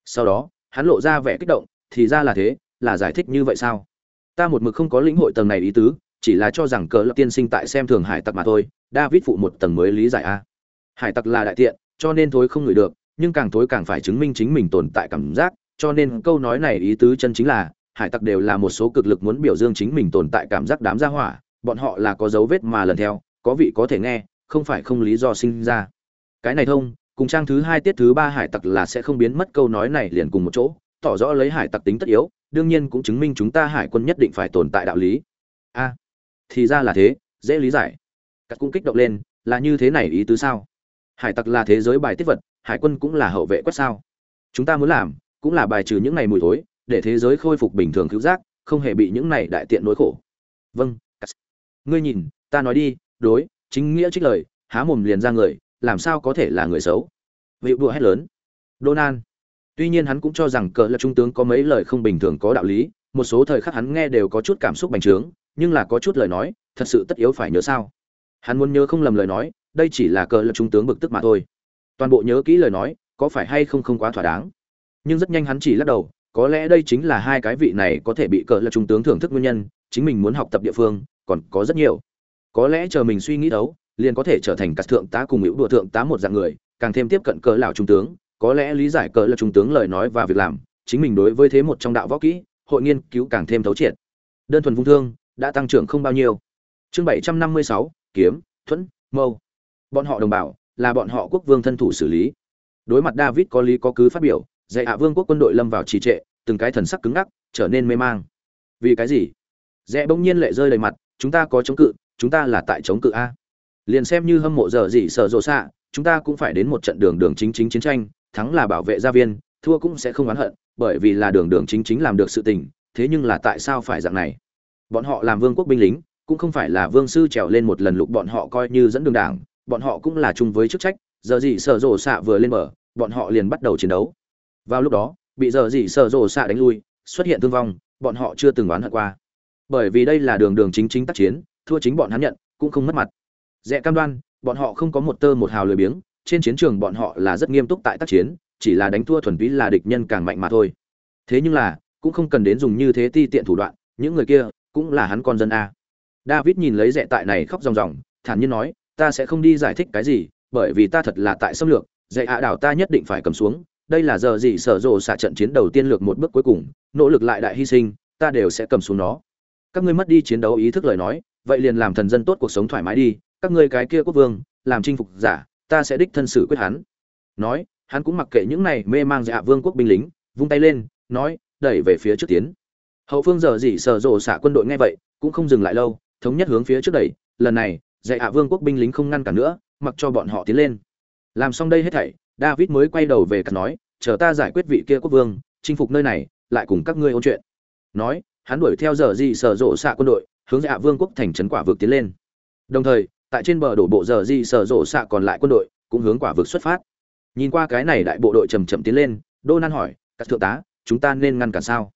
A: Sau đó, hắn lộ ra vẻ kích động, thì ra là thế, là giải thích như vậy sao? Ta một mực không có lĩnh hội tầng này ý tứ, chỉ là cho rằng cờ lập tiên sinh tại xem thường hải tặc mà thôi, david phụ một tầng mới lý giải a. Hải tặc là đại tiện, cho nên thối không ngửi được, nhưng càng thối càng phải chứng minh chính mình tồn tại cảm giác, cho nên câu nói này ý tứ chân chính là, hải tặc đều là một số cực lực muốn biểu dương chính mình tồn tại cảm giác đám gia hỏa, bọn họ là có dấu vết mà lần theo, có vị có thể nghe, không phải không lý do sinh ra. Cái này thông cùng trang thứ hai tiết thứ ba hải tặc là sẽ không biến mất câu nói này liền cùng một chỗ, tỏ rõ lấy hải tặc tính tất yếu, đương nhiên cũng chứng minh chúng ta hải quân nhất định phải tồn tại đạo lý. A, thì ra là thế, dễ lý giải. Các cũng kích động lên, là như thế này ý tứ sao? Hải tặc là thế giới bài tiết vật, hải quân cũng là hậu vệ quét sao? Chúng ta muốn làm, cũng là bài trừ những ngày mùi thối, để thế giới khôi phục bình thường cứu giác, không hề bị những này đại tiện nỗi khổ. Vâng ngươi nhìn, ta nói đi, đối, chính nghĩa trích lời, há mồm liền ra người làm sao có thể là người xấu vị đùa hét lớn Donan. Tuy nhiên hắn cũng cho rằng cờ là trung tướng có mấy lời không bình thường có đạo lý, một số thời khắc hắn nghe đều có chút cảm xúc bành trướng, nhưng là có chút lời nói, thật sự tất yếu phải nhớ sao? Hắn muốn nhớ không lầm lời nói, đây chỉ là cờ là trung tướng bực tức mà thôi. Toàn bộ nhớ kỹ lời nói, có phải hay không không quá thỏa đáng. Nhưng rất nhanh hắn chỉ lắc đầu, có lẽ đây chính là hai cái vị này có thể bị cờ là trung tướng thưởng thức nguyên nhân, chính mình muốn học tập địa phương, còn có rất nhiều. Có lẽ chờ mình suy nghĩ đấu, liền có thể trở thành các thượng tá cùng hữu đùa thượng tá một dạng người, càng thêm tiếp cận cờ lão trung tướng, có lẽ lý giải cờ là trung tướng lời nói và việc làm, chính mình đối với thế một trong đạo võ kỹ, hội nghiên cứu càng thêm thấu triệt. Đơn thuần vung thương, đã tăng trưởng không bao nhiêu. Chương 756, kiếm, thuẫn, mâu. Bọn họ đồng bào, là bọn họ quốc vương thân thủ xử lý. Đối mặt David có lý có cứ phát biểu, dạy hạ vương quốc quân đội lâm vào trì trệ, từng cái thần sắc cứng ngắc, trở nên mê mang. Vì cái gì? dễ bỗng nhiên lệ rơi đầy mặt, chúng ta có chống cự, chúng ta là tại chống cự a. Liền xem như hâm mộ giờ gì sợ rồ xạ, chúng ta cũng phải đến một trận đường đường chính chính chiến tranh, thắng là bảo vệ gia viên, thua cũng sẽ không oán hận, bởi vì là đường đường chính chính làm được sự tình, thế nhưng là tại sao phải dạng này? Bọn họ làm vương quốc binh lính, cũng không phải là vương sư trèo lên một lần lục bọn họ coi như dẫn đường đảng, bọn họ cũng là chung với chức trách, giờ gì sở rồ xạ vừa lên bờ, bọn họ liền bắt đầu chiến đấu. Vào lúc đó, bị giờ gì sở rồ xạ đánh lui, xuất hiện thương vong, bọn họ chưa từng oán hận qua. Bởi vì đây là đường đường chính chính tác chiến, thua chính bọn hắn nhận, cũng không mất mặt. Dẹ cam đoan, bọn họ không có một tơ một hào lười biếng, trên chiến trường bọn họ là rất nghiêm túc tại tác chiến, chỉ là đánh thua thuần túy là địch nhân càng mạnh mà thôi. Thế nhưng là, cũng không cần đến dùng như thế ti tiện thủ đoạn, những người kia cũng là hắn con dân a. David nhìn lấy rẻ tại này khóc ròng ròng, thản nhiên nói, ta sẽ không đi giải thích cái gì, bởi vì ta thật là tại xâm lược, dạy ạ đảo ta nhất định phải cầm xuống, đây là giờ gì sở rồ xạ trận chiến đầu tiên lược một bước cuối cùng, nỗ lực lại đại hy sinh, ta đều sẽ cầm xuống nó. Các ngươi mất đi chiến đấu ý thức lời nói, vậy liền làm thần dân tốt cuộc sống thoải mái đi, các ngươi cái kia quốc vương, làm chinh phục giả, ta sẽ đích thân xử quyết hắn. Nói hắn cũng mặc kệ những này mê mang dạ vương quốc binh lính vung tay lên nói đẩy về phía trước tiến. Hậu phương giờ dỉ sở rộ xạ quân đội nghe vậy cũng không dừng lại lâu thống nhất hướng phía trước đẩy. Lần này dạy hạ vương quốc binh lính không ngăn cản nữa mặc cho bọn họ tiến lên. Làm xong đây hết thảy david mới quay đầu về cắt nói chờ ta giải quyết vị kia quốc vương chinh phục nơi này lại cùng các ngươi ôn chuyện. Nói hắn đuổi theo giờ dỉ sở rộ xạ quân đội hướng dạ vương quốc thành trấn quả vực tiến lên. Đồng thời tại trên bờ đổ bộ giờ di sở rộ xạ còn lại quân đội, cũng hướng quả vực xuất phát. Nhìn qua cái này đại bộ đội chầm chậm tiến lên đô nan hỏi, các thượng tá, chúng ta nên ngăn cản sao?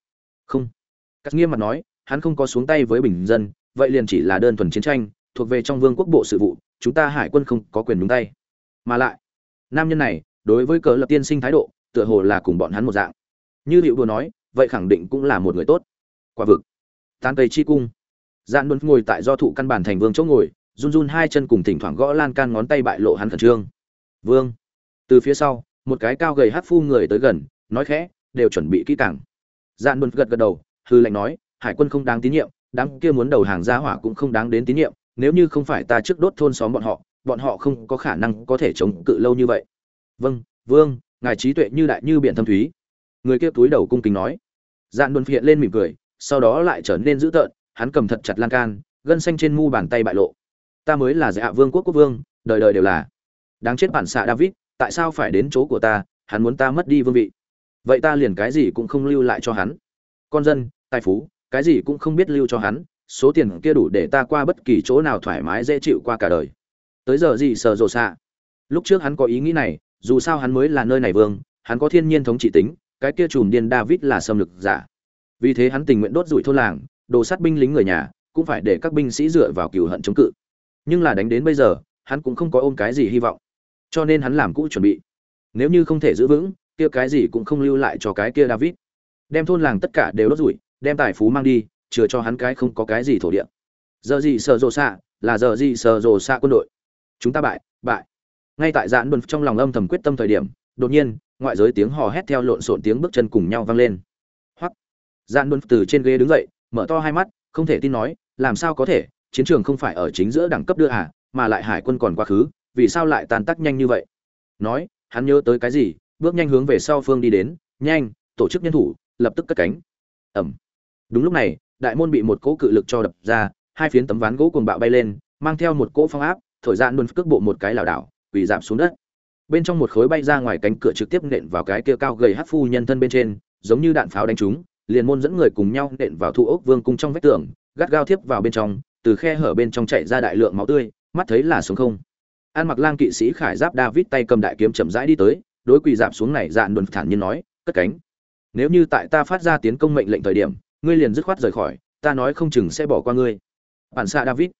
A: Không. Các nghiêm mặt nói, hắn không có xuống tay với bình dân, vậy liền chỉ là đơn thuần chiến tranh, thuộc về trong vương quốc bộ sự vụ, chúng ta hải quân không có quyền đúng tay. Mà lại, nam nhân này, đối với cờ lập tiên sinh thái độ, tựa hồ là cùng bọn hắn một dạng. Như hiệu đùa nói, vậy khẳng định cũng là một người tốt. Quả vực tan cây chi cung. Dạn luôn ngồi tại do thụ căn bản thành vương chỗ ngồi run run hai chân cùng thỉnh thoảng gõ lan can ngón tay bại lộ hắn khẩn trương. Vương. Từ phía sau, một cái cao gầy hát phu người tới gần, nói khẽ, đều chuẩn bị kỹ càng. Dạn buồn gật gật đầu, hư lệnh nói, hải quân không đáng tín nhiệm, đám kia muốn đầu hàng ra hỏa cũng không đáng đến tín nhiệm, nếu như không phải ta trước đốt thôn xóm bọn họ bọn họ không có khả năng có thể chống cự lâu như vậy. Vâng vương, ngài trí tuệ như đại như biển thâm thúy. Người kia túi đầu cung kính nói. Dạn buồn hiện lên mỉm cười, sau đó lại trở nên dữ tợn, hắn cầm thật chặt lan can, gân xanh trên mu bàn tay bại lộ ta mới là dạ vương quốc quốc vương, đời đời đều là. Đáng chết bản xạ david, tại sao phải đến chỗ của ta, hắn muốn ta mất đi vương vị. Vậy ta liền cái gì cũng không lưu lại cho hắn. Con dân, tài phú, cái gì cũng không biết lưu cho hắn, số tiền kia đủ để ta qua bất kỳ chỗ nào thoải mái dễ chịu qua cả đời. Tới giờ gì sợ rồ xạ? Lúc trước hắn có ý nghĩ này, dù sao hắn mới là nơi này vương, hắn có thiên nhiên thống trị tính, cái kia chùm điên david là xâm lược giả. Vì thế hắn tình nguyện đốt rủi thôn làng, đồ sát binh lính người nhà, cũng phải để các binh sĩ dựa vào cừu hận chống cự nhưng là đánh đến bây giờ, hắn cũng không có ôm cái gì hy vọng. Cho nên hắn làm cũ chuẩn bị. Nếu như không thể giữ vững, kia cái gì cũng không lưu lại cho cái kia david. Đem thôn làng tất cả đều đốt rủi, đem tài phú mang đi, chừa cho hắn cái không có cái gì thổ địa. Giờ gì sợ rồ xạ, là giờ gì sợ rồ xạ quân đội. Chúng ta bại bại. Ngay tại dạn đồn trong lòng âm thầm quyết tâm thời điểm, đột nhiên, ngoại giới tiếng hò hét theo lộn xộn tiếng bước chân cùng nhau vang lên. Hoắc. Dạn đồn từ trên ghế đứng dậy, mở to hai mắt, không thể tin nói, làm sao có thể chiến trường không phải ở chính giữa đẳng cấp đưa à mà lại hải quân còn quá khứ vì sao lại tàn tác nhanh như vậy? Nói hắn nhớ tới cái gì bước nhanh hướng về sau phương đi đến nhanh tổ chức nhân thủ lập tức cất cánh. Ầm, đúng lúc này đại môn bị một cỗ cự lực cho đập ra hai phiến tấm ván gỗ cuồng bạo bay lên mang theo một cỗ phong áp thổi dạn luôn cước bộ một cái lảo đảo quỳ giảm xuống đất. Bên trong một khối bay ra ngoài cánh cửa trực tiếp nện vào cái kia cao gầy hắc phu nhân thân bên trên giống như đạn pháo đánh trúng liền môn dẫn người cùng nhau nện vào thu ốc vương cung trong vách tường gắt gao thiếp vào bên trong từ khe hở bên trong chạy ra đại lượng máu tươi, mắt thấy là xuống không. An mặc lang kỵ sĩ khải giáp david tay cầm đại kiếm chậm rãi đi tới, đối quỳ giảm xuống này dạn đồn thản nhiên nói, cất cánh. Nếu như tại ta phát ra tiến công mệnh lệnh thời điểm, ngươi liền dứt khoát rời khỏi, ta nói không chừng sẽ bỏ qua ngươi. Bản xạ david.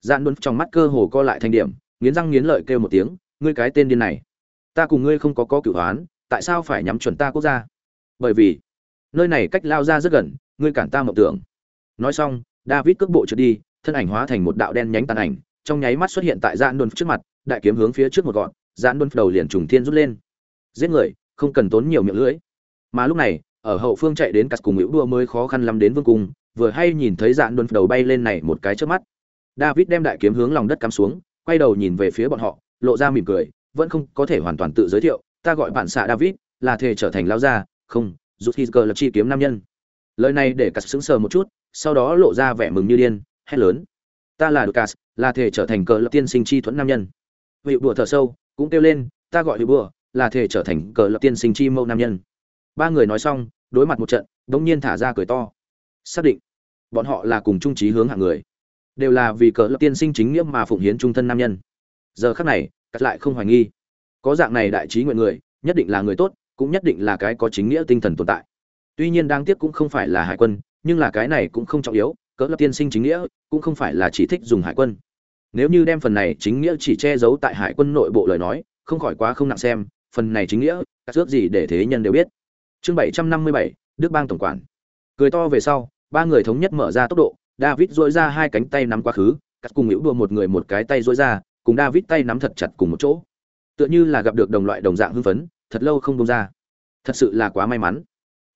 A: Dạn đồn trong mắt cơ hồ co lại thành điểm, nghiến răng nghiến lợi kêu một tiếng, ngươi cái tên điên này, ta cùng ngươi không có có cửu hoán tại sao phải nhắm chuẩn ta quốc gia? Bởi vì, nơi này cách lao ra rất gần, ngươi cản ta mộng tưởng. Nói xong, david cước bộ trượt đi thân ảnh hóa thành một đạo đen nhánh tàn ảnh, trong nháy mắt xuất hiện tại dạn đồn trước mặt, đại kiếm hướng phía trước một gọn dạn đồn đầu liền trùng thiên rút lên. Giết người, không cần tốn nhiều miệng lưỡi. Mà lúc này, ở hậu phương chạy đến cắt cùng hữu đua mới khó khăn lắm đến vương cung, vừa hay nhìn thấy dạn đồn đầu bay lên này một cái trước mắt. David đem đại kiếm hướng lòng đất cắm xuống, quay đầu nhìn về phía bọn họ, lộ ra mỉm cười, vẫn không có thể hoàn toàn tự giới thiệu, ta gọi bạn xạ david, là thể trở thành lao gia, không, rút khi cờ chi kiếm nam nhân. Lời này để cắt sững sờ một chút, sau đó lộ ra vẻ mừng như điên hét lớn. Ta là Lucas, là thể trở thành cờ lập tiên sinh chi thuẫn nam nhân. Vị đùa thở sâu cũng kêu lên ta gọi Vị bùa là thể trở thành cờ lập tiên sinh chi mâu nam nhân. Ba người nói xong đối mặt một trận đống nhiên thả ra cười to. Xác định bọn họ là cùng trung trí hướng hạng người. Đều là vì cờ lập tiên sinh chính nghĩa mà phụng hiến trung thân nam nhân. Giờ khắc này cắt lại không hoài nghi. Có dạng này đại trí nguyện người nhất định là người tốt cũng nhất định là cái có chính nghĩa tinh thần tồn tại. Tuy nhiên đáng tiếc cũng không phải là hải quân nhưng là cái này cũng không trọng yếu cỡ lập tiên sinh chính nghĩa, cũng không phải là chỉ thích dùng hải quân. Nếu như đem phần này chính nghĩa chỉ che giấu tại hải quân nội bộ lời nói, không khỏi quá không nặng xem, phần này chính nghĩa, các ước gì để thế nhân đều biết. Chương bảy trăm năm mươi bảy, đức bang tổng quản. Cười to về sau, ba người thống nhất mở ra tốc độ, david dội ra hai cánh tay nắm quá khứ cắt cùng hữu đua một người một cái tay dội ra, cùng david tay nắm thật chặt cùng một chỗ. Tựa như là gặp được đồng loại đồng dạng hưng phấn, thật lâu không đông ra. Thật sự là quá may mắn.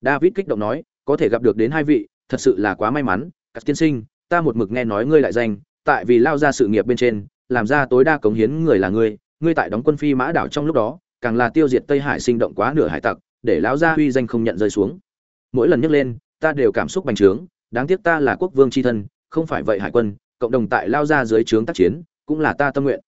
A: David kích động nói, có thể gặp được đến hai vị, thật sự là quá may mắn các tiên sinh, ta một mực nghe nói ngươi lại danh, tại vì lao ra sự nghiệp bên trên, làm ra tối đa cống hiến người là ngươi ngươi tại đóng quân phi mã đảo trong lúc đó, càng là tiêu diệt tây hải sinh động quá nửa hải tặc, để lão gia uy danh không nhận rơi xuống. Mỗi lần nhắc lên, ta đều cảm xúc bành trướng, đáng tiếc ta là quốc vương tri thân, không phải vậy hải quân, cộng đồng tại lao ra dưới trướng tác chiến, cũng là ta tâm nguyện.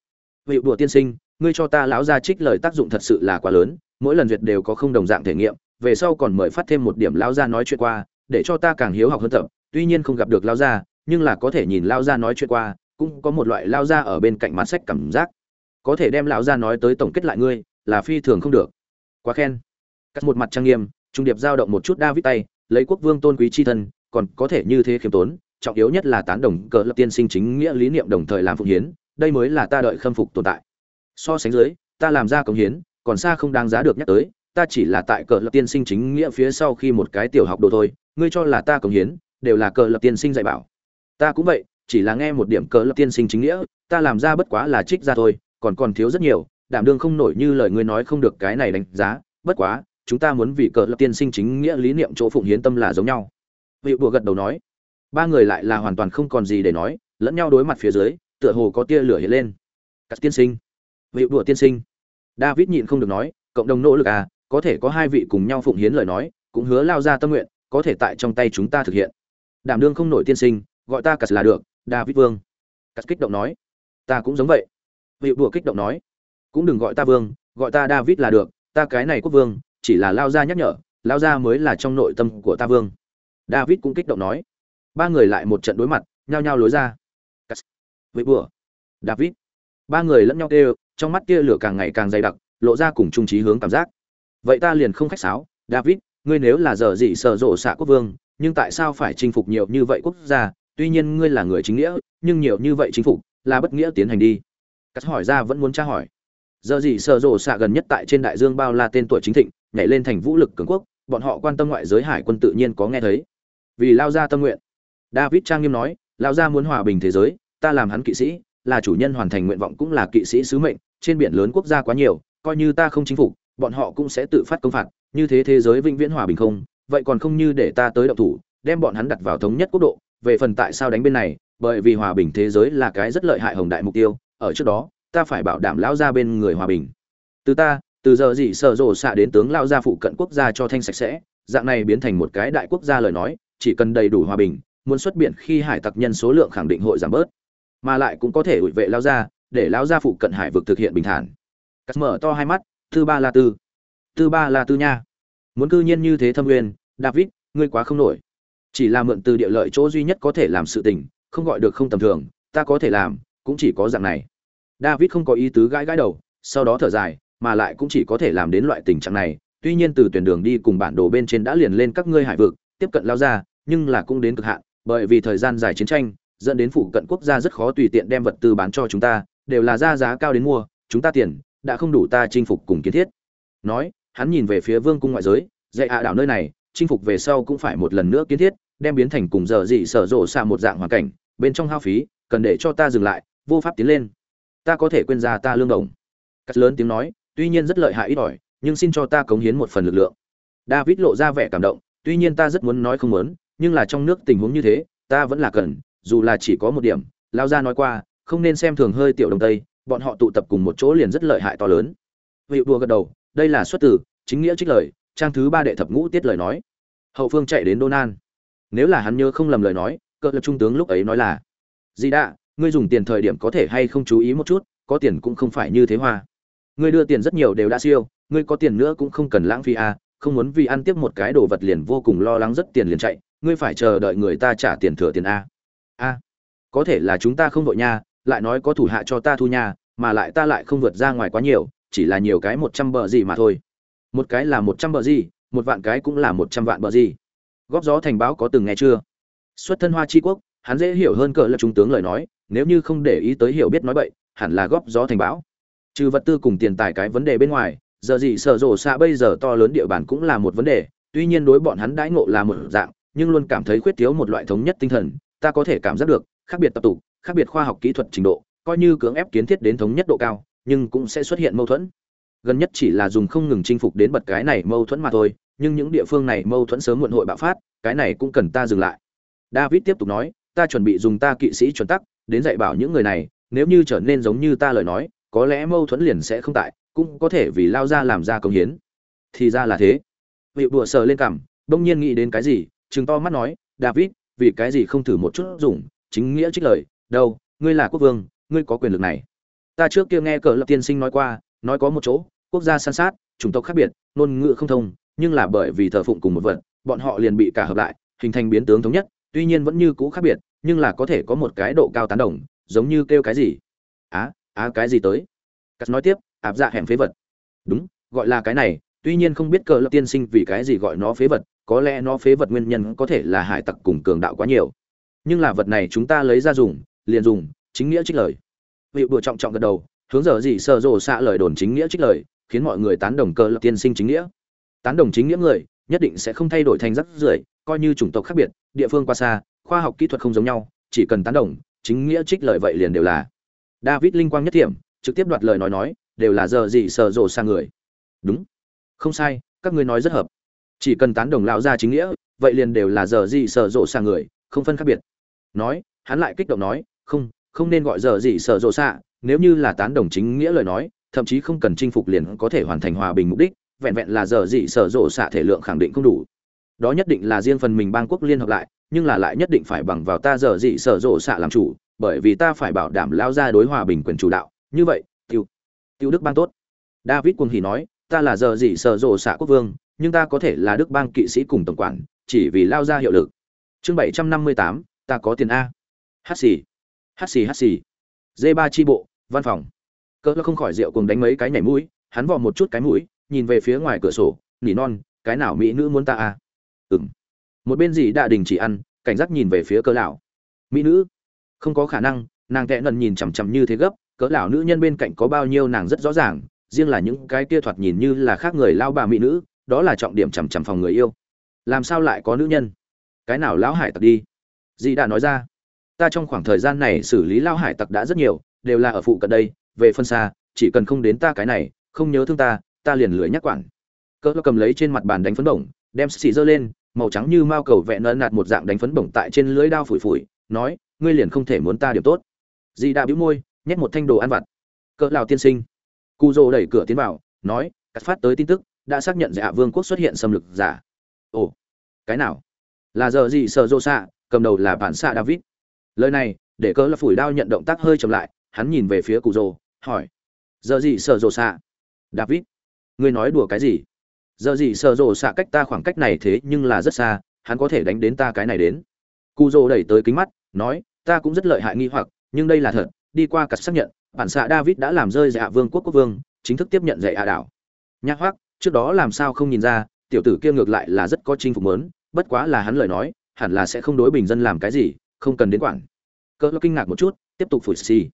A: Vị đùa tiên sinh, ngươi cho ta lão gia trích lời tác dụng thật sự là quá lớn, mỗi lần duyệt đều có không đồng dạng thể nghiệm, về sau còn mời phát thêm một điểm lão gia nói chuyện qua, để cho ta càng hiếu học hơn tập tuy nhiên không gặp được lao gia, nhưng là có thể nhìn lao gia nói chuyện qua, cũng có một loại lao gia ở bên cạnh mặt sách cảm giác. Có thể đem lão gia nói tới tổng kết lại ngươi, là phi thường không được. Quá khen. Cắt một mặt trang nghiêm, trung điệp giao động một chút david tay, lấy quốc vương tôn quý chi thân, còn có thể như thế khiêm tốn, trọng yếu nhất là tán đồng cờ lập tiên sinh chính nghĩa lý niệm đồng thời làm phụng hiến, đây mới là ta đợi khâm phục tồn tại. So sánh dưới, ta làm ra công hiến, còn xa không đáng giá được nhắc tới, ta chỉ là tại cờ lập tiên sinh chính nghĩa phía sau khi một cái tiểu học đồ thôi, ngươi cho là ta công hiến đều là cờ lập tiên sinh dạy bảo. Ta cũng vậy, chỉ là nghe một điểm cờ lập tiên sinh chính nghĩa, ta làm ra bất quá là trích ra thôi, còn còn thiếu rất nhiều, đảm đương không nổi như lời ngươi nói không được cái này đánh giá, bất quá, chúng ta muốn vì cờ lập tiên sinh chính nghĩa lý niệm chỗ phụng hiến tâm là giống nhau. Vị bùa gật đầu nói, ba người lại là hoàn toàn không còn gì để nói, lẫn nhau đối mặt phía dưới, tựa hồ có tia lửa hiện lên. Các tiên sinh, vị bùa tiên sinh. David nhịn không được nói, cộng đồng nỗ lực à có thể có hai vị cùng nhau phụng hiến lời nói, cũng hứa lao ra tâm nguyện, có thể tại trong tay chúng ta thực hiện đảm đương không nổi tiên sinh, gọi ta cắt là được, david vương. Cắt kích động nói. Ta cũng giống vậy. Vị đùa kích động nói. Cũng đừng gọi ta vương, gọi ta david là được, ta cái này quốc vương, chỉ là lao ra nhắc nhở, lao ra mới là trong nội tâm của ta vương. David cũng kích động nói. Ba người lại một trận đối mặt, nhao nhao lối ra. Vậy bữa david. Ba người lẫn nhau kêu, trong mắt kia lửa càng ngày càng dày đặc, lộ ra cùng trung trí hướng cảm giác. Vậy ta liền không khách sáo. David, ngươi nếu là giờ gì sợ rộ xạ quốc vương nhưng tại sao phải chinh phục nhiều như vậy quốc gia? Tuy nhiên ngươi là người chính nghĩa, nhưng nhiều như vậy chính phục là bất nghĩa tiến hành đi. Cắt hỏi ra vẫn muốn tra hỏi. Giờ gì sợ rộ xạ gần nhất tại trên đại dương bao la tên tuổi chính thịnh, nhảy lên thành vũ lực cường quốc, bọn họ quan tâm ngoại giới hải quân tự nhiên có nghe thấy. Vì lao ra tâm nguyện. David trang nghiêm nói lao ra muốn hòa bình thế giới, ta làm hắn kỵ sĩ, là chủ nhân hoàn thành nguyện vọng cũng là kỵ sĩ sứ mệnh, trên biển lớn quốc gia quá nhiều, coi như ta không chính phục, bọn họ cũng sẽ tự phát công phạt, như thế thế giới vĩnh viễn hòa bình không vậy còn không như để ta tới động thủ đem bọn hắn đặt vào thống nhất quốc độ. Về phần tại sao đánh bên này bởi vì hòa bình thế giới là cái rất lợi hại hồng đại mục tiêu ở trước đó ta phải bảo đảm lão gia bên người hòa bình. Từ ta từ giờ gì sợ rồ xạ đến tướng lão gia phụ cận quốc gia cho thanh sạch sẽ dạng này biến thành một cái đại quốc gia lời nói chỉ cần đầy đủ hòa bình muốn xuất biện khi hải tặc nhân số lượng khẳng định hội giảm bớt. Mà lại cũng có thể ủi vệ lão gia, để lão gia phụ cận hải vực thực hiện bình thản. Cắt mở to hai mắt tư ba la tư. Tư ba la tư nha muốn cư nhiên như thế thâm nguyên david, ngươi quá không nổi. Chỉ là mượn từ địa lợi chỗ duy nhất có thể làm sự tình, không gọi được không tầm thường, ta có thể làm, cũng chỉ có dạng này. David không có ý tứ gãi gãi đầu, sau đó thở dài, mà lại cũng chỉ có thể làm đến loại tình trạng này. Tuy nhiên từ tuyển đường đi cùng bản đồ bên trên đã liền lên các ngươi hải vực, tiếp cận lao ra, nhưng là cũng đến cực hạn, bởi vì thời gian dài chiến tranh, dẫn đến phụ cận quốc gia rất khó tùy tiện đem vật tư bán cho chúng ta, đều là ra giá cao đến mua, chúng ta tiền, đã không đủ ta chinh phục cùng kiến thiết. Nói hắn nhìn về phía vương cung ngoại giới, dạy hạ đảo nơi này, chinh phục về sau cũng phải một lần nữa kiến thiết, đem biến thành cùng giờ dị sở rộ xa một dạng hoàn cảnh, bên trong hao phí, cần để cho ta dừng lại, vô pháp tiến lên. Ta có thể quên ra ta lương đồng. Cắt lớn tiếng nói, tuy nhiên rất lợi hại ít ỏi, nhưng xin cho ta cống hiến một phần lực lượng. David lộ ra vẻ cảm động, tuy nhiên ta rất muốn nói không muốn, nhưng là trong nước tình huống như thế, ta vẫn là cần, dù là chỉ có một điểm, lao ra nói qua, không nên xem thường hơi tiểu đồng tây, bọn họ tụ tập cùng một chỗ liền rất lợi hại to lớn. Vị đùa gật đầu đây là xuất từ, chính nghĩa trích lời, trang thứ ba đệ thập ngũ tiết lời nói. Hậu phương chạy đến donan nếu là hắn nhớ không lầm lời nói cỡ lập trung tướng lúc ấy nói là gì đã ngươi dùng tiền thời điểm có thể hay không chú ý một chút, có tiền cũng không phải như thế hoa. Ngươi đưa tiền rất nhiều đều đã siêu, ngươi có tiền nữa cũng không cần lãng phí à không muốn vì ăn tiếp một cái đồ vật liền vô cùng lo lắng rất tiền liền chạy, ngươi phải chờ đợi người ta trả tiền thừa tiền a. A, có thể là chúng ta không đội nha, lại nói có thủ hạ cho ta thu nha, mà lại ta lại không vượt ra ngoài quá nhiều chỉ là nhiều cái một trăm bờ gì mà thôi. Một cái là một trăm bờ gì, một vạn cái cũng là một trăm vạn bờ gì. Góp gió thành báo có từng nghe chưa? Xuất thân hoa tri quốc, hắn dễ hiểu hơn cỡ là trung tướng lời nói, nếu như không để ý tới hiểu biết nói bậy, hẳn là góp gió thành báo. Trừ vật tư cùng tiền tài cái vấn đề bên ngoài, giờ gì sở rộ xạ bây giờ to lớn địa bàn cũng là một vấn đề, tuy nhiên đối bọn hắn đãi ngộ là một dạng, nhưng luôn cảm thấy khuyết thiếu một loại thống nhất tinh thần, ta có thể cảm giác được, khác biệt tập tục, khác biệt khoa học kỹ thuật trình độ, coi như cưỡng ép kiến thiết đến thống nhất độ cao nhưng cũng sẽ xuất hiện mâu thuẫn. Gần nhất chỉ là dùng không ngừng chinh phục đến bật cái này mâu thuẫn mà thôi, nhưng những địa phương này mâu thuẫn sớm muộn hội bạo phát, cái này cũng cần ta dừng lại. David tiếp tục nói, ta chuẩn bị dùng ta kỵ sĩ chuẩn tắc đến dạy bảo những người này, nếu như trở nên giống như ta lời nói, có lẽ mâu thuẫn liền sẽ không tại, cũng có thể vì lao ra làm ra công hiến. Thì ra là thế. Vị đùa sờ lên cằm, bỗng nhiên nghĩ đến cái gì chừng to mắt nói, david, vì cái gì không thử một chút dùng, chính nghĩa trích lời, đâu, ngươi là quốc vương, ngươi có quyền lực này ta trước kia nghe cờ lập tiên sinh nói qua, nói có một chỗ, quốc gia san sát, chủng tộc khác biệt, ngôn ngữ không thông, nhưng là bởi vì thờ phụng cùng một vật, bọn họ liền bị cả hợp lại, hình thành biến tướng thống nhất, tuy nhiên vẫn như cũ khác biệt, nhưng là có thể có một cái độ cao tán đồng, giống như kêu cái gì? Á á, cái gì tới? Cắt nói tiếp áp dạ hẻm phế vật. Đúng, gọi là cái này, tuy nhiên không biết cờ lập tiên sinh vì cái gì gọi nó phế vật, có lẽ nó phế vật nguyên nhân có thể là hải tặc cùng cường đạo quá nhiều. Nhưng là vật này chúng ta lấy ra dùng, liền dùng, chính nghĩa trích lời vị bùa trọng trọng gật đầu, hướng giờ gì sờ rồ xạ lời đồn chính nghĩa trích lời, khiến mọi người tán đồng cơ lập tiên sinh chính nghĩa. Tán đồng chính nghĩa người, nhất định sẽ không thay đổi thành rắc rưởi, coi như chủng tộc khác biệt, địa phương qua xa, khoa học kỹ thuật không giống nhau, chỉ cần tán đồng, chính nghĩa trích lời vậy liền đều là. David linh quang nhất thiểm, trực tiếp đoạt lời nói nói, đều là giờ gì sợ rồ xa người. Đúng. Không sai, các ngươi nói rất hợp. Chỉ cần tán đồng lão gia chính nghĩa, vậy liền đều là giờ gì sợ rộ xa người, không phân khác biệt. Nói, hắn lại kích động nói, không không nên gọi giờ gì sợ rộ xạ, nếu như là tán đồng chính nghĩa lời nói, thậm chí không cần chinh phục liền có thể hoàn thành hòa bình mục đích, vẹn vẹn là giờ gì sợ rộ xạ thể lượng khẳng định không đủ. Đó nhất định là riêng phần mình bang quốc liên hợp lại, nhưng là lại nhất định phải bằng vào ta giờ gì sợ rộ xạ làm chủ, bởi vì ta phải bảo đảm lao ra đối hòa bình quyền chủ đạo. Như vậy, tiêu tiêu đức bang tốt. David quân hỉ nói, ta là giờ gì sợ rộ xạ quốc vương, nhưng ta có thể là đức bang kỵ sĩ cùng tổng quản, chỉ vì lao ra hiệu lực. Chương bảy trăm năm mươi tám, ta có tiền a. Hát xì hát xì hát xì. D ba tri bộ, văn phòng. Cỡ không khỏi rượu cùng đánh mấy cái nhảy mũi, hắn vò một chút cái mũi, nhìn về phía ngoài cửa sổ, nỉ non, cái nào mỹ nữ muốn ta à? ừng một bên gì đã đình chỉ ăn, cảnh giác nhìn về phía cỡ lão. Mỹ nữ? Không có khả năng, nàng tệ nần nhìn chằm chằm như thế gấp cỡ lão nữ nhân bên cạnh có bao nhiêu nàng rất rõ ràng, riêng là những cái kia thoạt nhìn như là khác người lao bà mỹ nữ, đó là trọng điểm chằm chằm phòng người yêu. Làm sao lại có nữ nhân? Cái nào lão hải tặc đi? Dì đã nói ra ta trong khoảng thời gian này xử lý lao hải tặc đã rất nhiều, đều là ở phụ cận đây, về phân xa, chỉ cần không đến ta cái này, không nhớ thương ta ta liền lưỡi nhắc quản. Cỡ cầm lấy trên mặt bàn đánh phấn bổng, đem xì dơ lên, màu trắng như mao cầu vẹn nợ nạt một dạng đánh phấn bổng tại trên lưỡi đao phủi phủi, nói, ngươi liền không thể muốn ta điểm tốt. Dì đã bĩu môi, nhét một thanh đồ ăn vặt. Cỡ lào tiên sinh. Cu dô đẩy cửa tiến vào, nói, cắt phát tới tin tức, đã xác nhận dạ vương quốc xuất hiện xâm lược giả. Ồ, cái nào? Là giờ gì sợ rô xạ cầm đầu là bản xạ david lời này, để cỡ là phủi đao nhận động tác hơi chậm lại, hắn nhìn về phía cụ rồ, hỏi, giờ gì sợ rồ xạ? David, ngươi nói đùa cái gì? Giờ gì sợ rồ xạ cách ta khoảng cách này thế nhưng là rất xa, hắn có thể đánh đến ta cái này đến. Cụ rồ đẩy tới kính mắt, nói, ta cũng rất lợi hại nghi hoặc, nhưng đây là thật, đi qua cặt xác nhận, bản xạ david đã làm rơi dạ vương quốc quốc vương, chính thức tiếp nhận dạy hạ đảo. Nhã hoác trước đó làm sao không nhìn ra, tiểu tử kia ngược lại là rất có chinh phục mớn bất quá là hắn lời nói, hẳn là sẽ không đối bình dân làm cái gì không cần đến quản. Cỡ kinh ngạc một chút, tiếp tục phủi xì.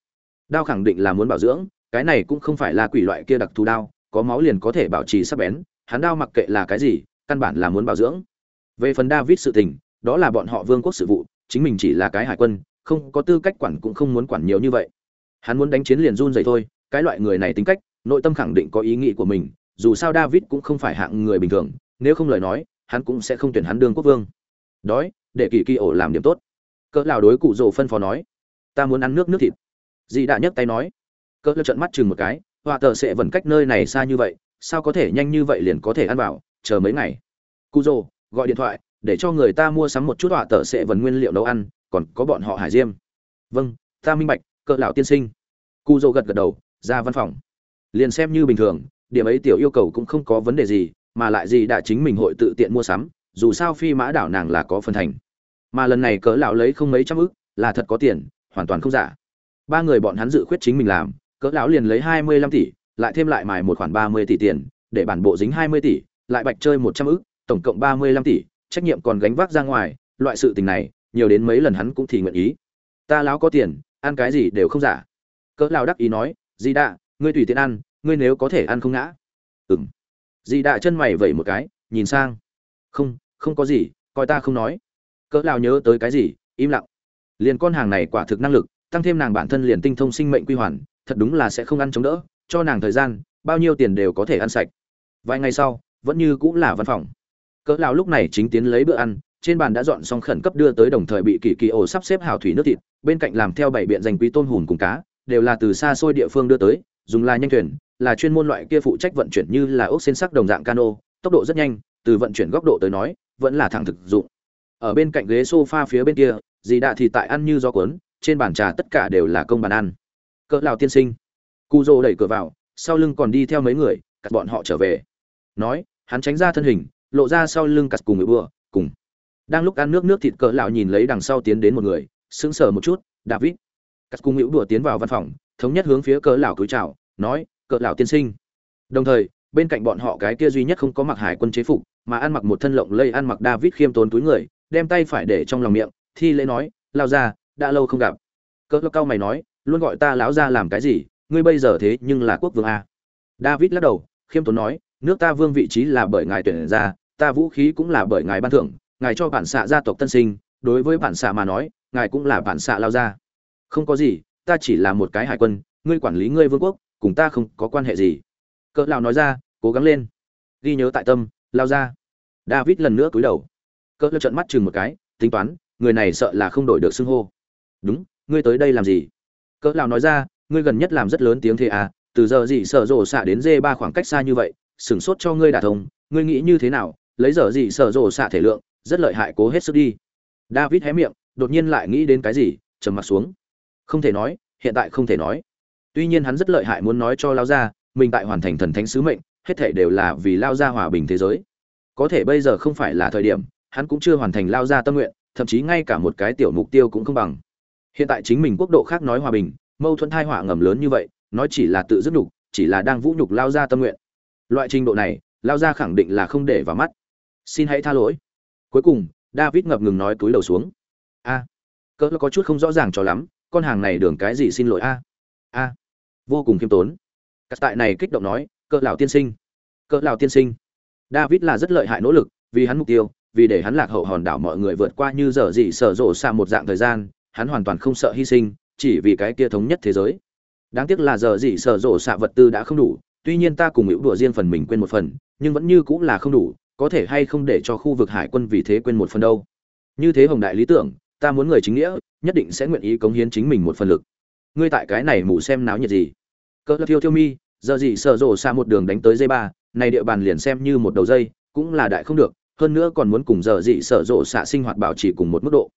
A: Đao khẳng định là muốn bảo dưỡng, cái này cũng không phải là quỷ loại kia đặc thù đao, có máu liền có thể bảo trì sắc bén, hắn đao mặc kệ là cái gì, căn bản là muốn bảo dưỡng. Về phần david sự tình, đó là bọn họ vương quốc sự vụ, chính mình chỉ là cái hải quân, không có tư cách quản cũng không muốn quản nhiều như vậy. Hắn muốn đánh chiến liền run dày thôi, cái loại người này tính cách, nội tâm khẳng định có ý nghĩ của mình, dù sao david cũng không phải hạng người bình thường, nếu không lời nói, hắn cũng sẽ không tuyển hắn đương quốc vương. Đói, để kỳ kỳ ổ làm điểm tốt cỡ lào đối cụ rồ phân phó nói, ta muốn ăn nước nước thịt. Dì đã nhấc tay nói. Cỡ lão trận mắt chừng một cái họa tờ sẽ vẫn cách nơi này xa như vậy, sao có thể nhanh như vậy liền có thể ăn vào, chờ mấy ngày. Cụ rồ, gọi điện thoại, để cho người ta mua sắm một chút họa tờ sẽ vẫn nguyên liệu nấu ăn, còn có bọn họ hải diêm. Vâng ta minh bạch, cỡ lão tiên sinh. Cụ rồ gật gật đầu, ra văn phòng. Liền xem như bình thường, điểm ấy tiểu yêu cầu cũng không có vấn đề gì, mà lại gì đã chính mình hội tự tiện mua sắm, dù sao phi mã đảo nàng là có phần thành mà lần này cỡ lão lấy không mấy trăm ức, là thật có tiền, hoàn toàn không giả. Ba người bọn hắn dự khuyết chính mình làm, cỡ lão liền lấy hai mươi lăm tỷ, lại thêm lại mài một khoản ba mươi tỷ tiền, để bản bộ dính hai mươi tỷ, lại bạch chơi một trăm ức, tổng cộng ba mươi lăm tỷ, trách nhiệm còn gánh vác ra ngoài, loại sự tình này, nhiều đến mấy lần hắn cũng thì nguyện ý. Ta lão có tiền, ăn cái gì đều không giả. Cỡ lão đắc ý nói, di đạ, ngươi tùy tiện ăn, ngươi nếu có thể ăn không ngã. Ừm. Di đạ chân mày vẩy một cái, nhìn sang. Không không có gì, coi ta không nói cỡ lao nhớ tới cái gì im lặng. Liền con hàng này quả thực năng lực tăng thêm nàng bản thân liền tinh thông sinh mệnh quy hoàn thật đúng là sẽ không ăn chống đỡ cho nàng thời gian bao nhiêu tiền đều có thể ăn sạch. Vài ngày sau vẫn như cũng là văn phòng. Cỡ lao lúc này chính tiến lấy bữa ăn trên bàn đã dọn xong khẩn cấp đưa tới đồng thời bị kỳ kỳ ổ sắp xếp hào thủy nước thịt bên cạnh làm theo bảy biện dành quý tôn hùn cùng cá đều là từ xa xôi địa phương đưa tới dùng là nhanh thuyền là chuyên môn loại kia phụ trách vận chuyển như là ốc xên sắc đồng dạng cano, tốc độ rất nhanh, từ vận chuyển góc độ tới nói, vẫn là thẳng thực dụng. Ở bên cạnh ghế sofa phía bên kia, dì đạ thì tại ăn như gió cuốn, trên bàn trà tất cả đều là công bàn ăn. Cỡ lão tiên sinh. cụ Dô đẩy cửa vào, sau lưng còn đi theo mấy người, cắt bọn họ trở về. Nói, hắn tránh ra thân hình, lộ ra sau lưng cắt cùng người bừa cùng. Đang lúc ăn nước nước thịt cỡ lão nhìn lấy đằng sau tiến đến một người, sững sờ một chút, David. Cắt cùng hữu đùa tiến vào văn phòng, thống nhất hướng phía cỡ lão cúi chào, nói, cỡ lão tiên sinh đồng thời bên cạnh bọn họ cái kia duy nhất không có mặc hải quân chế phục mà ăn mặc một thân lộng lây ăn mặc david khiêm tốn túi người đem tay phải để trong lòng miệng, thi lễ nói, lao ra đã lâu không gặp. Cỡ lão cao mày nói, luôn gọi ta lão ra làm cái gì, ngươi bây giờ thế nhưng là quốc vương a. David lắc đầu, khiêm tốn nói, nước ta vương vị trí là bởi ngài tuyển ra, ta vũ khí cũng là bởi ngài ban thưởng, ngài cho bản xạ gia tộc tân sinh, đối với bản xạ mà nói, ngài cũng là bản xạ lao ra không có gì, ta chỉ là một cái hải quân, ngươi quản lý ngươi vương quốc, cùng ta không có quan hệ gì. Cỡ lão nói ra, cố gắng lên. Ghi nhớ tại tâm, lao ra david lần nữa cúi đầu cỡ lơ trận mắt chừng một cái, tính toán, người này sợ là không đổi được xưng hô. Đúng, ngươi tới đây làm gì? Cỡ lão nói ra, ngươi gần nhất làm rất lớn tiếng thế à từ giờ gì sợ rồ xạ đến dê ba khoảng cách xa như vậy, sửng sốt cho ngươi đả thông, ngươi nghĩ như thế nào, lấy giờ gì sợ rồ xạ thể lượng, rất lợi hại cố hết sức đi. David hé miệng, đột nhiên lại nghĩ đến cái gì, trầm mặt xuống. Không thể nói, hiện tại không thể nói. Tuy nhiên hắn rất lợi hại muốn nói cho lao gia, mình tại hoàn thành thần thánh sứ mệnh, hết thể đều là vì lao gia hòa bình thế giới. Có thể bây giờ không phải là thời điểm hắn cũng chưa hoàn thành lao ra tâm nguyện, thậm chí ngay cả một cái tiểu mục tiêu cũng không bằng. Hiện tại chính mình quốc độ khác nói hòa bình, mâu thuẫn thai họa ngầm lớn như vậy, nói chỉ là tự dứt nhục, chỉ là đang vũ nhục lao ra tâm nguyện. Loại trình độ này, lao ra khẳng định là không để vào mắt. Xin hãy tha lỗi. Cuối cùng, david ngập ngừng nói túi đầu xuống. A, cỡ có chút không rõ ràng cho lắm, con hàng này đường cái gì xin lỗi a? A, vô cùng khiêm tốn. Các tại này kích động nói, cỡ lão tiên sinh. Cỡ lão tiên sinh. David là rất lợi hại nỗ lực, vì hắn mục tiêu vì để hắn lạc hậu hòn đảo mọi người vượt qua như giờ gì sở rộ xa một dạng thời gian, hắn hoàn toàn không sợ hy sinh, chỉ vì cái kia thống nhất thế giới. Đáng tiếc là giờ gì sở rộ xạ vật tư đã không đủ, tuy nhiên ta cùng hữu đùa riêng phần mình quên một phần, nhưng vẫn như cũng là không đủ, có thể hay không để cho khu vực hải quân vì thế quên một phần đâu. Như thế hồng đại lý tưởng, ta muốn người chính nghĩa, nhất định sẽ nguyện ý cống hiến chính mình một phần lực. Ngươi tại cái này mù xem náo nhiệt gì? Cỡ thiêu thiêu mi giờ gì sở rộ xa một đường đánh tới dây ba, này địa bàn liền xem như một đầu dây, cũng là đại không được hơn nữa còn muốn cùng giờ dị sở rộ xạ sinh hoạt bảo trì cùng một mức độ.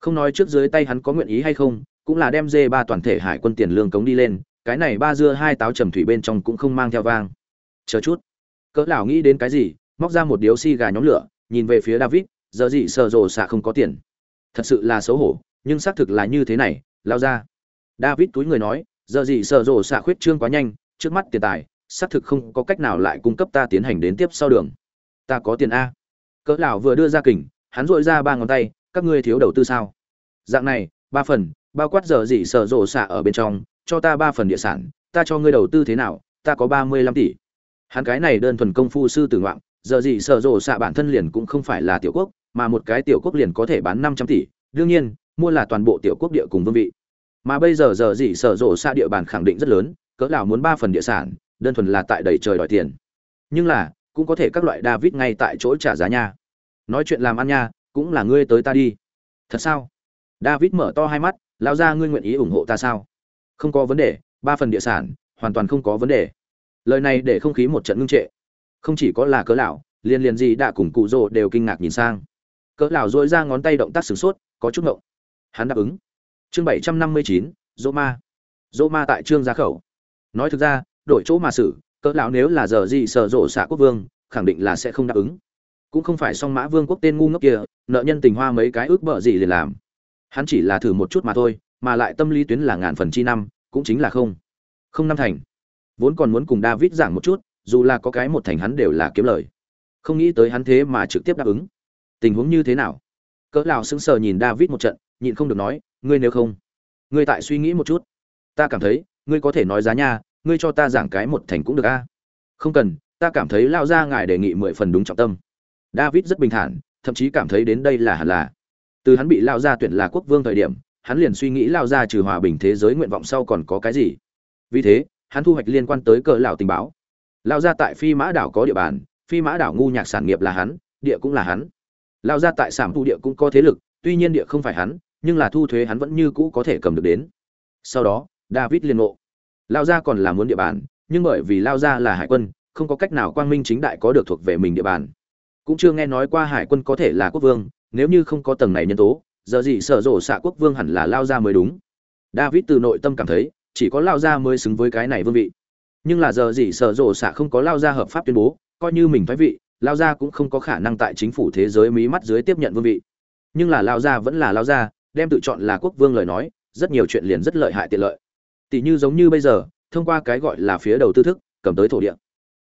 A: Không nói trước dưới tay hắn có nguyện ý hay không, cũng là đem dê ba toàn thể hải quân tiền lương cống đi lên, cái này ba dưa hai táo trầm thủy bên trong cũng không mang theo vang. Chờ chút. Cỡ lão nghĩ đến cái gì, móc ra một điếu xi gà nhóm lửa, nhìn về phía david, giờ gì sợ rồ xạ không có tiền. Thật sự là xấu hổ, nhưng xác thực là như thế này, lao ra. David túi người nói, giờ gì sợ rồ xạ khuyết trương quá nhanh, trước mắt tiền tài, xác thực không có cách nào lại cung cấp ta tiến hành đến tiếp sau đường. Ta có tiền a cỡ lão vừa đưa ra kình, hắn dội ra ba ngón tay, các ngươi thiếu đầu tư sao? Dạng này, ba phần, bao quát giờ gì sở rồ xạ ở bên trong, cho ta ba phần địa sản, ta cho ngươi đầu tư thế nào, ta có ba mươi lăm tỷ. Hắn cái này đơn thuần công phu sư tử ngoạn, giờ gì sở rộ xạ bản thân liền cũng không phải là tiểu quốc, mà một cái tiểu quốc liền có thể bán năm trăm tỷ. Đương nhiên, mua là toàn bộ tiểu quốc địa cùng vương vị. Mà bây giờ giờ gì sở rộ xạ địa bàn khẳng định rất lớn, cỡ lão muốn ba phần địa sản, đơn thuần là tại đầy trời đòi tiền. Nhưng là cũng có thể các loại david ngay tại chỗ trả giá nha. Nói chuyện làm ăn nha, cũng là ngươi tới ta đi. Thật sao? David mở to hai mắt lao ra ngươi nguyện ý ủng hộ ta sao? Không có vấn đề, ba phần địa sản, hoàn toàn không có vấn đề. Lời này để không khí một trận ngưng trệ. Không chỉ có là cỡ lão, liền liền gì đã cùng cụ rồ đều kinh ngạc nhìn sang. Cỡ lão rũa ra ngón tay động tác sửng sốt, có chút ngộng. Hắn đáp ứng. Chương bảy trăm năm mươi chín ma. Ma tại trương gia khẩu. Nói thực ra, đổi chỗ mà xử cỡ lão nếu là giờ gì sở rộ xạ quốc vương, khẳng định là sẽ không đáp ứng. Cũng không phải song mã vương quốc tên ngu ngốc kia, nợ nhân tình hoa mấy cái ước bợ gì liền làm. Hắn chỉ là thử một chút mà thôi, mà lại tâm lý tuyến là ngàn phần chi năm, cũng chính là không. Không năm thành. Vốn còn muốn cùng david giảng một chút, dù là có cái một thành hắn đều là kiếm lời. Không nghĩ tới hắn thế mà trực tiếp đáp ứng. Tình huống như thế nào? Cỡ lão sững sờ nhìn david một trận, nhịn không được nói, ngươi nếu không, ngươi tại suy nghĩ một chút. Ta cảm thấy, ngươi có thể nói giá nha ngươi cho ta giảng cái một thành cũng được a? Không cần, ta cảm thấy lao ra ngài đề nghị mười phần đúng trọng tâm. David rất bình thản, thậm chí cảm thấy đến đây là hẳn là. Từ hắn bị lao ra tuyển là quốc vương thời điểm, hắn liền suy nghĩ lao ra trừ hòa bình thế giới nguyện vọng sau còn có cái gì. Vì thế, hắn thu hoạch liên quan tới cờ lão tình báo. Lao ra tại phi mã đảo có địa bàn, phi mã đảo ngu nhạc sản nghiệp là hắn, địa cũng là hắn. Lao ra tại sản thu địa cũng có thế lực, tuy nhiên địa không phải hắn, nhưng là thu thuế hắn vẫn như cũ có thể cầm được đến. Sau đó, david liên ngộ lao ra còn là muốn địa bàn, nhưng bởi vì lao ra là hải quân, không có cách nào quang minh chính đại có được thuộc về mình địa bàn. Cũng chưa nghe nói qua hải quân có thể là quốc vương, nếu như không có tầng này nhân tố, giờ gì sở rộ xạ quốc vương hẳn là lao ra mới đúng. David từ nội tâm cảm thấy, chỉ có lao ra mới xứng với cái này vương vị. Nhưng là giờ gì sở rộ xạ không có lao ra hợp pháp tuyên bố, coi như mình thái vị, lao ra cũng không có khả năng tại chính phủ thế giới mí mắt dưới tiếp nhận vương vị. Nhưng là lao ra vẫn là lao ra đem tự chọn là quốc vương lời nói, rất nhiều chuyện liền rất lợi hại tiện lợi tỷ như giống như bây giờ, thông qua cái gọi là phía đầu tư thức, cầm tới thổ địa.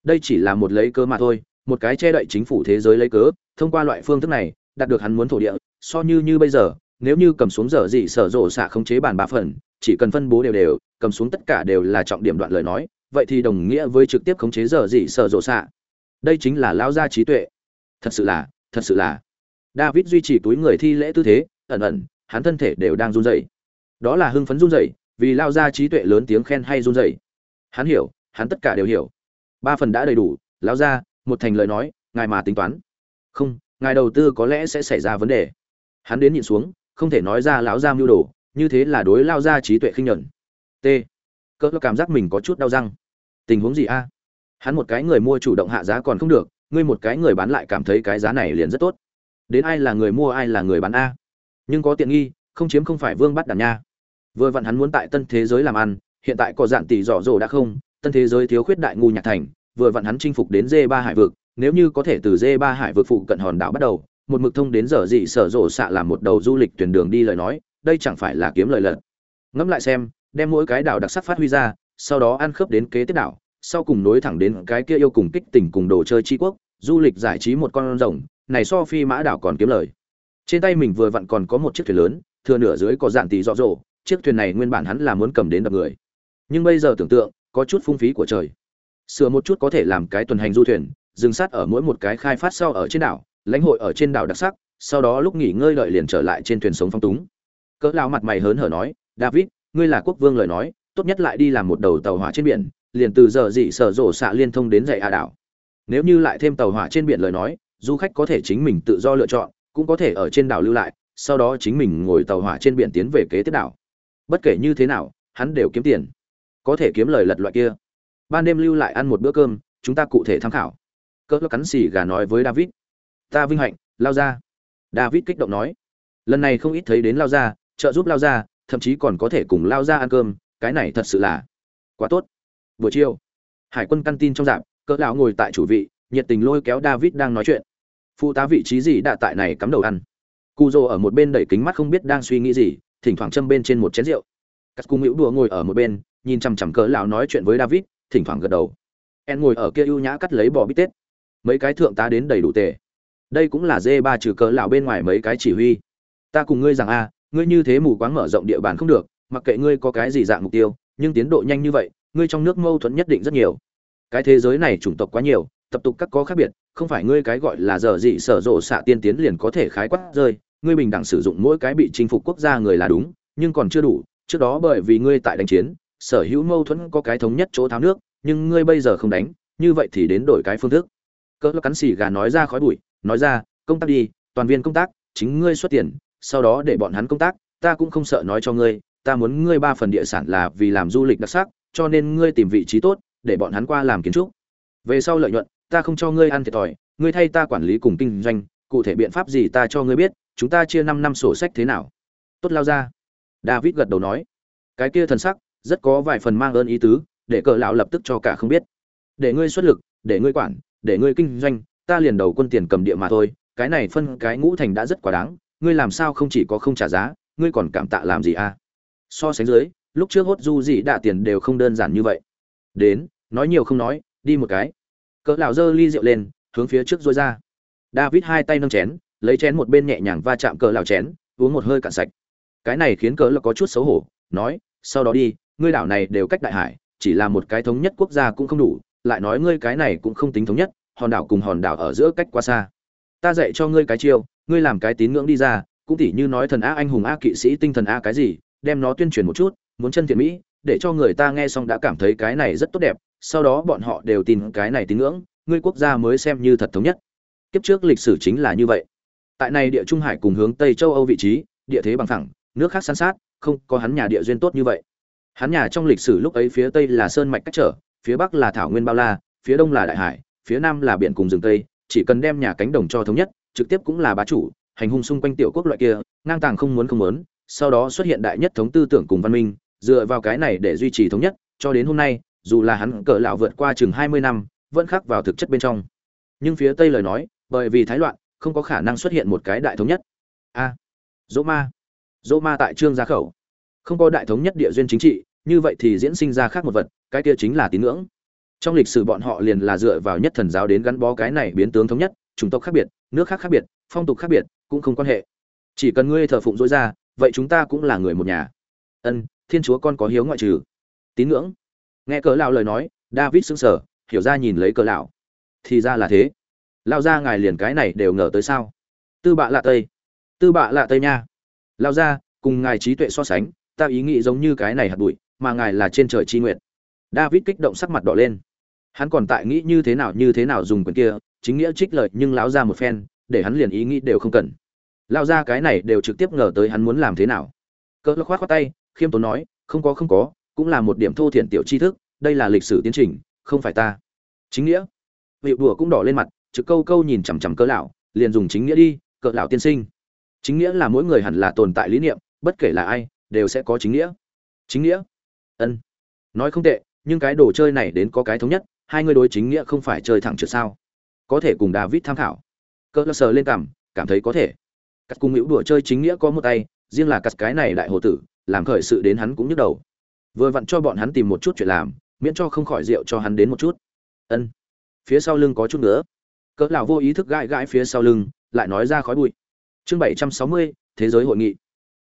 A: Đây chỉ là một lấy cớ mà thôi, một cái che đậy chính phủ thế giới lấy cớ, thông qua loại phương thức này, đạt được hắn muốn thổ địa, so như như bây giờ, nếu như cầm xuống giờ gì sở rộ xạ không chế bản ba phần, chỉ cần phân bố đều đều, cầm xuống tất cả đều là trọng điểm đoạn lời nói, vậy thì đồng nghĩa với trực tiếp khống chế giờ gì sở rộ xạ. Đây chính là lão gia trí tuệ. Thật sự là, thật sự là. David duy trì túi người thi lễ tư thế, ẩn ẩn, hắn thân thể đều đang run rẩy. Đó là hưng phấn run rẩy vì lao ra trí tuệ lớn tiếng khen hay run rẩy. Hắn hiểu, hắn tất cả đều hiểu. Ba phần đã đầy đủ lão ra, một thành lời nói, ngài mà tính toán. Không, ngài đầu tư có lẽ sẽ xảy ra vấn đề. Hắn đến nhìn xuống, không thể nói ra lão ra mưu đồ, như thế là đối lao ra trí tuệ khinh nhẫn t. Cỡ cảm giác mình có chút đau răng. Tình huống gì a? Hắn một cái người mua chủ động hạ giá còn không được, ngươi một cái người bán lại cảm thấy cái giá này liền rất tốt. Đến ai là người mua ai là người bán a? Nhưng có tiện nghi, không chiếm không phải vương bắt đàn nha vừa vặn hắn muốn tại tân thế giới làm ăn, hiện tại có dạng tỷ dọ dỗ đã không, tân thế giới thiếu khuyết đại ngu nhạc thành, vừa vặn hắn chinh phục đến dê ba hải vực, nếu như có thể từ dê ba hải Vực phụ cận hòn đảo bắt đầu, một mực thông đến giờ dị sở rộ xạ làm một đầu du lịch tuyển đường đi lời nói, đây chẳng phải là kiếm lời lận ngẫm lại xem, đem mỗi cái đảo đặc sắc phát huy ra, sau đó ăn khớp đến kế tiếp đảo, sau cùng nối thẳng đến cái kia yêu cùng kích tỉnh cùng đồ chơi tri quốc, du lịch giải trí một con rồng, này so phi mã đảo còn kiếm lời trên tay mình vừa vặn còn có một chiếc thuyền lớn, thừa nửa dưới có dạn tỷ rõ dỗ chiếc thuyền này nguyên bản hắn là muốn cầm đến đập người. Nhưng bây giờ tưởng tượng, có chút phung phí của trời. Sửa một chút có thể làm cái tuần hành du thuyền, dừng sát ở mỗi một cái khai phát sau ở trên đảo, lãnh hội ở trên đảo đặc sắc, sau đó lúc nghỉ ngơi đợi liền trở lại trên thuyền sống phong túng. Cỡ lao mặt mày hớn hở nói, david, ngươi là quốc vương lời nói, tốt nhất lại đi làm một đầu tàu hỏa trên biển, liền từ giờ dị sở rổ xạ liên thông đến dạy hạ đảo. Nếu như lại thêm tàu hỏa trên biển lời nói, du khách có thể chính mình tự do lựa chọn, cũng có thể ở trên đảo lưu lại, sau đó chính mình ngồi tàu hỏa trên biển tiến về kế tiếp đảo bất kể như thế nào, hắn đều kiếm tiền. Có thể kiếm lời lật loại kia. Ban đêm lưu lại ăn một bữa cơm, chúng ta cụ thể tham khảo. Cỡ cắn xì gà nói với david. Ta vinh hạnh, lao ra. David kích động nói. Lần này không ít thấy đến lao ra, trợ giúp lao ra, thậm chí còn có thể cùng lao ra ăn cơm, cái này thật sự là quá tốt. Buổi chiều, hải quân căn tin trong dạp cỡ lão ngồi tại chủ vị, nhiệt tình lôi kéo david đang nói chuyện. Phụ tá vị trí gì đã tại này cắm đầu ăn. Cu dô ở một bên đẩy kính mắt không biết đang suy nghĩ gì thỉnh thoảng châm bên trên một chén rượu. Cắt cung hữu đùa ngồi ở một bên, nhìn chằm chằm cỡ lão nói chuyện với david, thỉnh thoảng gật đầu. En ngồi ở kia ưu nhã cắt lấy bò bít tết. Mấy cái thượng tá đến đầy đủ tề. Đây cũng là dê ba trừ cỡ lão bên ngoài mấy cái chỉ huy. Ta cùng ngươi rằng a, ngươi như thế mù quáng mở rộng địa bàn không được, mặc kệ ngươi có cái gì dạng mục tiêu, nhưng tiến độ nhanh như vậy, ngươi trong nước mâu thuẫn nhất định rất nhiều. Cái thế giới này chủng tộc quá nhiều, tập tục các có khác biệt, không phải ngươi cái gọi là giờ dị sở rộ xạ tiên tiến liền có thể khái quát rơi ngươi bình đẳng sử dụng mỗi cái bị chinh phục quốc gia người là đúng, nhưng còn chưa đủ, trước đó bởi vì ngươi tại đánh chiến, sở hữu mâu thuẫn có cái thống nhất chỗ tháo nước, nhưng ngươi bây giờ không đánh, như vậy thì đến đổi cái phương thức. Cỡ cắn xì gà nói ra khói bụi, nói ra, công tác đi, toàn viên công tác, chính ngươi xuất tiền, sau đó để bọn hắn công tác, ta cũng không sợ nói cho ngươi, ta muốn ngươi ba phần địa sản là vì làm du lịch đặc sắc, cho nên ngươi tìm vị trí tốt, để bọn hắn qua làm kiến trúc. Về sau lợi nhuận, ta không cho ngươi ăn thiệt thòi, ngươi thay ta quản lý cùng kinh doanh, cụ thể biện pháp gì ta cho ngươi biết chúng ta chia năm năm sổ sách thế nào? Tốt lao ra. David gật đầu nói. Cái kia thần sắc, rất có vài phần mang ơn ý tứ, để cờ lão lập tức cho cả không biết. Để ngươi xuất lực, để ngươi quản, để ngươi kinh doanh, ta liền đầu quân tiền cầm địa mà thôi, cái này phân cái ngũ thành đã rất quá đáng, ngươi làm sao không chỉ có không trả giá, ngươi còn cảm tạ làm gì à? So sánh dưới, lúc trước hốt du gì đạ tiền đều không đơn giản như vậy. Đến, nói nhiều không nói, đi một cái. Cỡ lão giơ ly rượu lên, hướng phía trước dối ra. David hai tay nâng chén lấy chén một bên nhẹ nhàng va chạm cỡ lão chén, uống một hơi cạn sạch. Cái này khiến cỡ lão có chút xấu hổ, nói, sau đó đi, ngươi đảo này đều cách đại hải, chỉ là một cái thống nhất quốc gia cũng không đủ, lại nói ngươi cái này cũng không tính thống nhất, hòn đảo cùng hòn đảo ở giữa cách quá xa. Ta dạy cho ngươi cái chiêu, ngươi làm cái tín ngưỡng đi ra, cũng tỉ như nói thần a anh hùng a kỵ sĩ tinh thần a cái gì, đem nó tuyên truyền một chút, muốn chân thiện mỹ, để cho người ta nghe xong đã cảm thấy cái này rất tốt đẹp, sau đó bọn họ đều tin cái này tín ngưỡng, ngươi quốc gia mới xem như thật thống nhất. Kiếp trước lịch sử chính là như vậy tại này địa trung hải cùng hướng tây châu âu vị trí, địa thế bằng thẳng nước khác san sát, không có hắn nhà địa duyên tốt như vậy. Hắn nhà trong lịch sử lúc ấy phía tây là sơn mạch cách trở, phía bắc là thảo nguyên bao la, phía đông là đại hải, phía nam là biển cùng rừng tây chỉ cần đem nhà cánh đồng cho thống nhất, trực tiếp cũng là bá chủ, hành hung xung quanh tiểu quốc loại kia, ngang tàng không muốn không muốn, sau đó xuất hiện đại nhất thống tư tưởng cùng văn minh, dựa vào cái này để duy trì thống nhất, cho đến hôm nay, dù là hắn cỡ lão vượt qua chừng 20 năm, vẫn khắc vào thực chất bên trong. Nhưng phía tây lời nói, bởi vì thái loạn không có khả năng xuất hiện một cái đại thống nhất. A, dỗ ma. Dỗ ma tại trương gia khẩu. Không có đại thống nhất địa duyên chính trị, như vậy thì diễn sinh ra khác một vật, cái kia chính là tín ngưỡng. Trong lịch sử bọn họ liền là dựa vào nhất thần giáo đến gắn bó cái này biến tướng thống nhất, chủng tộc khác biệt, nước khác khác biệt, phong tục khác biệt, cũng không quan hệ. Chỉ cần ngươi thờ phụng dối ra, vậy chúng ta cũng là người một nhà. Ân, thiên chúa con có hiếu ngoại trừ. Tín ngưỡng. Nghe cỡ lão lời nói, david sững sờ, hiểu ra nhìn lấy cỡ lão. Thì ra là thế lao ra ngài liền cái này đều ngờ tới sao? Tư bạ lạ tây. Tư bạ lạ tây nha. Lao ra, cùng ngài trí tuệ so sánh, ta ý nghĩ giống như cái này hạt bụi, mà ngài là trên trời chi nguyện. David kích động sắc mặt đỏ lên. Hắn còn tại nghĩ như thế nào, như thế nào dùng quyền kia, chính nghĩa trích lợi nhưng lão ra một phen, để hắn liền ý nghĩ đều không cần. Lao ra cái này đều trực tiếp ngờ tới hắn muốn làm thế nào. Cỡ khoát khoát tay, khiêm tốn nói, không có không có, cũng là một điểm thô thiện tiểu tri thức, đây là lịch sử tiến trình, không phải ta. Chính nghĩa. Vị đùa cũng đỏ lên mặt trực câu câu nhìn chằm chằm cỡ lão, liền dùng chính nghĩa đi, cỡ lão tiên sinh. Chính nghĩa là mỗi người hẳn là tồn tại lý niệm, bất kể là ai, đều sẽ có chính nghĩa. Chính nghĩa? Ân. Nói không tệ, nhưng cái đồ chơi này đến có cái thống nhất, hai người đối chính nghĩa không phải chơi thẳng trượt sao? Có thể cùng david tham khảo. Cỡ sờ lên cảm cảm thấy có thể. Cắt cùng hữu đùa chơi chính nghĩa có một tay, riêng là cắt cái này đại hồ tử, làm khởi sự đến hắn cũng nhức đầu. Vừa vặn cho bọn hắn tìm một chút chuyện làm, miễn cho không khỏi rượu cho hắn đến một chút. Ân. Phía sau lưng có chút nữa cỡ lão vô ý thức gãi gãi phía sau lưng, lại nói ra khói bụi. Chương bảy trăm sáu mươi, thế giới hội nghị.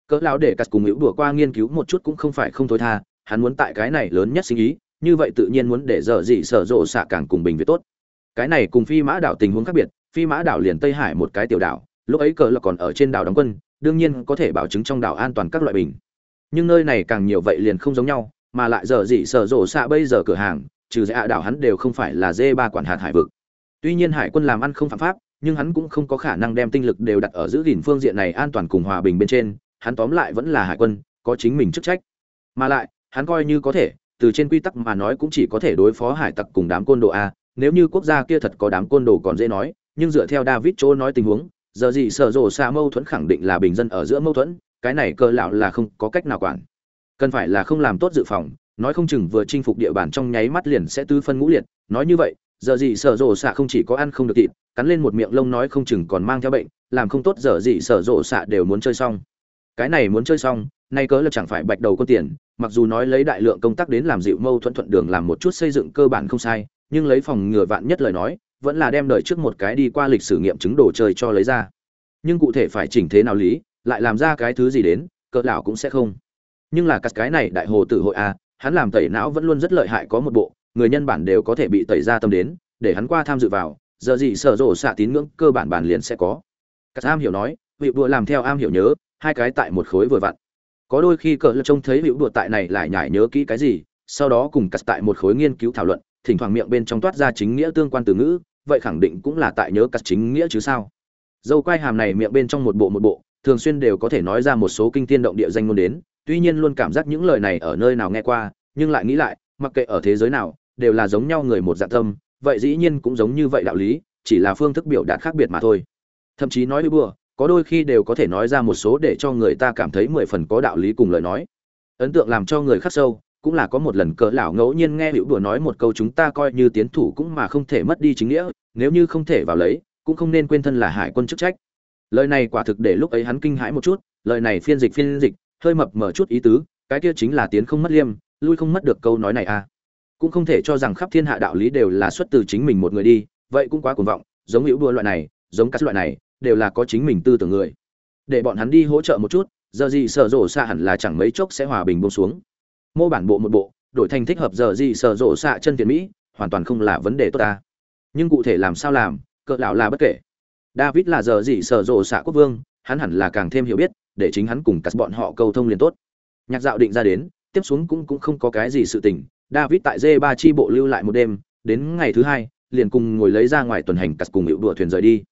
A: Cỡ lão để cắt cùng hữu đùa qua nghiên cứu một chút cũng không phải không thối tha, hắn muốn tại cái này lớn nhất sinh ý, như vậy tự nhiên muốn để dở dị sở rộ xạ càng cùng bình việt tốt. Cái này cùng phi mã đảo tình huống khác biệt, phi mã đảo liền tây hải một cái tiểu đảo, lúc ấy cỡ là còn ở trên đảo đóng quân, đương nhiên có thể bảo chứng trong đảo an toàn các loại bình. Nhưng nơi này càng nhiều vậy liền không giống nhau, mà lại giờ dị sở rộ xạ bây giờ cửa hàng, trừ dạ đảo hắn đều không phải là dê ba quản hạt hải vực tuy nhiên hải quân làm ăn không phạm pháp, nhưng hắn cũng không có khả năng đem tinh lực đều đặt ở giữ gìn phương diện này an toàn cùng hòa bình bên trên, hắn tóm lại vẫn là hải quân, có chính mình chức trách. Mà lại, hắn coi như có thể, từ trên quy tắc mà nói cũng chỉ có thể đối phó hải tặc cùng đám côn đồ a, nếu như quốc gia kia thật có đám côn đồ còn dễ nói, nhưng dựa theo david chỗ nói tình huống, giờ gì sở rộ xa mâu thuẫn khẳng định là bình dân ở giữa mâu thuẫn, cái này cơ lão là không có cách nào quản. Cần phải là không làm tốt dự phòng, nói không chừng vừa chinh phục địa bàn trong nháy mắt liền sẽ tư phân ngũ liệt, nói như vậy giờ gì sở rộ xạ không chỉ có ăn không được thịt, cắn lên một miệng lông nói không chừng còn mang theo bệnh, làm không tốt giờ gì sở rộ xạ đều muốn chơi xong. Cái này muốn chơi xong, nay cớ là chẳng phải bạch đầu con tiền, mặc dù nói lấy đại lượng công tác đến làm dịu mâu thuẫn thuận đường làm một chút xây dựng cơ bản không sai, nhưng lấy phòng ngừa vạn nhất lời nói, vẫn là đem đợi trước một cái đi qua lịch sử nghiệm chứng đồ chơi cho lấy ra. Nhưng cụ thể phải chỉnh thế nào lý, lại làm ra cái thứ gì đến, cỡ lão cũng sẽ không. Nhưng là cắt cái này đại hồ tử hội a, hắn làm tẩy não vẫn luôn rất lợi hại có một bộ người nhân bản đều có thể bị tẩy ra tâm đến, để hắn qua tham dự vào, giờ gì sở rộ xạ tín ngưỡng cơ bản bản liền sẽ có. Các am hiểu nói, vị đùa làm theo am hiểu nhớ, hai cái tại một khối vừa vặn. Có đôi khi cỡ trông thấy hữu đùa tại này lại nhải nhớ kỹ cái gì, sau đó cùng cắt tại một khối nghiên cứu thảo luận, thỉnh thoảng miệng bên trong toát ra chính nghĩa tương quan từ ngữ, vậy khẳng định cũng là tại nhớ cắt chính nghĩa chứ sao. Dâu quai hàm này miệng bên trong một bộ một bộ, thường xuyên đều có thể nói ra một số kinh tiên động địa danh ngôn đến, tuy nhiên luôn cảm giác những lời này ở nơi nào nghe qua, nhưng lại nghĩ lại, mặc kệ ở thế giới nào đều là giống nhau người một dạng tâm, vậy dĩ nhiên cũng giống như vậy đạo lý, chỉ là phương thức biểu đạt khác biệt mà thôi. Thậm chí nói bừa, có đôi khi đều có thể nói ra một số để cho người ta cảm thấy mười phần có đạo lý cùng lời nói. Ấn tượng làm cho người khắc sâu, cũng là có một lần cỡ lão ngẫu nhiên nghe hữu đùa nói một câu chúng ta coi như tiến thủ cũng mà không thể mất đi chính nghĩa, nếu như không thể vào lấy, cũng không nên quên thân là hải quân chức trách. Lời này quả thực để lúc ấy hắn kinh hãi một chút, lời này phiên dịch phiên dịch, hơi mập mở chút ý tứ, cái kia chính là tiến không mất liêm, lui không mất được câu nói này à cũng không thể cho rằng khắp thiên hạ đạo lý đều là xuất từ chính mình một người đi, vậy cũng quá cuồng vọng, giống hữu đua loại này, giống các loại này, đều là có chính mình tư tưởng người. Để bọn hắn đi hỗ trợ một chút, giờ gì sở rộ xạ hẳn là chẳng mấy chốc sẽ hòa bình buông xuống. Mô bản bộ một bộ, đổi thành thích hợp giờ gì sở rộ xạ chân tiền mỹ, hoàn toàn không là vấn đề tốt ta. Nhưng cụ thể làm sao làm, cỡ lão là bất kể. David là giờ gì sở rộ xạ quốc vương, hắn hẳn là càng thêm hiểu biết, để chính hắn cùng cắt bọn họ câu thông liền tốt. Nhạc dạo định ra đến, tiếp xuống cũng cũng không có cái gì sự tình david tại d ba chi bộ lưu lại một đêm, đến ngày thứ hai, liền cùng ngồi lấy ra ngoài tuần hành cắt cùng hữu đùa thuyền rời đi.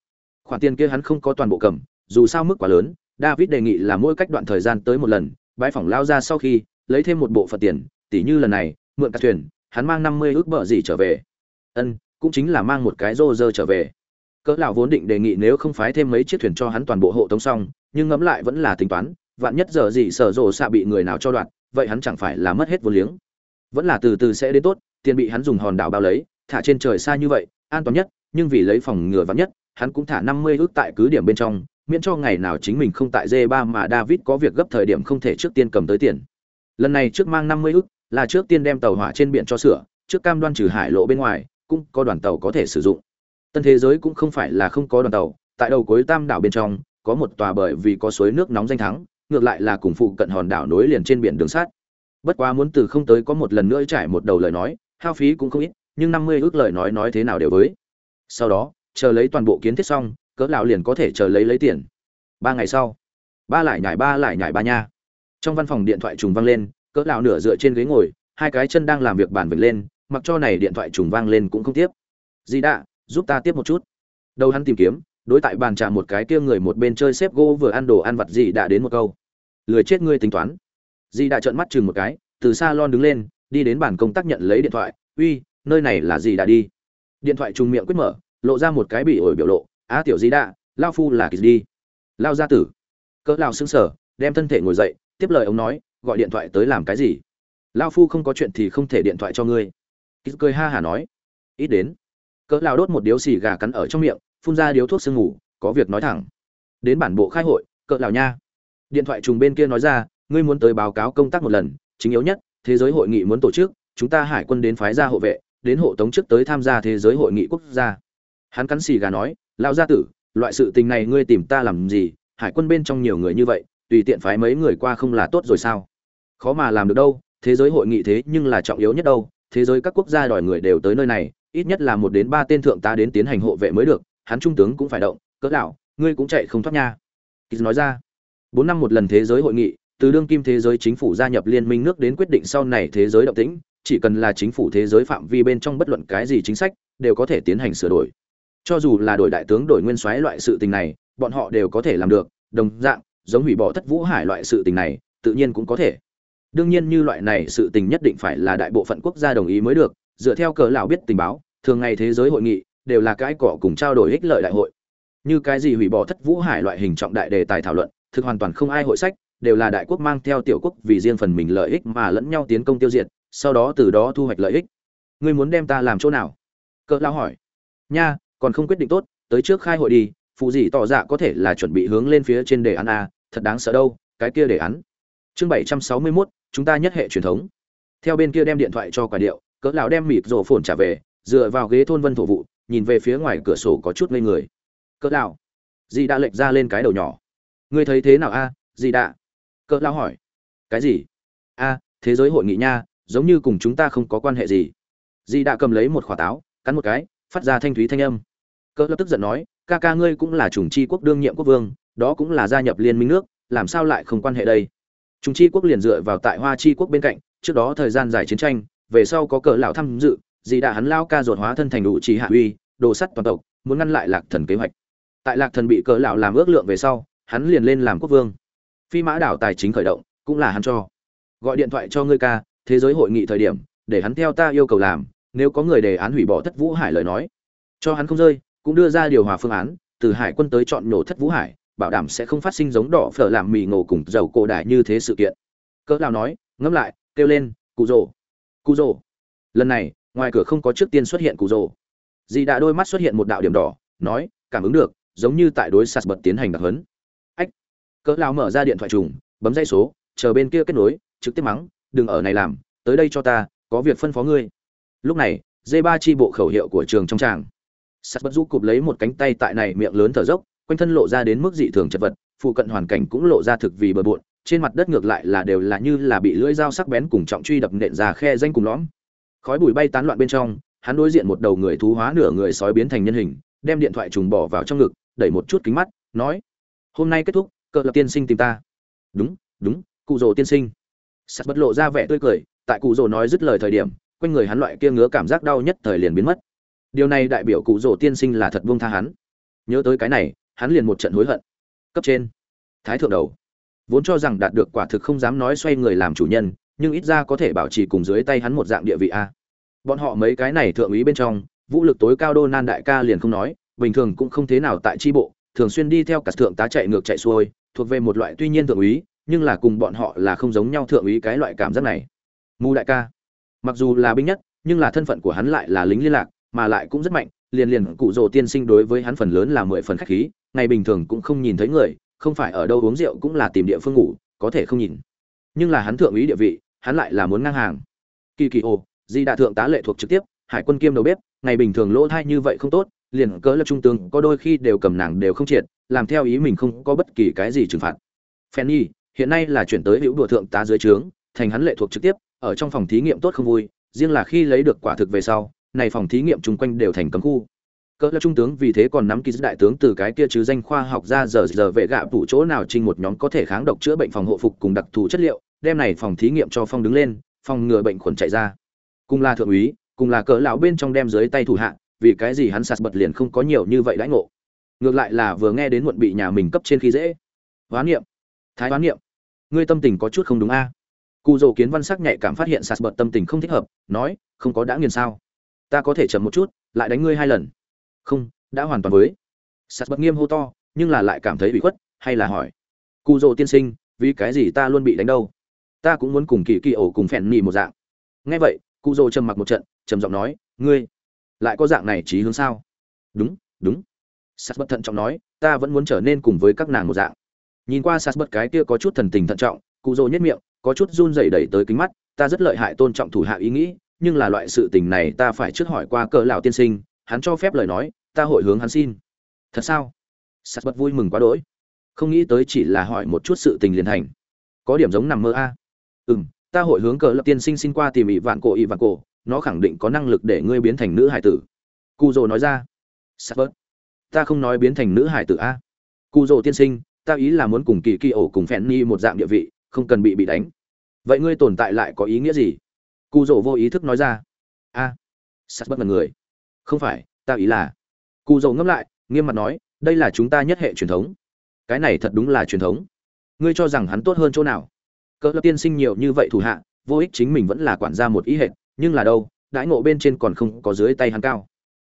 A: Khoản tiền kia hắn không có toàn bộ cầm, dù sao mức quá lớn, david đề nghị là mỗi cách đoạn thời gian tới một lần bãi phòng lao ra sau khi, lấy thêm một bộ phận tiền tỷ như lần này, mượn cả thuyền, hắn mang năm mươi ước bờ gì trở về. Ân, cũng chính là mang một cái rô rơ trở về. Cỡ lão vốn định đề nghị nếu không phái thêm mấy chiếc thuyền cho hắn toàn bộ hộ tống xong, nhưng ngẫm lại vẫn là tính toán, vạn nhất giờ gì sở rồ xạ bị người nào cho đoạn, vậy hắn chẳng phải là mất hết vốn liếng vẫn là từ từ sẽ đến tốt tiền bị hắn dùng hòn đảo bao lấy thả trên trời xa như vậy an toàn nhất nhưng vì lấy phòng ngừa vắng nhất hắn cũng thả 50 ước tại cứ điểm bên trong, miễn cho ngày nào chính mình không tại D3 mà David có việc gấp thời điểm không thể trước tiên cầm tới tiền. Lần này trước mang 50 ước, là trước tiên đem tàu hỏa trên biển cho sửa, trước cam đoan trừ hải lộ bên ngoài, cũng có đoàn tàu có thể sử dụng. Tân thế giới cũng không phải là không có đoàn tàu, tại đầu cuối Tam đảo bên trong, có một tòa bởi vì có suối nước nóng danh thắng, ngược lại là cùng phụ cận hòn đảo nối liền trên biển đường sắt. Bất quá muốn từ không tới có một lần nữa trải một đầu lời nói, hao phí cũng không ít, nhưng 50 ước lời nói nói thế nào đều với. Sau đó, chờ lấy toàn bộ kiến thiết xong cỡ lão liền có thể chờ lấy lấy tiền. Ba ngày sau ba lại nhảy ba lại nhảy ba nha. Trong văn phòng điện thoại trùng vang lên cỡ lão nửa dựa trên ghế ngồi hai cái chân đang làm việc bàn vịnh lên mặc cho này điện thoại trùng vang lên cũng không tiếp. Gì đã giúp ta tiếp một chút. Đầu hắn tìm kiếm đối tại bàn trà một cái kia người một bên chơi xếp gỗ vừa ăn đồ ăn vặt gì đã đến một câu. Lười chết ngươi tính toán di đã trợn mắt chừng một cái từ xa lon đứng lên đi đến bàn công tác nhận lấy điện thoại. Uy nơi này là gì đã đi. Điện thoại trùng miệng quyết mở lộ ra một cái bị ổi biểu lộ. Á tiểu di đã, lao phu là kỳ đi. Lao gia tử. Cỡ lao sững sờ, đem thân thể ngồi dậy tiếp lời ông nói gọi điện thoại tới làm cái gì? Lao phu không có chuyện thì không thể điện thoại cho ngươi. Kỳ cười ha hả nói. Ít đến. Cỡ lao đốt một điếu xì gà cắn ở trong miệng phun ra điếu thuốc sương ngủ có việc nói thẳng. Đến bản bộ khai hội cỡ lão nha. Điện thoại trùng bên kia nói ra ngươi muốn tới báo cáo công tác một lần chính yếu nhất thế giới hội nghị muốn tổ chức chúng ta hải quân đến phái ra hộ vệ đến hộ tống trước tới tham gia thế giới hội nghị quốc gia. Hắn cắn xì gà nói Lão gia tử loại sự tình này ngươi tìm ta làm gì? Hải quân bên trong nhiều người như vậy tùy tiện phái mấy người qua không là tốt rồi sao? Khó mà làm được đâu thế giới hội nghị thế nhưng là trọng yếu nhất đâu thế giới các quốc gia đòi người đều tới nơi này ít nhất là một đến ba tên thượng tá đến tiến hành hộ vệ mới được hắn trung tướng cũng phải động cỡ lão, ngươi cũng chạy không thoát nha. Kýt nói ra. Bốn năm một lần thế giới hội nghị từ đương kim thế giới chính phủ gia nhập liên minh nước đến quyết định sau này thế giới động tĩnh, chỉ cần là chính phủ thế giới phạm vi bên trong bất luận cái gì chính sách, đều có thể tiến hành sửa đổi. Cho dù là đổi đại tướng, đổi nguyên soái loại sự tình này, bọn họ đều có thể làm được, đồng dạng, giống hủy bỏ thất vũ hải loại sự tình này, tự nhiên cũng có thể. Đương nhiên như loại này sự tình nhất định phải là đại bộ phận quốc gia đồng ý mới được, dựa theo cờ lão biết tình báo, thường ngày thế giới hội nghị, đều là cái cỏ cùng trao đổi ích lợi đại hội. Như cái gì hủy bỏ thất vũ hải loại hình trọng đại đề tài thảo luận, thực hoàn toàn không ai hội sách đều là đại quốc mang theo tiểu quốc vì riêng phần mình lợi ích mà lẫn nhau tiến công tiêu diệt sau đó từ đó thu hoạch lợi ích. Ngươi muốn đem ta làm chỗ nào? Cỡ lão hỏi. Nha còn không quyết định tốt tới trước khai hội đi phụ gì tỏ dạ có thể là chuẩn bị hướng lên phía trên đề án a thật đáng sợ đâu cái kia đề án. Chương bảy trăm sáu mươi 761, chúng ta nhất hệ truyền thống. Theo bên kia đem điện thoại cho quả điệu cỡ lão đem mịt rổ phồn trả về dựa vào ghế thôn vân thổ vụ nhìn về phía ngoài cửa sổ có chút ngây người. Cỡ lão dì đã lệch ra lên cái đầu nhỏ. Ngươi thấy thế nào a à? dì đã cỡ lão hỏi. Cái gì? A, thế giới hội nghị nha, giống như cùng chúng ta không có quan hệ gì. Dì đã cầm lấy một quả táo, cắn một cái, phát ra thanh thúy thanh âm. Cỡ lập tức giận nói, ca ca ngươi cũng là chủng chi quốc đương nhiệm quốc vương, đó cũng là gia nhập liên minh nước, làm sao lại không quan hệ đây? Chúng chi quốc liền dựa vào tại hoa chi quốc bên cạnh, trước đó thời gian dài chiến tranh, về sau có cỡ lão tham dự dì đã hắn lao ca ruột hóa thân thành đủ chỉ hạ uy, đồ sắt toàn tộc, muốn ngăn lại lạc thần kế hoạch. Tại lạc thần bị cỡ lão làm ước lượng về sau, hắn liền lên làm quốc vương phi mã đảo tài chính khởi động, cũng là hắn cho. Gọi điện thoại cho ngươi ca, thế giới hội nghị thời điểm, để hắn theo ta yêu cầu làm, nếu có người đề án hủy bỏ thất vũ hải lời nói. Cho hắn không rơi, cũng đưa ra điều hòa phương án, từ hải quân tới chọn nổ thất vũ hải, bảo đảm sẽ không phát sinh giống đỏ phở làm mì ngộ cùng dầu cổ đại như thế sự kiện. Cỡ nào nói, ngẫm lại, kêu lên, cụ rồ cụ rồ. Lần này, ngoài cửa không có trước tiên xuất hiện cụ rồ. Dì đã đôi mắt xuất hiện một đạo điểm đỏ, nói, cảm ứng được, giống như tại đối sạt bật tiến hành đặc hấn cỡ lão mở ra điện thoại trùng, bấm dây số, chờ bên kia kết nối, trực tiếp mắng, đừng ở này làm, tới đây cho ta, có việc phân phó ngươi. Lúc này dây ba chi bộ khẩu hiệu của trường trong tràng. Sạt bất du cụp lấy một cánh tay tại này miệng lớn thở dốc, quanh thân lộ ra đến mức dị thường chật vật, phụ cận hoàn cảnh cũng lộ ra thực vì bừa bộn, trên mặt đất ngược lại là đều là như là bị lưỡi dao sắc bén cùng trọng truy đập nện ra khe danh cùng lõm. Khói bụi bay tán loạn bên trong, hắn đối diện một đầu người thú hóa nửa người sói biến thành nhân hình, đem điện thoại trùng bỏ vào trong ngực, đẩy một chút kính mắt, nói, hôm nay kết thúc cờ lập tiên sinh tìm ta. Đúng đúng, cụ rồ tiên sinh. Sắt bất lộ ra vẻ tươi cười, tại cụ rồ nói dứt lời thời điểm, quanh người hắn loại kia ngứa cảm giác đau nhất thời liền biến mất. Điều này đại biểu cụ rồ tiên sinh là thật buông tha hắn. Nhớ tới cái này, hắn liền một trận hối hận. Cấp trên. Thái thượng đầu. Vốn cho rằng đạt được quả thực không dám nói xoay người làm chủ nhân, nhưng ít ra có thể bảo trì cùng dưới tay hắn một dạng địa vị a. Bọn họ mấy cái này thượng úy bên trong, vũ lực tối cao đô nan đại ca liền không nói, bình thường cũng không thế nào tại tri bộ thường xuyên đi theo cả thượng tá chạy ngược chạy xuôi, thuộc về một loại tuy nhiên thượng úy, nhưng là cùng bọn họ là không giống nhau thượng úy cái loại cảm giác này. Mù đại ca. Mặc dù là binh nhất, nhưng là thân phận của hắn lại là lính liên lạc, mà lại cũng rất mạnh, liền liền cụ rồ tiên sinh đối với hắn phần lớn là mười phần khách khí, ngày bình thường cũng không nhìn thấy người, không phải ở đâu uống rượu cũng là tìm địa phương ngủ, có thể không nhìn. Nhưng là hắn thượng úy địa vị, hắn lại là muốn ngang hàng. Kỳ kỳ ồ, di đại thượng tá lệ thuộc trực tiếp, hải quân kiêm đầu bếp, ngày bình thường lỗ thai như vậy không tốt liền cỡ lập trung tướng có đôi khi đều cầm nàng đều không triệt, làm theo ý mình không có bất kỳ cái gì trừng phạt. Fanny, hiện nay là chuyển tới hữu đùa thượng tá dưới trướng, thành hắn lệ thuộc trực tiếp, ở trong phòng thí nghiệm tốt không vui, riêng là khi lấy được quả thực về sau, này phòng thí nghiệm chung quanh đều thành cấm khu. Cỡ là trung tướng vì thế còn nắm ký đại tướng từ cái kia chứ danh khoa học ra giờ giờ vệ gạ phủ chỗ nào trinh một nhóm có thể kháng độc chữa bệnh phòng hộ phục cùng đặc thù chất liệu, đem này phòng thí nghiệm cho phong đứng lên, phòng ngừa bệnh khuẩn chạy ra. Cùng là thượng úy, cùng là cỡ lão bên trong đem dưới tay thủ hạ vì cái gì hắn sạt bật liền không có nhiều như vậy đãi ngộ? Ngược lại là vừa nghe đến muộn bị nhà mình cấp trên khi dễ. Hoán niệm. Thái hoán niệm. Ngươi tâm tình có chút không đúng a. Cụ dầu kiến văn sắc nhạy cảm phát hiện sạt bật tâm tình không thích hợp, nói, không có đã nghiền sao? Ta có thể chậm một chút, lại đánh ngươi hai lần. Không, đã hoàn toàn với. Sạt bật nghiêm hô to, nhưng là lại cảm thấy bị khuất, hay là hỏi. Cụ dầu tiên sinh, vì cái gì ta luôn bị đánh đâu? Ta cũng muốn cùng kỳ kỳ ổ cùng phèn nỉ một dạng. Nghe vậy, cụ dầu trầm mặc một trận, trầm giọng nói, ngươi lại có dạng này trí hướng sao? Đúng đúng. Sas bất thận trọng nói, ta vẫn muốn trở nên cùng với các nàng một dạng. Nhìn qua sas bất cái kia có chút thần tình thận trọng, cụ dỗ nhất miệng, có chút run rẩy đẩy tới kính mắt, ta rất lợi hại tôn trọng thủ hạ ý nghĩ, nhưng là loại sự tình này ta phải trước hỏi qua cỡ lão tiên sinh, hắn cho phép lời nói, ta hội hướng hắn xin. Thật sao? Sas bất vui mừng quá đỗi. Không nghĩ tới chỉ là hỏi một chút sự tình liền thành. Có điểm giống nằm mơ a. À. ừ ta hội hướng cỡ lập tiên sinh xin qua tìm ỵ vạn cổ ỵ vạn cổ nó khẳng định có năng lực để ngươi biến thành nữ hải tử. Cụ dỗ nói ra. Sắp vớt ta không nói biến thành nữ hải tử a. Cụ dỗ tiên sinh ta ý là muốn cùng kỳ kỳ ổ cùng phèn ni một dạng địa vị không cần bị bị đánh. Vậy ngươi tồn tại lại có ý nghĩa gì? Cụ dỗ vô ý thức nói ra. A. À, sắt bất ngần người. Không phải ta ý là. Cụ dỗ ngẫm lại nghiêm mặt nói đây là chúng ta nhất hệ truyền thống. Cái này thật đúng là truyền thống. Ngươi cho rằng hắn tốt hơn chỗ nào? Cỡ lập tiên sinh nhiều như vậy thủ hạ vô ích chính mình vẫn là quản gia một ý hệ nhưng là đâu, đãi ngộ bên trên còn không có dưới tay hắn cao.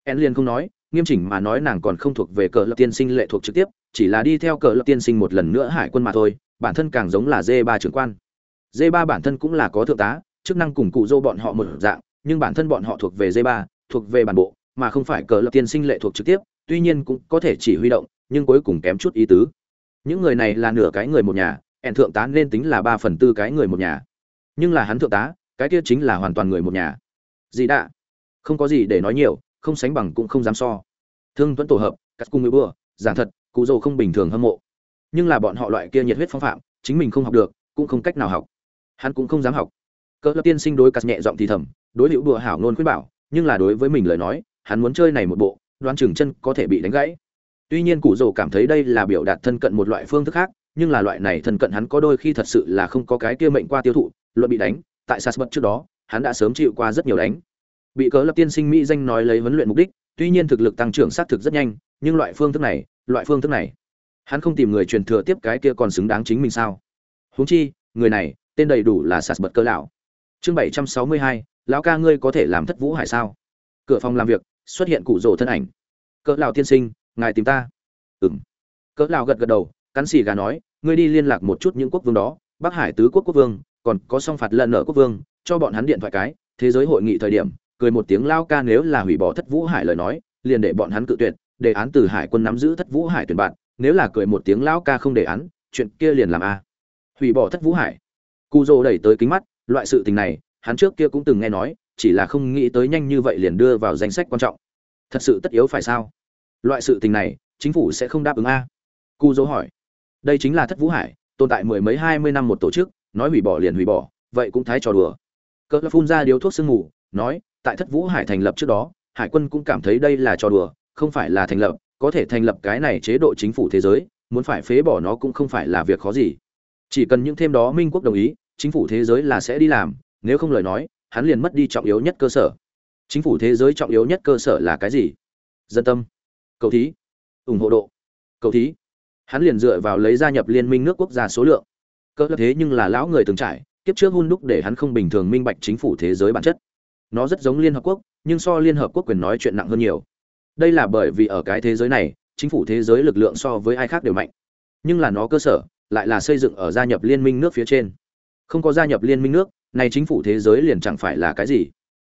A: En liên không nói, nghiêm chỉnh mà nói nàng còn không thuộc về cờ lập tiên sinh lệ thuộc trực tiếp, chỉ là đi theo cờ lập tiên sinh một lần nữa hải quân mà thôi, bản thân càng giống là dê ba trưởng quan. Dê ba bản thân cũng là có thượng tá, chức năng cùng cụ dô bọn họ một dạng, nhưng bản thân bọn họ thuộc về dê ba, thuộc về bản bộ, mà không phải cờ lập tiên sinh lệ thuộc trực tiếp, tuy nhiên cũng có thể chỉ huy động, nhưng cuối cùng kém chút ý tứ. Những người này là nửa cái người một nhà ẻn thượng tá nên tính là ba phần tư cái người một nhà. Nhưng là hắn thượng tá cái kia chính là hoàn toàn người một nhà. Gì đã không có gì để nói nhiều, không sánh bằng cũng không dám so. Thương tuấn tổ hợp, cắt cung người bừa, giảng thật, cụ dầu không bình thường hâm mộ. Nhưng là bọn họ loại kia nhiệt huyết phong phạm, chính mình không học được, cũng không cách nào học. Hắn cũng không dám học. Cỡ lập tiên sinh đối cắt nhẹ giọng thì thầm, đối hữu bừa hảo nôn khuyết bảo, nhưng là đối với mình lời nói, hắn muốn chơi này một bộ, đoán chừng chân có thể bị đánh gãy. Tuy nhiên cụ dầu cảm thấy đây là biểu đạt thân cận một loại phương thức khác, nhưng là loại này thân cận hắn có đôi khi thật sự là không có cái kia mệnh qua tiêu thụ, luận bị đánh tại sas bật trước đó, hắn đã sớm chịu qua rất nhiều đánh. Bị cớ lập tiên sinh mỹ danh nói lấy huấn luyện mục đích, tuy nhiên thực lực tăng trưởng xác thực rất nhanh, nhưng loại phương thức này, loại phương thức này, hắn không tìm người truyền thừa tiếp cái kia còn xứng đáng chính mình sao? Huống chi, người này, tên đầy đủ là sas bật cơ lão. Chương bảy trăm sáu mươi hai, lão ca ngươi có thể làm thất vũ hải sao? Cửa phòng làm việc, xuất hiện cụ rồ thân ảnh. Cỡ lão tiên sinh, ngài tìm ta. Ừm. Cỡ lão gật gật đầu, cắn xì gà nói, ngươi đi liên lạc một chút những quốc vương đó, bắc hải tứ quốc quốc vương còn có song phạt lần nợ quốc vương, cho bọn hắn điện thoại cái, thế giới hội nghị thời điểm, cười một tiếng lao ca nếu là hủy bỏ thất vũ hải lời nói, liền để bọn hắn cự tuyệt, đề án từ hải quân nắm giữ thất vũ hải tuyển bạn, nếu là cười một tiếng lão ca không đề án, chuyện kia liền làm a. Hủy bỏ thất vũ hải. Cu dô đẩy tới kính mắt, loại sự tình này, hắn trước kia cũng từng nghe nói, chỉ là không nghĩ tới nhanh như vậy liền đưa vào danh sách quan trọng. Thật sự tất yếu phải sao? Loại sự tình này, chính phủ sẽ không đáp ứng a. Cu dô hỏi. Đây chính là thất vũ hải, tồn tại mười mấy hai mươi năm một tổ chức nói hủy bỏ liền hủy bỏ, vậy cũng thái trò đùa. Cỡ phun ra điếu thuốc sương mù, nói, tại thất vũ hải thành lập trước đó, hải quân cũng cảm thấy đây là trò đùa, không phải là thành lập, có thể thành lập cái này chế độ chính phủ thế giới, muốn phải phế bỏ nó cũng không phải là việc khó gì. Chỉ cần những thêm đó minh quốc đồng ý, chính phủ thế giới là sẽ đi làm, nếu không lời nói, hắn liền mất đi trọng yếu nhất cơ sở. Chính phủ thế giới trọng yếu nhất cơ sở là cái gì? Dân tâm. Cầu thí. Ủng hộ độ. Cầu thí. Hắn liền dựa vào lấy gia nhập liên minh nước quốc gia số lượng cỡ thế nhưng là lão người từng trải, kiếp trước hun đúc để hắn không bình thường minh bạch chính phủ thế giới bản chất. Nó rất giống liên hợp quốc, nhưng so liên hợp quốc quyền nói chuyện nặng hơn nhiều. Đây là bởi vì ở cái thế giới này, chính phủ thế giới lực lượng so với ai khác đều mạnh. Nhưng là nó cơ sở, lại là xây dựng ở gia nhập liên minh nước phía trên. Không có gia nhập liên minh nước, này chính phủ thế giới liền chẳng phải là cái gì.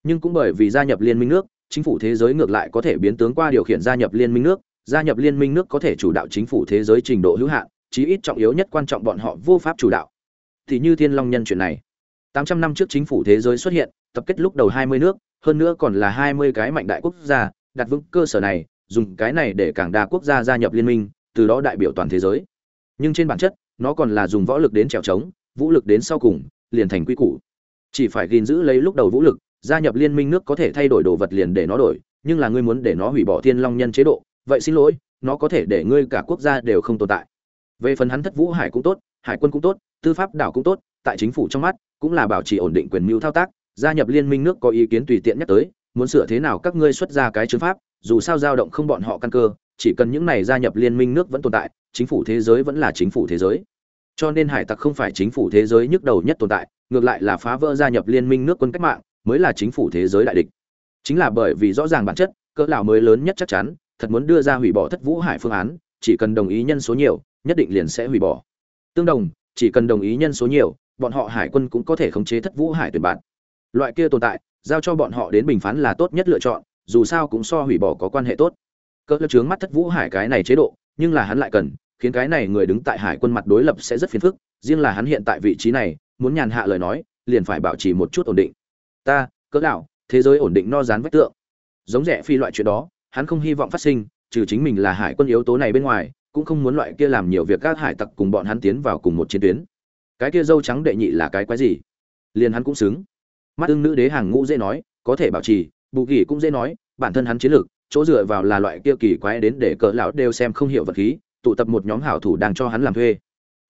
A: Nhưng cũng bởi vì gia nhập liên minh nước, chính phủ thế giới ngược lại có thể biến tướng qua điều khiển gia nhập liên minh nước, gia nhập liên minh nước có thể chủ đạo chính phủ thế giới trình độ hữu hạn chí ít trọng yếu nhất quan trọng bọn họ vô pháp chủ đạo. Thì như thiên long nhân chuyện này. 800 năm trước chính phủ thế giới xuất hiện, tập kết lúc đầu 20 nước, hơn nữa còn là 20 cái mạnh đại quốc gia, đặt vững cơ sở này, dùng cái này để càng đa quốc gia gia nhập liên minh, từ đó đại biểu toàn thế giới. Nhưng trên bản chất, nó còn là dùng võ lực đến trèo trống, vũ lực đến sau cùng, liền thành quy củ. Chỉ phải gìn giữ lấy lúc đầu vũ lực, gia nhập liên minh nước có thể thay đổi đồ vật liền để nó đổi, nhưng là ngươi muốn để nó hủy bỏ thiên long nhân chế độ, vậy xin lỗi, nó có thể để ngươi cả quốc gia đều không tồn tại về phần hắn thất vũ hải cũng tốt, hải quân cũng tốt, tư pháp đảo cũng tốt, tại chính phủ trong mắt, cũng là bảo trì ổn định quyền mưu thao tác, gia nhập liên minh nước có ý kiến tùy tiện nhắc tới, muốn sửa thế nào các ngươi xuất ra cái chứng pháp, dù sao dao động không bọn họ căn cơ, chỉ cần những này gia nhập liên minh nước vẫn tồn tại, chính phủ thế giới vẫn là chính phủ thế giới. Cho nên hải tặc không phải chính phủ thế giới nhức đầu nhất tồn tại, ngược lại là phá vỡ gia nhập liên minh nước quân cách mạng, mới là chính phủ thế giới đại địch. Chính là bởi vì rõ ràng bản chất, cỡ lão mới lớn nhất chắc chắn, thật muốn đưa ra hủy bỏ thất vũ hải phương án, chỉ cần đồng ý nhân số nhiều nhất định liền sẽ hủy bỏ. Tương đồng, chỉ cần đồng ý nhân số nhiều, bọn họ hải quân cũng có thể khống chế thất vũ hải tuyển bạn. Loại kia tồn tại, giao cho bọn họ đến bình phán là tốt nhất lựa chọn, dù sao cũng so hủy bỏ có quan hệ tốt. Cỡ lập trướng mắt thất vũ hải cái này chế độ, nhưng là hắn lại cần, khiến cái này người đứng tại hải quân mặt đối lập sẽ rất phiền phức, riêng là hắn hiện tại vị trí này, muốn nhàn hạ lời nói, liền phải bảo trì một chút ổn định. Ta, cỡ đảo thế giới ổn định no dán vách tượng. Giống rẻ phi loại chuyện đó, hắn không hy vọng phát sinh, trừ chính mình là hải quân yếu tố này bên ngoài cũng không muốn loại kia làm nhiều việc các hải tặc cùng bọn hắn tiến vào cùng một chiến tuyến. Cái kia dâu trắng đệ nhị là cái quái gì? Liền hắn cũng xứng. Mắt ưng nữ đế hàng ngũ dễ nói, có thể bảo trì, bù kỳ cũng dễ nói, bản thân hắn chiến lược, chỗ dựa vào là loại kia kỳ quái đến để cỡ lão đều xem không hiểu vật khí, tụ tập một nhóm hảo thủ đang cho hắn làm thuê.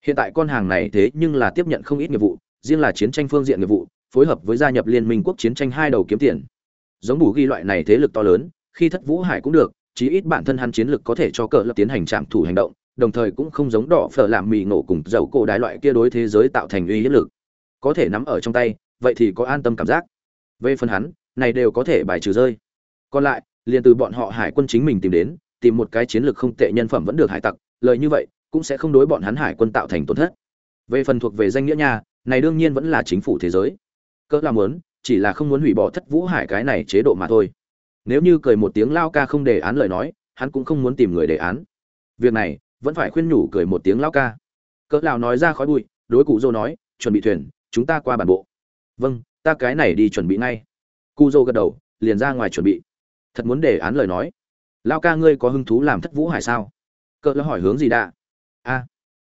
A: Hiện tại con hàng này thế nhưng là tiếp nhận không ít nghiệp vụ, riêng là chiến tranh phương diện nghiệp vụ, phối hợp với gia nhập liên minh quốc chiến tranh hai đầu kiếm tiền. Giống bù ghi loại này thế lực to lớn, khi thất vũ hải cũng được chí ít bản thân hắn chiến lực có thể cho cờ lập tiến hành trạm thủ hành động, đồng thời cũng không giống đỏ phở làm mì nổ cùng dầu cổ đái loại kia đối thế giới tạo thành uy hiếp lực. Có thể nắm ở trong tay, vậy thì có an tâm cảm giác. Về phần hắn, này đều có thể bài trừ rơi. Còn lại, liền từ bọn họ hải quân chính mình tìm đến, tìm một cái chiến lược không tệ nhân phẩm vẫn được hải tặc, lời như vậy, cũng sẽ không đối bọn hắn hải quân tạo thành tổn thất. Về phần thuộc về danh nghĩa nhà này đương nhiên vẫn là chính phủ thế giới. Cỡ làm muốn, chỉ là không muốn hủy bỏ thất vũ hải cái này chế độ mà thôi nếu như cười một tiếng lao ca không đề án lời nói hắn cũng không muốn tìm người đề án. Việc này vẫn phải khuyên nhủ cười một tiếng lao ca. Cỡ lão nói ra khói bụi đối cụ dô nói chuẩn bị thuyền chúng ta qua bản bộ. Vâng ta cái này đi chuẩn bị ngay. Cụ dô gật đầu liền ra ngoài chuẩn bị. Thật muốn đề án lời nói. Lao ca ngươi có hứng thú làm thất vũ hải sao? Cỡ lão hỏi hướng gì đã a. À,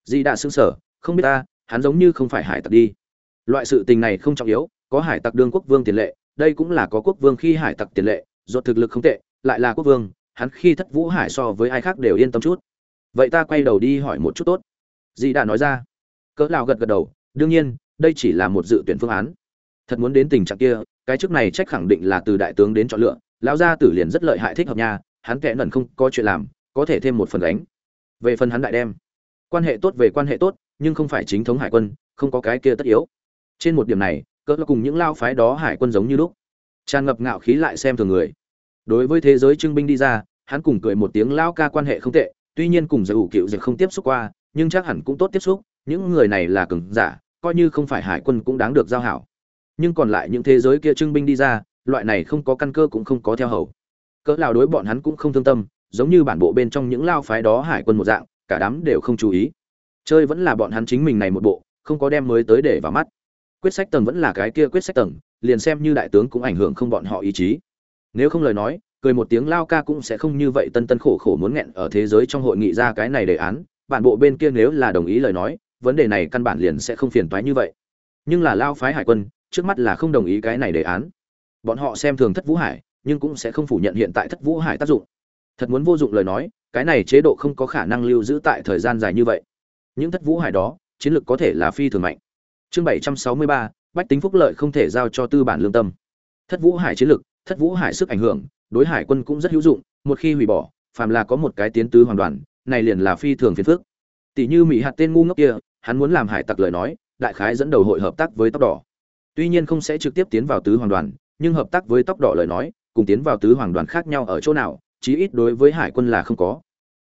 A: gì đã sững sở không biết ta hắn giống như không phải hải tặc đi. Loại sự tình này không trọng yếu có hải tặc đương quốc vương tiền lệ đây cũng là có quốc vương khi hải tặc tiền lệ dột thực lực không tệ, lại là quốc vương, hắn khi thất vũ hải so với ai khác đều yên tâm chút. Vậy ta quay đầu đi hỏi một chút tốt. Dì đã nói ra. Cỡ lão gật gật đầu, đương nhiên, đây chỉ là một dự tuyển phương án. Thật muốn đến tình trạng kia, cái chức này trách khẳng định là từ đại tướng đến chọn lựa. Lão gia tử liền rất lợi hại thích hợp nha, hắn kẻ nẩn không có chuyện làm, có thể thêm một phần gánh. về phần hắn đại đem, quan hệ tốt về quan hệ tốt, nhưng không phải chính thống hải quân, không có cái kia tất yếu. Trên một điểm này, cỡ cùng những lao phái đó hải quân giống như lúc tràn ngập ngạo khí lại xem thường người. Đối với thế giới trưng binh đi ra, hắn cùng cười một tiếng lao ca quan hệ không tệ, tuy nhiên cùng giải ủ cựu dịch không tiếp xúc qua, nhưng chắc hẳn cũng tốt tiếp xúc, những người này là cường giả, coi như không phải hải quân cũng đáng được giao hảo. Nhưng còn lại những thế giới kia trưng binh đi ra, loại này không có căn cơ cũng không có theo hầu. Cỡ lao đối bọn hắn cũng không thương tâm, giống như bản bộ bên trong những lao phái đó hải quân một dạng, cả đám đều không chú ý. Chơi vẫn là bọn hắn chính mình này một bộ, không có đem mới tới để vào mắt. Quyết sách tầng vẫn là cái kia quyết sách tầng liền xem như đại tướng cũng ảnh hưởng không bọn họ ý chí. Nếu không lời nói, cười một tiếng lao ca cũng sẽ không như vậy tân tân khổ khổ muốn nghẹn ở thế giới trong hội nghị ra cái này đề án. Bản bộ bên kia nếu là đồng ý lời nói, vấn đề này căn bản liền sẽ không phiền toái như vậy. Nhưng là lao phái hải quân, trước mắt là không đồng ý cái này đề án. Bọn họ xem thường thất vũ hải, nhưng cũng sẽ không phủ nhận hiện tại thất vũ hải tác dụng. Thật muốn vô dụng lời nói, cái này chế độ không có khả năng lưu giữ tại thời gian dài như vậy. Những thất vũ hải đó, chiến lược có thể là phi thường mạnh. Chương bảy trăm sáu mươi ba bách tính phúc lợi không thể giao cho tư bản lương tâm. Thất vũ hải chiến lực, thất vũ hải sức ảnh hưởng đối hải quân cũng rất hữu dụng một khi hủy bỏ phàm là có một cái tiến tứ hoàn đoàn này liền là phi thường phiền phức. Tỷ như mỹ hạt tên ngu ngốc kia hắn muốn làm hải tặc lời nói đại khái dẫn đầu hội hợp tác với tóc đỏ. Tuy nhiên không sẽ trực tiếp tiến vào tứ hoàng đoàn nhưng hợp tác với tóc đỏ lời nói cùng tiến vào tứ hoàng đoàn khác nhau ở chỗ nào chí ít đối với hải quân là không có.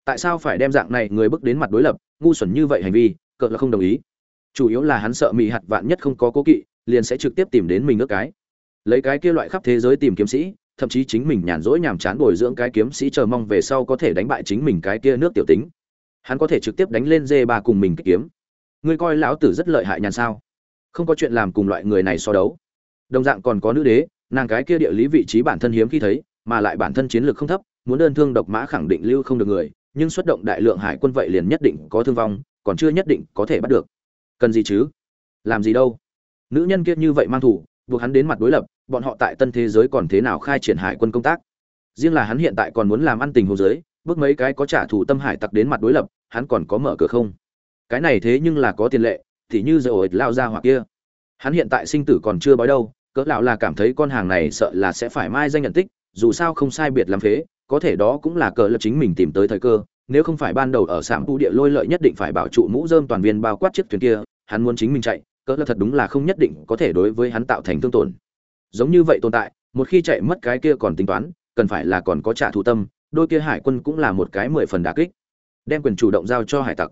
A: Tại sao phải đem dạng này người bước đến mặt đối lập ngu xuẩn như vậy hành vi cỡ là không đồng ý. Chủ yếu là hắn sợ mỹ hạt vạn nhất không có cố kỵ liền sẽ trực tiếp tìm đến mình ước cái. Lấy cái kia loại khắp thế giới tìm kiếm sĩ, thậm chí chính mình nhàn rỗi nhàm chán bồi dưỡng cái kiếm sĩ chờ mong về sau có thể đánh bại chính mình cái kia nước tiểu tính. Hắn có thể trực tiếp đánh lên dê ba cùng mình kích kiếm. Ngươi coi lão tử rất lợi hại nhàn sao? Không có chuyện làm cùng loại người này so đấu. Đồng dạng còn có nữ đế, nàng cái kia địa lý vị trí bản thân hiếm khi thấy, mà lại bản thân chiến lược không thấp, muốn đơn thương độc mã khẳng định lưu không được người, nhưng xuất động đại lượng hải quân vậy liền nhất định có thương vong, còn chưa nhất định có thể bắt được. Cần gì chứ? Làm gì đâu? Nữ nhân kia như vậy mang thủ, buộc hắn đến mặt đối lập, bọn họ tại tân thế giới còn thế nào khai triển hải quân công tác? Riêng là hắn hiện tại còn muốn làm ăn tình hồ giới bước mấy cái có trả thù tâm hải tặc đến mặt đối lập, hắn còn có mở cửa không? Cái này thế nhưng là có tiền lệ, thì như giờ ổi lao ra hoặc kia. Hắn hiện tại sinh tử còn chưa bói đâu, cỡ lão là cảm thấy con hàng này sợ là sẽ phải mai danh nhận tích, dù sao không sai biệt làm phế, có thể đó cũng là cờ lập chính mình tìm tới thời cơ, nếu không phải ban đầu ở sạm tu địa lôi lợi nhất định phải bảo trụ mũ dơm toàn viên bao quát chiếc thuyền kia, hắn muốn chính mình chạy cỡ là thật đúng là không nhất định có thể đối với hắn tạo thành thương tổn. Giống như vậy tồn tại, một khi chạy mất cái kia còn tính toán, cần phải là còn có trả thù tâm, đôi kia hải quân cũng là một cái mười phần đà kích. Đem quyền chủ động giao cho hải tặc.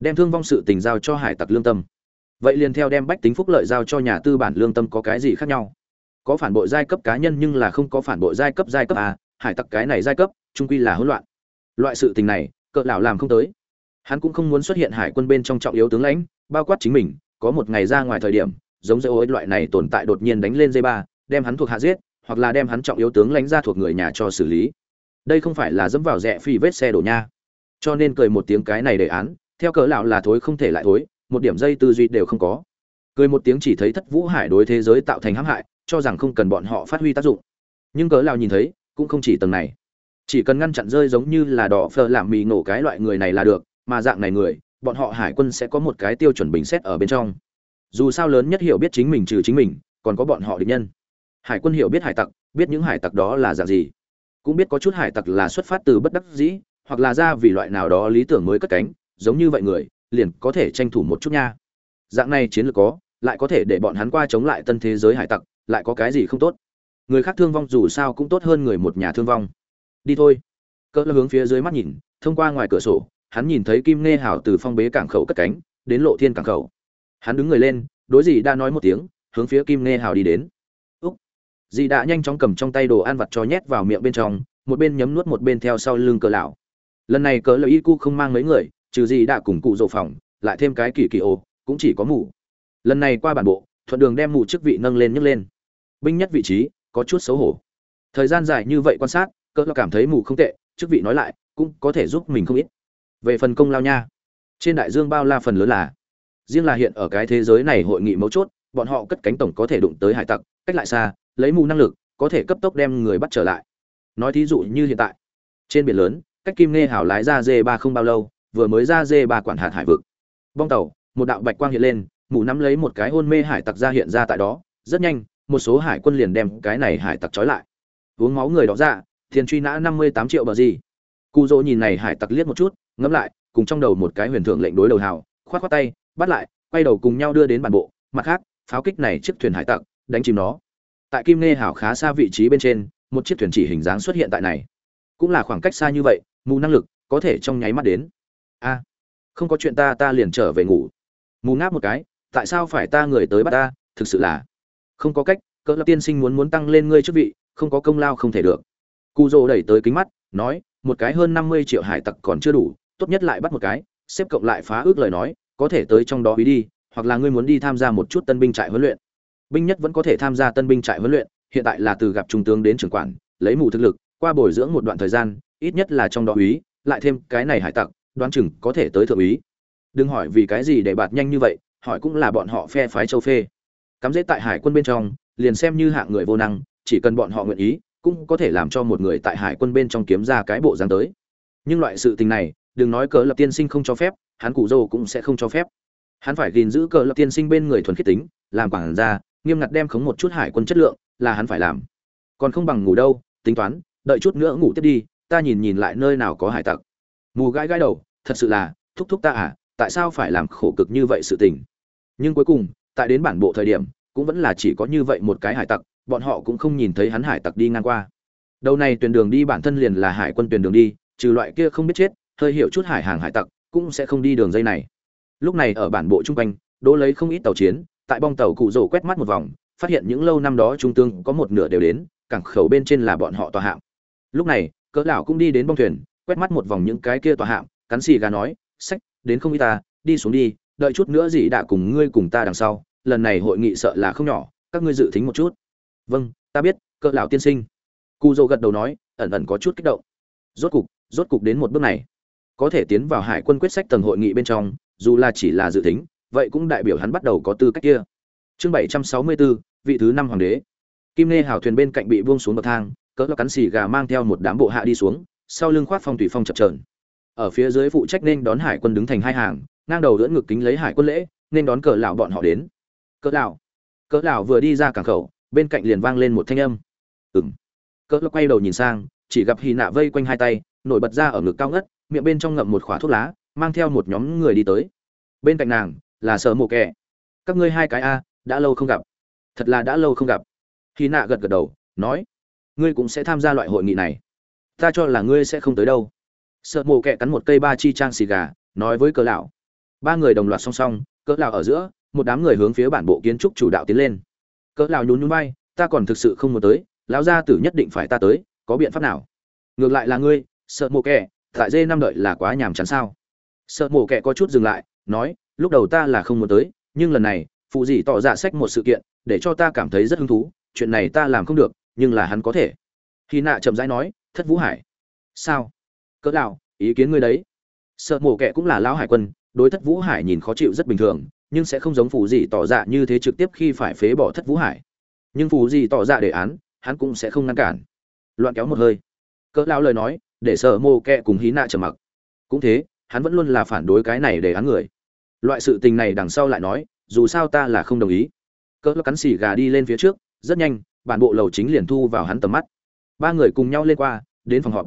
A: Đem thương vong sự tình giao cho hải tặc lương tâm. Vậy liền theo đem bách tính phúc lợi giao cho nhà tư bản lương tâm có cái gì khác nhau? Có phản bội giai cấp cá nhân nhưng là không có phản bội giai cấp giai cấp à hải tặc cái này giai cấp trung quy là hỗn loạn. Loại sự tình này, cỡ lão làm không tới. Hắn cũng không muốn xuất hiện hải quân bên trong trọng yếu tướng lãnh, bao quát chính mình có một ngày ra ngoài thời điểm, giống dây ối loại này tồn tại đột nhiên đánh lên dây ba, đem hắn thuộc hạ giết, hoặc là đem hắn trọng yếu tướng lãnh ra thuộc người nhà cho xử lý. Đây không phải là dẫm vào rẽ phi vết xe đổ nha. Cho nên cười một tiếng cái này đề án, theo cỡ lão là thối không thể lại thối, một điểm dây tư duy đều không có. Cười một tiếng chỉ thấy thất vũ hải đối thế giới tạo thành hãm hại, cho rằng không cần bọn họ phát huy tác dụng. Nhưng cỡ lão nhìn thấy, cũng không chỉ tầng này. Chỉ cần ngăn chặn rơi giống như là đỏ phờ làm mì nổ cái loại người này là được, mà dạng này người bọn họ hải quân sẽ có một cái tiêu chuẩn bình xét ở bên trong. Dù sao lớn nhất hiểu biết chính mình trừ chính mình, còn có bọn họ địch nhân. Hải quân hiểu biết hải tặc, biết những hải tặc đó là dạng gì. Cũng biết có chút hải tặc là xuất phát từ bất đắc dĩ, hoặc là ra vì loại nào đó lý tưởng mới cất cánh, giống như vậy người, liền có thể tranh thủ một chút nha. Dạng này chiến lược có, lại có thể để bọn hắn qua chống lại tân thế giới hải tặc, lại có cái gì không tốt. Người khác thương vong dù sao cũng tốt hơn người một nhà thương vong. Đi thôi. Cỡ hướng phía dưới mắt nhìn, thông qua ngoài cửa sổ hắn nhìn thấy kim nghe hảo từ phong bế cảng khẩu cất cánh, đến lộ thiên cảng khẩu. Hắn đứng người lên, đối gì đã nói một tiếng, hướng phía kim nghe hảo đi đến. Úc. Dì đã nhanh chóng cầm trong tay đồ ăn vặt cho nhét vào miệng bên trong, một bên nhấm nuốt một bên theo sau lưng cờ lão. Lần này cờ lợi y cu không mang mấy người, trừ dì đã cùng cụ dỗ phòng, lại thêm cái kỳ kỳ ô cũng chỉ có mù. Lần này qua bản bộ, thuận đường đem mù chức vị nâng lên nhấc lên. Binh nhất vị trí, có chút xấu hổ. Thời gian dài như vậy quan sát cỡ cảm thấy mù không tệ, chức vị nói lại, cũng có thể giúp mình không ít về phần công lao nha. Trên đại dương bao la phần lớn là, riêng là hiện ở cái thế giới này hội nghị mấu chốt, bọn họ cất cánh tổng có thể đụng tới hải tặc, cách lại xa, lấy mù năng lực, có thể cấp tốc đem người bắt trở lại. Nói thí dụ như hiện tại, trên biển lớn, cách kim nghe hảo lái ra dê ba không bao lâu, vừa mới ra dê ba quản hạt hải vực. Bong tàu, một đạo bạch quang hiện lên, mù nắm lấy một cái hôn mê hải tặc ra hiện ra tại đó, rất nhanh, một số hải quân liền đem cái này hải tặc trói lại. Uống máu người đó ra tiền truy nã năm mươi tám triệu bờ gì. Cụ dỗ nhìn này hải tặc liếc một chút ngẫm lại, cùng trong đầu một cái huyền thượng lệnh đối đầu hào, khoát khoát tay, bắt lại, quay đầu cùng nhau đưa đến bản bộ, mặt khác, pháo kích này chiếc thuyền hải tặc, đánh chìm nó. Tại kim nghe hảo khá xa vị trí bên trên, một chiếc thuyền chỉ hình dáng xuất hiện tại này. Cũng là khoảng cách xa như vậy, mù năng lực có thể trong nháy mắt đến. A, không có chuyện ta ta liền trở về ngủ. Mù ngáp một cái, tại sao phải ta người tới bắt ta? Thực sự là không có cách, cỡ lập tiên sinh muốn muốn tăng lên ngươi chức vị, không có công lao không thể được. Cụ rồ đẩy tới kính mắt, nói, một cái hơn năm mươi triệu hải tặc còn chưa đủ tốt nhất lại bắt một cái, xếp cộng lại phá ước lời nói, có thể tới trong đó ý đi, hoặc là ngươi muốn đi tham gia một chút tân binh trại huấn luyện. Binh nhất vẫn có thể tham gia tân binh trại huấn luyện, hiện tại là từ gặp trung tướng đến trưởng quản, lấy mù thực lực, qua bồi dưỡng một đoạn thời gian, ít nhất là trong đó úy lại thêm cái này hải tặc, đoán chừng có thể tới thượng úy. Đừng hỏi vì cái gì để bạt nhanh như vậy, hỏi cũng là bọn họ phe phái châu phê. Cắm dễ tại hải quân bên trong, liền xem như hạng người vô năng, chỉ cần bọn họ nguyện ý, cũng có thể làm cho một người tại hải quân bên trong kiếm ra cái bộ dáng tới. Nhưng loại sự tình này đừng nói cờ lập tiên sinh không cho phép, hắn cụ dô cũng sẽ không cho phép. Hắn phải gìn giữ cờ lập tiên sinh bên người thuần khiết tính, làm quản ra nghiêm ngặt đem khống một chút hải quân chất lượng, là hắn phải làm. Còn không bằng ngủ đâu, tính toán, đợi chút nữa ngủ tiếp đi, ta nhìn nhìn lại nơi nào có hải tặc. Mù gãi gãi đầu, thật sự là, thúc thúc ta à tại sao phải làm khổ cực như vậy sự tình? Nhưng cuối cùng, tại đến bản bộ thời điểm, cũng vẫn là chỉ có như vậy một cái hải tặc, bọn họ cũng không nhìn thấy hắn hải tặc đi ngang qua. Đầu này tuyển đường đi bản thân liền là hải quân tuyển đường đi, trừ loại kia không biết chết hơi hiểu chút hải hàng hải tặc, cũng sẽ không đi đường dây này. Lúc này ở bản bộ trung quanh, đỗ lấy không ít tàu chiến, tại bong tàu cụ rổ quét mắt một vòng, phát hiện những lâu năm đó trung tương có một nửa đều đến, cảng khẩu bên trên là bọn họ tòa hạm. Lúc này, cỡ lão cũng đi đến bong thuyền, quét mắt một vòng những cái kia tòa hạm, cắn xì gà nói, sách, đến không y ta, đi xuống đi, đợi chút nữa gì đã cùng ngươi cùng ta đằng sau, lần này hội nghị sợ là không nhỏ, các ngươi dự tính một chút. Vâng ta biết, cỡ lão tiên sinh. Cụ dô gật đầu nói, ẩn ẩn có chút kích động. Rốt cục rốt cục đến một bước này có thể tiến vào hải quân quyết sách tầng hội nghị bên trong, dù là chỉ là dự tính, vậy cũng đại biểu hắn bắt đầu có tư cách kia. Chương bảy trăm sáu mươi bốn vị thứ năm hoàng đế. Kim nê hào thuyền bên cạnh bị buông xuống bậc thang, cỡ cắn xì gà mang theo một đám bộ hạ đi xuống, sau lưng khoát phong thủy phong chập trờn ở phía dưới phụ trách nên đón hải quân đứng thành hai hàng, ngang đầu đỡ ngực kính lấy hải quân lễ, nên đón cỡ lão bọn họ đến. Cỡ lão cỡ lão vừa đi ra cảng khẩu, bên cạnh liền vang lên một thanh âm. Ừng cỡ lão quay đầu nhìn sang, chỉ gặp hy nạ vây quanh hai tay, nổi bật ra ở ngực cao ngất miệng bên trong ngậm một khỏa thuốc lá, mang theo một nhóm người đi tới. Bên cạnh nàng là sợ mộ kẻ. Các ngươi hai cái a, đã lâu không gặp. Thật là đã lâu không gặp. Khi nạ gật gật đầu, nói, ngươi cũng sẽ tham gia loại hội nghị này. Ta cho là ngươi sẽ không tới đâu. Sợ mộ kẻ cắn một cây ba chi trang xì gà, nói với cỡ lão. Ba người đồng loạt song song, cỡ lão ở giữa, một đám người hướng phía bản bộ kiến trúc chủ đạo tiến lên. Cỡ lão nhún nhún vai, ta còn thực sự không muốn tới, lão gia tử nhất định phải ta tới, có biện pháp nào? Ngược lại là ngươi sợ mộ kẻ tại dê năm đợi là quá nhàm chán sao? Sợ mổ kẹ có chút dừng lại, nói, lúc đầu ta là không muốn tới, nhưng lần này, phụ dì tỏ ra sách một sự kiện, để cho ta cảm thấy rất hứng thú, chuyện này ta làm không được, nhưng là hắn có thể. Khi nạ chậm rãi nói, thất vũ hải. Sao? Cỡ nào ý kiến ngươi đấy. Sợ mổ kẹ cũng là lão hải quân, đối thất vũ hải nhìn khó chịu rất bình thường, nhưng sẽ không giống phù gì tỏ dạ như thế trực tiếp khi phải phế bỏ thất vũ hải. Nhưng phù gì tỏ dạ đề án, hắn cũng sẽ không ngăn cản. Loạn kéo một hơi. Cỡ lão lời nói để sợ mô kẹ cùng hí nạ trầm mặc. Cũng thế, hắn vẫn luôn là phản đối cái này để án người. Loại sự tình này đằng sau lại nói, dù sao ta là không đồng ý. Cỡ cắn xì gà đi lên phía trước, rất nhanh, bản bộ lầu chính liền thu vào hắn tầm mắt. Ba người cùng nhau lên qua, đến phòng họp.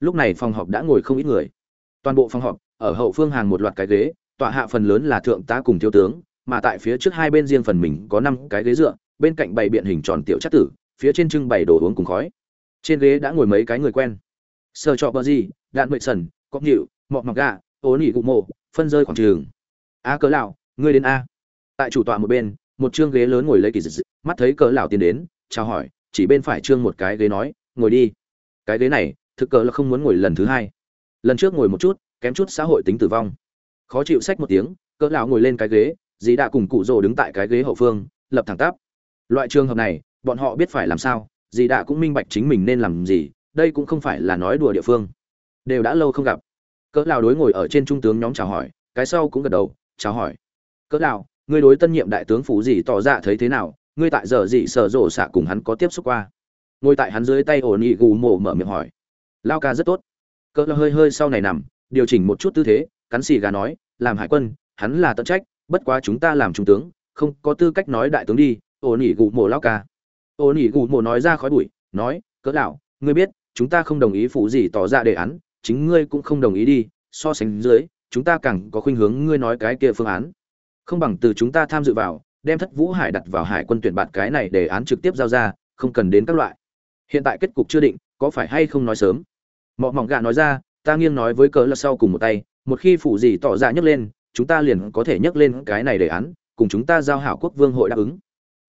A: Lúc này phòng họp đã ngồi không ít người. Toàn bộ phòng họp, ở hậu phương hàng một loạt cái ghế, tọa hạ phần lớn là thượng tá cùng thiếu tướng, mà tại phía trước hai bên riêng phần mình có năm cái ghế dựa, bên cạnh bày biện hình tròn tiểu chất tử, phía trên trưng bày đồ uống cùng khói. Trên ghế đã ngồi mấy cái người quen sơ trọ bờ gì, đạn mệ sần cóc nhịu mọc gà, ố nỉ cụ mộ, phân rơi khoảng trường. A cỡ lão, ngươi đến a. Tại chủ tọa một bên, một chương ghế lớn ngồi lấy kỳ dị mắt thấy cỡ lão tiến đến, chào hỏi, chỉ bên phải trương một cái ghế nói, ngồi đi. Cái ghế này, thực cỡ là không muốn ngồi lần thứ hai. Lần trước ngồi một chút, kém chút xã hội tính tử vong. Khó chịu sách một tiếng cỡ lão ngồi lên cái ghế, dì đã cùng cụ rồ đứng tại cái ghế hậu phương, lập thẳng tắp. Loại trường hợp này, bọn họ biết phải làm sao, dì đã cũng minh bạch chính mình nên làm gì đây cũng không phải là nói đùa địa phương. Đều đã lâu không gặp. Cỡ lào đối ngồi ở trên trung tướng nhóm chào hỏi, cái sau cũng gật đầu, chào hỏi. Cỡ lào, ngươi đối tân nhiệm đại tướng phủ gì tỏ ra thấy thế nào? Ngươi tại giờ gì sở rộ xạ cùng hắn có tiếp xúc qua? Ngồi tại hắn dưới tay ổn ỉ gù mổ mở miệng hỏi. Lao ca rất tốt. Cỡ hơi hơi sau này nằm, điều chỉnh một chút tư thế, cắn xì gà nói, làm hải quân, hắn là tận trách, bất quá chúng ta làm trung tướng, không có tư cách nói đại tướng đi ổn ỉ gù mổ lao ca. Ổn ỉ gù mổ nói ra khói bụi, nói, cỡ lào, ngươi biết chúng ta không đồng ý phụ gì tỏ ra đề án, chính ngươi cũng không đồng ý đi, so sánh dưới, chúng ta càng có khuynh hướng ngươi nói cái kia phương án. Không bằng từ chúng ta tham dự vào, đem thất vũ hải đặt vào hải quân tuyển bạt cái này để án trực tiếp giao ra, không cần đến các loại. Hiện tại kết cục chưa định, có phải hay không nói sớm? Mọ mỏng gà nói ra, ta nghiêng nói với cỡ là sau cùng một tay, một khi phủ gì tỏ ra nhấc lên, chúng ta liền có thể nhấc lên cái này đề án, cùng chúng ta giao hảo quốc vương hội đáp ứng.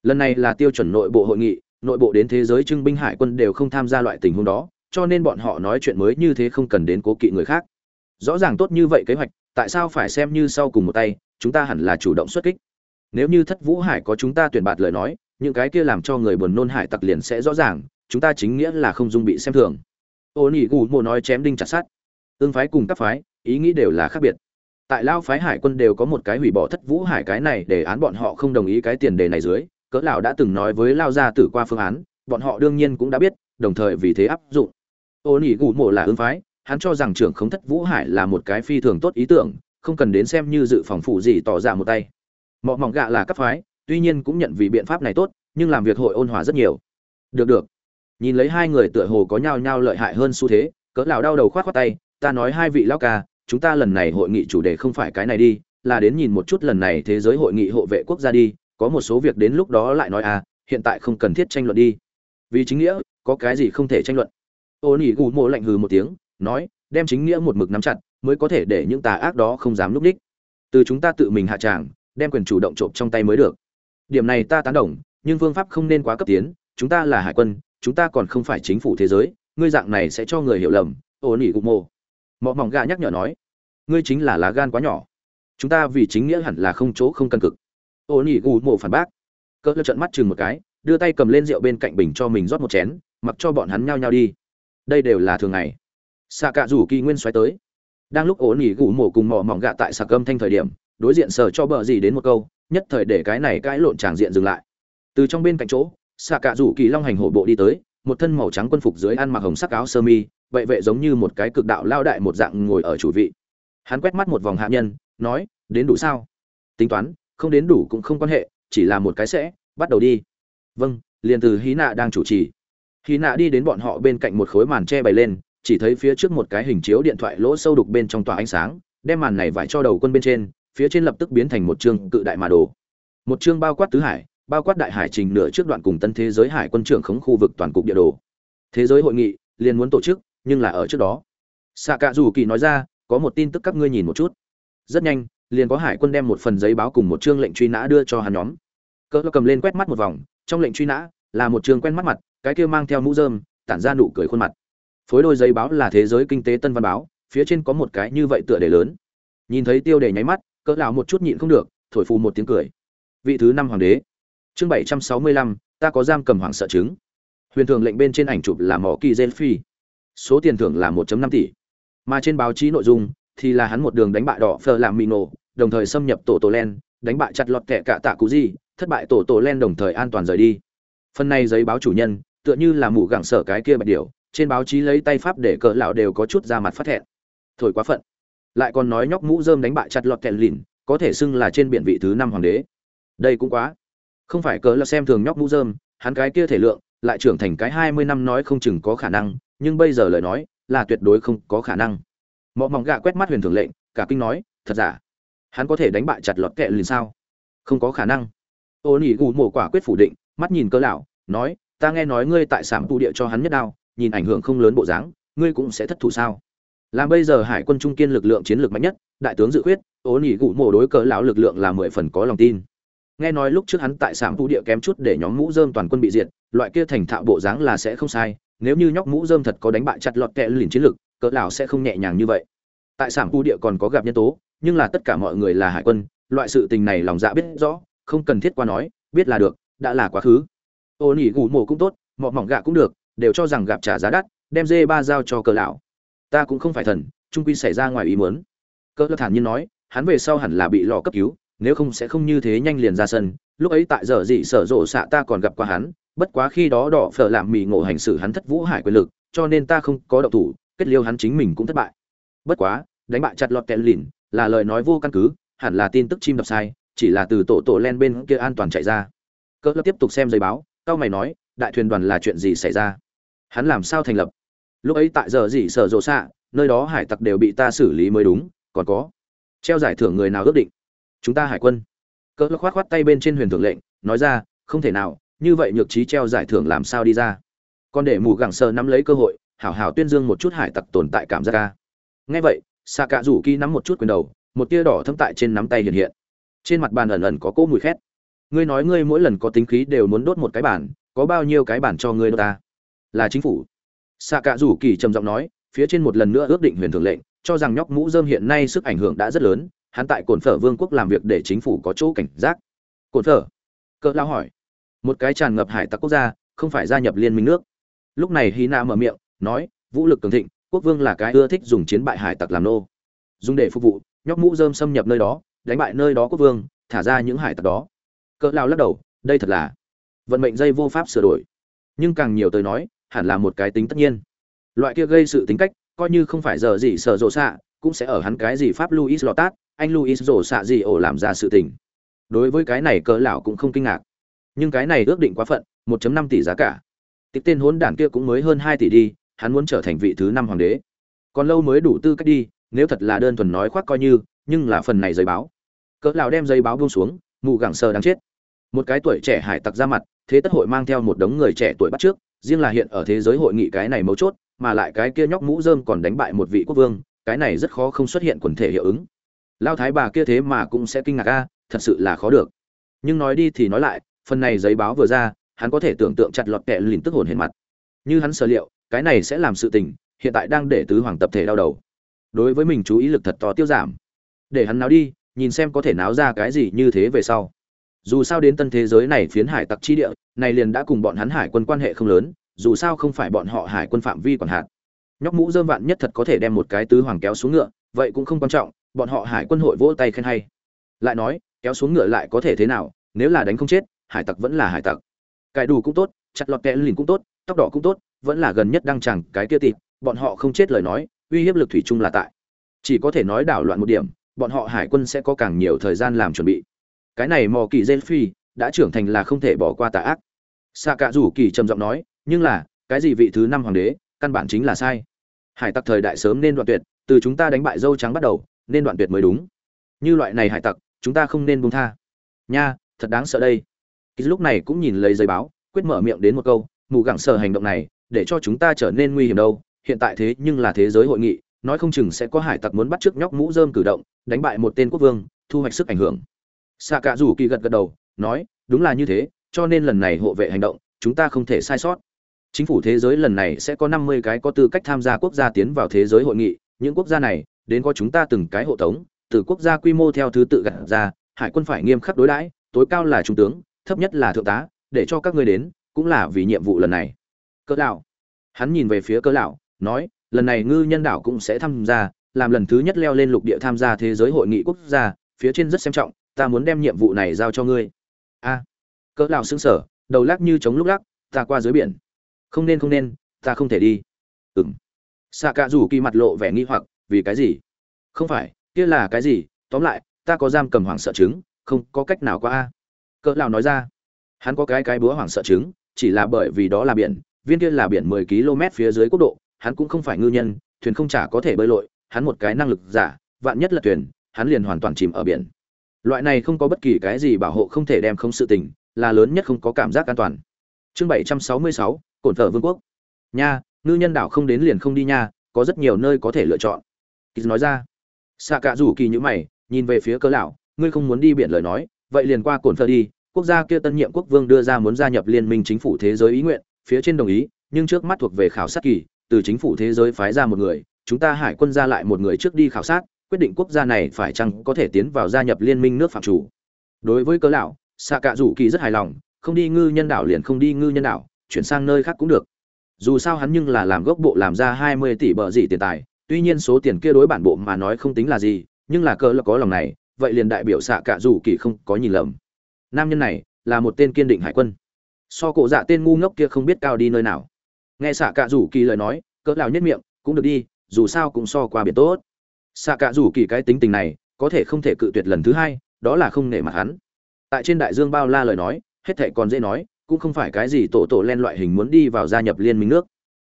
A: Lần này là tiêu chuẩn nội bộ hội nghị nội bộ đến thế giới trưng binh hải quân đều không tham gia loại tình huống đó, cho nên bọn họ nói chuyện mới như thế không cần đến cố kỵ người khác. Rõ ràng tốt như vậy kế hoạch, tại sao phải xem như sau cùng một tay, chúng ta hẳn là chủ động xuất kích. Nếu như thất vũ hải có chúng ta tuyển bạt lời nói, những cái kia làm cho người buồn nôn hải tặc liền sẽ rõ ràng, chúng ta chính nghĩa là không dung bị xem thường. Ô nỉ gù mộ nói chém đinh chặt sát tương phái cùng các phái, ý nghĩ đều là khác biệt. Tại lao phái hải quân đều có một cái hủy bỏ thất vũ hải cái này để án bọn họ không đồng ý cái tiền đề này dưới cỡ lão đã từng nói với lao gia tử qua phương án, bọn họ đương nhiên cũng đã biết, đồng thời vì thế áp dụng. Ô nỉ gù mộ là ứng phái, hắn cho rằng trưởng không thất vũ hải là một cái phi thường tốt ý tưởng, không cần đến xem như dự phòng phụ gì tỏ ra một tay. Mọ mỏng gạ là cấp phái, tuy nhiên cũng nhận vì biện pháp này tốt, nhưng làm việc hội ôn hòa rất nhiều. Được được. Nhìn lấy hai người tựa hồ có nhau nhau lợi hại hơn xu thế, cỡ lão đau đầu khoát khoát tay, ta nói hai vị lão ca, chúng ta lần này hội nghị chủ đề không phải cái này đi, là đến nhìn một chút lần này thế giới hội nghị hộ vệ quốc gia đi có một số việc đến lúc đó lại nói à hiện tại không cần thiết tranh luận đi. Vì chính nghĩa, có cái gì không thể tranh luận? Ô nỉ gù mộ lạnh hừ một tiếng, nói, đem chính nghĩa một mực nắm chặt, mới có thể để những tà ác đó không dám lúc đích. Từ chúng ta tự mình hạ tràng, đem quyền chủ động trộm trong tay mới được. Điểm này ta tán đồng, nhưng phương pháp không nên quá cấp tiến, chúng ta là hải quân, chúng ta còn không phải chính phủ thế giới, ngươi dạng này sẽ cho người hiểu lầm, ô nỉ gù mộ. Mọ mỏng gà nhắc nhở nói, ngươi chính là lá gan quá nhỏ. Chúng ta vì chính nghĩa hẳn là không chỗ không căn cực ô nỉ gù mộ phản bác. Cỡ lơ trận mắt chừng một cái, đưa tay cầm lên rượu bên cạnh bình cho mình rót một chén, mặc cho bọn hắn nhao nhao đi. Đây đều là thường ngày. Xạ cạ rủ kỳ nguyên xoáy tới. Đang lúc ổ nỉ gù mộ cùng mỏ mỏng gạ tại sạc âm thanh thời điểm, đối diện sờ cho bờ gì đến một câu, nhất thời để cái này cãi lộn tràng diện dừng lại. Từ trong bên cạnh chỗ xạ cạ rủ kỳ long hành hộ bộ đi tới, một thân màu trắng quân phục dưới ăn mặc hồng sắc áo sơ mi vậy vệ giống như một cái cực đạo lao đại một dạng ngồi ở chủ vị. Hắn quét mắt một vòng hạ nhân, nói, đến đủ sao? Tính toán không đến đủ cũng không quan hệ, chỉ là một cái sẽ, bắt đầu đi. Vâng liền từ hí nạ đang chủ trì. Hí nạ đi đến bọn họ bên cạnh một khối màn che bày lên, chỉ thấy phía trước một cái hình chiếu điện thoại lỗ sâu đục bên trong tòa ánh sáng, đem màn này vải cho đầu quân bên trên, phía trên lập tức biến thành một chương cự đại mà đồ. Một chương bao quát tứ hải, bao quát đại hải trình nửa trước đoạn cùng tân thế giới hải quân trưởng khống khu vực toàn cục địa đồ. Thế giới hội nghị, liền muốn tổ chức, nhưng là ở trước đó. Xạ cạ dù kỳ nói ra, có một tin tức các ngươi nhìn một chút. Rất nhanh liền có hải quân đem một phần giấy báo cùng một chương lệnh truy nã đưa cho hắn nhóm. Cỡ cầm lên quét mắt một vòng, trong lệnh truy nã là một chương quen mắt mặt, cái kia mang theo mũ dơm tản ra nụ cười khuôn mặt. Phối đôi giấy báo là thế giới kinh tế tân văn báo, phía trên có một cái như vậy tựa đề lớn. Nhìn thấy tiêu đề nháy mắt, cỡ lão một chút nhịn không được, thổi phù một tiếng cười. Vị thứ năm hoàng đế. Chương bảy trăm sáu mươi lăm, ta có giam cầm hoàng sợ chứng. Huyền thường lệnh bên trên ảnh chụp là mỏ kỳ gen phi. Số tiền thưởng là 1 năm tỷ. Mà trên báo chí nội dung thì là hắn một đường đánh bại đỏ phờ làm mì nổ đồng thời xâm nhập tổ tổ len, đánh bại chặt lọt kẻ cả tạ cú gì, thất bại tổ tổ len đồng thời an toàn rời đi. Phần này giấy báo chủ nhân, tựa như là mụ gẳng sở cái kia bạch điều trên báo chí lấy tay pháp để cỡ lão đều có chút ra mặt phát thẹn. Thổi quá phận. Lại còn nói nhóc mũ rơm đánh bại chặt lọt kẻ lìn, có thể xưng là trên biển vị thứ năm hoàng đế. Đây cũng quá. Không phải cỡ là xem thường nhóc mũ rơm, hắn cái kia thể lượng, lại trưởng thành cái hai mươi năm nói không chừng có khả năng, nhưng bây giờ lời nói, là tuyệt đối không có khả năng. Mọ mỏng gạ quét mắt huyền thường lệnh, cả kinh nói, thật giả? Hắn có thể đánh bại chặt lọt kẹ liền sao? Không có khả năng. Ô nỉ gù mổ quả quyết phủ định mắt nhìn cơ lão nói ta nghe nói ngươi tại sảm tu địa cho hắn nhất đao nhìn ảnh hưởng không lớn bộ dáng ngươi cũng sẽ thất thủ sao? Làm bây giờ hải quân trung kiên lực lượng chiến lược mạnh nhất đại tướng dự quyết ô nỉ gù mổ đối cỡ lão lực lượng là mười phần có lòng tin. Nghe nói lúc trước hắn tại sảm tu địa kém chút để nhóm mũ dơm toàn quân bị diệt loại kia thành thạo bộ dáng là sẽ không sai nếu như nhóc mũ dơm thật có đánh bại chặt lọt kẹ liền chiến lược, cỡ lão sẽ không nhẹ nhàng như vậy. Tại sảm tu địa còn có gặp nhân tố nhưng là tất cả mọi người là hải quân, loại sự tình này lòng dạ biết rõ, không cần thiết qua nói, biết là được, đã là quá khứ. Ô nỉ gù mổ cũng tốt, mọ mỏng gạ cũng được, đều cho rằng gặp trả giá đắt, đem dê ba giao cho cờ lão. Ta cũng không phải thần, trung quy xảy ra ngoài ý muốn. Cỡ lão thản nhiên nói, hắn về sau hẳn là bị lò cấp cứu, nếu không sẽ không như thế nhanh liền ra sân. Lúc ấy tại giờ dị sở rộ xạ ta còn gặp qua hắn, bất quá khi đó đỏ phở làm mì ngộ hành xử hắn thất vũ hải quyền lực, cho nên ta không có động thủ, kết liêu hắn chính mình cũng thất bại. Bất quá, đánh bại chặt lọt kẹn lìn là lời nói vô căn cứ, hẳn là tin tức chim đập sai, chỉ là từ tổ tổ len bên kia an toàn chạy ra. Cỡ tiếp tục xem giấy báo, cao mày nói, đại thuyền đoàn là chuyện gì xảy ra? Hắn làm sao thành lập? Lúc ấy tại giờ gì sở rộ xạ, nơi đó hải tặc đều bị ta xử lý mới đúng, còn có treo giải thưởng người nào ước định? Chúng ta hải quân. Cỡ khoát khoát tay bên trên huyền thượng lệnh, nói ra, không thể nào, như vậy nhược trí treo giải thưởng làm sao đi ra? Còn để mù gẳng sờ nắm lấy cơ hội, hảo hảo tuyên dương một chút hải tặc tồn tại cảm giác ca nghe vậy xạ cạ rủ kỳ nắm một chút quyền đầu, một tia đỏ thâm tại trên nắm tay hiện hiện. Trên mặt bàn ẩn ẩn có cỗ mùi khét. Ngươi nói ngươi mỗi lần có tính khí đều muốn đốt một cái bản, có bao nhiêu cái bản cho ngươi đốt ta? Là chính phủ. Xạ cạ rủ kỳ trầm giọng nói, phía trên một lần nữa ước định huyền thường lệnh, cho rằng nhóc mũ dơm hiện nay sức ảnh hưởng đã rất lớn, hắn tại cồn phở vương quốc làm việc để chính phủ có chỗ cảnh giác. Cồn phở? Cỡ lao hỏi. Một cái tràn ngập hải tặc quốc gia, không phải gia nhập liên minh nước. Lúc này hy na mở miệng, nói, vũ lực cường thịnh quốc vương là cái ưa thích dùng chiến bại hải tặc làm nô. Dùng để phục vụ, nhóc mũ dơm xâm nhập nơi đó, đánh bại nơi đó quốc vương, thả ra những hải tặc đó. Cỡ lao lắc đầu, đây thật là vận mệnh dây vô pháp sửa đổi. Nhưng càng nhiều tới nói, hẳn là một cái tính tất nhiên. Loại kia gây sự tính cách, coi như không phải giờ gì sợ rộ xạ, cũng sẽ ở hắn cái gì pháp luis lotat anh luis rộ xạ gì ổ làm ra sự tình. Đối với cái này cỡ lão cũng không kinh ngạc. Nhưng cái này ước định quá phận 1.5 tỷ giá cả. Tiếp tên hỗn đản kia cũng mới hơn 2 tỷ đi hắn muốn trở thành vị thứ năm hoàng đế. Còn lâu mới đủ tư cách đi, nếu thật là đơn thuần nói khoác coi như, nhưng là phần này giấy báo. Cỡ lão đem giấy báo buông xuống mù gẳng sờ đáng chết. Một cái tuổi trẻ hải tặc ra mặt, thế tất hội mang theo một đống người trẻ tuổi bắt trước, riêng là hiện ở thế giới hội nghị cái này mấu chốt, mà lại cái kia nhóc mũ rơm còn đánh bại một vị quốc vương, cái này rất khó không xuất hiện quần thể hiệu ứng. Lao thái bà kia thế mà cũng sẽ kinh ngạc a, thật sự là khó được. Nhưng nói đi thì nói lại, phần này giấy báo vừa ra, hắn có thể tưởng tượng chặt lọt kẹ lìn tức hồn hiện mặt. Như hắn sở liệu cái này sẽ làm sự tình, hiện tại đang để tứ hoàng tập thể đau đầu. Đối với mình chú ý lực thật to tiêu giảm. Để hắn náo đi, nhìn xem có thể náo ra cái gì như thế về sau. Dù sao đến tân thế giới này phiến hải tặc chi địa, này liền đã cùng bọn hắn hải quân quan hệ không lớn, dù sao không phải bọn họ hải quân phạm vi quản hạt nhóc mũ dơm vạn nhất thật có thể đem một cái tứ hoàng kéo xuống ngựa, vậy cũng không quan trọng, bọn họ hải quân hội vỗ tay khen hay. Lại nói, kéo xuống ngựa lại có thể thế nào, nếu là đánh không chết, hải tặc vẫn là hải tặc. Cải đủ cũng tốt, chặt lọt kẽ lìn cũng tốt, tóc đỏ cũng tốt vẫn là gần nhất đang chẳng cái kia tịt, bọn họ không chết lời nói, uy hiếp lực thủy chung là tại. Chỉ có thể nói đảo loạn một điểm, bọn họ hải quân sẽ có càng nhiều thời gian làm chuẩn bị. Cái này mò kỳ dê phi đã trưởng thành là không thể bỏ qua tà ác. Xạ cạ rủ kỳ trầm giọng nói, nhưng là, cái gì vị thứ năm hoàng đế, căn bản chính là sai. Hải tặc thời đại sớm nên đoạn tuyệt, từ chúng ta đánh bại dâu trắng bắt đầu, nên đoạn tuyệt mới đúng. Như loại này hải tặc, chúng ta không nên buông tha. Nha, thật đáng sợ đây. Kýt lúc này cũng nhìn lấy giấy báo, quyết mở miệng đến một câu, mù gẳng sợ hành động này để cho chúng ta trở nên nguy hiểm đâu, hiện tại thế nhưng là thế giới hội nghị, nói không chừng sẽ có hải tặc muốn bắt trước nhóc mũ rơm cử động, đánh bại một tên quốc vương, thu hoạch sức ảnh hưởng. Xạ cạ rủ kỳ gật gật đầu, nói, đúng là như thế, cho nên lần này hộ vệ hành động, chúng ta không thể sai sót. Chính phủ thế giới lần này sẽ có năm mươi cái có tư cách tham gia quốc gia tiến vào thế giới hội nghị, những quốc gia này, đến có chúng ta từng cái hộ tống, từ quốc gia quy mô theo thứ tự gặt ra, hải quân phải nghiêm khắc đối đãi, tối cao là trung tướng, thấp nhất là thượng tá, để cho các ngươi đến, cũng là vì nhiệm vụ lần này cỡ lão. Hắn nhìn về phía cỡ lão, nói, lần này ngư nhân đảo cũng sẽ tham gia, làm lần thứ nhất leo lên lục địa tham gia thế giới hội nghị quốc gia, phía trên rất xem trọng, ta muốn đem nhiệm vụ này giao cho ngươi. A. Cỡ lão sững sờ, đầu lắc như chống lúc lắc, ta qua dưới biển. Không nên không nên, ta không thể đi. Ừm. Xạ cạ rủ kỳ mặt lộ vẻ nghi hoặc, vì cái gì? Không phải, kia là cái gì? Tóm lại, ta có giam cầm hoàng sợ chứng, không có cách nào qua a. Cỡ lão nói ra. Hắn có cái cái búa hoàng sợ chứng, chỉ là bởi vì đó là biển viên kia là biển 10 km phía dưới quốc độ hắn cũng không phải ngư nhân thuyền không chả có thể bơi lội hắn một cái năng lực giả vạn nhất là thuyền hắn liền hoàn toàn chìm ở biển. Loại này không có bất kỳ cái gì bảo hộ không thể đem không sự tình là lớn nhất không có cảm giác an toàn. Chương 766, cổn thở vương quốc. Nha ngư nhân đảo không đến liền không đi nha có rất nhiều nơi có thể lựa chọn. Kỳ nói ra. Sạ cả rủ kỳ như mày nhìn về phía cơ lão ngươi không muốn đi biển lời nói vậy liền qua cổn thở đi quốc gia kia tân nhiệm quốc vương đưa ra muốn gia nhập liên minh chính phủ thế giới ý nguyện phía trên đồng ý, nhưng trước mắt thuộc về khảo sát kỳ, từ chính phủ thế giới phái ra một người, chúng ta hải quân ra lại một người trước đi khảo sát, quyết định quốc gia này phải chăng có thể tiến vào gia nhập liên minh nước phạm chủ. Đối với cớ lão xạ cạ rủ kỳ rất hài lòng, không đi ngư nhân đảo liền không đi ngư nhân đảo, chuyển sang nơi khác cũng được. Dù sao hắn nhưng là làm gốc bộ làm ra hai mươi tỷ bờ gì tiền tài, tuy nhiên số tiền kia đối bản bộ mà nói không tính là gì, nhưng là cớ là có lòng này, vậy liền đại biểu xạ cạ rủ kỳ không có nhìn lầm. Nam nhân này là một tên kiên định hải quân so cổ dạ tên ngu ngốc kia không biết cao đi nơi nào. Nghe xạ cạ rủ kỳ lời nói, cỡ lão nhất miệng, cũng được đi, dù sao cũng so qua biển tốt. Xạ cạ rủ kỳ cái tính tình này, có thể không thể cự tuyệt lần thứ hai, đó là không nể mặt hắn. Tại trên đại dương bao la lời nói, hết thệ còn dễ nói, cũng không phải cái gì tổ tổ len loại hình muốn đi vào gia nhập liên minh nước.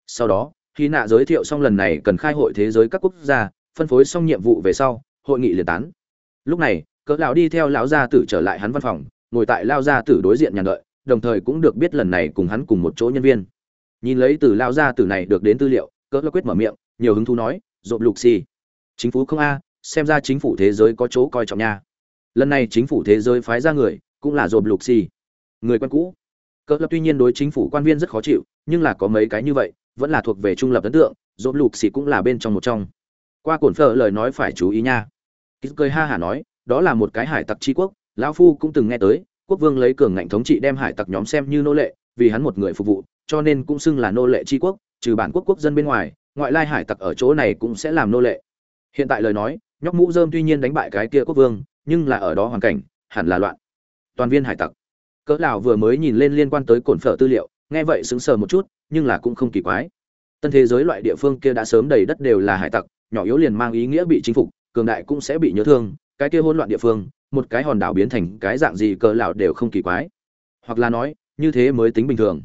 A: Sau đó, khi nạ giới thiệu xong lần này cần khai hội thế giới các quốc gia, phân phối xong nhiệm vụ về sau, hội nghị liền tán. Lúc này, cỡ lão đi theo lão gia tử trở lại hắn văn phòng, ngồi tại lao gia tử đối diện nhàn đợi đồng thời cũng được biết lần này cùng hắn cùng một chỗ nhân viên. Nhìn lấy từ lao gia tử này được đến tư liệu, cỡ lão quyết mở miệng, nhiều hứng thú nói, rộp lục xì. Chính phủ không a, xem ra chính phủ thế giới có chỗ coi trọng nha. Lần này chính phủ thế giới phái ra người, cũng là rộp lục xì. Người quen cũ. Cỡ lập tuy nhiên đối chính phủ quan viên rất khó chịu, nhưng là có mấy cái như vậy, vẫn là thuộc về trung lập ấn tượng, rộp lục xì cũng là bên trong một trong. Qua cổn phở lời nói phải chú ý nha. Kýt cười ha hả nói, đó là một cái hải tặc tri quốc, lão phu cũng từng nghe tới quốc vương lấy cường ngạnh thống trị đem hải tặc nhóm xem như nô lệ, vì hắn một người phục vụ, cho nên cũng xưng là nô lệ tri quốc, trừ bản quốc quốc dân bên ngoài, ngoại lai hải tặc ở chỗ này cũng sẽ làm nô lệ. Hiện tại lời nói, nhóc mũ dơm tuy nhiên đánh bại cái kia quốc vương, nhưng là ở đó hoàn cảnh, hẳn là loạn. Toàn viên hải tặc. Cỡ lão vừa mới nhìn lên liên quan tới cổn phở tư liệu, nghe vậy sững sờ một chút, nhưng là cũng không kỳ quái. Tân thế giới loại địa phương kia đã sớm đầy đất đều là hải tặc, nhỏ yếu liền mang ý nghĩa bị chính phục, cường đại cũng sẽ bị nhớ thương, cái kia hỗn loạn địa phương một cái hòn đảo biến thành cái dạng gì cỡ lão đều không kỳ quái. Hoặc là nói, như thế mới tính bình thường.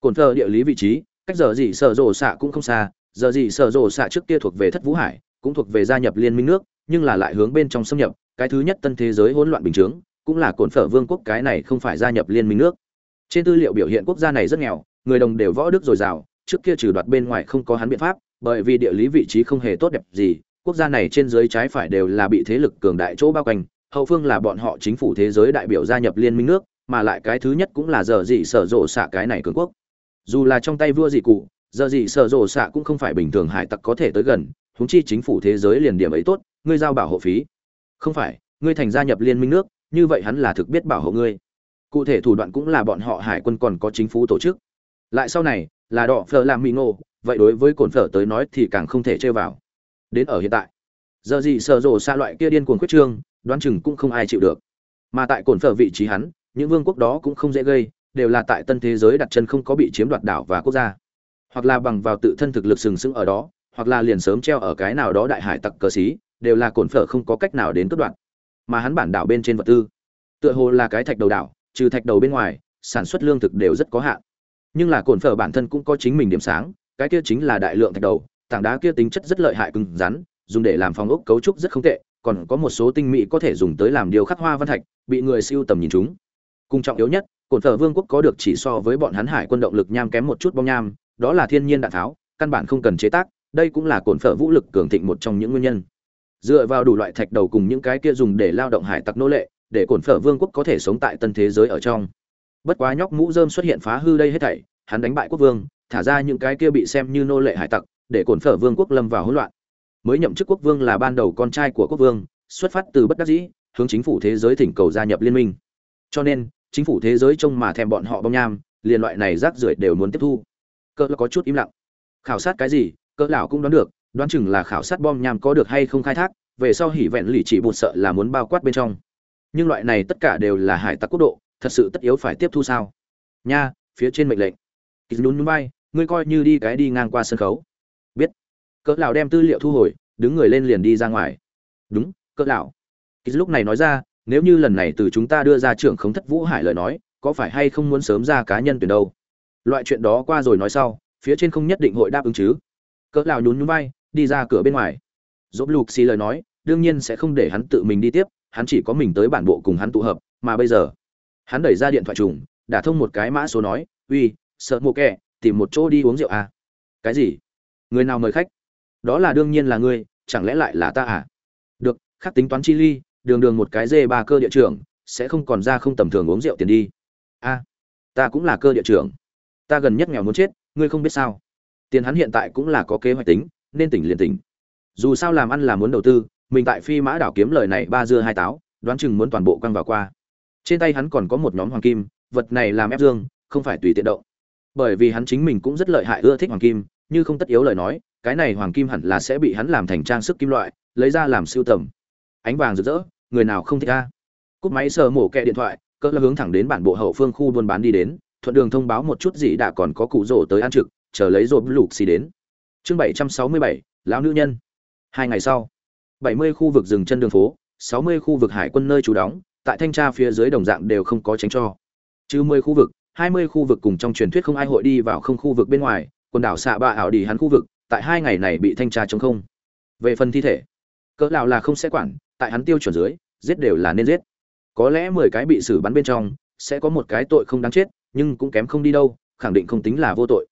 A: Cổn phở địa lý vị trí, cách giờ gì sở rồ xạ cũng không xa, giờ gì sở rồ xạ trước kia thuộc về thất vũ hải, cũng thuộc về gia nhập liên minh nước, nhưng là lại hướng bên trong xâm nhập, cái thứ nhất tân thế giới hỗn loạn bình thường cũng là cồn phở vương quốc cái này không phải gia nhập liên minh nước. Trên tư liệu biểu hiện quốc gia này rất nghèo, người đồng đều võ đức dồi dào, trước kia trừ đoạt bên ngoài không có hắn biện pháp, bởi vì địa lý vị trí không hề tốt đẹp gì, quốc gia này trên dưới trái phải đều là bị thế lực cường đại chỗ bao quanh hậu phương là bọn họ chính phủ thế giới đại biểu gia nhập liên minh nước, mà lại cái thứ nhất cũng là giờ gì sở rộ xạ cái này cường quốc. Dù là trong tay vua dị cụ, giờ gì sở rộ xạ cũng không phải bình thường hải tặc có thể tới gần húng chi chính phủ thế giới liền điểm ấy tốt, ngươi giao bảo hộ phí. Không phải, ngươi thành gia nhập liên minh nước, như vậy hắn là thực biết bảo hộ ngươi. Cụ thể thủ đoạn cũng là bọn họ hải quân còn có chính phủ tổ chức. Lại sau này, là đỏ phở làm mỹ ngộ vậy đối với cồn phở tới nói thì càng không thể chơi vào. Đến ở hiện tại, giờ gì sở rộ xa loại kia điên cuồng quyết trương đoán chừng cũng không ai chịu được. Mà tại cồn phở vị trí hắn, những vương quốc đó cũng không dễ gây, đều là tại tân thế giới đặt chân không có bị chiếm đoạt đảo và quốc gia. Hoặc là bằng vào tự thân thực lực sừng sững ở đó, hoặc là liền sớm treo ở cái nào đó đại hải tặc cờ xí, đều là cồn phở không có cách nào đến cất đoạn mà hắn bản đảo bên trên vật tư, tựa hồ là cái thạch đầu đảo, trừ thạch đầu bên ngoài, sản xuất lương thực đều rất có hạn. Nhưng là cồn phở bản thân cũng có chính mình điểm sáng, cái kia chính là đại lượng thạch đầu, tảng đá kia tính chất rất lợi hại cứng rắn, dùng để làm phòng ốc cấu trúc rất không tệ còn có một số tinh mỹ có thể dùng tới làm điều khắc hoa văn thạch, bị người siêu tầm nhìn chúng. Cung trọng yếu nhất cồn phở vương quốc có được chỉ so với bọn hắn hải quân động lực nham kém một chút bom nham, đó là thiên nhiên đạn tháo, căn bản không cần chế tác, đây cũng là cồn phở vũ lực cường thịnh một trong những nguyên nhân. Dựa vào đủ loại thạch đầu cùng những cái kia dùng để lao động hải tặc nô lệ, để cồn phở vương quốc có thể sống tại tân thế giới ở trong. Bất quá nhóc mũ rơm xuất hiện phá hư đây hết thảy, hắn đánh bại quốc vương, thả ra những cái kia bị xem như nô lệ hải tặc, để cổn phở vương quốc lâm vào hỗn loạn mới nhậm chức quốc vương là ban đầu con trai của quốc vương, xuất phát từ bất đắc dĩ, hướng chính phủ thế giới thỉnh cầu gia nhập liên minh. Cho nên, chính phủ thế giới trông mà thèm bọn họ bom nham, liền loại này rác rưởi đều muốn tiếp thu. Cỡ có chút im lặng. Khảo sát cái gì, cỡ lão cũng đoán được, đoán chừng là khảo sát bom nham có được hay không khai thác, về sau hỉ vẹn lì chỉ bột sợ là muốn bao quát bên trong. Nhưng loại này tất cả đều là hải tặc quốc độ, thật sự tất yếu phải tiếp thu sao? Nha, phía trên mệnh lệnh. Kýt nhún nhún bay, ngươi coi như đi cái đi ngang qua sân khấu cỡ lão đem tư liệu thu hồi, đứng người lên liền đi ra ngoài. Đúng, cỡ lão. Kýt lúc này nói ra, nếu như lần này từ chúng ta đưa ra trưởng khống thất vũ hải lời nói, có phải hay không muốn sớm ra cá nhân tuyển đâu? Loại chuyện đó qua rồi nói sau, phía trên không nhất định hội đáp ứng chứ. Cỡ lão nhún nhún vai, đi ra cửa bên ngoài. Dỗ lục xì lời nói, đương nhiên sẽ không để hắn tự mình đi tiếp, hắn chỉ có mình tới bản bộ cùng hắn tụ hợp, mà bây giờ, hắn đẩy ra điện thoại trùng, đả thông một cái mã số nói, uy, sợ mộ kẹ tìm một chỗ đi uống rượu à. Cái gì? Người nào mời khách? Đó là đương nhiên là ngươi, chẳng lẽ lại là ta à? Được, khắc tính toán chi ly, đường đường một cái dê ba cơ địa trưởng, sẽ không còn ra không tầm thường uống rượu tiền đi. A, ta cũng là cơ địa trưởng. Ta gần nhất nghèo muốn chết, ngươi không biết sao. Tiền hắn hiện tại cũng là có kế hoạch tính, nên tỉnh liền tỉnh. Dù sao làm ăn là muốn đầu tư, mình tại phi mã đảo kiếm lời này ba dưa hai táo, đoán chừng muốn toàn bộ quăng vào qua. Trên tay hắn còn có một nhóm hoàng kim, vật này làm ép dương, không phải tùy tiện động. Bởi vì hắn chính mình cũng rất lợi hại, ưa thích hoàng kim, như không tất yếu lời nói cái này hoàng kim hẳn là sẽ bị hắn làm thành trang sức kim loại, lấy ra làm siêu tầm. Ánh vàng rực rỡ, người nào không thích a? Cúp máy sờ mổ kẹ điện thoại, cỡ là hướng thẳng đến bản bộ hậu phương khu buôn bán đi đến, thuận đường thông báo một chút gì đã còn có cụ rổ tới ăn trực, chờ lấy rộp lục xì đến. Chương bảy trăm sáu mươi bảy, lão nữ nhân. Hai ngày sau, bảy mươi khu vực rừng chân đường phố, sáu mươi khu vực hải quân nơi trú đóng, tại thanh tra phía dưới đồng dạng đều không có tránh cho. Trừ mười khu vực, hai mươi khu vực cùng trong truyền thuyết không ai hội đi vào không khu vực bên ngoài, quần đảo xạ ba ảo đi hắn khu vực tại hai ngày này bị thanh tra chống không. Về phần thi thể, cỡ nào là không sẽ quản, tại hắn tiêu chuẩn dưới, giết đều là nên giết. Có lẽ mười cái bị xử bắn bên trong, sẽ có một cái tội không đáng chết, nhưng cũng kém không đi đâu, khẳng định không tính là vô tội.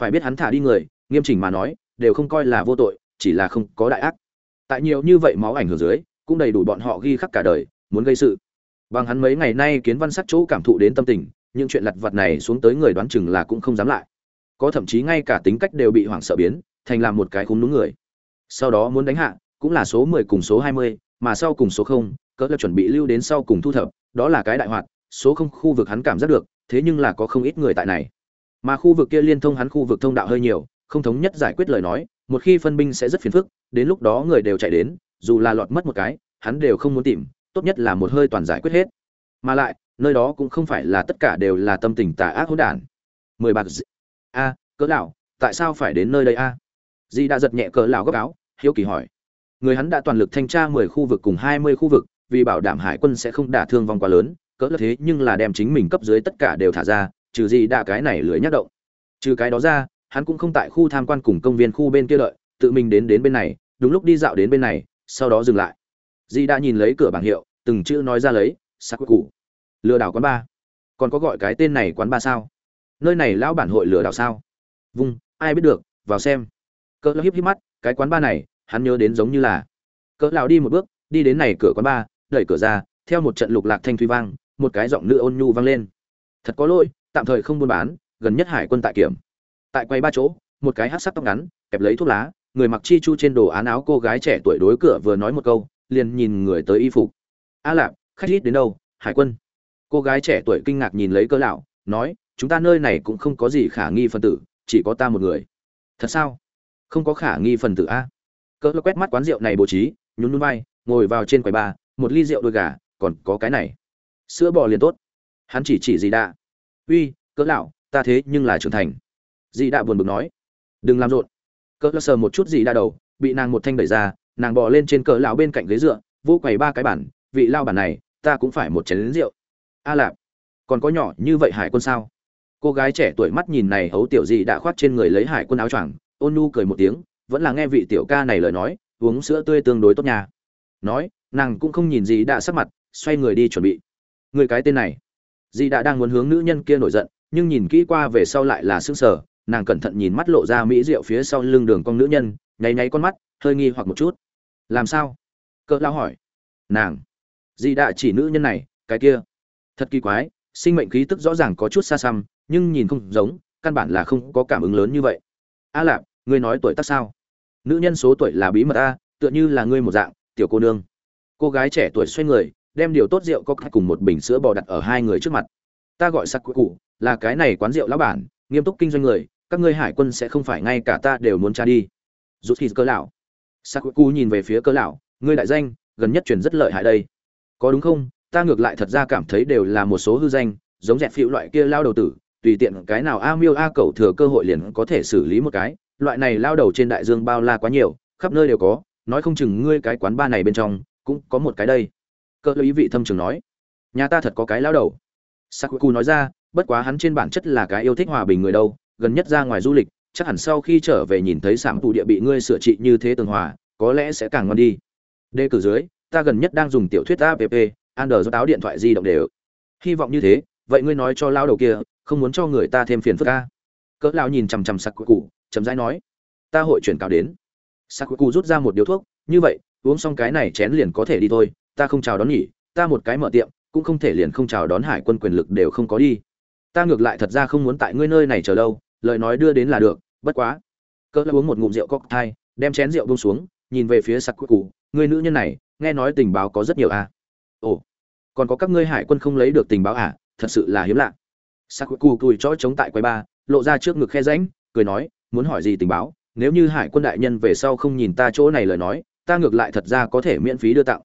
A: Phải biết hắn thả đi người, nghiêm chỉnh mà nói, đều không coi là vô tội, chỉ là không có đại ác. Tại nhiều như vậy máu ảnh hưởng dưới, cũng đầy đủ bọn họ ghi khắc cả đời, muốn gây sự. Bằng hắn mấy ngày nay kiến văn sắc chỗ cảm thụ đến tâm tình, những chuyện lặt vặt này xuống tới người đoán chừng là cũng không dám lại. Có thậm chí ngay cả tính cách đều bị hoảng sợ biến thành làm một cái khung đúng người. Sau đó muốn đánh hạ, cũng là số mười cùng số hai mươi, mà sau cùng số không, cỡ lập chuẩn bị lưu đến sau cùng thu thập, đó là cái đại hoạt, số không khu vực hắn cảm giác được, thế nhưng là có không ít người tại này. Mà khu vực kia liên thông hắn khu vực thông đạo hơi nhiều, không thống nhất giải quyết lời nói, một khi phân binh sẽ rất phiền phức, đến lúc đó người đều chạy đến, dù là lọt mất một cái, hắn đều không muốn tìm, tốt nhất là một hơi toàn giải quyết hết. Mà lại, nơi đó cũng không phải là tất cả đều là tâm tình tà ác hỗn đản. Mười bạc a, cỡ lão, tại sao phải đến nơi đây a? Di đã giật nhẹ cỡ lão gấp áo, hiếu kỳ hỏi. Người hắn đã toàn lực thanh tra mười khu vực cùng hai mươi khu vực, vì bảo đảm hải quân sẽ không đả thương vong quá lớn, cỡ là thế nhưng là đem chính mình cấp dưới tất cả đều thả ra, trừ gì đã cái này lưỡi nhắc động. Trừ cái đó ra, hắn cũng không tại khu tham quan cùng công viên khu bên kia đợi, tự mình đến đến bên này, đúng lúc đi dạo đến bên này, sau đó dừng lại. Di đã nhìn lấy cửa bảng hiệu, từng chữ nói ra lấy sắc cụ lừa đảo quán ba. Còn có gọi cái tên này quán ba sao? Nơi này lão bản hội lừa đảo sao? Vung ai biết được, vào xem cỡ lão híp híp mắt, cái quán ba này, hắn nhớ đến giống như là. Cỡ lão đi một bước, đi đến này cửa quán ba đẩy cửa ra, theo một trận lục lạc thanh thủy vang, một cái giọng nữ ôn nhu vang lên. Thật có lỗi, tạm thời không buôn bán, gần nhất hải quân tại kiểm. Tại quay ba chỗ, một cái hát sắc tóc ngắn, kẹp lấy thuốc lá, người mặc chi chu trên đồ án áo cô gái trẻ tuổi đối cửa vừa nói một câu, liền nhìn người tới y phục. A lạp, khách ít đến đâu, hải quân? Cô gái trẻ tuổi kinh ngạc nhìn lấy cơ lão, nói, chúng ta nơi này cũng không có gì khả nghi phân tử, chỉ có ta một người. Thật sao? Không có khả nghi phần tử a. Cỡ quét mắt quán rượu này bố trí, nhún nhún vai, ngồi vào trên quầy ba một ly rượu đôi gà, còn có cái này. Sữa bò liền tốt. Hắn chỉ chỉ gì đạ. Uy, cỡ lão, ta thế nhưng là trưởng thành. Dì đạ buồn bực nói. Đừng làm rộn. Cỡ sờ một chút dì đa đầu, bị nàng một thanh đẩy ra, nàng bò lên trên cỡ lão bên cạnh ghế dựa, vô quầy ba cái bản vị lao bản này, ta cũng phải một chén rượu. A lạp, còn có nhỏ như vậy hải quân sao? Cô gái trẻ tuổi mắt nhìn này hấu tiểu dì đã khoát trên người lấy hải quân áo choàng ôn nu cười một tiếng, vẫn là nghe vị tiểu ca này lời nói, uống sữa tươi tương đối tốt nhà nói, nàng cũng không nhìn gì đã sắc mặt, xoay người đi chuẩn bị. Người cái tên này dì đã đang muốn hướng nữ nhân kia nổi giận, nhưng nhìn kỹ qua về sau lại là sững sờ, nàng cẩn thận nhìn mắt lộ ra mỹ rượu phía sau lưng đường con nữ nhân, nháy nháy con mắt, hơi nghi hoặc một chút. Làm sao? Cỡ lao hỏi. Nàng dì đã chỉ nữ nhân này, cái kia. Thật kỳ quái, sinh mệnh khí tức rõ ràng có chút xa xăm, nhưng nhìn không giống, căn bản là không có cảm ứng lớn như vậy. A lạp ngươi nói tuổi tác sao? Nữ nhân số tuổi là bí mật a, tựa như là ngươi một dạng, tiểu cô nương. Cô gái trẻ tuổi xoay người, đem điều tốt rượu có cùng một bình sữa bò đặt ở hai người trước mặt. Ta gọi sắc cụ, là cái này quán rượu lão bản, nghiêm túc kinh doanh người, các ngươi hải quân sẽ không phải ngay cả ta đều muốn tra đi. Rút khi cơ lão. Sắc cụ nhìn về phía cơ lão, ngươi đại danh, gần nhất truyền rất lợi hại đây. Có đúng không? Ta ngược lại thật ra cảm thấy đều là một số hư danh, giống dẹt phỉ loại kia lao đầu tử, tùy tiện cái nào a miêu a cầu thừa cơ hội liền có thể xử lý một cái loại này lao đầu trên đại dương bao la quá nhiều khắp nơi đều có nói không chừng ngươi cái quán ba này bên trong cũng có một cái đây cơ ý vị thâm trường nói nhà ta thật có cái lao đầu sakuku nói ra bất quá hắn trên bản chất là cái yêu thích hòa bình người đâu gần nhất ra ngoài du lịch chắc hẳn sau khi trở về nhìn thấy sản phụ địa bị ngươi sửa trị như thế tường hòa có lẽ sẽ càng ngon đi đề cử dưới ta gần nhất đang dùng tiểu thuyết app Ander do táo điện thoại di động đều. Hy vọng như thế, vậy ngươi nói cho lao đầu kia, không muốn cho người ta thêm phiền phức a. Cỡ lao nhìn chằm chằm Sakuku, chậm rãi nói, ta hội chuyển cáo đến. Sakuku rút ra một điếu thuốc, như vậy, uống xong cái này chén liền có thể đi thôi, ta không chào đón nhỉ, ta một cái mở tiệm, cũng không thể liền không chào đón hải quân quyền lực đều không có đi. Ta ngược lại thật ra không muốn tại ngươi nơi này chờ lâu, lời nói đưa đến là được, bất quá. Cỡ lão uống một ngụm rượu cocktail, đem chén rượu buông xuống, nhìn về phía Sakuku, người nữ nhân này, nghe nói tình báo có rất nhiều à? Ồ, còn có các ngươi hải quân không lấy được tình báo à thật sự là hiếm lạ sakuku cùi chói chống tại quầy ba lộ ra trước ngực khe ránh cười nói muốn hỏi gì tình báo, nếu như hải quân đại nhân về sau không nhìn ta chỗ này lời nói, ta ngược lại thật ra có thể miễn phí đưa tặng.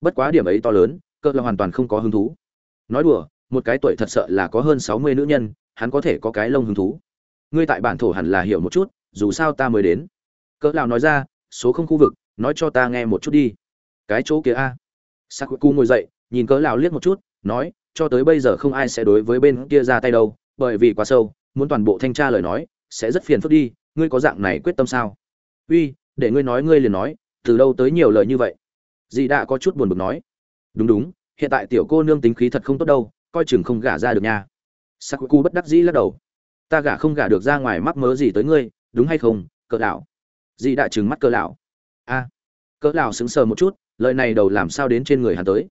A: Bất quá điểm ấy to lớn, cơ là hoàn toàn không có hứng thú. Nói đùa, một cái tuổi thật sợ là có hơn sáu mươi nữ nhân, hắn có thể có cái lông hứng thú. Ngươi tại bản thổ hẳn là hiểu một chút, dù sao ta mới đến. Cỡ nào nói ra, số không khu vực, nói cho ta nghe một chút đi. Cái chỗ kia a. Sakuku ngồi dậy, nhìn cỡ lão liếc một chút, nói, cho tới bây giờ không ai sẽ đối với bên kia ra tay đâu, bởi vì quá sâu, muốn toàn bộ thanh tra lời nói sẽ rất phiền phức đi, ngươi có dạng này quyết tâm sao? Uy, để ngươi nói ngươi liền nói, từ đâu tới nhiều lời như vậy? Dì đã có chút buồn bực nói. Đúng đúng, hiện tại tiểu cô nương tính khí thật không tốt đâu, coi chừng không gả ra được nha. Sakuku bất đắc dĩ lắc đầu. Ta gả không gả được ra ngoài mắc mớ gì tới ngươi, đúng hay không, cỡ lão? Dì đã trừng mắt cỡ lão. A. Cỡ lão sững sờ một chút, lời này đầu làm sao đến trên người hắn tới?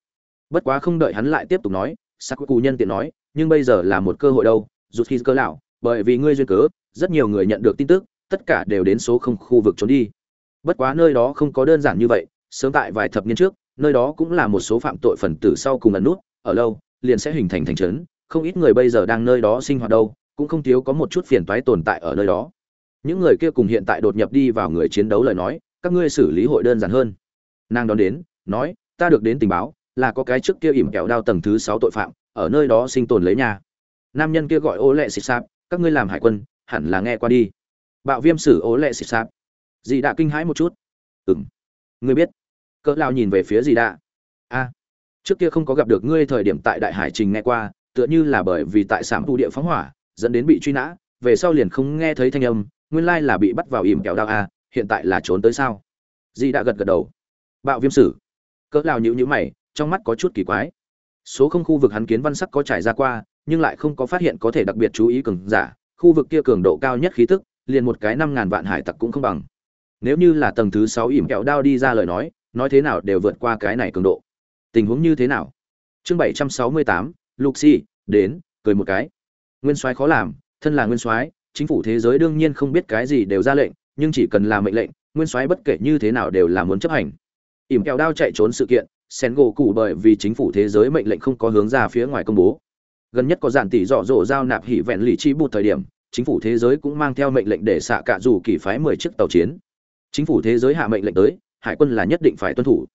A: Bất quá không đợi hắn lại tiếp tục nói, sakuku nhân tiện nói, nhưng bây giờ là một cơ hội đâu rút khi cơ lão, bởi vì ngươi duyên cớ rất nhiều người nhận được tin tức, tất cả đều đến số không khu vực trốn đi. Bất quá nơi đó không có đơn giản như vậy, sớm tại vài thập niên trước, nơi đó cũng là một số phạm tội phần tử sau cùng ẩn nút, ở lâu, liền sẽ hình thành thành trấn, không ít người bây giờ đang nơi đó sinh hoạt đâu, cũng không thiếu có một chút phiền toái tồn tại ở nơi đó. Những người kia cùng hiện tại đột nhập đi vào người chiến đấu lời nói, các ngươi xử lý hội đơn giản hơn. Nàng đón đến, nói, ta được đến tình báo, là có cái trước kia ỉm kẹo đao tầng thứ sáu tội phạm, ở nơi đó sinh tồn lấy nhà. Nam nhân kia gọi ô lệ xịt sạp, các ngươi làm hải quân hẳn là nghe qua đi. Bạo viêm sử ố lệ xịt sạp. Dì đã kinh hãi một chút. Ừm. ngươi biết. Cỡ lao nhìn về phía dì đã a, trước kia không có gặp được ngươi thời điểm tại đại hải trình nghe qua, tựa như là bởi vì tại sảm thu địa phóng hỏa, dẫn đến bị truy nã, về sau liền không nghe thấy thanh âm, nguyên lai là bị bắt vào ỉm kẹo đao a, hiện tại là trốn tới sao? Dì đã gật gật đầu. Bạo viêm sử. Cỡ lao nhữ nhữ mày, trong mắt có chút kỳ quái. Số không khu vực hắn kiến văn sắc có trải ra qua, nhưng lại không có phát hiện có thể đặc biệt chú ý cường giả khu vực kia cường độ cao nhất khí tức, liền một cái năm ngàn vạn hải tặc cũng không bằng. Nếu như là tầng thứ sáu ỉm kẹo đao đi ra lời nói nói thế nào đều vượt qua cái này cường độ. Tình huống như thế nào? Chương bảy trăm sáu mươi tám luxi đến, cười một cái. Nguyên soái khó làm, thân là nguyên soái, chính phủ thế giới đương nhiên không biết cái gì đều ra lệnh, nhưng chỉ cần là mệnh lệnh, nguyên soái bất kể như thế nào đều là muốn chấp hành. Ỉm kẹo đao chạy trốn sự kiện, sen gỗ cụ bởi vì chính phủ thế giới mệnh lệnh không có hướng ra phía ngoài công bố. Gần nhất có dạn tỷ dọ dỗ giao nạp hỉ vẹn lì chi bù thời điểm chính phủ thế giới cũng mang theo mệnh lệnh để xạ cạ dù kỳ phái mười chiếc tàu chiến. Chính phủ thế giới hạ mệnh lệnh tới, hải quân là nhất định phải tuân thủ.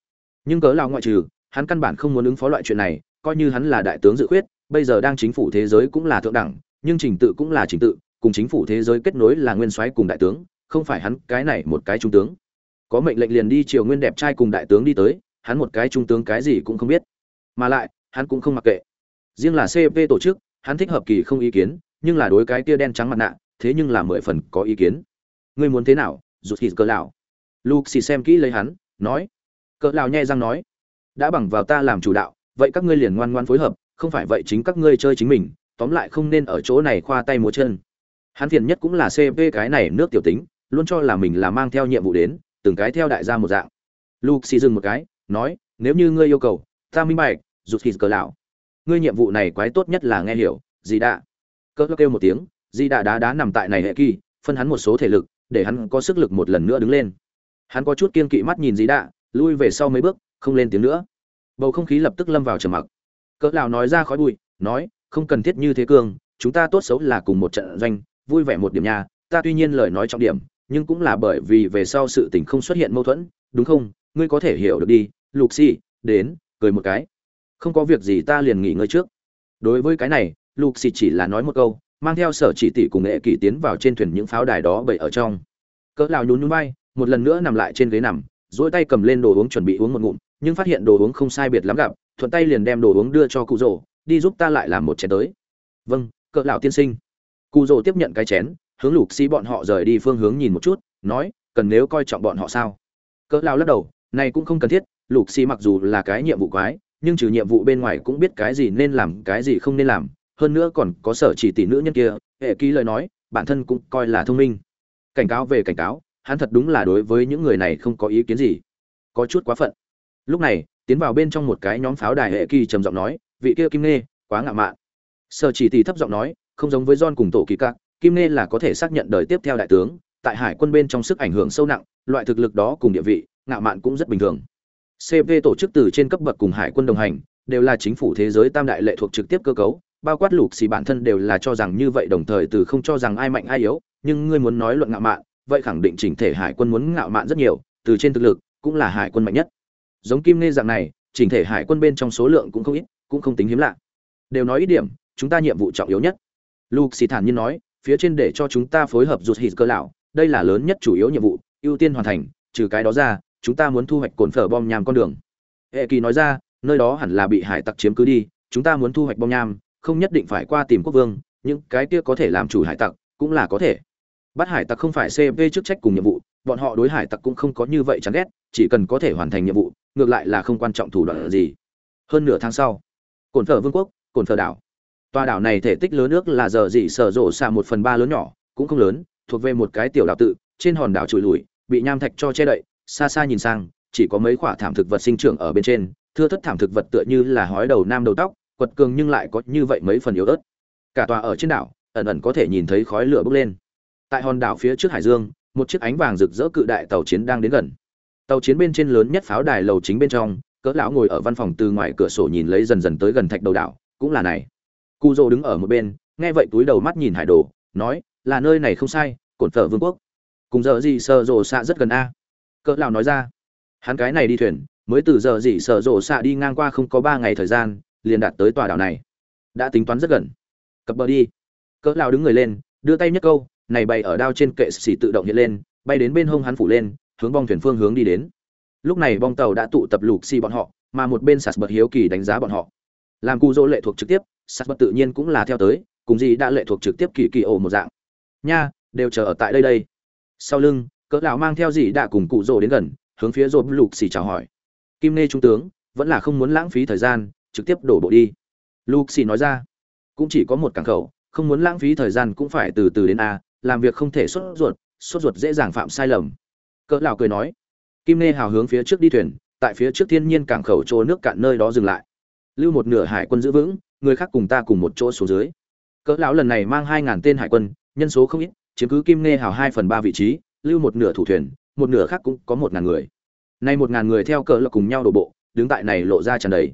A: Nhưng cớ lao ngoại trừ, hắn căn bản không muốn ứng phó loại chuyện này, coi như hắn là đại tướng dự khuyết, bây giờ đang chính phủ thế giới cũng là thượng đẳng, nhưng trình tự cũng là trình tự, cùng chính phủ thế giới kết nối là nguyên soái cùng đại tướng, không phải hắn cái này một cái trung tướng. Có mệnh lệnh liền đi triều nguyên đẹp trai cùng đại tướng đi tới, hắn một cái trung tướng cái gì cũng không biết. Mà lại, hắn cũng không mặc kệ. Riêng là cp tổ chức, hắn thích hợp kỳ không ý kiến nhưng là đối cái kia đen trắng mặt nạ, thế nhưng là mười phần có ý kiến. Ngươi muốn thế nào? Rụt thịt cỡ lão luke xì xem kỹ lấy hắn, nói. Cỡ lão nhẹ răng nói. Đã bằng vào ta làm chủ đạo, vậy các ngươi liền ngoan ngoan phối hợp, không phải vậy chính các ngươi chơi chính mình, tóm lại không nên ở chỗ này khoa tay múa chân. Hắn phiền nhất cũng là cp cái này nước tiểu tính, luôn cho là mình là mang theo nhiệm vụ đến, từng cái theo đại gia một dạng. Luke xì dừng một cái, nói, nếu như ngươi yêu cầu, ta minh bạch, rụt thịt cờ lão ngươi nhiệm vụ này quái tốt nhất là nghe hiểu, gì đã cỡ kêu một tiếng, di đà đá đá nằm tại này hệ kỳ, phân hắn một số thể lực, để hắn có sức lực một lần nữa đứng lên. Hắn có chút kiên kỵ mắt nhìn di đạ lui về sau mấy bước, không lên tiếng nữa. Bầu không khí lập tức lâm vào trầm mặc. Cỡ lão nói ra khói bụi, nói, không cần thiết như thế cương chúng ta tốt xấu là cùng một trận doanh, vui vẻ một điểm nhà. ta tuy nhiên lời nói trọng điểm, nhưng cũng là bởi vì về sau sự tình không xuất hiện mâu thuẫn, đúng không? Ngươi có thể hiểu được đi, lục xì đến, cười một cái. Không có việc gì ta liền nghỉ ngơi trước. Đối với cái này lục xịt chỉ là nói một câu, mang theo sở chỉ tỷ cùng nghệ kỷ tiến vào trên thuyền những pháo đài đó bậy ở trong. Cỡ lão nhún nhún vai, một lần nữa nằm lại trên ghế nằm, duỗi tay cầm lên đồ uống chuẩn bị uống một ngụm, nhưng phát hiện đồ uống không sai biệt lắm gặp, thuận tay liền đem đồ uống đưa cho cụ rồ, đi giúp ta lại làm một chén tới. Vâng cỡ lão tiên sinh. Cụ rồ tiếp nhận cái chén, hướng lục xi bọn họ rời đi phương hướng nhìn một chút, nói, cần nếu coi trọng bọn họ sao? Cỡ lão lắc đầu, này cũng không cần thiết lục xi mặc dù là cái nhiệm vụ quái, nhưng trừ nhiệm vụ bên ngoài cũng biết cái gì nên làm, cái gì không nên làm hơn nữa còn có sở chỉ tỷ nữ nhân kia, hệ ký lời nói, bản thân cũng coi là thông minh. Cảnh cáo về cảnh cáo, hắn thật đúng là đối với những người này không có ý kiến gì. Có chút quá phận. Lúc này, tiến vào bên trong một cái nhóm pháo đài hệ kỳ trầm giọng nói, vị kia kim nê quá ngạo mạn. Sở chỉ tỷ thấp giọng nói, không giống với john cùng tổ kỳ cạc kim nê là có thể xác nhận đời tiếp theo đại tướng, tại hải quân bên trong sức ảnh hưởng sâu nặng, loại thực lực đó cùng địa vị, ngạo mạn cũng rất bình thường. Cp tổ chức từ trên cấp bậc cùng hải quân đồng hành, đều là chính phủ thế giới tam đại lệ thuộc trực tiếp cơ cấu bao quát lục xì bản thân đều là cho rằng như vậy đồng thời từ không cho rằng ai mạnh ai yếu, nhưng ngươi muốn nói luận ngạo mạn, vậy khẳng định chỉnh thể hải quân muốn ngạo mạn rất nhiều, từ trên thực lực cũng là hải quân mạnh nhất. Giống kim nê dạng này, chỉnh thể hải quân bên trong số lượng cũng không ít, cũng không tính hiếm lạ. Đều nói ít điểm, chúng ta nhiệm vụ trọng yếu nhất. Lục xì thản nhiên nói, phía trên để cho chúng ta phối hợp rụt hít cơ lão, đây là lớn nhất chủ yếu nhiệm vụ, ưu tiên hoàn thành, trừ cái đó ra, chúng ta muốn thu hoạch cồn phở bom nham con đường. Hệ kỳ nói ra, nơi đó hẳn là bị hải tặc chiếm cứ đi, chúng ta muốn thu hoạch bom nham không nhất định phải qua tìm quốc vương, những cái kia có thể làm chủ hải tặc cũng là có thể. Bắt hải tặc không phải cp chức trách cùng nhiệm vụ, bọn họ đối hải tặc cũng không có như vậy chán ghét, chỉ cần có thể hoàn thành nhiệm vụ, ngược lại là không quan trọng thủ đoạn gì. Hơn nửa tháng sau cồn thờ vương quốc cồn thờ đảo. Tòa đảo này thể tích lớn nước là giờ gì sở rộ xạ một phần ba lớn nhỏ, cũng không lớn, thuộc về một cái tiểu đảo tự, trên hòn đảo trụi lùi, bị nham thạch cho che đậy, xa xa nhìn sang, chỉ có mấy khoả thảm thực vật sinh trưởng ở bên trên, thưa thất thảm thực vật tựa như là hói đầu nam đầu tóc quật cường nhưng lại có như vậy mấy phần yếu ớt. Cả tòa ở trên đảo, ẩn ẩn có thể nhìn thấy khói lửa bốc lên. Tại hòn đảo phía trước hải dương, một chiếc ánh vàng rực rỡ cự đại tàu chiến đang đến gần. Tàu chiến bên trên lớn nhất pháo đài lầu chính bên trong, cỡ lão ngồi ở văn phòng từ ngoài cửa sổ nhìn lấy dần dần tới gần thạch đầu đảo, cũng là này. Cu dô đứng ở một bên, nghe vậy túi đầu mắt nhìn hải đồ, nói, là nơi này không sai, cổn phở vương quốc. Cùng giờ gì sợ rồ xạ rất gần a? Cỡ lão nói ra. Hắn cái này đi thuyền, mới từ giờ gì sợ rồ xạ đi ngang qua không có ba ngày thời gian liền đạt tới tòa đảo này. Đã tính toán rất gần. Cập bờ đi. Cỡ lao đứng người lên, đưa tay nhất câu, này bay ở đao trên kệ xỉ tự động hiện lên, bay đến bên hông hắn phủ lên, hướng bong thuyền phương hướng đi đến. Lúc này bong tàu đã tụ tập lục xì bọn họ, mà một bên sạt bật hiếu kỳ đánh giá bọn họ. Làm cu dỗ lệ thuộc trực tiếp, sạt bật tự nhiên cũng là theo tới, cùng gì đã lệ thuộc trực tiếp kỳ kỳ ổ một dạng. Nha, đều chờ ở tại đây đây. Sau lưng, cỡ lão mang theo gì đã cùng cụ rồ đến gần, hướng phía rộp lục xì chào hỏi. Kim nê trung tướng, vẫn là không muốn lãng phí thời gian trực tiếp đổ bộ đi. Lục xì nói ra, cũng chỉ có một cảng khẩu, không muốn lãng phí thời gian cũng phải từ từ đến a, làm việc không thể sốt ruột sốt ruột dễ dàng phạm sai lầm. Cỡ lão cười nói, kim nê hào hướng phía trước đi thuyền, tại phía trước thiên nhiên cảng khẩu chỗ nước cạn nơi đó dừng lại. Lưu một nửa hải quân giữ vững, người khác cùng ta cùng một chỗ xuống dưới. Cỡ lão lần này mang hai ngàn tên hải quân, nhân số không ít, chiếm cứ kim nê hào hai phần ba vị trí, lưu một nửa thủ thuyền, một nửa khác cũng có một ngàn người. Nay một ngàn người theo cỡ là cùng nhau đổ bộ, đứng tại này lộ ra tràn đầy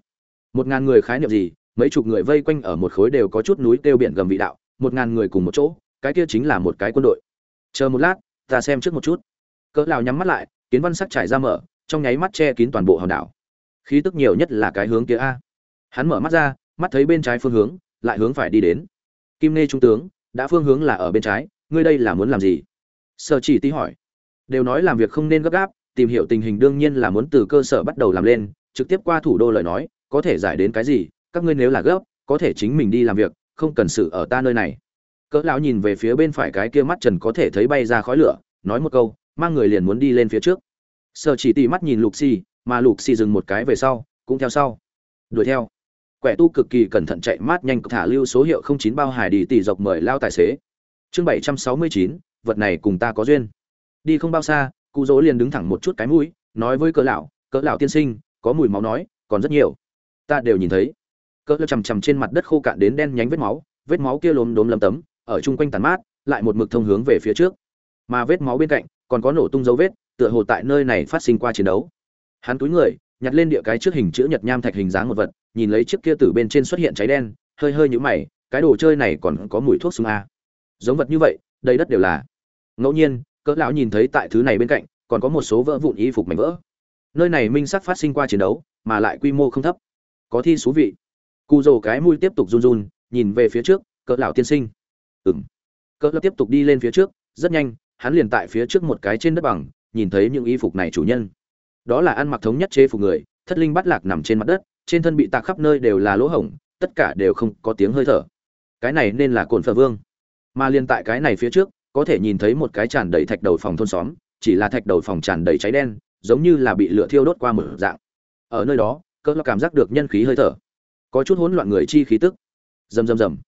A: một ngàn người khái niệm gì, mấy chục người vây quanh ở một khối đều có chút núi tiêu biển gầm vị đạo, một ngàn người cùng một chỗ, cái kia chính là một cái quân đội. Chờ một lát, ta xem trước một chút. Cỡ lào nhắm mắt lại, kiến văn sắc trải ra mở, trong nháy mắt che kín toàn bộ hòn đảo. Khí tức nhiều nhất là cái hướng kia a. Hắn mở mắt ra, mắt thấy bên trái phương hướng, lại hướng phải đi đến. Kim nê trung tướng, đã phương hướng là ở bên trái, ngươi đây là muốn làm gì? Sở chỉ tí hỏi. Đều nói làm việc không nên gấp gáp, tìm hiểu tình hình đương nhiên là muốn từ cơ sở bắt đầu làm lên, trực tiếp qua thủ đô lời nói có thể giải đến cái gì, các ngươi nếu là gấp, có thể chính mình đi làm việc, không cần sự ở ta nơi này. Cỡ lão nhìn về phía bên phải cái kia mắt trần có thể thấy bay ra khói lửa, nói một câu, mang người liền muốn đi lên phía trước. Sở chỉ tì mắt nhìn lục xì mà lục xì dừng một cái về sau, cũng theo sau. Đuổi theo. Quẻ tu cực kỳ cẩn thận chạy mát nhanh, thả lưu số hiệu không chín bao hải đi tỷ dọc mời lao tài xế. Chương bảy trăm sáu mươi chín, vật này cùng ta có duyên. Đi không bao xa cụ dỗ liền đứng thẳng một chút cái mũi, nói với cỡ lão cỡ lão tiên sinh, có mùi máu nói, còn rất nhiều ta đều nhìn thấy. Cỡ chầm chầm trên mặt đất khô cạn đến đen nhánh vết máu vết máu kia lốm đốm lấm tấm, ở chung quanh tàn mát, lại một mực thông hướng về phía trước. Mà vết máu bên cạnh, còn có nổ tung dấu vết, tựa hồ tại nơi này phát sinh qua chiến đấu. Hắn túi người, nhặt lên địa cái trước hình chữ nhật nham thạch hình dáng một vật, nhìn lấy chiếc kia từ bên trên xuất hiện cháy đen, hơi hơi nhũ mày, cái đồ chơi này còn có mùi thuốc súng a giống vật như vậy, đầy đất đều là. Ngẫu nhiên, cỡ lão nhìn thấy tại thứ này bên cạnh, còn có một số vỡ vụn y phục mảnh vỡ. Nơi này minh sắc phát sinh qua chiến đấu, mà lại quy mô không thấp có thi thú vị. Cụ rồ cái mũi tiếp tục run run, nhìn về phía trước, cỡ lão tiên sinh. Ừm. Cỡ lão tiếp tục đi lên phía trước, rất nhanh, hắn liền tại phía trước một cái trên đất bằng, nhìn thấy những y phục này chủ nhân. Đó là ăn mặc thống nhất chế phục người, thất linh bắt lạc nằm trên mặt đất, trên thân bị tạc khắp nơi đều là lỗ hổng, tất cả đều không có tiếng hơi thở. Cái này nên là cồn phở vương. Mà liền tại cái này phía trước, có thể nhìn thấy một cái tràn đầy thạch đầu phòng thôn xóm, chỉ là thạch đầu phòng tràn đầy cháy đen, giống như là bị lửa thiêu đốt qua mở dạng. Ở nơi đó cỡ cảm giác được nhân khí hơi thở. Có chút hỗn loạn người chi khí tức. Rầm rầm rầm.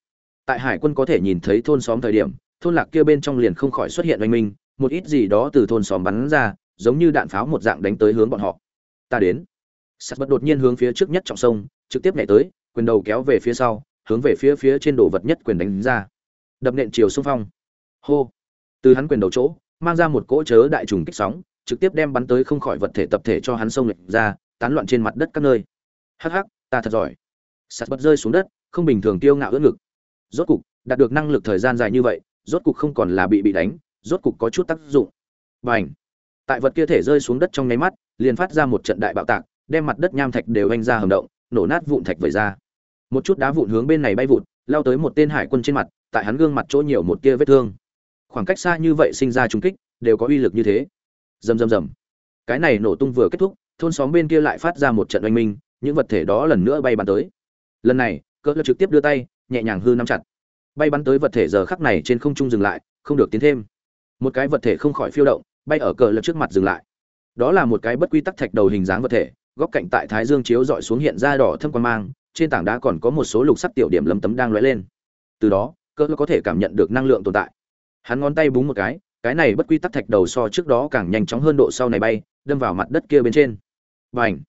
A: Tại hải quân có thể nhìn thấy thôn xóm thời điểm, thôn lạc kia bên trong liền không khỏi xuất hiện oanh minh, một ít gì đó từ thôn xóm bắn ra, giống như đạn pháo một dạng đánh tới hướng bọn họ. Ta đến. Sắt bật đột nhiên hướng phía trước nhất trọng sông, trực tiếp nhảy tới, quyền đầu kéo về phía sau, hướng về phía phía trên đồ vật nhất quyền đánh ra. Đập nện chiều xung phong. Hô. Từ hắn quyền đầu chỗ, mang ra một cỗ chớ đại trùng kích sóng, trực tiếp đem bắn tới không khỏi vật thể tập thể cho hắn sông lệch ra tán loạn trên mặt đất các nơi. Hắc hắc, ta thật giỏi. Sắt bất rơi xuống đất, không bình thường tiêu ngạo ưỡn ngực. Rốt cục, đạt được năng lực thời gian dài như vậy, rốt cục không còn là bị bị đánh, rốt cục có chút tác dụng. Bành! Tại vật kia thể rơi xuống đất trong nháy mắt, liền phát ra một trận đại bạo tạc, đem mặt đất nham thạch đều anh ra hầm động, nổ nát vụn thạch vẩy ra. Một chút đá vụn hướng bên này bay vụt, lao tới một tên hải quân trên mặt, tại hắn gương mặt chỗ nhiều một tia vết thương. Khoảng cách xa như vậy sinh ra trùng kích, đều có uy lực như thế. Rầm rầm rầm. Cái này nổ tung vừa kết thúc thôn xóm bên kia lại phát ra một trận oanh minh, những vật thể đó lần nữa bay bắn tới. Lần này, cỡ lơ trực tiếp đưa tay, nhẹ nhàng hư nắm chặt. Bay bắn tới vật thể giờ khắc này trên không trung dừng lại, không được tiến thêm. Một cái vật thể không khỏi phiêu động, bay ở cờ lập trước mặt dừng lại. Đó là một cái bất quy tắc thạch đầu hình dáng vật thể, góc cạnh tại thái dương chiếu dọi xuống hiện ra đỏ thâm quan mang, trên tảng đá còn có một số lục sắc tiểu điểm lấm tấm đang lóe lên. Từ đó, cỡ có thể cảm nhận được năng lượng tồn tại. Hắn ngón tay búng một cái cái này bất quy tắc thạch đầu so trước đó càng nhanh chóng hơn độ sau này bay, đâm vào mặt đất kia bên trên và ảnh.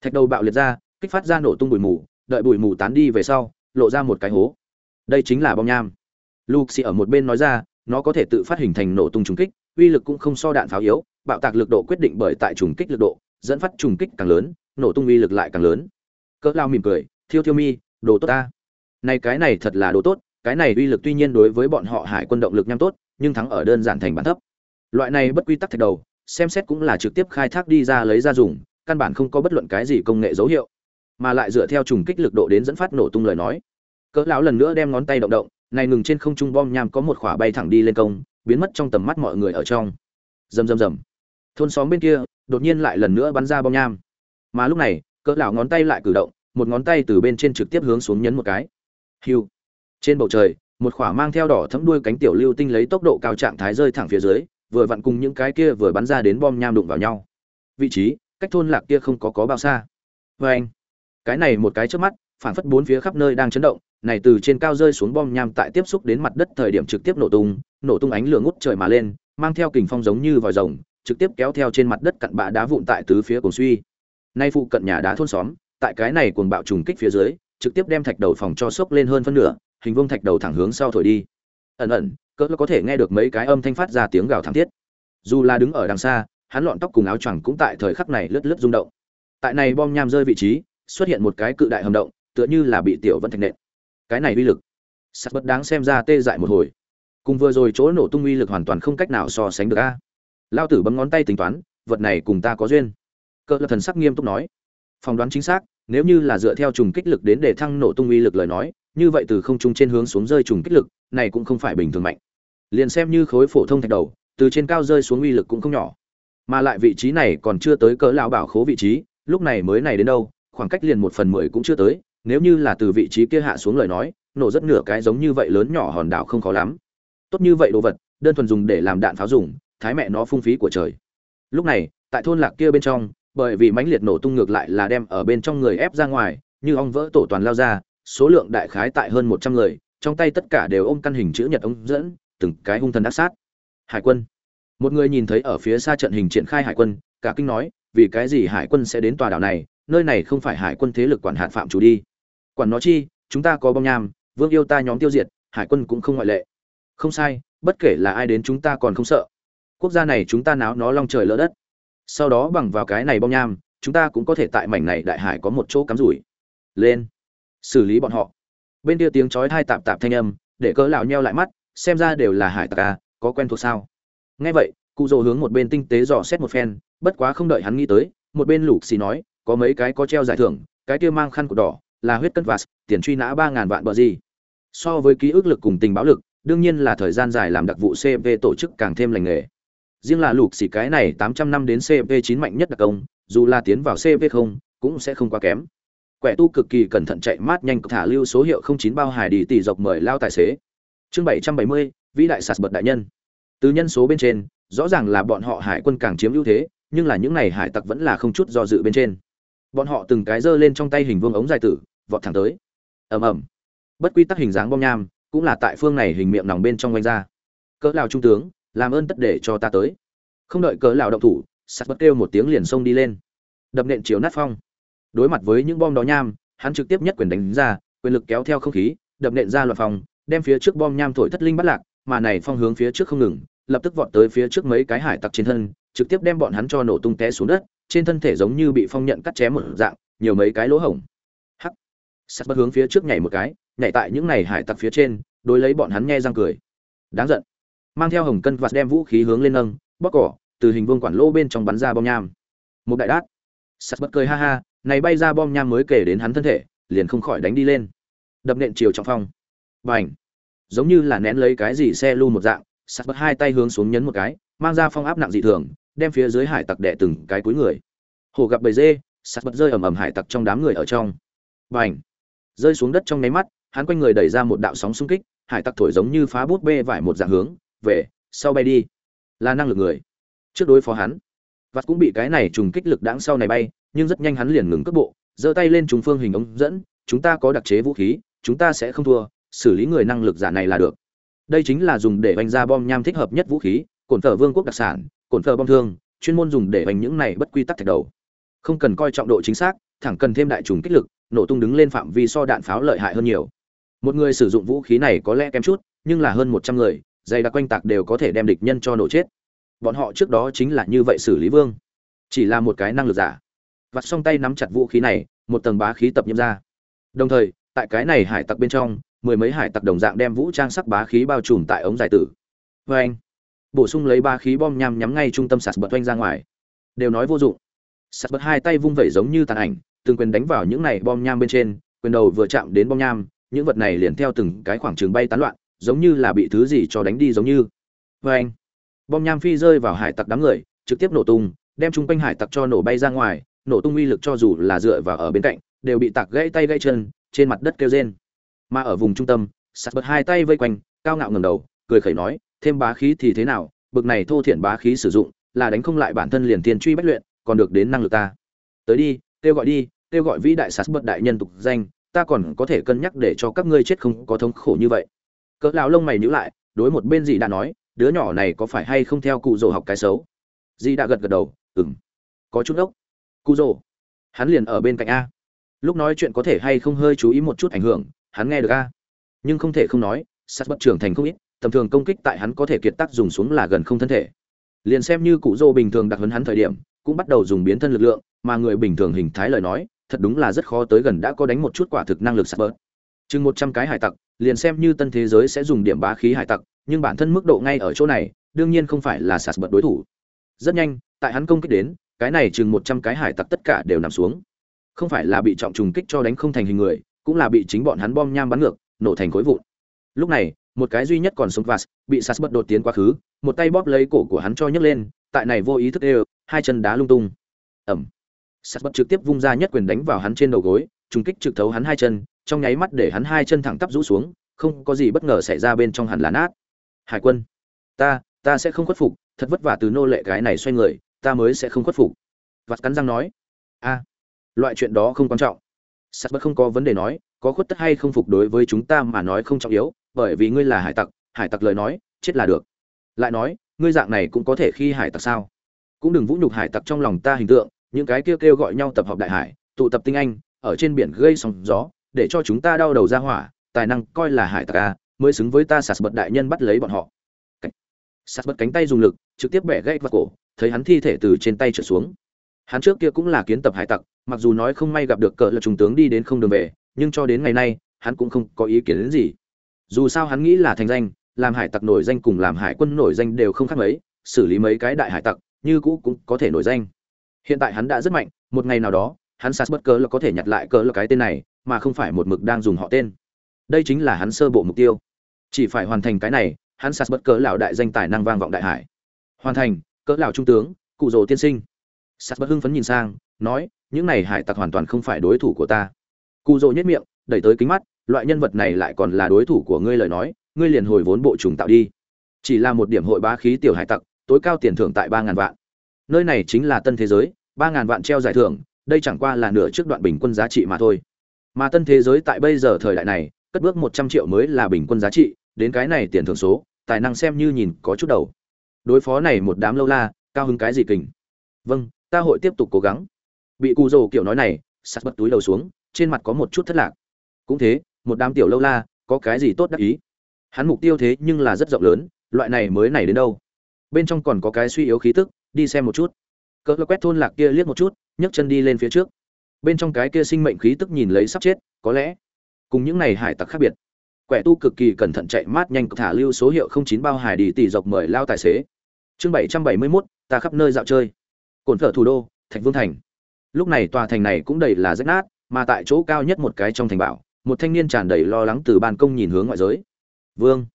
A: Thạch đầu bạo liệt ra, kích phát ra nổ tung bụi mù, đợi bụi mù tán đi về sau, lộ ra một cái hố. Đây chính là bom nham. Luxi ở một bên nói ra, nó có thể tự phát hình thành nổ tung trùng kích, uy lực cũng không so đạn pháo yếu, bạo tạc lực độ quyết định bởi tại trùng kích lực độ, dẫn phát trùng kích càng lớn, nổ tung uy lực lại càng lớn. Cỡ lao mỉm cười, thiêu thiêu mi, đồ tốt ta. Này cái này thật là đồ tốt, cái này uy lực tuy nhiên đối với bọn họ hải quân động lực nham tốt, nhưng thắng ở đơn giản thành bản thấp. Loại này bất quy tắc thạch đầu, xem xét cũng là trực tiếp khai thác đi ra lấy ra dùng căn bản không có bất luận cái gì công nghệ dấu hiệu, mà lại dựa theo trùng kích lực độ đến dẫn phát nổ tung lời nói. Cỡ lão lần nữa đem ngón tay động động, này ngừng trên không trung bom nham có một khỏa bay thẳng đi lên công, biến mất trong tầm mắt mọi người ở trong. Rầm rầm rầm. Thôn xóm bên kia, đột nhiên lại lần nữa bắn ra bom nham. Mà lúc này, cỡ lão ngón tay lại cử động, một ngón tay từ bên trên trực tiếp hướng xuống nhấn một cái. Hiu. Trên bầu trời, một khỏa mang theo đỏ thẫm đuôi cánh tiểu lưu tinh lấy tốc độ cao trạng thái rơi thẳng phía dưới, vừa vặn cùng những cái kia vừa bắn ra đến bom nham đụng vào nhau. Vị trí cách thôn lạc kia không có có bao xa. Vê anh, cái này một cái trước mắt, phản phất bốn phía khắp nơi đang chấn động, này từ trên cao rơi xuống bom nham tại tiếp xúc đến mặt đất thời điểm trực tiếp nổ tung nổ tung ánh lửa ngút trời mà lên, mang theo kình phong giống như vòi rồng, trực tiếp kéo theo trên mặt đất cặn bã đá vụn tại tứ phía cùng suy. Nay phụ cận nhà đá thôn xóm, tại cái này cuồng bạo trùng kích phía dưới, trực tiếp đem thạch đầu phòng cho sốc lên hơn phân nửa, hình vuông thạch đầu thẳng hướng sau thổi đi. Ẩn ẩn, cỡ có thể nghe được mấy cái âm thanh phát ra tiếng gào thảm thiết. Dù là đứng ở đằng xa hắn lọn tóc cùng áo choàng cũng tại thời khắc này lướt lướt rung động. Tại này bom nham rơi vị trí, xuất hiện một cái cự đại hầm động, tựa như là bị tiểu vân thành nện. Cái này uy lực, sắt bất đáng xem ra tê dại một hồi. Cùng vừa rồi chỗ nổ tung uy lực hoàn toàn không cách nào so sánh được a. Lao tử bấm ngón tay tính toán, vật này cùng ta có duyên. Cơ là thần sắc nghiêm túc nói. Phỏng đoán chính xác, nếu như là dựa theo trùng kích lực đến để thăng nổ tung uy lực lời nói, như vậy từ không trung trên hướng xuống rơi trùng kích lực, này cũng không phải bình thường mạnh. Liền xem như khối phổ thông thạch đầu, từ trên cao rơi xuống uy lực cũng không nhỏ mà lại vị trí này còn chưa tới cỡ lão bảo khố vị trí, lúc này mới này đến đâu, khoảng cách liền một phần mười cũng chưa tới, nếu như là từ vị trí kia hạ xuống lời nói, nổ rất nửa cái giống như vậy lớn nhỏ hòn đảo không khó lắm. Tốt như vậy đồ vật, đơn thuần dùng để làm đạn pháo dùng, thái mẹ nó phung phí của trời. Lúc này, tại thôn lạc kia bên trong, bởi vì mãnh liệt nổ tung ngược lại là đem ở bên trong người ép ra ngoài, như ong vỡ tổ toàn lao ra, số lượng đại khái tại hơn một trăm người, trong tay tất cả đều ôm căn hình chữ nhật ống dẫn, từng cái hung thần đắc sát. Hải quân một người nhìn thấy ở phía xa trận hình triển khai hải quân, cả kinh nói, vì cái gì hải quân sẽ đến tòa đảo này, nơi này không phải hải quân thế lực quản hạt phạm chủ đi. Quản nó chi, chúng ta có bom nham, vương yêu ta nhóm tiêu diệt, hải quân cũng không ngoại lệ. Không sai, bất kể là ai đến chúng ta còn không sợ. Quốc gia này chúng ta náo nó long trời lỡ đất. Sau đó bằng vào cái này bom nham, chúng ta cũng có thể tại mảnh này đại hải có một chỗ cắm rủi. Lên. Xử lý bọn họ. Bên kia tiếng chói thai tạp tạp thanh âm, để cỡ lão nheo lại mắt, xem ra đều là hải tặc à có quen thuộc sao? Nghe vậy, cụ rồ hướng một bên tinh tế dò xét một phen, bất quá không đợi hắn nghĩ tới, một bên lục xì nói, có mấy cái có treo giải thưởng, cái kia mang khăn của đỏ, là huyết cất vạt, tiền truy nã ba ngàn vạn bờ gì. So với ký ức lực cùng tình báo lực, đương nhiên là thời gian dài làm đặc vụ cv tổ chức càng thêm lành nghề. Riêng là lục xì cái này tám trăm năm đến cv chín mạnh nhất đặc công, dù là tiến vào cv không, cũng sẽ không quá kém. Quẻ tu cực kỳ cẩn thận chạy mát nhanh thả lưu số hiệu không chín bao hải đi tỷ dọc mời lao tài xế. Chương bảy trăm bảy mươi, vĩ đại sạt bật đại nhân từ nhân số bên trên, rõ ràng là bọn họ hải quân càng chiếm ưu thế, nhưng là những này hải tặc vẫn là không chút do dự bên trên. Bọn họ từng cái giơ lên trong tay hình vuông ống dài tử, vọt thẳng tới. Ầm ầm. Bất quy tắc hình dáng bom nham, cũng là tại phương này hình miệng nòng bên trong quanh ra. Cỡ lào trung tướng, làm ơn tất để cho ta tới. Không đợi cỡ lào động thủ sạt bất kêu một tiếng liền xông đi lên. Đập nện chiếu nát phong. Đối mặt với những bom đó nham, hắn trực tiếp nhất quyền đánh ra, quyền lực kéo theo không khí, đập nện ra loạt phòng đem phía trước bom nham thổi thất linh bắt lạc, mà này phong hướng phía trước không ngừng lập tức vọt tới phía trước mấy cái hải tặc trên thân, trực tiếp đem bọn hắn cho nổ tung té xuống đất, trên thân thể giống như bị phong nhận cắt chém một dạng, nhiều mấy cái lỗ hổng. Hắc. Sắt bất hướng phía trước nhảy một cái, nhảy tại những này hải tặc phía trên, đối lấy bọn hắn nghe răng cười. Đáng giận. Mang theo hồng cân và đem vũ khí hướng lên nâng, bóc cỏ, từ hình vương quản lô bên trong bắn ra bom nham. Một đại đát. Sắt bất cười ha ha, này bay ra bom nham mới kể đến hắn thân thể, liền không khỏi đánh đi lên. Đập nện chiều trọng phong. Bành. Giống như là nén lấy cái gì xe lu một dạng sắt bật hai tay hướng xuống nhấn một cái, mang ra phong áp nặng dị thường, đem phía dưới hải tặc đẻ từng cái cuối người. Hồ gặp bầy dê, sắt bật rơi ầm ầm hải tặc trong đám người ở trong. Và rơi xuống đất trong nháy mắt, hắn quanh người đẩy ra một đạo sóng xung kích, hải tặc thổi giống như phá bút bê vải một dạng hướng, về, sau bay đi. Là năng lực người. Trước đối phó hắn. Vặt cũng bị cái này trùng kích lực đáng sau này bay, nhưng rất nhanh hắn liền ngừng cước bộ, giơ tay lên trùng phương hình ống dẫn, chúng ta có đặc chế vũ khí, chúng ta sẽ không thua, xử lý người năng lực giả này là được đây chính là dùng để vành ra bom nham thích hợp nhất vũ khí cổn thờ vương quốc đặc sản cổn thờ bom thương, chuyên môn dùng để vành những này bất quy tắc thạch đầu. Không cần coi trọng độ chính xác, thẳng cần thêm đại trùng kích lực, nổ tung đứng lên phạm vi so đạn pháo lợi hại hơn nhiều. Một người sử dụng vũ khí này có lẽ kém chút, nhưng là hơn một trăm người, dày đặc quanh tạc đều có thể đem địch nhân cho nổ chết. Bọn họ trước đó chính là như vậy xử lý vương. Chỉ là một cái năng lực giả. Vặt xong tay nắm chặt vũ khí này, một tầng bá khí tập nhiễm ra. Đồng thời, tại cái này hải tặc bên trong mười mấy hải tặc đồng dạng đem vũ trang sắc bá khí bao trùm tại ống giải tử. Vê anh, bổ sung lấy ba khí bom nhằm nhắm ngay trung tâm sạt bật oanh ra ngoài. Đều nói vô dụng. Sạt bật hai tay vung vẩy giống như tàn ảnh, từng quyền đánh vào những này bom nham bên trên, quyền đầu vừa chạm đến bom nham, những vật này liền theo từng cái khoảng trường bay tán loạn, giống như là bị thứ gì cho đánh đi giống như. Vê anh, bom nham phi rơi vào hải tặc đám người, trực tiếp nổ tung, đem chung quanh hải tặc cho nổ bay ra ngoài, nổ tung uy lực cho dù là dựa vào ở bên cạnh, đều bị tạc gãy tay gãy chân, trên mặt đất kêu rên mà ở vùng trung tâm, sạt bật hai tay vây quanh, cao ngạo ngầm đầu, cười khẩy nói, thêm bá khí thì thế nào, bực này thô thiển bá khí sử dụng, là đánh không lại bản thân liền tiền truy bách luyện, còn được đến năng lực ta. Tới đi, kêu gọi đi, kêu gọi vĩ đại sạt bật đại nhân tục danh, ta còn có thể cân nhắc để cho các ngươi chết không có thống khổ như vậy. Cỡ lão lông mày nhíu lại, đối một bên gì đã nói, đứa nhỏ này có phải hay không theo cụ rồ học cái xấu? Di đã gật gật đầu, ừm, có chút ốc cụ rồ? Hắn liền ở bên cạnh a. Lúc nói chuyện có thể hay không hơi chú ý một chút ảnh hưởng hắn nghe được a. Nhưng không thể không nói sắt bất trưởng thành không ít, tầm thường công kích tại hắn có thể kiệt tác dùng xuống là gần không thân thể. Liền xem như cụ dô bình thường đặc hấn hắn thời điểm, cũng bắt đầu dùng biến thân lực lượng, mà người bình thường hình thái lời nói, thật đúng là rất khó tới gần đã có đánh một chút quả thực năng lực sạt bớt chừng một trăm cái hải tặc, liền xem như tân thế giới sẽ dùng điểm bá khí hải tặc, nhưng bản thân mức độ ngay ở chỗ này, đương nhiên không phải là sạt bớt đối thủ. Rất nhanh, tại hắn công kích đến, cái này chừng một trăm cái hải tặc tất cả đều nằm xuống. Không phải là bị trọng trùng kích cho đánh không thành hình người cũng là bị chính bọn hắn bom nham bắn ngược, nổ thành khối vụn. Lúc này, một cái duy nhất còn sống vas, bị Sas bất đột tiến quá khứ, một tay bóp lấy cổ của hắn cho nhấc lên, tại này vô ý thức đều, hai chân đá lung tung. Ẩm Sas bất trực tiếp vung ra nhất quyền đánh vào hắn trên đầu gối, trùng kích trực thấu hắn hai chân, trong nháy mắt để hắn hai chân thẳng tắp rũ xuống, không có gì bất ngờ xảy ra bên trong hẳn là nát. Hải quân, ta ta sẽ không khuất phục, thật vất vả từ nô lệ cái này xoay người, ta mới sẽ không khuất phục. Vặt cắn răng nói, a, loại chuyện đó không quan trọng sắt bất không có vấn đề nói, có khuất tất hay không phục đối với chúng ta mà nói không trọng yếu, bởi vì ngươi là hải tặc hải tặc lời nói, chết là được. Lại nói, ngươi dạng này cũng có thể khi hải tặc sao? Cũng đừng vũ nhục hải tặc trong lòng ta hình tượng, những cái kêu kêu gọi nhau tập hợp đại hải, tụ tập tinh anh, ở trên biển gây sóng gió, để cho chúng ta đau đầu ra hỏa, tài năng coi là hải tặc a mới xứng với ta sạt bật đại nhân bắt lấy bọn họ. Sạt bật cánh tay dùng lực, trực tiếp bẻ gãy vào cổ, thấy hắn thi thể từ trên tay trở xuống hắn trước kia cũng là kiến tập hải tặc, mặc dù nói không may gặp được cỡ là trung tướng đi đến không đường về, nhưng cho đến ngày nay, hắn cũng không có ý kiến đến gì. Dù sao hắn nghĩ là thành danh, làm hải tặc nổi danh cùng làm hải quân nổi danh đều không khác mấy, xử lý mấy cái đại hải tặc, như cũ cũng có thể nổi danh. Hiện tại hắn đã rất mạnh, một ngày nào đó, hắn sas bất cớ là có thể nhặt lại cớ là cái tên này, mà không phải một mực đang dùng họ tên. Đây chính là hắn sơ bộ mục tiêu. Chỉ phải hoàn thành cái này, hắn sas bất cớ lão đại danh tài năng vang vọng đại hải. Hoàn thành, cỡ lão trung tướng, cụ rồ tiên sinh sắt bất hưng phấn nhìn sang, nói, những này hải tặc hoàn toàn không phải đối thủ của ta. Cụ dỗ nhất miệng, đẩy tới kính mắt, loại nhân vật này lại còn là đối thủ của ngươi lời nói, ngươi liền hồi vốn bộ trùng tạo đi. Chỉ là một điểm hội bá khí tiểu hải tặc, tối cao tiền thưởng tại ba ngàn vạn. Nơi này chính là tân thế giới, ba ngàn vạn treo giải thưởng, đây chẳng qua là nửa trước đoạn bình quân giá trị mà thôi. Mà tân thế giới tại bây giờ thời đại này, cất bước một trăm triệu mới là bình quân giá trị, đến cái này tiền thưởng số, tài năng xem như nhìn có chút đầu. Đối phó này một đám lâu la, cao hứng cái gì kình? Vâng ta hội tiếp tục cố gắng. Bị cù rồ kiểu nói này, sắt bật túi đầu xuống, trên mặt có một chút thất lạc. Cũng thế, một đám tiểu lâu la, có cái gì tốt đắc ý? Hắn mục tiêu thế nhưng là rất rộng lớn, loại này mới này đến đâu? Bên trong còn có cái suy yếu khí tức, đi xem một chút. Cỡ quét thôn lạc kia liếc một chút, nhấc chân đi lên phía trước. Bên trong cái kia sinh mệnh khí tức nhìn lấy sắp chết, có lẽ cùng những này hải tặc khác biệt. Quẻ tu cực kỳ cẩn thận chạy mát nhanh, thả lưu số hiệu không chín bao hải đi tỷ dọc mời lao tài xế. Chương bảy trăm bảy mươi mốt, ta khắp nơi dạo chơi cồn phở thủ đô, thạch vương thành. Lúc này tòa thành này cũng đầy là rách nát, mà tại chỗ cao nhất một cái trong thành bảo, một thanh niên tràn đầy lo lắng từ ban công nhìn hướng ngoại giới. Vương.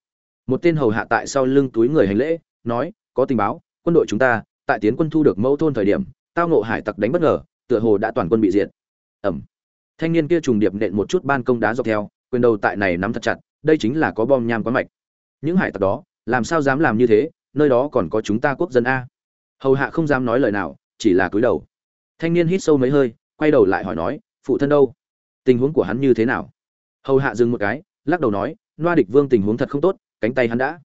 A: Một tên hầu hạ tại sau lưng túi người hành lễ, nói, có tình báo, quân đội chúng ta, tại tiến quân thu được mẫu thôn thời điểm, tao ngộ hải tặc đánh bất ngờ, tựa hồ đã toàn quân bị diệt. Ẩm. Thanh niên kia trùng điệp nện một chút ban công đá dọc theo, quyền đầu tại này nắm thật chặt, đây chính là có bom nham quá mạch. Những hải tặc đó, làm sao dám làm như thế, nơi đó còn có chúng ta quốc dân a? Hầu hạ không dám nói lời nào chỉ là cúi đầu. Thanh niên hít sâu mấy hơi, quay đầu lại hỏi nói, phụ thân đâu? Tình huống của hắn như thế nào? Hầu hạ dừng một cái, lắc đầu nói noa địch vương tình huống thật không tốt, cánh tay hắn đã.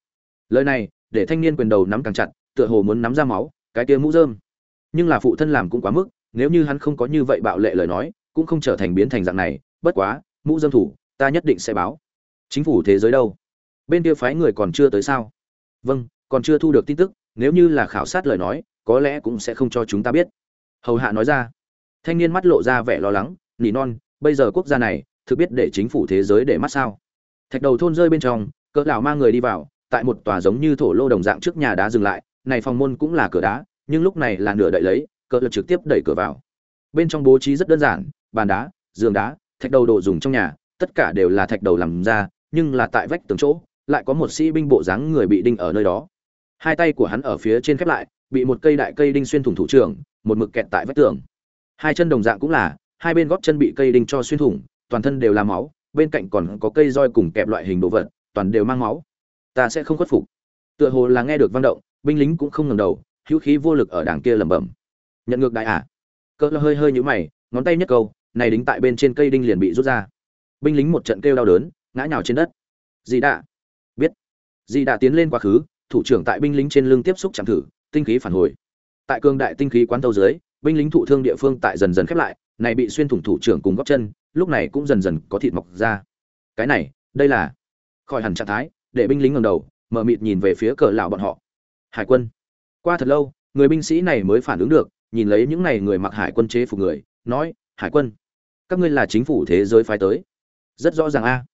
A: Lời này, để thanh niên quyền đầu nắm càng chặt, tựa hồ muốn nắm ra máu, cái kia mũ rơm. Nhưng là phụ thân làm cũng quá mức, nếu như hắn không có như vậy bạo lệ lời nói, cũng không trở thành biến thành dạng này, bất quá, mũ dơm thủ, ta nhất định sẽ báo. Chính phủ thế giới đâu? Bên kia phái người còn chưa tới sao? Vâng còn chưa thu được tin tức, nếu như là khảo sát lời nói có lẽ cũng sẽ không cho chúng ta biết. Hầu hạ nói ra. Thanh niên mắt lộ ra vẻ lo lắng, nỉ non, bây giờ quốc gia này, thực biết để chính phủ thế giới để mắt sao? Thạch đầu thôn rơi bên trong, cỡ lão mang người đi vào, tại một tòa giống như thổ lô đồng dạng trước nhà đá dừng lại, này phòng môn cũng là cửa đá, nhưng lúc này là nửa đậy lấy, cỡ lực trực tiếp đẩy cửa vào. Bên trong bố trí rất đơn giản, bàn đá, giường đá, thạch đầu đồ dùng trong nhà, tất cả đều là thạch đầu làm ra, nhưng là tại vách tường chỗ, lại có một sĩ binh bộ dáng người bị đinh ở nơi đó. Hai tay của hắn ở phía trên khép lại bị một cây đại cây đinh xuyên thủng thủ trưởng một mực kẹt tại vách tường. Hai chân đồng dạng cũng là hai bên gót chân bị cây đinh cho xuyên thủng toàn thân đều là máu bên cạnh còn có cây roi cùng kẹp loại hình đồ vật toàn đều mang máu. Ta sẽ không khuất phục. Tựa hồ là nghe được văn động binh lính cũng không ngẩng đầu hữu khí vô lực ở đằng kia lẩm bẩm. Nhận ngược đại à? Cỡ hơi hơi nhíu mày ngón tay nhất câu này đính tại bên trên cây đinh liền bị rút ra. Binh lính một trận kêu đau đớn ngã nhào trên đất. Dì đã, biết. Dì đã tiến lên quá khứ thủ trưởng tại binh lính trên lưng tiếp xúc chạm thử tinh khí phản hồi. Tại cương đại tinh khí quán thâu dưới, binh lính thụ thương địa phương tại dần dần khép lại, này bị xuyên thủng thủ trưởng cùng góc chân, lúc này cũng dần dần có thịt mọc ra. Cái này, đây là khỏi hẳn trạng thái, để binh lính ngầm đầu, mở mịt nhìn về phía cờ lão bọn họ. Hải quân. Qua thật lâu, người binh sĩ này mới phản ứng được, nhìn lấy những này người mặc hải quân chế phục người, nói, hải quân, các ngươi là chính phủ thế giới phái tới. Rất rõ ràng a.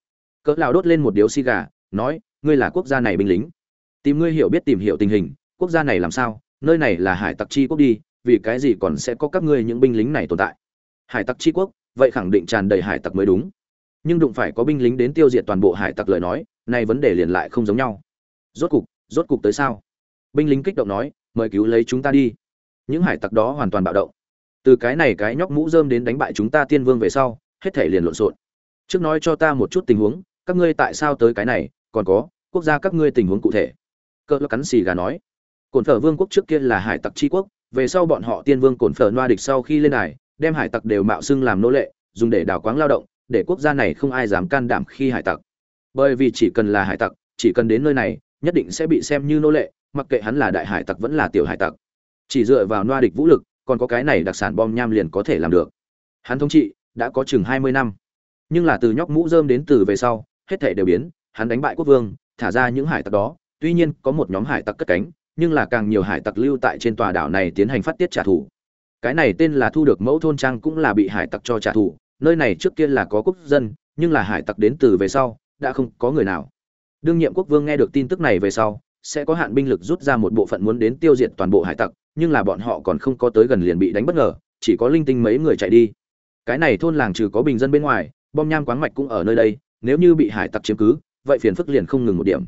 A: Cỡ lão đốt lên một điếu xì gà, nói, ngươi là quốc gia này binh lính. Tìm ngươi hiểu biết tìm hiểu tình hình quốc gia này làm sao? Nơi này là hải tặc chi quốc đi, vì cái gì còn sẽ có các ngươi những binh lính này tồn tại? Hải tặc chi quốc, vậy khẳng định tràn đầy hải tặc mới đúng. Nhưng đụng phải có binh lính đến tiêu diệt toàn bộ hải tặc lời nói, nay vấn đề liền lại không giống nhau. Rốt cục rốt cục tới sao? Binh lính kích động nói, mời cứu lấy chúng ta đi. Những hải tặc đó hoàn toàn bạo động. Từ cái này cái nhóc mũ rơm đến đánh bại chúng ta tiên vương về sau, hết thể liền lộn xộn. Trước nói cho ta một chút tình huống, các ngươi tại sao tới cái này? Còn có, quốc gia các ngươi tình huống cụ thể. Cỡ cắn xì gà nói cồn phở vương quốc trước kia là hải tặc tri quốc, về sau bọn họ tiên vương cồn phở noa địch sau khi lên đài, đem hải tặc đều mạo xưng làm nô lệ, dùng để đào quáng lao động, để quốc gia này không ai dám can đảm khi hải tặc. Bởi vì chỉ cần là hải tặc, chỉ cần đến nơi này, nhất định sẽ bị xem như nô lệ, mặc kệ hắn là đại hải tặc vẫn là tiểu hải tặc. Chỉ dựa vào noa địch vũ lực, còn có cái này đặc sản bom nham liền có thể làm được. Hắn thống trị, đã có chừng hai mươi năm. Nhưng là từ nhóc mũ rơm đến từ về sau, hết thể đều biến, hắn đánh bại quốc vương, thả ra những hải tặc đó, tuy nhiên có một nhóm hải tặc cất cánh nhưng là càng nhiều hải tặc lưu tại trên tòa đảo này tiến hành phát tiết trả thù. Cái này tên là thu được mẫu thôn trang cũng là bị hải tặc cho trả thù. Nơi này trước kia là có quốc dân, nhưng là hải tặc đến từ về sau, đã không có người nào. Đương nhiệm quốc vương nghe được tin tức này về sau, sẽ có hạn binh lực rút ra một bộ phận muốn đến tiêu diệt toàn bộ hải tặc, nhưng là bọn họ còn không có tới gần liền bị đánh bất ngờ, chỉ có linh tinh mấy người chạy đi. Cái này thôn làng trừ có bình dân bên ngoài, bom nham quáng mạch cũng ở nơi đây, nếu như bị hải tặc chiếm cứ, vậy phiền phức liền không ngừng một điểm.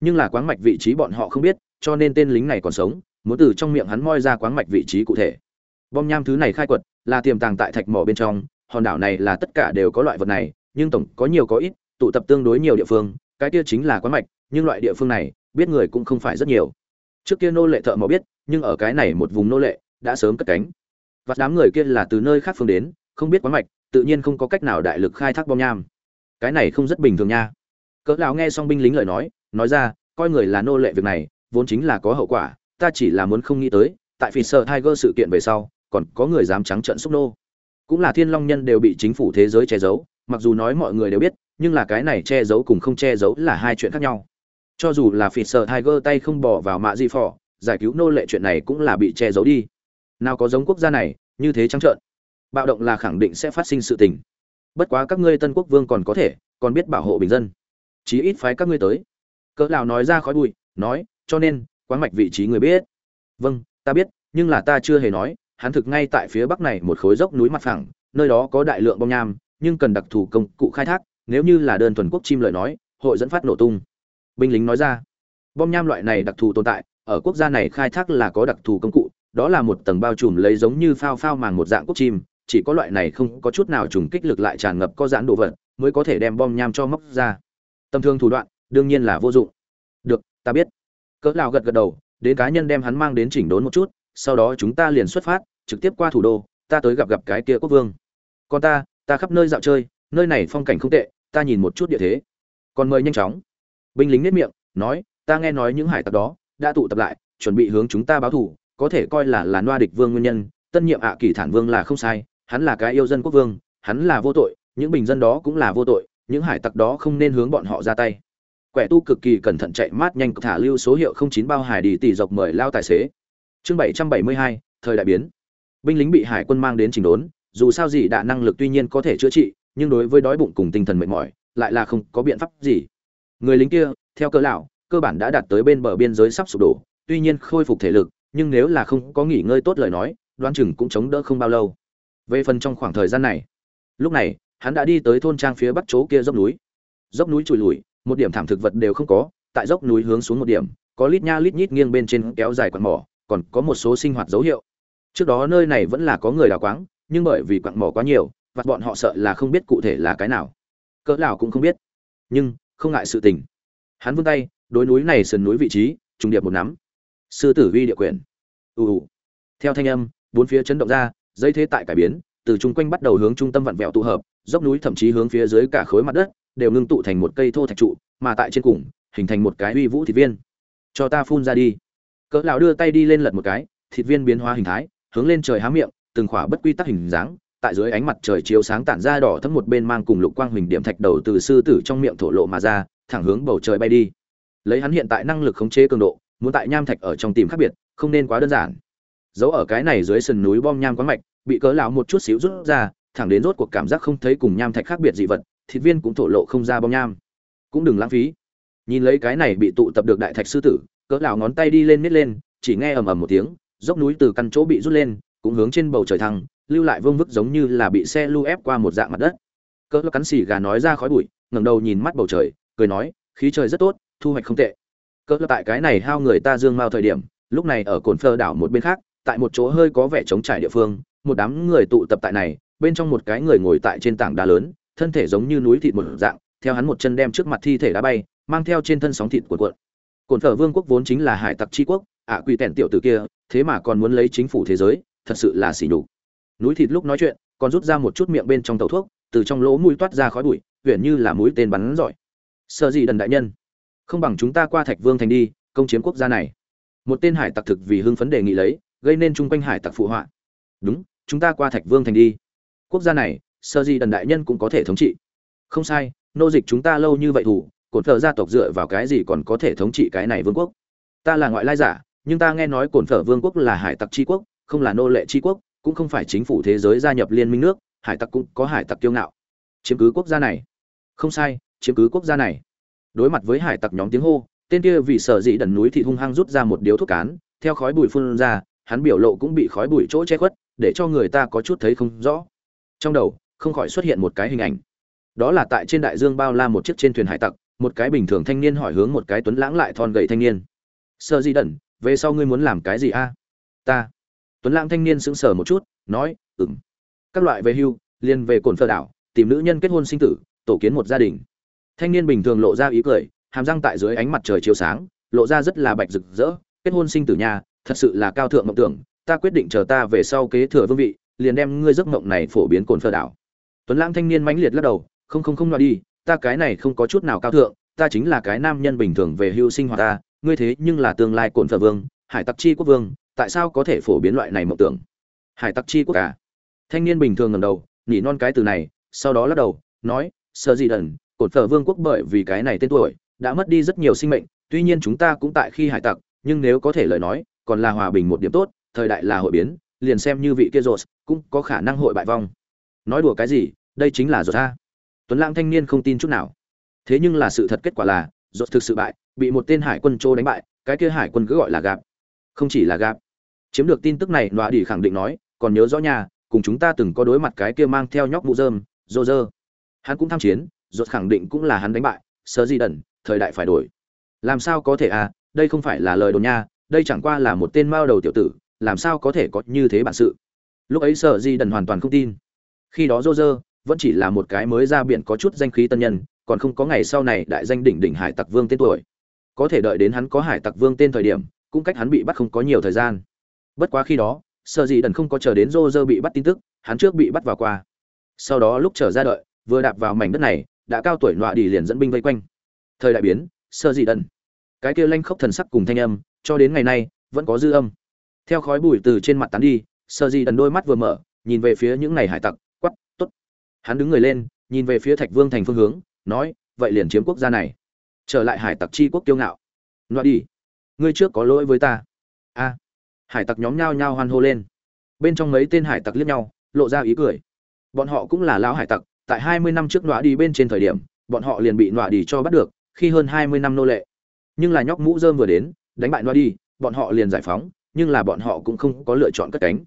A: Nhưng là quáng mạch vị trí bọn họ không biết cho nên tên lính này còn sống, muốn từ trong miệng hắn moi ra quáng mạch vị trí cụ thể. Bom nham thứ này khai quật, là tiềm tàng tại thạch mỏ bên trong, hòn đảo này là tất cả đều có loại vật này, nhưng tổng có nhiều có ít, tụ tập tương đối nhiều địa phương, cái kia chính là quán mạch, nhưng loại địa phương này, biết người cũng không phải rất nhiều. Trước kia nô lệ thợ mỏ biết, nhưng ở cái này một vùng nô lệ, đã sớm cất cánh. Và đám người kia là từ nơi khác phương đến, không biết quán mạch, tự nhiên không có cách nào đại lực khai thác bom nham. Cái này không rất bình thường nha. Cỡ lão nghe xong binh lính lời nói nói ra, coi người là nô lệ việc này vốn chính là có hậu quả, ta chỉ là muốn không nghĩ tới, tại phi sợ tiger sự kiện về sau, còn có người dám trắng trợn xúc nô. Cũng là thiên long nhân đều bị chính phủ thế giới che giấu, mặc dù nói mọi người đều biết, nhưng là cái này che giấu cùng không che giấu là hai chuyện khác nhau. Cho dù là phỉ sợ tiger tay không bỏ vào mạ di phỏ giải cứu nô lệ chuyện này cũng là bị che giấu đi. Nào có giống quốc gia này, như thế trắng trợn, bạo động là khẳng định sẽ phát sinh sự tình. Bất quá các ngươi tân quốc vương còn có thể, còn biết bảo hộ bình dân. Chí ít phái các ngươi tới. Cỡ lào nói ra khói bụi, nói cho nên, quán mạch vị trí người biết. Vâng ta biết, nhưng là ta chưa hề nói, hắn thực ngay tại phía bắc này một khối dốc núi mặt phẳng, nơi đó có đại lượng bom nham, nhưng cần đặc thù công cụ khai thác, nếu như là đơn thuần quốc chim lời nói, hội dẫn phát nổ tung. Binh lính nói ra, bom nham loại này đặc thù tồn tại, ở quốc gia này khai thác là có đặc thù công cụ, đó là một tầng bao trùm lấy giống như phao phao màng một dạng quốc chim, chỉ có loại này không có chút nào trùng kích lực lại tràn ngập có giãn đồ vật, mới có thể đem bom nham cho móc ra. Tầm thương thủ đoạn, đương nhiên là vô dụng. Được, ta biết cỡ nào gật gật đầu, đến cá nhân đem hắn mang đến chỉnh đốn một chút, sau đó chúng ta liền xuất phát, trực tiếp qua thủ đô, ta tới gặp gặp cái kia quốc vương. Còn ta ta khắp nơi dạo chơi, nơi này phong cảnh không tệ, ta nhìn một chút địa thế. Còn mời nhanh chóng. Binh lính nết miệng, nói, ta nghe nói những hải tặc đó đã tụ tập lại, chuẩn bị hướng chúng ta báo thù, có thể coi là là noa địch vương nguyên nhân, tân nhiệm ạ kỳ thản vương là không sai, hắn là cái yêu dân quốc vương, hắn là vô tội, những bình dân đó cũng là vô tội, những hải tặc đó không nên hướng bọn họ ra tay quẻ tu cực kỳ cẩn thận chạy mát nhanh thả lưu số hiệu không chín bao hải đi tỷ dọc mời lao tài xế. Chương bảy trăm bảy mươi hai, thời đại biến. Binh lính bị hải quân mang đến trình đốn, dù sao gì đã năng lực tuy nhiên có thể chữa trị, nhưng đối với đói bụng cùng tinh thần mệt mỏi, lại là không có biện pháp gì. Người lính kia, theo cơ lão, cơ bản đã đạt tới bên bờ biên giới sắp sụp đổ, tuy nhiên khôi phục thể lực, nhưng nếu là không có nghỉ ngơi tốt lời nói, đoán chừng cũng chống đỡ không bao lâu. Về phần trong khoảng thời gian này, lúc này, hắn đã đi tới thôn trang phía bắc chỗ kia dốc núi. Dốc núi trùi lùi một điểm thảm thực vật đều không có, tại dốc núi hướng xuống một điểm, có lít nha lít nhít nghiêng bên trên kéo dài quặng mỏ, còn có một số sinh hoạt dấu hiệu. Trước đó nơi này vẫn là có người đào quáng, nhưng bởi vì quặng mỏ quá nhiều, và bọn họ sợ là không biết cụ thể là cái nào. Cỡ nào cũng không biết. Nhưng, không ngại sự tình. Hắn vươn tay, đối núi này sườn núi vị trí, trùng điệp một nắm. Sư tử vi địa quyền ù ù. Theo thanh âm, bốn phía chấn động ra dây thế tại cải biến, từ chung quanh bắt đầu hướng trung tâm vặn vẹo tụ hợp, dốc núi thậm chí hướng phía dưới cả khối mặt đất đều ngưng tụ thành một cây thô thạch trụ, mà tại trên cùng, hình thành một cái uy vũ thịt viên. Cho ta phun ra đi. Cỡ lão đưa tay đi lên lật một cái, thịt viên biến hóa hình thái, hướng lên trời há miệng, từng khỏa bất quy tắc hình dáng, tại dưới ánh mặt trời chiếu sáng tản ra đỏ thấm một bên mang cùng lục quang huỳnh điểm thạch đầu từ sư tử trong miệng thổ lộ mà ra, thẳng hướng bầu trời bay đi. Lấy hắn hiện tại năng lực khống chế cường độ, muốn tại nham thạch ở trong tìm khác biệt, không nên quá đơn giản. Giấu ở cái này dưới sườn núi bom nham quá mạch, bị cỡ lão một chút xíu rút ra, thẳng đến rốt cuộc cảm giác không thấy cùng nham thạch khác biệt dị vật thịt viên cũng thổ lộ không ra bong nham. Cũng đừng lãng phí. Nhìn lấy cái này bị tụ tập được đại thạch sư tử, cỡ lão ngón tay đi lên nít lên, chỉ nghe ầm ầm một tiếng, dốc núi từ căn chỗ bị rút lên, cũng hướng trên bầu trời thăng, lưu lại vương vức giống như là bị xe lưu ép qua một dạng mặt đất. Cỡ lão cắn xì gà nói ra khói bụi, ngẩng đầu nhìn mắt bầu trời, cười nói, khí trời rất tốt, thu hoạch không tệ. Cỡ lão tại cái này hao người ta dương mao thời điểm, lúc này ở cồn phơ đảo một bên khác, tại một chỗ hơi có vẻ trống trải địa phương, một đám người tụ tập tại này, bên trong một cái người ngồi tại trên tảng đá lớn thân thể giống như núi thịt một dạng, theo hắn một chân đem trước mặt thi thể đá bay, mang theo trên thân sóng thịt cuộn cuộn. Cồn phở vương quốc vốn chính là hải tặc tri quốc, ạ quỷ tẻn tiểu tử kia, thế mà còn muốn lấy chính phủ thế giới, thật sự là xỉ nhục. Núi thịt lúc nói chuyện, còn rút ra một chút miệng bên trong tàu thuốc, từ trong lỗ mũi toát ra khói bụi huyện như là mũi tên bắn giỏi. Sợ gì đần đại nhân? Không bằng chúng ta qua thạch vương thành đi, công chiếm quốc gia này. Một tên hải tặc thực vì hưng phấn đề nghị lấy, gây nên chung quanh hải tặc phụ họa. Đúng, chúng ta qua thạch vương thành đi. Quốc gia này sơ di đần đại nhân cũng có thể thống trị. Không sai, nô dịch chúng ta lâu như vậy thủ, cổn phở gia tộc dựa vào cái gì còn có thể thống trị cái này vương quốc? Ta là ngoại lai giả, nhưng ta nghe nói cổn phở vương quốc là hải tặc tri quốc, không là nô lệ tri quốc, cũng không phải chính phủ thế giới gia nhập liên minh nước, hải tặc cũng có hải tặc kiêu ngạo. Chiếm cứ quốc gia này. Không sai, chiếm cứ quốc gia này. Đối mặt với hải tặc nhóm tiếng hô, tên kia vì Sở Dĩ đần núi thì hung hăng rút ra một điếu thuốc cán, theo khói bụi phun ra, hắn biểu lộ cũng bị khói bụi chỗ che khuất, để cho người ta có chút thấy không rõ. Trong đầu không khỏi xuất hiện một cái hình ảnh. Đó là tại trên đại dương bao la một chiếc trên thuyền hải tặc, một cái bình thường thanh niên hỏi hướng một cái tuấn lãng lại thon gầy thanh niên. Sợ dị đẩn. về sau ngươi muốn làm cái gì a? Ta. Tuấn lãng thanh niên sững sờ một chút, nói, ừm. Các loại về hưu liên về cồn phơ đảo, tìm nữ nhân kết hôn sinh tử, tổ kiến một gia đình. Thanh niên bình thường lộ ra ý cười, hàm răng tại dưới ánh mặt trời chiếu sáng, lộ ra rất là bạch rực rỡ, kết hôn sinh tử nhà, thật sự là cao thượng mộng tưởng, ta quyết định chờ ta về sau kế thừa vương vị, liền đem ngươi giấc mộng này phổ biến cồn phơ đảo tuấn lãng thanh niên mãnh liệt lắc đầu, không không không nói đi, ta cái này không có chút nào cao thượng, ta chính là cái nam nhân bình thường về hưu sinh hoạt ta, ngươi thế nhưng là tương lai cổn phở vương, hải tặc chi quốc vương, tại sao có thể phổ biến loại này mộng tưởng hải tặc chi quốc cả à? thanh niên bình thường ngầm đầu, nhỉ non cái từ này, sau đó lắc đầu, nói sợ gì đần cột phở vương quốc bởi vì cái này tên tuổi, đã mất đi rất nhiều sinh mệnh, tuy nhiên chúng ta cũng tại khi hải tặc, nhưng nếu có thể lời nói, còn là hòa bình một điểm tốt, thời đại là hội biến, liền xem như vị kia rột cũng có khả năng hội bại vong nói đùa cái gì, đây chính là rột ta. Tuấn lãng thanh niên không tin chút nào. Thế nhưng là sự thật kết quả là rột thực sự bại, bị một tên hải quân trô đánh bại, cái kia hải quân cứ gọi là gạp. Không chỉ là gạp. Chiếm được tin tức này, nọa đi khẳng định nói, còn nhớ rõ nhà cùng chúng ta từng có đối mặt cái kia mang theo nhóc mũ dơm rô rơ hắn cũng tham chiến rột khẳng định cũng là hắn đánh bại, sơ di đần thời đại phải đổi. Làm sao có thể à đây không phải là lời đồn nha, đây chẳng qua là một tên mao đầu tiểu tử, làm sao có thể có như thế bản sự. Lúc ấy sợ di đần hoàn toàn không tin khi đó rô rơ vẫn chỉ là một cái mới ra biển có chút danh khí tân nhân, còn không có ngày sau này đại danh đỉnh đỉnh hải tặc vương tên tuổi. Có thể đợi đến hắn có hải tặc vương tên thời điểm, cũng cách hắn bị bắt không có nhiều thời gian. Bất quá khi đó sợ gì đần không có chờ đến rô rơ bị bắt tin tức, hắn trước bị bắt vào qua. Sau đó lúc trở ra đợi, vừa đạp vào mảnh đất này, đã cao tuổi nọa đi liền dẫn binh vây quanh. Thời đại biến sơ dị đần. Cái kia lanh khốc thần sắc cùng thanh âm, cho đến ngày nay, vẫn có dư âm. Theo khói bụi từ trên mặt tán đi sơ dị đần đôi mắt vừa mở, nhìn về phía những ngày hải tặc hắn đứng người lên, nhìn về phía thạch vương thành phương hướng, nói, vậy liền chiếm quốc gia này, trở lại hải tặc chi quốc kiêu ngạo. Nọa đi, ngươi trước có lỗi với ta. A. Hải tặc nhóm nhao nhao hoan hô lên. Bên trong mấy tên hải tặc liếc nhau, lộ ra ý cười. Bọn họ cũng là lão hải tặc, tại hai mươi năm trước nọa đi bên trên thời điểm, bọn họ liền bị nọa đi cho bắt được, khi hơn hai mươi năm nô lệ. Nhưng là nhóc mũ dơm vừa đến, đánh bại nọa đi, bọn họ liền giải phóng, nhưng là bọn họ cũng không có lựa chọn cất cánh.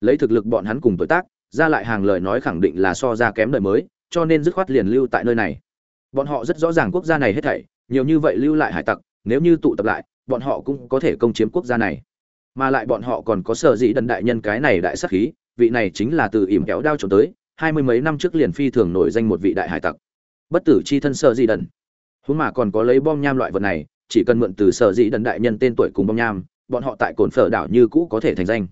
A: Lấy thực lực bọn hắn cùng tuổi tác ra lại hàng lời nói khẳng định là so ra kém đời mới, cho nên dứt khoát liền lưu tại nơi này. Bọn họ rất rõ ràng quốc gia này hết thảy, nhiều như vậy lưu lại hải tặc, nếu như tụ tập lại, bọn họ cũng có thể công chiếm quốc gia này. Mà lại bọn họ còn có sở dĩ đần đại nhân cái này đại sắc khí, vị này chính là từ ỉm kéo đao trốn tới, hai mươi mấy năm trước liền phi thường nổi danh một vị đại hải tặc. Bất tử chi thân sở dĩ đần. Huống mà còn có lấy bom nham loại vật này, chỉ cần mượn từ sở dĩ đần đại nhân tên tuổi cùng bom nham, bọn họ tại cồn phở đảo như cũ có thể thành danh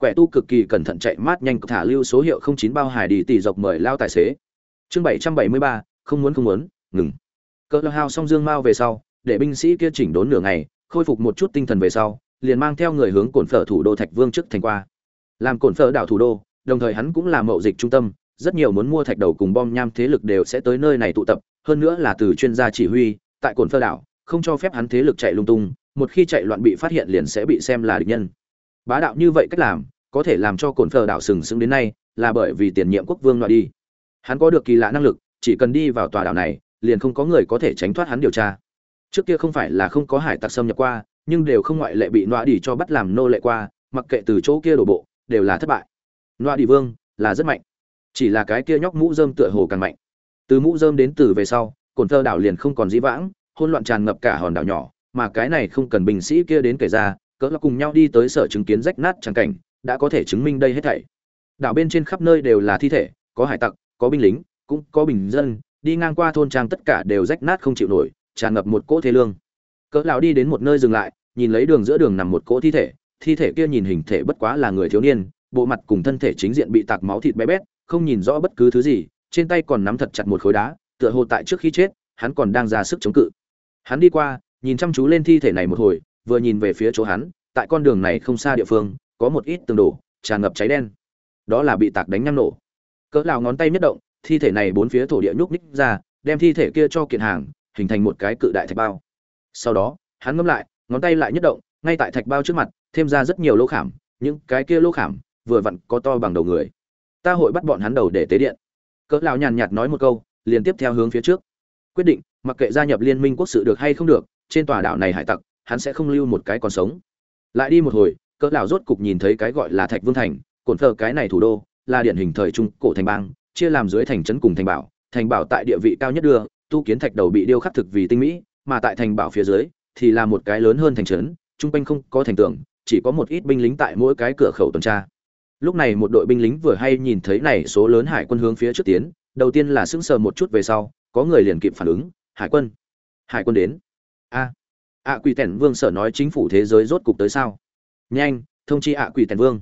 A: quẻ tu cực kỳ cẩn thận chạy mát nhanh, thả lưu số hiệu không chín bao hải đi tỷ dọc mời lao tài xế. Chương bảy trăm bảy mươi ba, không muốn không muốn, ngừng. Cỡ lao hao xong dương mao về sau, để binh sĩ kia chỉnh đốn nửa ngày, khôi phục một chút tinh thần về sau, liền mang theo người hướng cồn phở thủ đô thạch vương trước thành qua. Làm cồn phở đảo thủ đô, đồng thời hắn cũng là mậu dịch trung tâm, rất nhiều muốn mua thạch đầu cùng bom nham thế lực đều sẽ tới nơi này tụ tập, hơn nữa là từ chuyên gia chỉ huy, tại cồn phở đảo, không cho phép hắn thế lực chạy lung tung, một khi chạy loạn bị phát hiện liền sẽ bị xem là địch nhân bá đạo như vậy cách làm, có thể làm cho cồn phờ đảo sừng sững đến nay, là bởi vì tiền nhiệm quốc vương loại đi. Hắn có được kỳ lạ năng lực, chỉ cần đi vào tòa đảo này, liền không có người có thể tránh thoát hắn điều tra. Trước kia không phải là không có hải tặc xâm nhập qua, nhưng đều không ngoại lệ bị nọa đi cho bắt làm nô lệ qua, mặc kệ từ chỗ kia đổ bộ, đều là thất bại. Nọa đi vương là rất mạnh, chỉ là cái kia nhóc mũ dơm tựa hồ càng mạnh. Từ mũ dơm đến từ về sau, cồn thơ đảo liền không còn dĩ vãng hôn loạn tràn ngập cả hòn đảo nhỏ, mà cái này không cần binh sĩ kia đến kể ra cỡ là cùng nhau đi tới sở chứng kiến rách nát tràng cảnh, đã có thể chứng minh đây hết thảy. Đảo bên trên khắp nơi đều là thi thể, có hải tặc, có binh lính, cũng có bình dân, đi ngang qua thôn trang tất cả đều rách nát không chịu nổi, tràn ngập một cỗ thế lương. Cỡ lão đi đến một nơi dừng lại, nhìn lấy đường giữa đường nằm một cỗ thi thể thi thể kia nhìn hình thể bất quá là người thiếu niên, bộ mặt cùng thân thể chính diện bị tạc máu thịt bé bét, không nhìn rõ bất cứ thứ gì, trên tay còn nắm thật chặt một khối đá, tựa hồ tại trước khi chết, hắn còn đang ra sức chống cự. Hắn đi qua, nhìn chăm chú lên thi thể này một hồi vừa nhìn về phía chỗ hắn, tại con đường này không xa địa phương, có một ít tường đổ, tràn ngập cháy đen. Đó là bị tạc đánh nhăm nổ. Cỡ lão ngón tay nhất động, thi thể này bốn phía thổ địa nhúc ních ra, đem thi thể kia cho kiện hàng, hình thành một cái cự đại thạch bao. Sau đó, hắn ngâm lại, ngón tay lại nhất động, ngay tại thạch bao trước mặt, thêm ra rất nhiều lỗ khảm, những cái kia lỗ khảm vừa vặn có to bằng đầu người. Ta hội bắt bọn hắn đầu để tế điện. Cỡ lão nhàn nhạt nói một câu, liền tiếp theo hướng phía trước. Quyết định, mặc kệ gia nhập liên minh quốc sự được hay không được, trên tòa đảo này hải tặc hắn sẽ không lưu một cái còn sống. Lại đi một hồi, cỡ lão rốt cục nhìn thấy cái gọi là thạch vương thành, cổn thờ cái này thủ đô, là điển hình thời trung cổ thành bang, chia làm dưới thành trấn cùng thành bảo. Thành bảo tại địa vị cao nhất đưa, tu kiến thạch đầu bị điêu khắc thực vì tinh mỹ, mà tại thành bảo phía dưới thì là một cái lớn hơn thành trấn trung quanh không có thành tường, chỉ có một ít binh lính tại mỗi cái cửa khẩu tuần tra. Lúc này một đội binh lính vừa hay nhìn thấy này số lớn hải quân hướng phía trước tiến, đầu tiên là sững sờ một chút về sau, có người liền kịp phản ứng, hải quân hải quân đến. A ạ quỷ tẻn vương sở nói chính phủ thế giới rốt cục tới sao? Nhanh, thông chi ạ quỷ tẻn vương.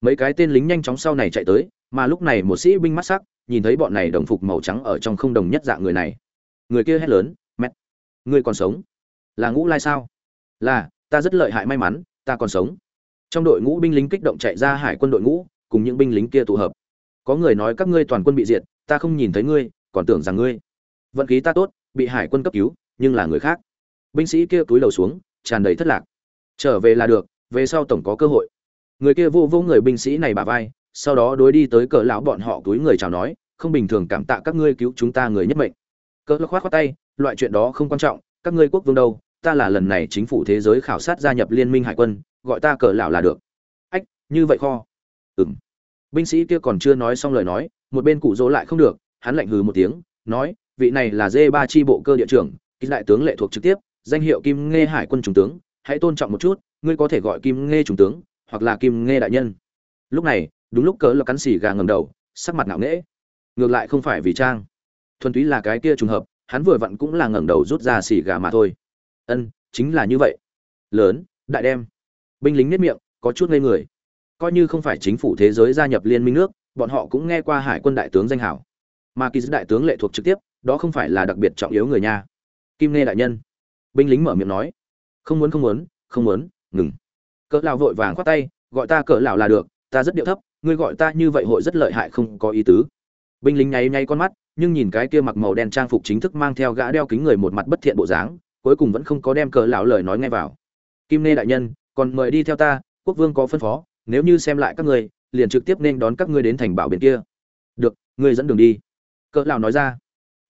A: Mấy cái tên lính nhanh chóng sau này chạy tới, mà lúc này một sĩ binh mắt sắc, nhìn thấy bọn này đồng phục màu trắng ở trong không đồng nhất dạng người này. Người kia hét lớn, mẹ người còn sống? Là ngũ lai sao? Là, ta rất lợi hại may mắn, ta còn sống. Trong đội ngũ binh lính kích động chạy ra hải quân đội ngũ, cùng những binh lính kia tụ hợp. Có người nói các ngươi toàn quân bị diệt, ta không nhìn thấy ngươi, còn tưởng rằng ngươi. Vận khí ta tốt, bị hải quân cấp cứu, nhưng là người khác binh sĩ kia túi đầu xuống, tràn đầy thất lạc. Trở về là được, về sau tổng có cơ hội. Người kia vô vô người binh sĩ này bà vai, sau đó đối đi tới cỡ lão bọn họ túi người chào nói, không bình thường cảm tạ các ngươi cứu chúng ta người nhất mệnh. Cỡ lão khoát khoát tay, loại chuyện đó không quan trọng, các ngươi quốc vương đâu, ta là lần này chính phủ thế giới khảo sát gia nhập liên minh hải quân, gọi ta cỡ lão là được. Ách, như vậy kho. Ừm. Binh sĩ kia còn chưa nói xong lời nói, một bên cụ dỗ lại không được, hắn lạnh hừ một tiếng, nói, vị này là dê ba chi bộ cơ địa trưởng, ký đại tướng lệ thuộc trực tiếp danh hiệu kim nghe hải quân trung tướng, hãy tôn trọng một chút, ngươi có thể gọi kim nghe trung tướng, hoặc là kim nghe đại nhân. Lúc này, đúng lúc cỡ là cắn xì gà ngầm đầu, sắc mặt ngạo nghễ. Ngược lại không phải vì trang. Thuần túy là cái kia trùng hợp, hắn vừa vặn cũng là ngẩng đầu rút ra xì gà mà thôi. Ân, chính là như vậy. Lớn, đại đem. Binh lính nếp miệng, có chút ngây người. Coi như không phải chính phủ thế giới gia nhập liên minh nước, bọn họ cũng nghe qua hải quân đại tướng danh hảo. Mà kỳ đại tướng lệ thuộc trực tiếp, đó không phải là đặc biệt trọng yếu người nha. Kim nghe đại nhân binh lính mở miệng nói, không muốn không muốn không muốn, ngừng. Cỡ lão vội vàng khoát tay, gọi ta cỡ lão là được, ta rất điệu thấp, ngươi gọi ta như vậy hội rất lợi hại không có ý tứ. Binh lính nháy nháy con mắt, nhưng nhìn cái kia mặc màu đen trang phục chính thức mang theo gã đeo kính người một mặt bất thiện bộ dáng, cuối cùng vẫn không có đem cỡ lão lời nói nghe vào. Kim nê đại nhân, còn mời đi theo ta, quốc vương có phân phó, nếu như xem lại các ngươi, liền trực tiếp nên đón các ngươi đến thành bảo bên kia. Được, ngươi dẫn đường đi. Cỡ lão nói ra.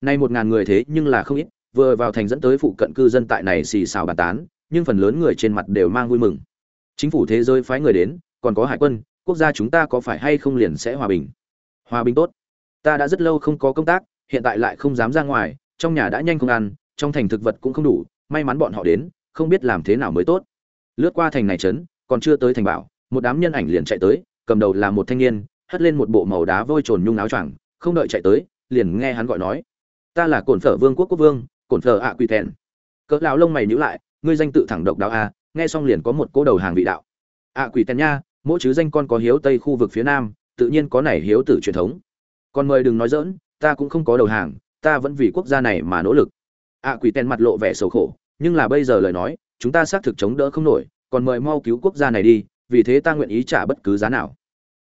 A: Nay một ngàn người thế nhưng là không ít vừa vào thành dẫn tới phụ cận cư dân tại này xì xào bàn tán, nhưng phần lớn người trên mặt đều mang vui mừng. Chính phủ thế giới phái người đến, còn có hải quân, quốc gia chúng ta có phải hay không liền sẽ hòa bình? Hòa bình tốt. Ta đã rất lâu không có công tác, hiện tại lại không dám ra ngoài, trong nhà đã nhanh không ăn, trong thành thực vật cũng không đủ, may mắn bọn họ đến, không biết làm thế nào mới tốt. Lướt qua thành này trấn, còn chưa tới thành bảo, một đám nhân ảnh liền chạy tới, cầm đầu là một thanh niên, hất lên một bộ màu đá vôi trồn nhung áo choàng, không đợi chạy tới, liền nghe hắn gọi nói. Ta là cổn phở vương quốc quốc vương cổn phở ạ quỳ thẹn. Cỡ lão lông mày nhíu lại, ngươi danh tự thẳng độc đáo a nghe xong liền có một cố đầu hàng vị đạo. Ạ quỷ tèn nha, mỗi chứ danh con có hiếu tây khu vực phía nam, tự nhiên có nảy hiếu tử truyền thống. Còn mời đừng nói dỡn ta cũng không có đầu hàng, ta vẫn vì quốc gia này mà nỗ lực. Ạ quỷ tèn mặt lộ vẻ sầu khổ, nhưng là bây giờ lời nói, chúng ta xác thực chống đỡ không nổi, còn mời mau cứu quốc gia này đi, vì thế ta nguyện ý trả bất cứ giá nào.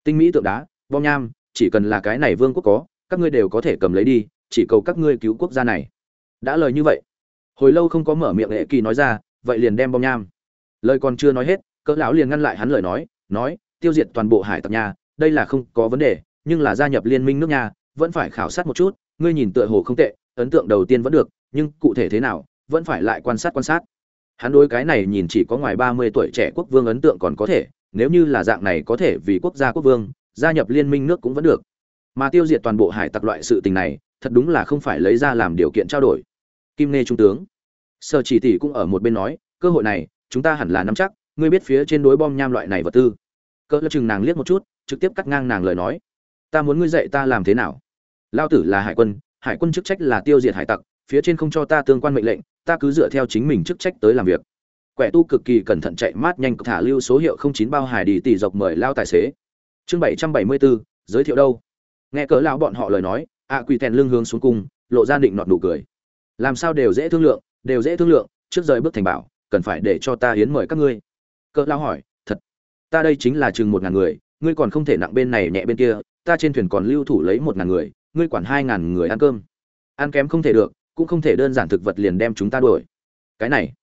A: Tinh mỹ tượng đá, bom nham, chỉ cần là cái này vương quốc có, các ngươi đều có thể cầm lấy đi, chỉ cầu các ngươi cứu quốc gia này đã lời như vậy. Hồi lâu không có mở miệng hệ kỳ nói ra, vậy liền đem bom nham. Lời còn chưa nói hết, cỡ lão liền ngăn lại hắn lời nói nói, tiêu diệt toàn bộ hải tặc nhà, đây là không có vấn đề, nhưng là gia nhập liên minh nước nhà, vẫn phải khảo sát một chút, ngươi nhìn tựa hồ không tệ, ấn tượng đầu tiên vẫn được, nhưng cụ thể thế nào, vẫn phải lại quan sát quan sát. Hắn đối cái này nhìn chỉ có ngoài 30 tuổi trẻ quốc vương ấn tượng còn có thể, nếu như là dạng này có thể vì quốc gia quốc vương, gia nhập liên minh nước cũng vẫn được. Mà tiêu diệt toàn bộ hải tặc loại sự tình này, thật đúng là không phải lấy ra làm điều kiện trao đổi kim nê trung tướng. Sở chỉ tỷ cũng ở một bên nói, cơ hội này, chúng ta hẳn là nắm chắc, ngươi biết phía trên đối bom nham loại này vật tư. Cỡ lập chừng nàng liếc một chút, trực tiếp cắt ngang nàng lời nói. Ta muốn ngươi dạy ta làm thế nào? Lao tử là hải quân hải quân chức trách là tiêu diệt hải tặc, phía trên không cho ta tương quan mệnh lệnh, ta cứ dựa theo chính mình chức trách tới làm việc. Quẻ tu cực kỳ cẩn thận chạy mát nhanh, thả lưu số hiệu không chín bao hải đi tỷ dọc mời lao tài xế. Chương bảy trăm bảy mươi bốn giới thiệu đâu? Nghe cỡ lão bọn họ lời nói ạ quỳ tèn lưng hướng xuống cung lộ ra định nọt nụ cười làm sao đều dễ thương lượng, đều dễ thương lượng, trước rời bước thành bảo, cần phải để cho ta hiến mời các ngươi. Cỡ lao hỏi, thật, ta đây chính là chừng một ngàn người, ngươi còn không thể nặng bên này nhẹ bên kia, ta trên thuyền còn lưu thủ lấy một ngàn người, ngươi quản hai ngàn người ăn cơm. Ăn kém không thể được, cũng không thể đơn giản thực vật liền đem chúng ta đuổi. Cái này.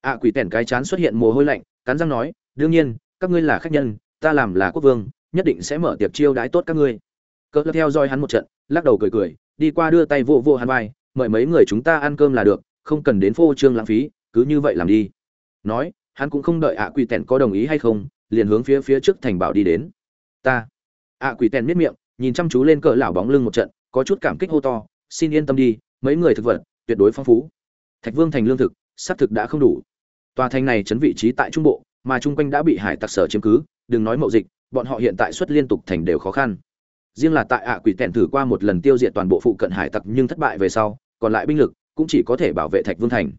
A: Ạ quỷ tẻn cái chán xuất hiện mồ hôi lạnh, cắn răng nói, đương nhiên, các ngươi là khách nhân, ta làm là quốc vương, nhất định sẽ mở tiệc chiêu đãi tốt các ngươi. Cỡ theo dõi hắn một trận, lắc đầu cười cười, đi qua đưa tay vô vô hắn vai mời mấy người chúng ta ăn cơm là được, không cần đến phô trương lãng phí, cứ như vậy làm đi. Nói, hắn cũng không đợi ạ quỷ tèn có đồng ý hay không, liền hướng phía phía trước thành bảo đi đến. Ta. Ạ quỷ tèn miết miệng, nhìn chăm chú lên cỡ lão bóng lưng một trận, có chút cảm kích hô to, xin yên tâm đi, mấy người thực vật, tuyệt đối phong phú. Thạch vương thành lương thực xác thực đã không đủ. Tòa thành này chấn vị trí tại trung bộ, mà chung quanh đã bị hải tặc sở chiếm cứ, đừng nói mậu dịch, bọn họ hiện tại xuất liên tục thành đều khó khăn riêng là tại ạ quỷ tèn thử qua một lần tiêu diệt toàn bộ phụ cận hải tặc nhưng thất bại về sau, còn lại binh lực cũng chỉ có thể bảo vệ thạch vương thành.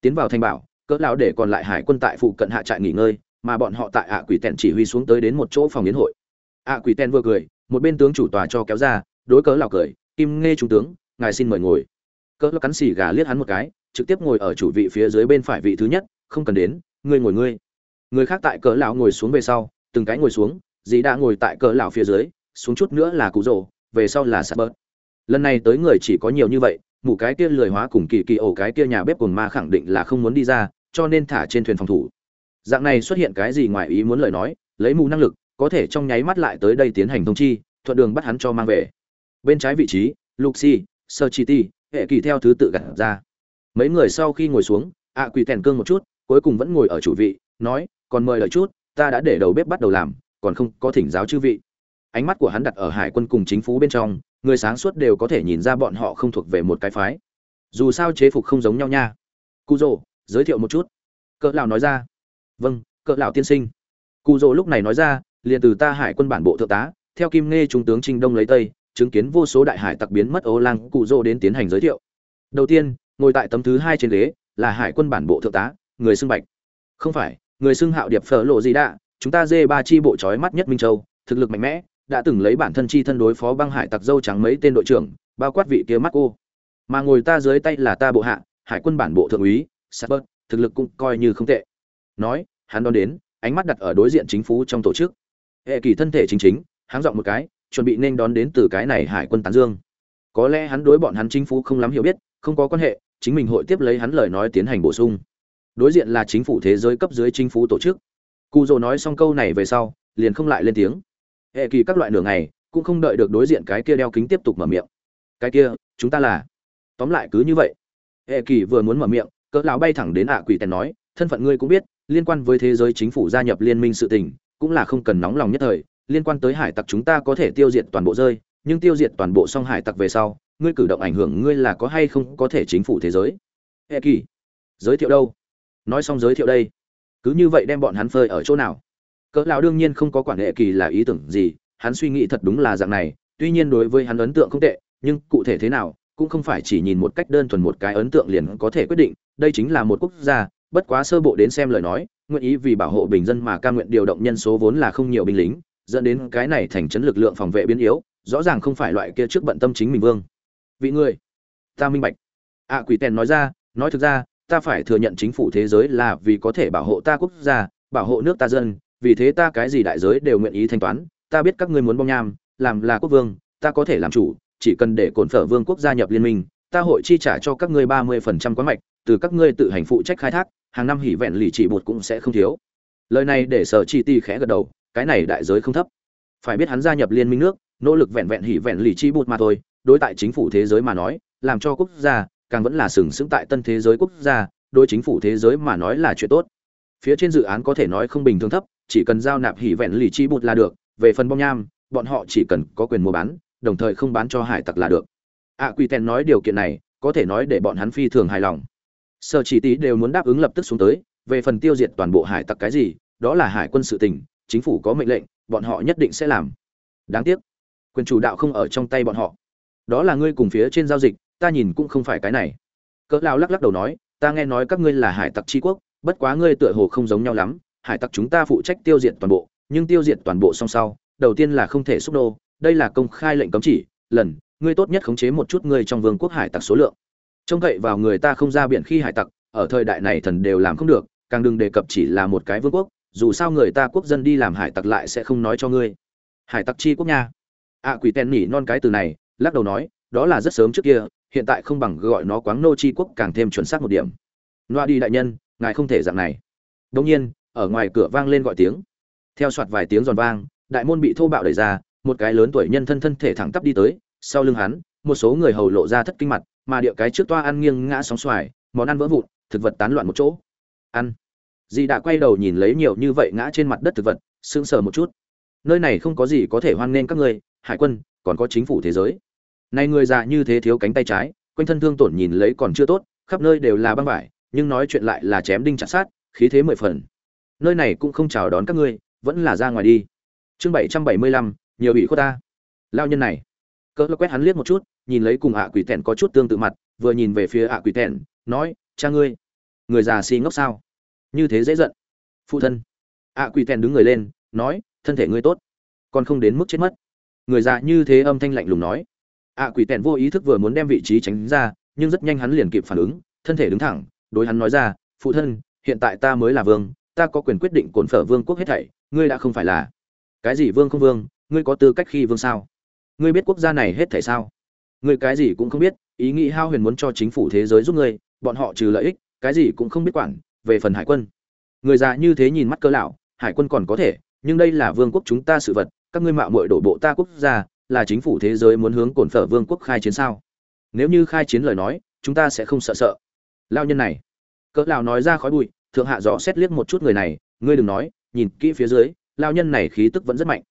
A: Tiến vào thành bảo, cỡ lão để còn lại hải quân tại phụ cận hạ trại nghỉ ngơi, mà bọn họ tại ạ quỷ tèn chỉ huy xuống tới đến một chỗ phòng yến hội. ạ quỷ tèn vừa cười, một bên tướng chủ tòa cho kéo ra, đối cỡ lão cười, kim nghe trung tướng, ngài xin mời ngồi. Cỡ lão cắn xì gà liếc hắn một cái, trực tiếp ngồi ở chủ vị phía dưới bên phải vị thứ nhất, không cần đến, ngươi ngồi ngươi. Người khác tại cỡ lão ngồi xuống về sau, từng cái ngồi xuống, dì đã ngồi tại cỡ lão phía dưới xuống chút nữa là cụ rồ, về sau là sạt bớt. Lần này tới người chỉ có nhiều như vậy mụ cái kia lười hóa cùng kỳ kỳ ổ cái kia nhà bếp cồn ma khẳng định là không muốn đi ra, cho nên thả trên thuyền phòng thủ. Dạng này xuất hiện cái gì ngoài ý muốn lời nói, lấy mù năng lực, có thể trong nháy mắt lại tới đây tiến hành thông chi, thuận đường bắt hắn cho mang về. Bên trái vị trí, luxi sơ chi ti hệ kỳ theo thứ tự gặt ra. Mấy người sau khi ngồi xuống, ạ quỳ thèn cương một chút, cuối cùng vẫn ngồi ở chủ vị, nói, còn mời lời chút, ta đã để đầu bếp bắt đầu làm, còn không có thỉnh giáo chư vị ánh mắt của hắn đặt ở hải quân cùng chính phủ bên trong, người sáng suốt đều có thể nhìn ra bọn họ không thuộc về một cái phái. Dù sao chế phục không giống nhau nha. Cụ rồ giới thiệu một chút. Cỡ lão nói ra. Vâng cỡ lão tiên sinh. Cụ rồ lúc này nói ra, liền từ ta hải quân bản bộ thượng tá, theo kim nghe trung tướng trinh đông lấy tây, chứng kiến vô số đại hải tặc biến mất ố lang cụ rồ đến tiến hành giới thiệu. Đầu tiên, ngồi tại tấm thứ hai trên ghế, là hải quân bản bộ thượng tá, người xưng bạch. Không phải, người xưng hạo điệp phở lộ gì đã chúng ta dê ba chi bộ chói mắt nhất minh châu, thực lực mạnh mẽ đã từng lấy bản thân chi thân đối phó băng hải tặc dâu trắng mấy tên đội trưởng bao quát vị kia mắt cô mà ngồi ta dưới tay là ta bộ hạ hải quân bản bộ thượng úy Saber, thực lực cũng coi như không tệ. Nói hắn đón đến ánh mắt đặt ở đối diện chính phủ trong tổ chức. Hệ kỳ thân thể chính chính hắn dọn một cái chuẩn bị nên đón đến từ cái này hải quân tán dương. Có lẽ hắn đối bọn hắn chính phủ không lắm hiểu biết không có quan hệ chính mình hội tiếp lấy hắn lời nói tiến hành bổ sung. Đối diện là chính phủ thế giới cấp dưới chính phủ tổ chức. Cụ dồ nói xong câu này về sau liền không lại lên tiếng hệ kỳ các loại nửa ngày, cũng không đợi được đối diện cái kia đeo kính tiếp tục mở miệng. Cái kia, chúng ta là. Tóm lại cứ như vậy. Hệ kỳ vừa muốn mở miệng, cỡ lão bay thẳng đến ạ quỷ tèn nói, thân phận ngươi cũng biết, liên quan với thế giới chính phủ gia nhập liên minh sự tình, cũng là không cần nóng lòng nhất thời, liên quan tới hải tặc chúng ta có thể tiêu diệt toàn bộ rơi, nhưng tiêu diệt toàn bộ song hải tặc về sau, ngươi cử động ảnh hưởng ngươi là có hay không có thể chính phủ thế giới? Hệ kỳ, giới thiệu đâu? Nói xong giới thiệu đây. Cứ như vậy đem bọn hắn phơi ở chỗ nào? Cỡ lão đương nhiên không có quản hệ kỳ là ý tưởng gì, hắn suy nghĩ thật đúng là dạng này, tuy nhiên đối với hắn ấn tượng không tệ, nhưng cụ thể thế nào, cũng không phải chỉ nhìn một cách đơn thuần một cái ấn tượng liền có thể quyết định, đây chính là một quốc gia, bất quá sơ bộ đến xem lời nói, nguyện ý vì bảo hộ bình dân mà ca nguyện điều động nhân số vốn là không nhiều binh lính, dẫn đến cái này thành chấn lực lượng phòng vệ biến yếu, rõ ràng không phải loại kia trước bận tâm chính mình vương. Vị người, ta minh bạch. Ạ quỷ tèn nói ra, nói thực ra, ta phải thừa nhận chính phủ thế giới là vì có thể bảo hộ ta quốc gia, bảo hộ nước ta dân vì thế ta cái gì đại giới đều nguyện ý thanh toán, ta biết các ngươi muốn bom nham, làm là quốc vương, ta có thể làm chủ, chỉ cần để cồn phở vương quốc gia nhập liên minh, ta hội chi trả cho các ngươi ba mươi phần trăm quán mạch, từ các ngươi tự hành phụ trách khai thác, hàng năm hỉ vẹn lì chỉ bột cũng sẽ không thiếu. Lời này để sở chi ti khẽ gật đầu, cái này đại giới không thấp. Phải biết hắn gia nhập liên minh nước, nỗ lực vẹn vẹn hỉ vẹn lì chi bột mà thôi, đối tại chính phủ thế giới mà nói, làm cho quốc gia càng vẫn là sừng sững tại tân thế giới quốc gia, đối chính phủ thế giới mà nói là chuyện tốt. Phía trên dự án có thể nói không bình thường thấp chỉ cần giao nạp hỉ vẹn lì chi bụt là được về phần bom nham bọn họ chỉ cần có quyền mua bán đồng thời không bán cho hải tặc là được. Ạ à, quỷ tèn nói điều kiện này có thể nói để bọn hắn phi thường hài lòng. Sở chỉ tí đều muốn đáp ứng lập tức xuống tới về phần tiêu diệt toàn bộ hải tặc cái gì đó là hải quân sự tình, chính phủ có mệnh lệnh bọn họ nhất định sẽ làm. Đáng tiếc quyền chủ đạo không ở trong tay bọn họ. Đó là ngươi cùng phía trên giao dịch ta nhìn cũng không phải cái này. Cỡ lao lắc lắc đầu nói ta nghe nói các ngươi là hải tặc tri quốc bất quá ngươi tựa hồ không giống nhau lắm hải tặc chúng ta phụ trách tiêu diệt toàn bộ, nhưng tiêu diệt toàn bộ song sau, đầu tiên là không thể xúc nô, đây là công khai lệnh cấm chỉ, lần, ngươi tốt nhất khống chế một chút ngươi trong vương quốc hải tặc số lượng. Trông cậy vào người ta không ra biển khi hải tặc, ở thời đại này thần đều làm không được, càng đừng đề cập chỉ là một cái vương quốc, dù sao người ta quốc dân đi làm hải tặc lại sẽ không nói cho ngươi. Hải tặc chi quốc nha. Ạ quỷ tèn nỉ non cái từ này, lắc đầu nói, đó là rất sớm trước kia, hiện tại không bằng gọi nó quáng nô chi quốc càng thêm chuẩn xác một điểm. Loa đi đại nhân, ngài không thể dạng này. Đông nhiên ở ngoài cửa vang lên gọi tiếng. Theo soạt vài tiếng giòn vang, đại môn bị thô bạo đẩy ra, một cái lớn tuổi nhân thân thân thể thẳng tắp đi tới, sau lưng hắn, một số người hầu lộ ra thất kinh mặt, mà địa cái trước toa ăn nghiêng ngã sóng xoài, món ăn vỡ vụn, thực vật tán loạn một chỗ. Ăn. Dì đã quay đầu nhìn lấy nhiều như vậy ngã trên mặt đất thực vật, sững sờ một chút. Nơi này không có gì có thể hoan nghênh các ngươi, hải quân, còn có chính phủ thế giới. Này người già như thế thiếu cánh tay trái, quanh thân thương tổn nhìn lấy còn chưa tốt, khắp nơi đều là băng vải, nhưng nói chuyện lại là chém đinh chặt sát khí thế mười phần nơi này cũng không chào đón các ngươi, vẫn là ra ngoài đi. Chương bảy trăm bảy mươi lăm, nhiều bị cô ta. Lao nhân này. Cỡ quét hắn liếc một chút, nhìn lấy cùng ạ quỷ tẻn có chút tương tự mặt, vừa nhìn về phía ạ quỷ tẻn nói, cha ngươi, người già xì ngốc sao? Như thế dễ giận. Phụ thân. ạ quỷ tẻn đứng người lên, nói, thân thể ngươi tốt, còn không đến mức chết mất. Người già như thế âm thanh lạnh lùng nói. ạ quỷ tẻn vô ý thức vừa muốn đem vị trí tránh ra, nhưng rất nhanh hắn liền kịp phản ứng, thân thể đứng thẳng, đối hắn nói ra, phụ thân, hiện tại ta mới là vương ta có quyền quyết định cồn phở vương quốc hết thảy, ngươi đã không phải là. Cái gì vương không vương, ngươi có tư cách khi vương sao? Ngươi biết quốc gia này hết thảy sao? Ngươi cái gì cũng không biết, ý nghĩ hao huyền muốn cho chính phủ thế giới giúp ngươi, bọn họ trừ lợi ích, cái gì cũng không biết quản, về phần hải quân. Người già như thế nhìn mắt cơ lão, hải quân còn có thể, nhưng đây là vương quốc chúng ta sự vật, các ngươi mạo muội đổ bộ ta quốc gia, là chính phủ thế giới muốn hướng cồn phở vương quốc khai chiến sao? Nếu như khai chiến lời nói, chúng ta sẽ không sợ sợ. Lao nhân này. Cỡ lão nói ra khói bụi thượng hạ dò xét liếc một chút người này, ngươi đừng nói, nhìn kỹ phía dưới, lao nhân này khí tức vẫn rất mạnh.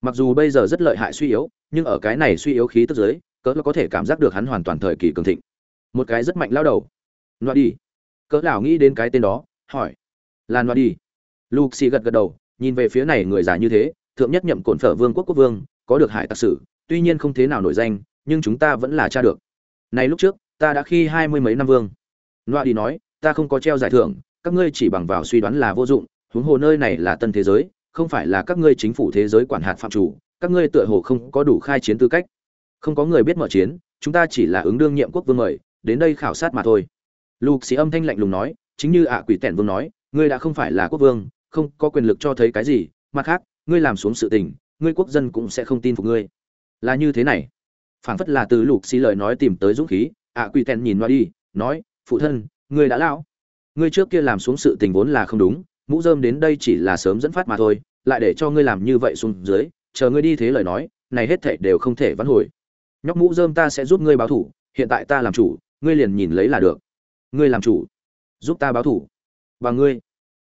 A: Mặc dù bây giờ rất lợi hại suy yếu, nhưng ở cái này suy yếu khí tức dưới, cỡ có thể cảm giác được hắn hoàn toàn thời kỳ cường thịnh. Một cái rất mạnh lao đầu. Loa đi cỡ lão nghĩ đến cái tên đó, hỏi, là loa đi luxi gật gật đầu, nhìn về phía này người già như thế, thượng nhất nhậm cổn phở vương quốc quốc vương, có được hải tặc sử, tuy nhiên không thế nào nổi danh, nhưng chúng ta vẫn là cha được. Này lúc trước, ta đã khi hai mươi mấy năm vương. Loa đi nói, ta không có treo giải thưởng các ngươi chỉ bằng vào suy đoán là vô dụng, huống hồ nơi này là tân thế giới, không phải là các ngươi chính phủ thế giới quản hạt phạm chủ, các ngươi tựa hồ không có đủ khai chiến tư cách. Không có người biết mở chiến, chúng ta chỉ là ứng đương nhiệm quốc vương mời, đến đây khảo sát mà thôi. Lục sĩ âm thanh lạnh lùng nói, chính như ạ quỷ tẻn vương nói, ngươi đã không phải là quốc vương, không có quyền lực cho thấy cái gì, mặt khác, ngươi làm xuống sự tình, ngươi quốc dân cũng sẽ không tin phục ngươi. Là như thế này. Phảng phất là từ lục sĩ lời nói tìm tới dũng khí, ạ quỷ tẻn nhìn qua đi, nói, phụ thân, ngươi đã lão ngươi trước kia làm xuống sự tình vốn là không đúng, mũ dơm đến đây chỉ là sớm dẫn phát mà thôi, lại để cho ngươi làm như vậy xuống dưới, chờ ngươi đi thế lời nói, này hết thảy đều không thể vãn hồi. Nhóc mũ dơm ta sẽ giúp ngươi báo thủ, hiện tại ta làm chủ, ngươi liền nhìn lấy là được. Ngươi làm chủ, giúp ta báo thủ. Và ngươi,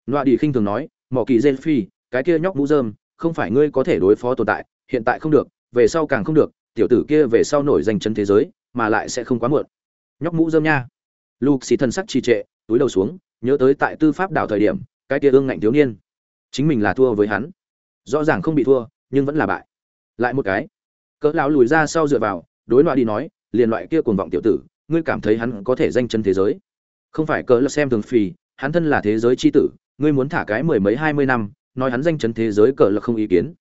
A: loa đi khinh thường nói, mỏ kỳ dê phi, cái kia nhóc mũ dơm không phải ngươi có thể đối phó tồn tại, hiện tại không được, về sau càng không được, tiểu tử kia về sau nổi danh chân thế giới, mà lại sẽ không quá muộn. Nhóc mũ dơm nha. Lục xì thân sắc trì trệ túi đầu xuống, nhớ tới tại tư pháp đảo thời điểm, cái tia ương ngạnh thiếu niên. Chính mình là thua với hắn. Rõ ràng không bị thua, nhưng vẫn là bại. Lại một cái. Cỡ lão lùi ra sau dựa vào, đối loại đi nói, liền loại kia cuồng vọng tiểu tử, ngươi cảm thấy hắn có thể danh chân thế giới? Không phải, cỡ là xem thường phì, hắn thân là thế giới chi tử, ngươi muốn thả cái mười mấy hai mươi năm, nói hắn danh chân thế giới cỡ là không ý kiến.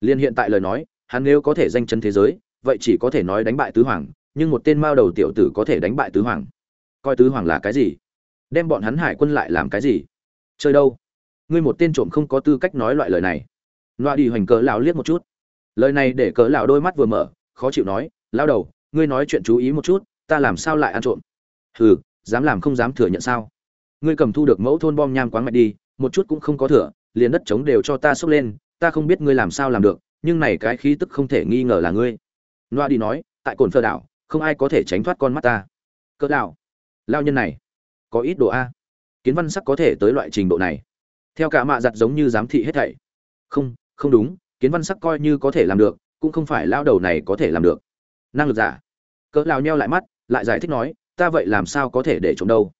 A: Liền hiện tại lời nói, hắn nếu có thể danh chân thế giới, vậy chỉ có thể nói đánh bại tứ hoàng, nhưng một tên mao đầu tiểu tử có thể đánh bại tứ hoàng. Coi tứ hoàng là cái gì? Đem bọn hắn hải quân lại làm cái gì? Chơi đâu? Ngươi một tên trộm không có tư cách nói loại lời này. Loa đi hoành cỡ lão liếc một chút. Lời này để cỡ lão đôi mắt vừa mở, khó chịu nói lao đầu, ngươi nói chuyện chú ý một chút, ta làm sao lại ăn trộm? Hừ, dám làm không dám thừa nhận sao? Ngươi cầm thu được mẫu thôn bom nham quáng mạch đi, một chút cũng không có thừa, liền đất trống đều cho ta xốc lên, ta không biết ngươi làm sao làm được, nhưng này cái khí tức không thể nghi ngờ là ngươi. Loa đi nói, tại cồn phơ đảo, không ai có thể tránh thoát con mắt ta. Cỡ đảo lao nhân này có ít độ a. Kiến văn sắc có thể tới loại trình độ này. Theo cả mạ giặt giống như giám thị hết thảy. Không không đúng, kiến văn sắc coi như có thể làm được, cũng không phải lao đầu này có thể làm được. Năng lực giả. Cỡ lao nheo lại mắt, lại giải thích nói, ta vậy làm sao có thể để trộm đâu?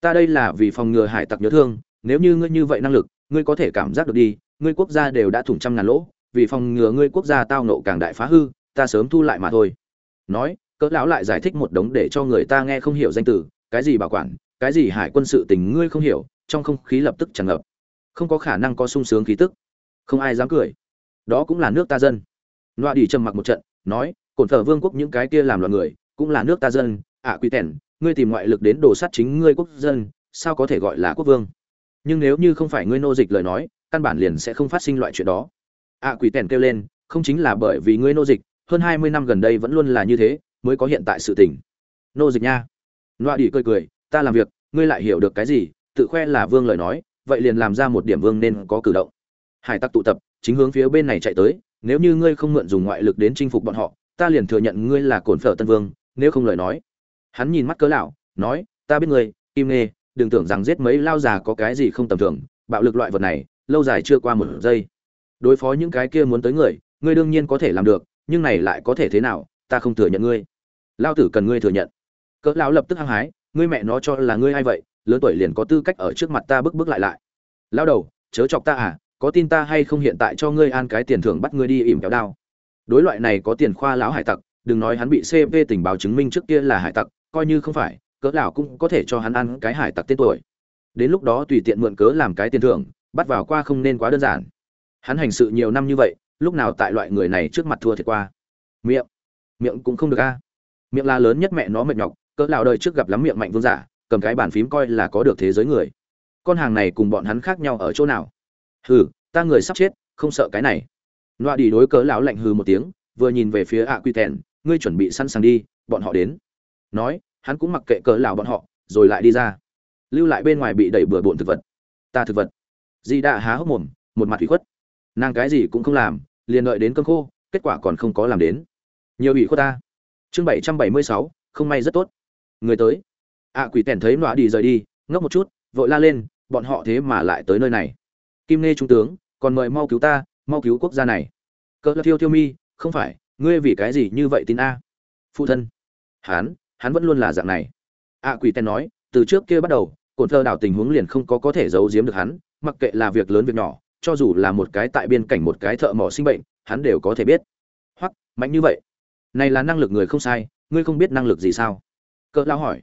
A: Ta đây là vì phòng ngừa hải tặc nhớ thương, nếu như ngươi như vậy năng lực, ngươi có thể cảm giác được đi, ngươi quốc gia đều đã thủng trăm ngàn lỗ, vì phòng ngừa ngươi quốc gia tao nộ càng đại phá hư, ta sớm thu lại mà thôi. Nói, cỡ lão lại giải thích một đống để cho người ta nghe không hiểu danh từ, cái gì bảo quản? Cái gì hải quân sự tình ngươi không hiểu trong không khí lập tức tràn ngập. Không có khả năng có sung sướng khí tức. Không ai dám cười. Đó cũng là nước ta dân. Loa đi trầm mặc một trận nói cổn thờ vương quốc những cái kia làm loạn người cũng là nước ta dân. Ạ à, quy tẻn ngươi tìm ngoại lực đến đổ sát chính ngươi quốc dân sao có thể gọi là quốc vương? Nhưng nếu như không phải ngươi nô dịch lời nói căn bản liền sẽ không phát sinh loại chuyện đó. Ạ à, quỷ tèn kêu lên không chính là bởi vì ngươi nô dịch hơn hai mươi năm gần đây vẫn luôn là như thế mới có hiện tại sự tình. Nô dịch nha. Loa đi cười cười ta làm việc ngươi lại hiểu được cái gì tự khoe là vương lời nói vậy liền làm ra một điểm vương nên có cử động. Hải tặc tụ tập chính hướng phía bên này chạy tới nếu như ngươi không mượn dùng ngoại lực đến chinh phục bọn họ ta liền thừa nhận ngươi là cổn phở tân vương nếu không lời nói. Hắn nhìn mắt cớ lão nói ta biết ngươi im nghe, đừng tưởng rằng giết mấy lao già có cái gì không tầm thường bạo lực loại vật này lâu dài chưa qua một giây. Đối phó những cái kia muốn tới người ngươi đương nhiên có thể làm được nhưng này lại có thể thế nào ta không thừa nhận ngươi. Lao tử cần ngươi thừa nhận. Cỡ lão lập tức hăng hái ngươi mẹ nó cho là ngươi ai vậy, lớn tuổi liền có tư cách ở trước mặt ta bước bước lại lại. Lao đầu, chớ chọc ta à có tin ta hay không hiện tại cho ngươi an cái tiền thưởng bắt ngươi đi ỉm kéo đao. Đối loại này có tiền khoa lão hải tặc, đừng nói hắn bị cp tình báo chứng minh trước kia là hải tặc, coi như không phải, cỡ lão cũng có thể cho hắn ăn cái hải tặc tên tuổi. Đến lúc đó tùy tiện mượn cớ làm cái tiền thưởng, bắt vào qua không nên quá đơn giản. Hắn hành sự nhiều năm như vậy, lúc nào tại loại người này trước mặt thua thiệt qua. Miệng miệng cũng không được a. Miệng là lớn nhất mẹ nó mệt nhọc cỡ lão đời trước gặp lắm miệng mạnh vương giả, cầm cái bàn phím coi là có được thế giới người. Con hàng này cùng bọn hắn khác nhau ở chỗ nào? Hừ, ta người sắp chết, không sợ cái này. Loa đi đối cỡ lão lạnh hừ một tiếng, vừa nhìn về phía ạ quy tèn, ngươi chuẩn bị sẵn sàng đi, bọn họ đến. Nói, hắn cũng mặc kệ cỡ lão bọn họ, rồi lại đi ra. Lưu lại bên ngoài bị đẩy bừa bộn thực vật. Ta thực vật. Di đã há hốc mồm, một mặt ủy khuất. Nàng cái gì cũng không làm, liền đợi đến cơn khô, kết quả còn không có làm đến. Nhiều ủy khuất ta. Chương bảy trăm bảy mươi sáu, không may rất tốt người tới. Ạ quỷ tèn thấy nọa đi rời đi, ngốc một chút, vội la lên, bọn họ thế mà lại tới nơi này. Kim nghe trung tướng, còn mời mau cứu ta, mau cứu quốc gia này. Cỡ thiêu thiêu mi, không phải, ngươi vì cái gì như vậy tin a? Phụ thân. Hắn hắn vẫn luôn là dạng này. Ạ quỷ tèn nói, từ trước kia bắt đầu cồn thơ đảo tình huống liền không có có thể giấu giếm được hắn, mặc kệ là việc lớn việc nhỏ, cho dù là một cái tại biên cảnh một cái thợ mỏ sinh bệnh, hắn đều có thể biết. Hoặc mạnh như vậy. Này là năng lực người không sai, ngươi không biết năng lực gì sao? Cỡ lao hỏi.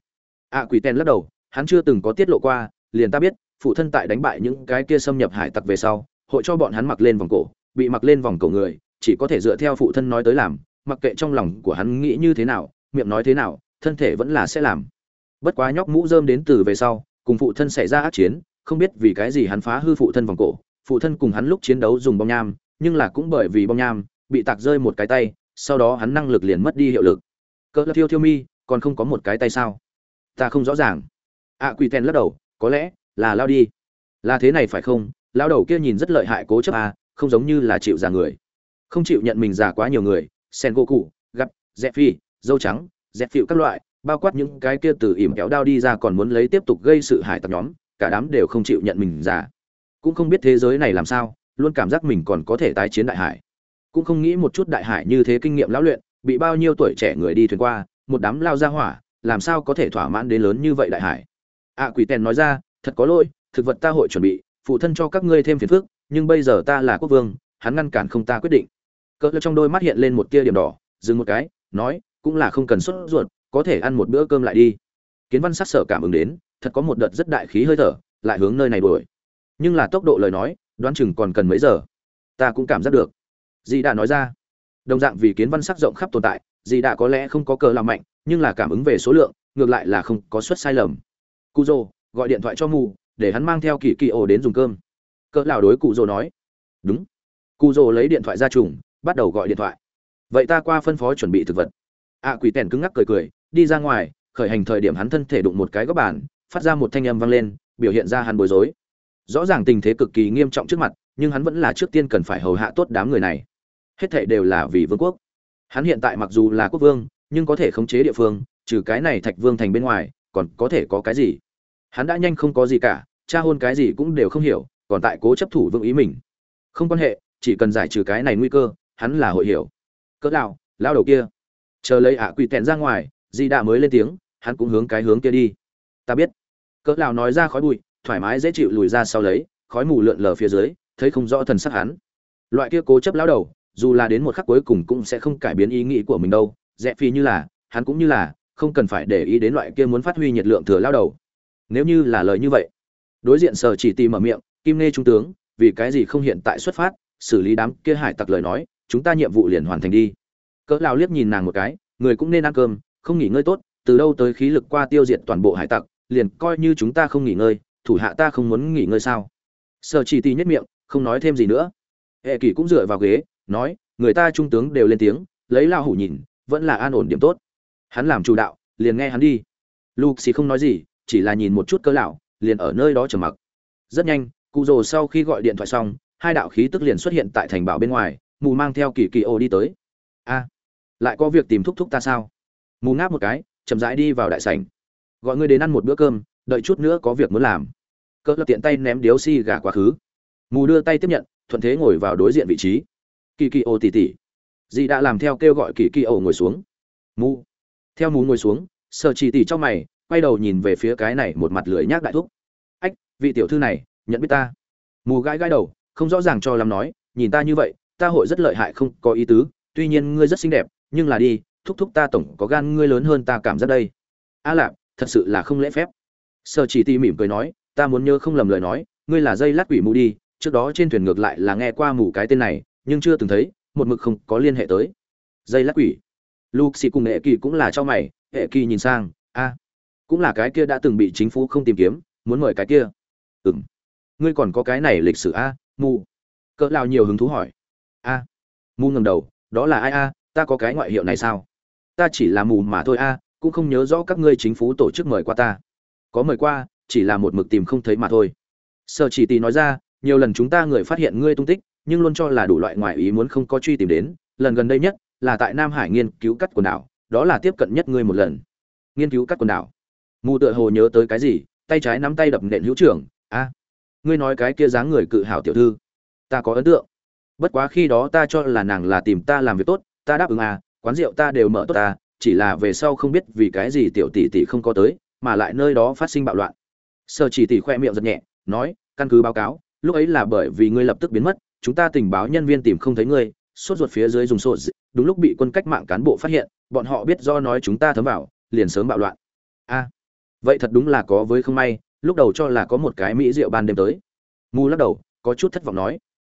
A: Ạ quỷ tèn lắc đầu, hắn chưa từng có tiết lộ qua, liền ta biết, phụ thân tại đánh bại những cái kia xâm nhập hải tặc về sau, hội cho bọn hắn mặc lên vòng cổ, bị mặc lên vòng cổ người, chỉ có thể dựa theo phụ thân nói tới làm, mặc kệ trong lòng của hắn nghĩ như thế nào, miệng nói thế nào, thân thể vẫn là sẽ làm. Bất quá nhóc mũ rơm đến từ về sau, cùng phụ thân xảy ra ác chiến, không biết vì cái gì hắn phá hư phụ thân vòng cổ, phụ thân cùng hắn lúc chiến đấu dùng bom nham, nhưng là cũng bởi vì bom nham, bị tạc rơi một cái tay, sau đó hắn năng lực liền mất đi hiệu lực. Cỡ thiêu thiêu mi còn không có một cái tay sao? Ta không rõ ràng. Ạ à, quỷ tèn lắc đầu có lẽ là lao đi. Là thế này phải không? Lao đầu kia nhìn rất lợi hại cố chấp à không giống như là chịu già người. Không chịu nhận mình già quá nhiều người sen gỗ cụ gặp dẹp phi dâu trắng dẹp phịu các loại bao quát những cái kia từ ỉm kéo đao đi ra còn muốn lấy tiếp tục gây sự hải tặc nhóm cả đám đều không chịu nhận mình già. Cũng không biết thế giới này làm sao luôn cảm giác mình còn có thể tái chiến đại hải. Cũng không nghĩ một chút đại hải như thế kinh nghiệm lão luyện bị bao nhiêu tuổi trẻ người đi thuyền qua một đám lao ra hỏa, làm sao có thể thỏa mãn đến lớn như vậy đại hải? Ạ quỷ tèn nói ra, thật có lỗi, thực vật ta hội chuẩn bị, phụ thân cho các ngươi thêm phiền phức, nhưng bây giờ ta là quốc vương, hắn ngăn cản không ta quyết định. Cỡ trong đôi mắt hiện lên một tia điểm đỏ, dừng một cái, nói, cũng là không cần xuất ruột, có thể ăn một bữa cơm lại đi. Kiến văn sắc sở cảm ứng đến, thật có một đợt rất đại khí hơi thở, lại hướng nơi này đuổi. Nhưng là tốc độ lời nói, đoán chừng còn cần mấy giờ. Ta cũng cảm giác được. Dì đã nói ra. Đồng dạng vì kiến văn sắc rộng khắp tồn tại dì đã có lẽ không có cờ làm mạnh, nhưng là cảm ứng về số lượng, ngược lại là không có suất sai lầm. Cụ rồ gọi điện thoại cho mù, để hắn mang theo kỳ kỳ ổ đến dùng cơm. Cỡ lão đối cụ rồ nói. Đúng. Cụ rồ lấy điện thoại ra trùng, bắt đầu gọi điện thoại. Vậy ta qua phân phó chuẩn bị thực vật. Ạ quỷ tèn cứng ngắc cười cười, đi ra ngoài, khởi hành thời điểm hắn thân thể đụng một cái góc bàn, phát ra một thanh âm vang lên, biểu hiện ra hắn bối rối. Rõ ràng tình thế cực kỳ nghiêm trọng trước mặt, nhưng hắn vẫn là trước tiên cần phải hầu hạ tốt đám người này. Hết thảy đều là vì vương quốc hắn hiện tại mặc dù là quốc vương, nhưng có thể khống chế địa phương, trừ cái này thạch vương thành bên ngoài, còn có thể có cái gì? Hắn đã nhanh không có gì cả, cha hôn cái gì cũng đều không hiểu, còn tại cố chấp thủ vương ý mình. Không quan hệ, chỉ cần giải trừ cái này nguy cơ, hắn là hội hiểu. Cỡ nào, lao đầu kia. Chờ lấy ạ quỷ tẹn ra ngoài, di đạ mới lên tiếng, hắn cũng hướng cái hướng kia đi. Ta biết. Cỡ nào nói ra khói bụi, thoải mái dễ chịu lùi ra sau lấy, khói mù lượn lờ phía dưới, thấy không rõ thần sắc hắn. Loại kia cố chấp lao đầu dù là đến một khắc cuối cùng cũng sẽ không cải biến ý nghĩ của mình đâu. Rẽ phi như là, hắn cũng như là, không cần phải để ý đến loại kia muốn phát huy nhiệt lượng thừa lao đầu. Nếu như là lời như vậy, đối diện sở chỉ tìm mở miệng, kim nghe trung tướng, vì cái gì không hiện tại xuất phát, xử lý đám kia hải tặc lời nói, chúng ta nhiệm vụ liền hoàn thành đi. Cỡ lao liếc nhìn nàng một cái, người cũng nên ăn cơm, không nghỉ ngơi tốt, từ đâu tới khí lực qua tiêu diệt toàn bộ hải tặc, liền coi như chúng ta không nghỉ ngơi, thủ hạ ta không muốn nghỉ ngơi sao? Sở chỉ tì nhất miệng, không nói thêm gì nữa. Hệ kỷ cũng dựa vào ghế nói, người ta trung tướng đều lên tiếng, lấy lao hủ nhìn, vẫn là an ổn điểm tốt. Hắn làm chủ đạo, liền nghe hắn đi. Luxi không nói gì, chỉ là nhìn một chút cơ lão, liền ở nơi đó trầm mặc. Rất nhanh, cụ rồ sau khi gọi điện thoại xong, hai đạo khí tức liền xuất hiện tại thành bảo bên ngoài, mù mang theo kỳ kỳ ô đi tới. A, lại có việc tìm thúc thúc ta sao? Mù ngáp một cái, chậm rãi đi vào đại sảnh. Gọi ngươi đến ăn một bữa cơm, đợi chút nữa có việc muốn làm. Cỡ lập tiện tay ném điếu xi gà quá khứ. Mù đưa tay tiếp nhận, thuận thế ngồi vào đối diện vị trí kỳ kỳ ô tỉ tỉ. Dì đã làm theo kêu gọi kỳ kỳ ô ngồi xuống. Mù theo mù ngồi xuống sợ chỉ tỉ trong mày, quay đầu nhìn về phía cái này một mặt lưỡi nhác đại thúc. Ách, vị tiểu thư này, nhận biết ta. Mù gãi gãi đầu, không rõ ràng cho lắm nói, nhìn ta như vậy, ta hội rất lợi hại không có ý tứ, tuy nhiên ngươi rất xinh đẹp, nhưng là đi, thúc thúc ta tổng có gan ngươi lớn hơn ta cảm giác đây. A lạp, thật sự là không lễ phép. Sợ chỉ tỉ mỉm cười nói, ta muốn nhớ không lầm lời nói, ngươi là dây lát quỷ mù đi, trước đó trên thuyền ngược lại là nghe qua mù cái tên này nhưng chưa từng thấy, một mực không có liên hệ tới. Dây lắc quỷ. Luke cùng hệ kỳ cũng là cho mày hệ kỳ nhìn sang, a, cũng là cái kia đã từng bị chính phủ không tìm kiếm, muốn mời cái kia. Ừ m ngươi còn có cái này lịch sử a, mù. Cỡ lao nhiều hứng thú hỏi. A. À. mù ngầm đầu, đó là ai a, ta có cái ngoại hiệu này sao? Ta chỉ là mù mà thôi a, cũng không nhớ rõ các ngươi chính phủ tổ chức mời qua ta. Có mời qua, chỉ là một mực tìm không thấy mà thôi. Sợ chỉ tì nói ra, nhiều lần chúng ta người phát hiện ngươi tung tích nhưng luôn cho là đủ loại ngoại ý muốn không có truy tìm đến, lần gần đây nhất là tại nam hải nghiên cứu cắt quần đảo, đó là tiếp cận nhất ngươi một lần. Nghiên cứu cắt quần đảo. Mù tựa hồ nhớ tới cái gì, tay trái nắm tay đập nện hữu trưởng, a, ngươi nói cái kia dáng người cự hảo tiểu thư, ta có ấn tượng. Bất quá khi đó ta cho là nàng là tìm ta làm việc tốt, ta đáp ứng à quán rượu ta đều mở tốt ta chỉ là về sau không biết vì cái gì tiểu tỷ tỷ không có tới, mà lại nơi đó phát sinh bạo loạn. Sở chỉ tỷ khoe miệng giật nhẹ, nói, căn cứ báo cáo, lúc ấy là bởi vì ngươi lập tức biến mất chúng ta tình báo nhân viên tìm không thấy ngươi, sốt ruột phía dưới dùng sốt, đúng lúc bị quân cách mạng cán bộ phát hiện, bọn họ biết do nói chúng ta thấm vào, liền sớm bạo loạn. A, vậy thật đúng là có với không may, lúc đầu cho là có một cái mỹ rượu ban đêm tới. Mù lắc đầu, có chút thất vọng nói.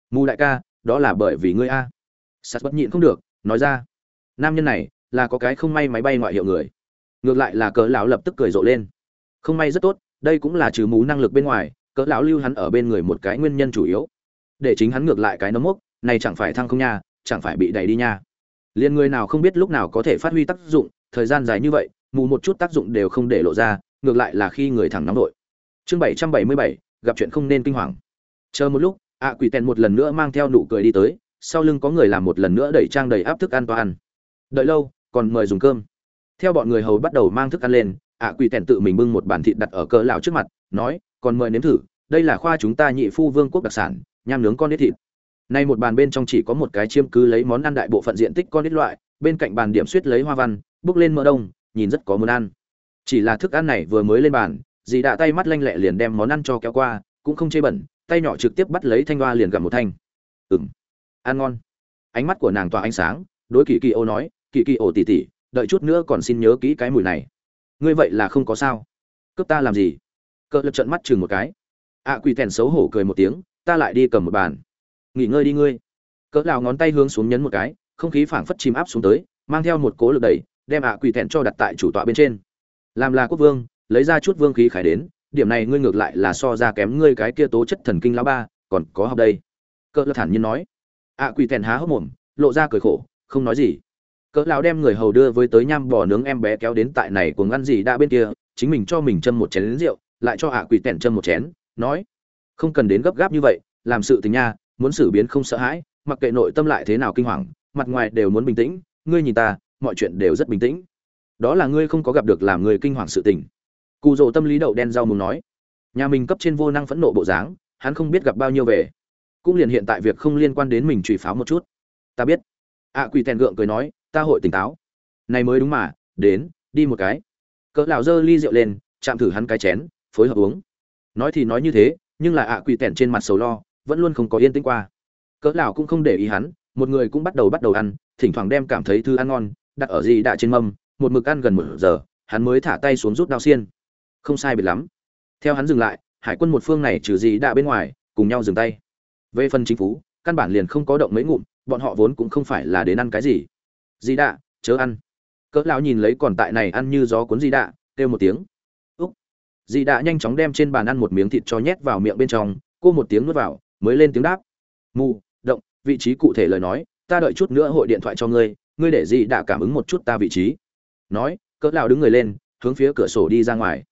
A: Mù đại ca, đó là bởi vì ngươi a. Sắt bất nhịn không được, nói ra. Nam nhân này, là có cái không may máy bay ngoại hiệu người. Ngược lại là cỡ lão lập tức cười rộ lên. Không may rất tốt, đây cũng là trừ mù năng lực bên ngoài, cỡ lão lưu hắn ở bên người một cái nguyên nhân chủ yếu để chính hắn ngược lại cái nấm mốc, này chẳng phải thăng không nha, chẳng phải bị đẩy đi nha. Liền người nào không biết lúc nào có thể phát huy tác dụng, thời gian dài như vậy, mù một chút tác dụng đều không để lộ ra, ngược lại là khi người thẳng nóng đội. Chương bảy trăm bảy mươi bảy, gặp chuyện không nên kinh hoàng. Chờ một lúc, ạ quỷ tèn một lần nữa mang theo nụ cười đi tới, sau lưng có người làm một lần nữa đẩy trang đầy áp thức ăn toàn. đợi lâu, còn mời dùng cơm. Theo bọn người hầu bắt đầu mang thức ăn lên, ạ quỷ tèn tự mình bưng một bản thịt đặt ở cỡ lão trước mặt, nói, còn mời nếm thử, đây là khoa chúng ta nhị phu vương quốc đặc sản nham nướng con đít thịt. Nay một bàn bên trong chỉ có một cái chiêm cứ lấy món ăn đại bộ phận diện tích con đít loại bên cạnh bàn điểm suýt lấy hoa văn bước lên mỡ đông nhìn rất có muốn ăn. Chỉ là thức ăn này vừa mới lên bàn dì đã tay mắt lanh lẹ liền đem món ăn cho kéo qua cũng không chê bẩn tay nhỏ trực tiếp bắt lấy thanh hoa liền gặm một thanh. Ừng ăn ngon. Ánh mắt của nàng tỏa ánh sáng đối kỳ kỳ ô nói kỳ kỳ ô tỉ tỉ đợi chút nữa còn xin nhớ kỹ cái mùi này. Ngươi vậy là không có sao. Cướp ta làm gì? Cỡ lực trận mắt chừng một cái. Ạ à, quỷ tèn xấu hổ cười một tiếng ta lại đi cầm một bàn. Nghỉ ngơi đi ngươi. Cỡ lào ngón tay hướng xuống nhấn một cái không khí phảng phất chìm áp xuống tới mang theo một cố lực đẩy đem ạ à quỷ thẹn cho đặt tại chủ tọa bên trên. Làm là quốc vương lấy ra chút vương khí khải đến điểm này ngươi ngược lại là so ra kém ngươi cái kia tố chất thần kinh lão ba còn có học đây. Cỡ lào thản nhiên nói. Ạ à, quỷ thẹn há hốc mồm lộ ra cười khổ không nói gì. Cỡ lão đem người hầu đưa với tới nham bò nướng em bé kéo đến tại này cuồng ăn gì đã bên kia chính mình cho mình châm một chén rượu lại cho ạ quỷ tẻn châm một chén nói không cần đến gấp gáp như vậy, làm sự tình nha, muốn xử biến không sợ hãi, mặc kệ nội tâm lại thế nào kinh hoàng, mặt ngoài đều muốn bình tĩnh, ngươi nhìn ta, mọi chuyện đều rất bình tĩnh. Đó là ngươi không có gặp được làm người kinh hoàng sự tình. Cụ rồ tâm lý đậu đen rau mùng nói. Nhà mình cấp trên vô năng phẫn nộ bộ dáng, hắn không biết gặp bao nhiêu về. Cũng liền hiện tại việc không liên quan đến mình trùy pháo một chút. Ta biết. Ạ quỷ tèn gượng cười nói, ta hội tỉnh táo. Này mới đúng mà, đến, đi một cái. Cỡ lão dơ ly rượu lên, chạm thử hắn cái chén, phối hợp uống. Nói thì nói như thế nhưng là ạ quỷ tèn trên mặt sầu lo, vẫn luôn không có yên tĩnh qua. Cỡ lão cũng không để ý hắn, một người cũng bắt đầu bắt đầu ăn, thỉnh thoảng đem cảm thấy thứ ăn ngon, đặt ở gì đã trên mâm, một mực ăn gần một giờ, hắn mới thả tay xuống rút đao xiên. Không sai biệt lắm. Theo hắn dừng lại, hải quân một phương này trừ gì đã bên ngoài, cùng nhau dừng tay. Về phần chính phủ, căn bản liền không có động mấy ngụm, bọn họ vốn cũng không phải là đến ăn cái gì. Gì đã chớ ăn. Cỡ lão nhìn lấy còn tại này ăn như gió cuốn gì đã kêu một tiếng dì đã nhanh chóng đem trên bàn ăn một miếng thịt cho nhét vào miệng bên trong, cô một tiếng nuốt vào, mới lên tiếng đáp. Mù, động, vị trí cụ thể lời nói, ta đợi chút nữa hội điện thoại cho ngươi ngươi để dì đã cảm ứng một chút ta vị trí. Nói, cỡ lão đứng người lên, hướng phía cửa sổ đi ra ngoài.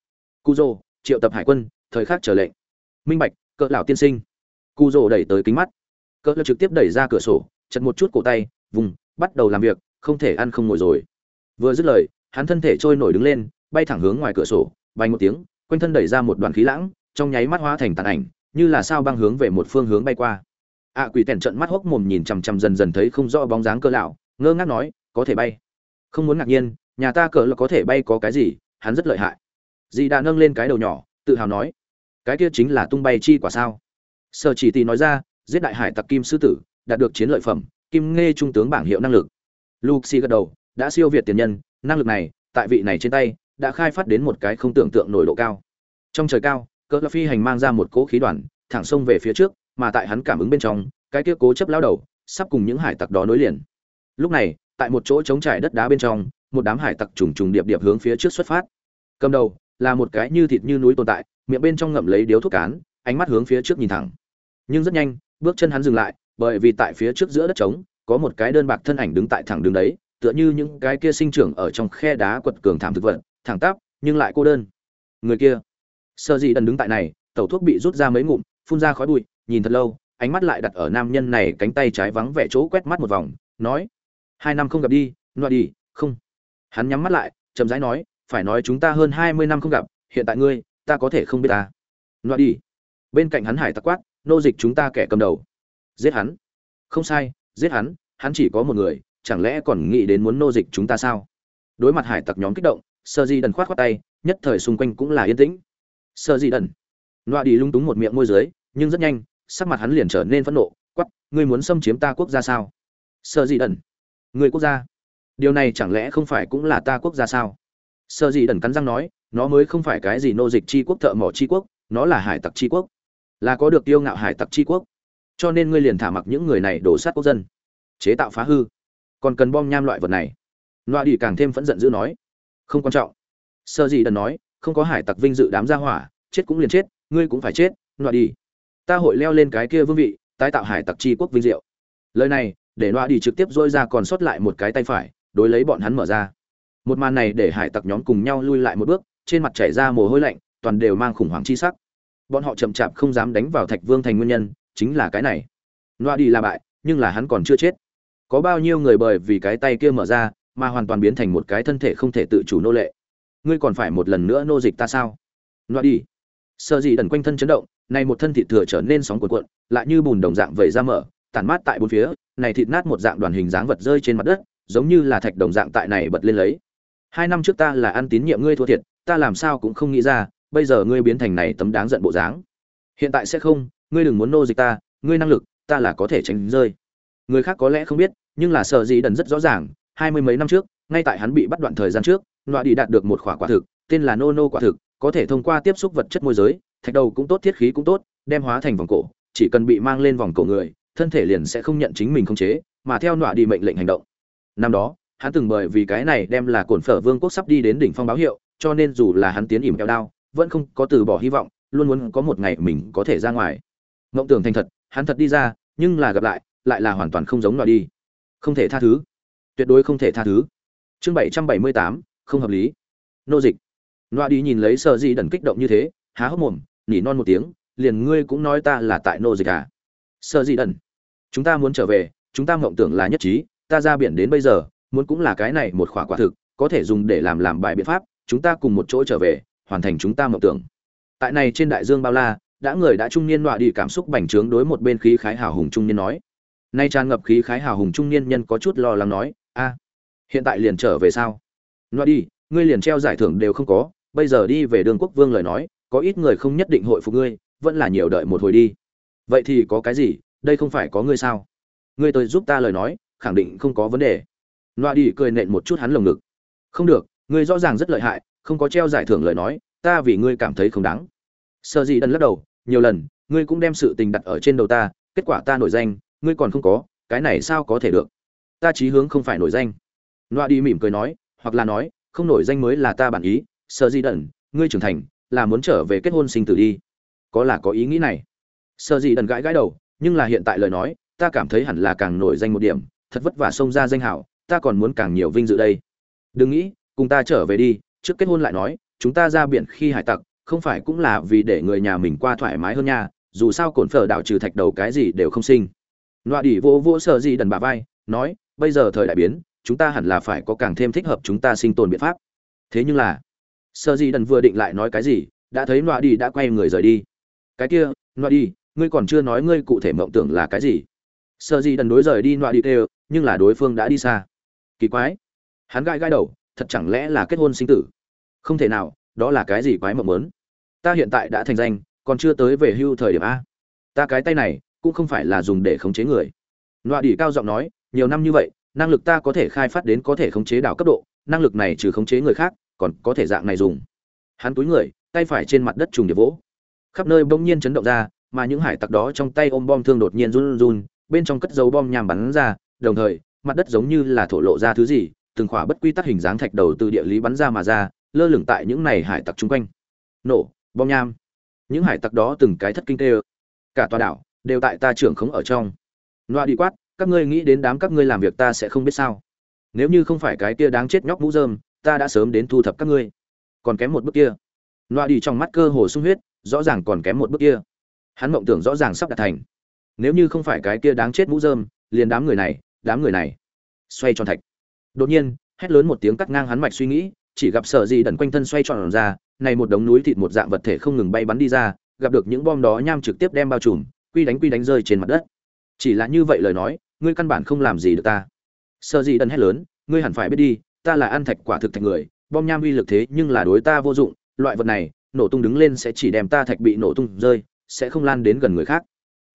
A: Cu dô triệu tập hải quân, thời khắc chờ lệnh. Minh bạch, cỡ lão tiên sinh. Cu dô đẩy tới kính mắt. Cỡ lão trực tiếp đẩy ra cửa sổ, chật một chút cổ tay, vùng, bắt đầu làm việc, không thể ăn không ngồi rồi. Vừa dứt lời, hắn thân thể trôi nổi đứng lên, bay thẳng hướng ngoài cửa sổ, bay một tiếng quanh thân đẩy ra một đoàn khí lãng, trong nháy mắt hóa thành tàn ảnh, như là sao băng hướng về một phương hướng bay qua. Ạ quỷ tèn trận mắt hốc mồm nhìn chằm chằm dần dần thấy không rõ bóng dáng cơ lão, ngơ ngác nói, có thể bay. Không muốn ngạc nhiên, nhà ta cỡ là có thể bay có cái gì, hắn rất lợi hại. Dì đã nâng lên cái đầu nhỏ, tự hào nói, cái kia chính là tung bay chi quả sao? Sở chỉ tì nói ra, giết đại hải tặc kim sư tử, đạt được chiến lợi phẩm, kim nghe trung tướng bảng hiệu năng lực. Luxi gật đầu, đã siêu việt tiền nhân, năng lực này, tại vị này trên tay đã khai phát đến một cái không tưởng tượng nổi độ cao. Trong trời cao, cỡ phi hành mang ra một cỗ khí đoàn, thẳng sông về phía trước, mà tại hắn cảm ứng bên trong, cái kia cố chấp lao đầu, sắp cùng những hải tặc đó nối liền. Lúc này, tại một chỗ trống trải đất đá bên trong, một đám hải tặc trùng trùng điệp điệp hướng phía trước xuất phát. Cầm đầu, là một cái như thịt như núi tồn tại, miệng bên trong ngậm lấy điếu thuốc cán, ánh mắt hướng phía trước nhìn thẳng. Nhưng rất nhanh, bước chân hắn dừng lại, bởi vì tại phía trước giữa đất trống, có một cái đơn bạc thân ảnh đứng tại thẳng đường đấy, tựa như những cái kia sinh trưởng ở trong khe đá quật cường thảm thực vật thẳng tắp, nhưng lại cô đơn. Người kia. Sơ gì đần đứng tại này, tẩu thuốc bị rút ra mấy ngụm, phun ra khói bụi, nhìn thật lâu, ánh mắt lại đặt ở nam nhân này cánh tay trái vắng vẻ chỗ quét mắt một vòng, nói, hai năm không gặp đi loại đi không. Hắn nhắm mắt lại, chậm rãi nói, phải nói chúng ta hơn hai mươi năm không gặp, hiện tại ngươi, ta có thể không biết ta. Loại đi bên cạnh hắn hải tặc quát, nô dịch chúng ta kẻ cầm đầu. Giết hắn. Không sai, giết hắn hắn chỉ có một người, chẳng lẽ còn nghĩ đến muốn nô dịch chúng ta sao? Đối mặt hải tặc nhóm kích động sơ di đần khoát khoát tay, nhất thời xung quanh cũng là yên tĩnh. Sơ di đần. Loa đi lung túng một miệng môi dưới, nhưng rất nhanh, sắc mặt hắn liền trở nên phẫn nộ quắp ngươi muốn xâm chiếm ta quốc gia sao? Sơ di đần. Người quốc gia? Điều này chẳng lẽ không phải cũng là ta quốc gia sao? Sơ di đần cắn răng nói, nó mới không phải cái gì nô dịch tri quốc, thợ mỏ tri quốc, nó là hải tặc tri quốc, là có được tiêu ngạo hải tặc tri quốc. Cho nên ngươi liền thả mặc những người này đổ sát quốc dân, chế tạo phá hư. Còn cần bom nham loại vật này. Loa đi càng thêm phẫn giận dữ nói không quan trọng. Sơ gì đần nói, không có hải tặc vinh dự đám gia hỏa, chết cũng liền chết, ngươi cũng phải chết loa đi. Ta hội leo lên cái kia vương vị, tái tạo hải tặc tri quốc vinh diệu. Lời này, để loa đi trực tiếp dôi ra còn sót lại một cái tay phải, đối lấy bọn hắn mở ra. Một màn này để hải tặc nhóm cùng nhau lui lại một bước, trên mặt chảy ra mồ hôi lạnh, toàn đều mang khủng hoảng chi sắc. Bọn họ chậm chạp không dám đánh vào thạch vương thành nguyên nhân, chính là cái này. Loa đi là bại, nhưng là hắn còn chưa chết. Có bao nhiêu người bởi vì cái tay kia mở ra mà hoàn toàn biến thành một cái thân thể không thể tự chủ nô lệ. Ngươi còn phải một lần nữa nô dịch ta sao? Loa đi. Sợ gì đần quanh thân chấn động, này một thân thịt thừa trở nên sóng cuộn cuộn, lại như bùn đồng dạng vẩy ra mở, tản mát tại bốn phía, này thịt nát một dạng đoàn hình dáng vật rơi trên mặt đất, giống như là thạch đồng dạng tại này bật lên lấy. Hai năm trước ta là ăn tín nhiệm ngươi thua thiệt, ta làm sao cũng không nghĩ ra, bây giờ ngươi biến thành này tấm đáng giận bộ dáng. Hiện tại sẽ không, ngươi đừng muốn nô dịch ta, ngươi năng lực, ta là có thể tránh rơi. Người khác có lẽ không biết, nhưng là sợ gì đần rất rõ ràng hai mươi mấy năm trước, ngay tại hắn bị bắt đoạn thời gian trước, nọa đi đạt được một khỏa quả thực, tên là nô nô quả thực, có thể thông qua tiếp xúc vật chất môi giới, thạch đầu cũng tốt, thiết khí cũng tốt, đem hóa thành vòng cổ, chỉ cần bị mang lên vòng cổ người, thân thể liền sẽ không nhận chính mình khống chế, mà theo nọa đi mệnh lệnh hành động. Năm đó, hắn từng bởi vì cái này đem là cổn phở vương quốc sắp đi đến đỉnh phong báo hiệu, cho nên dù là hắn tiến ỉm keo đao, vẫn không có từ bỏ hy vọng, luôn muốn có một ngày mình có thể ra ngoài. Mộng tưởng thành thật, hắn thật đi ra, nhưng là gặp lại lại là hoàn toàn không giống nọa đi không thể tha thứ tuyệt đối không thể tha thứ. Chương bảy trăm bảy mươi tám, không hợp lý. Nô dịch. Nọa đi nhìn lấy sợ gì đần kích động như thế, há hốc mồm, nỉ non một tiếng, liền ngươi cũng nói ta là tại nô dịch à? Sợ gì đần. Chúng ta muốn trở về, chúng ta mộng tưởng là nhất trí, ta ra biển đến bây giờ, muốn cũng là cái này một khỏa quả thực, có thể dùng để làm làm bài biện pháp, chúng ta cùng một chỗ trở về, hoàn thành chúng ta mộng tưởng. Tại này trên đại dương bao la, đã người đã trung niên nọa đi cảm xúc bành trướng đối một bên khí khái hào hùng trung niên nói. Nay tràn ngập khí khái hào hùng trung niên nhân có chút lo lắng nói a, hiện tại liền trở về sao? Nói đi, ngươi liền treo giải thưởng đều không có, bây giờ đi về đường quốc vương lời nói, có ít người không nhất định hội phục ngươi, vẫn là nhiều đợi một hồi đi. Vậy thì có cái gì, đây không phải có ngươi sao? Ngươi tới giúp ta lời nói, khẳng định không có vấn đề. Nọa đi cười nện một chút hắn lồng ngực. Không được, ngươi rõ ràng rất lợi hại, không có treo giải thưởng lời nói, ta vì ngươi cảm thấy không đáng. Sợ gì đần lắc đầu, nhiều lần, ngươi cũng đem sự tình đặt ở trên đầu ta, kết quả ta nổi danh, ngươi còn không có, cái này sao có thể được? Ta chí hướng không phải nổi danh. Loa đi mỉm cười nói, hoặc là nói, không nổi danh mới là ta bản ý sợ di đần ngươi trưởng thành, là muốn trở về kết hôn sinh tử đi. Có là có ý nghĩ này. Sợ di đần gãi gãi đầu, nhưng là hiện tại lời nói, ta cảm thấy hẳn là càng nổi danh một điểm, thật vất vả xông ra danh hảo, ta còn muốn càng nhiều vinh dự đây. Đừng nghĩ, cùng ta trở về đi, trước kết hôn lại nói, chúng ta ra biển khi hải tặc, không phải cũng là vì để người nhà mình qua thoải mái hơn nha, dù sao cổn phở đạo trừ thạch đầu cái gì đều không sinh. Loạ đỉ vô vô sợ gì đần bà vai, nói bây giờ thời đại biến, chúng ta hẳn là phải có càng thêm thích hợp chúng ta sinh tồn biện pháp. Thế nhưng là sợ gì đần vừa định lại nói cái gì, đã thấy nọa đi đã quay người rời đi. Cái kia, nọa đi, ngươi còn chưa nói ngươi cụ thể mộng tưởng là cái gì? Sợ gì đần đối rời đi nọa đi kêu, nhưng là đối phương đã đi xa. Kỳ quái. Hắn gai gai đầu, thật chẳng lẽ là kết hôn sinh tử? Không thể nào, đó là cái gì quái mộng muốn? Ta hiện tại đã thành danh, còn chưa tới về hưu thời điểm a. Ta cái tay này, cũng không phải là dùng để khống chế người. Nọa đi cao giọng nói nhiều năm như vậy, năng lực ta có thể khai phát đến có thể khống chế đảo cấp độ, năng lực này trừ khống chế người khác, còn có thể dạng này dùng. Hắn túi người, tay phải trên mặt đất trùng điệp vỗ. Khắp nơi bỗng nhiên chấn động ra, mà những hải tặc đó trong tay ôm bom thương đột nhiên run run bên trong cất dấu bom nhằm bắn ra, đồng thời, mặt đất giống như là thổ lộ ra thứ gì, từng khỏa bất quy tắc hình dáng thạch đầu từ địa lý bắn ra mà ra, lơ lửng tại những này hải tặc chung quanh. Nổ, bom nham. Những hải tặc đó từng cái thất kinh tê cả tòa đảo đều tại ta trưởng khống ở trong. Loa đi quát các ngươi nghĩ đến đám các ngươi làm việc ta sẽ không biết sao. Nếu như không phải cái kia đáng chết nhóc mũ dơm ta đã sớm đến thu thập các ngươi. Còn kém một bước kia. Loa đi trong mắt cơ hồ sung huyết, rõ ràng còn kém một bước kia. Hắn mộng tưởng rõ ràng sắp đạt thành. Nếu như không phải cái kia đáng chết mũ dơm liền đám người này, đám người này. Xoay tròn thạch. Đột nhiên, hét lớn một tiếng cắt ngang hắn mạch suy nghĩ, chỉ gặp sợ gì đần quanh thân xoay tròn ra, này một đống núi thịt một dạng vật thể không ngừng bay bắn đi ra, gặp được những bom đó nham trực tiếp đem bao trùm, quy đánh quy đánh rơi trên mặt đất. Chỉ là như vậy lời nói ngươi căn bản không làm gì được ta. Sợ gì đần hét lớn, ngươi hẳn phải biết đi, ta là ăn thạch quả thực thạch người, bom nham uy lực thế nhưng là đối ta vô dụng, loại vật này, nổ tung đứng lên sẽ chỉ đem ta thạch bị nổ tung rơi, sẽ không lan đến gần người khác.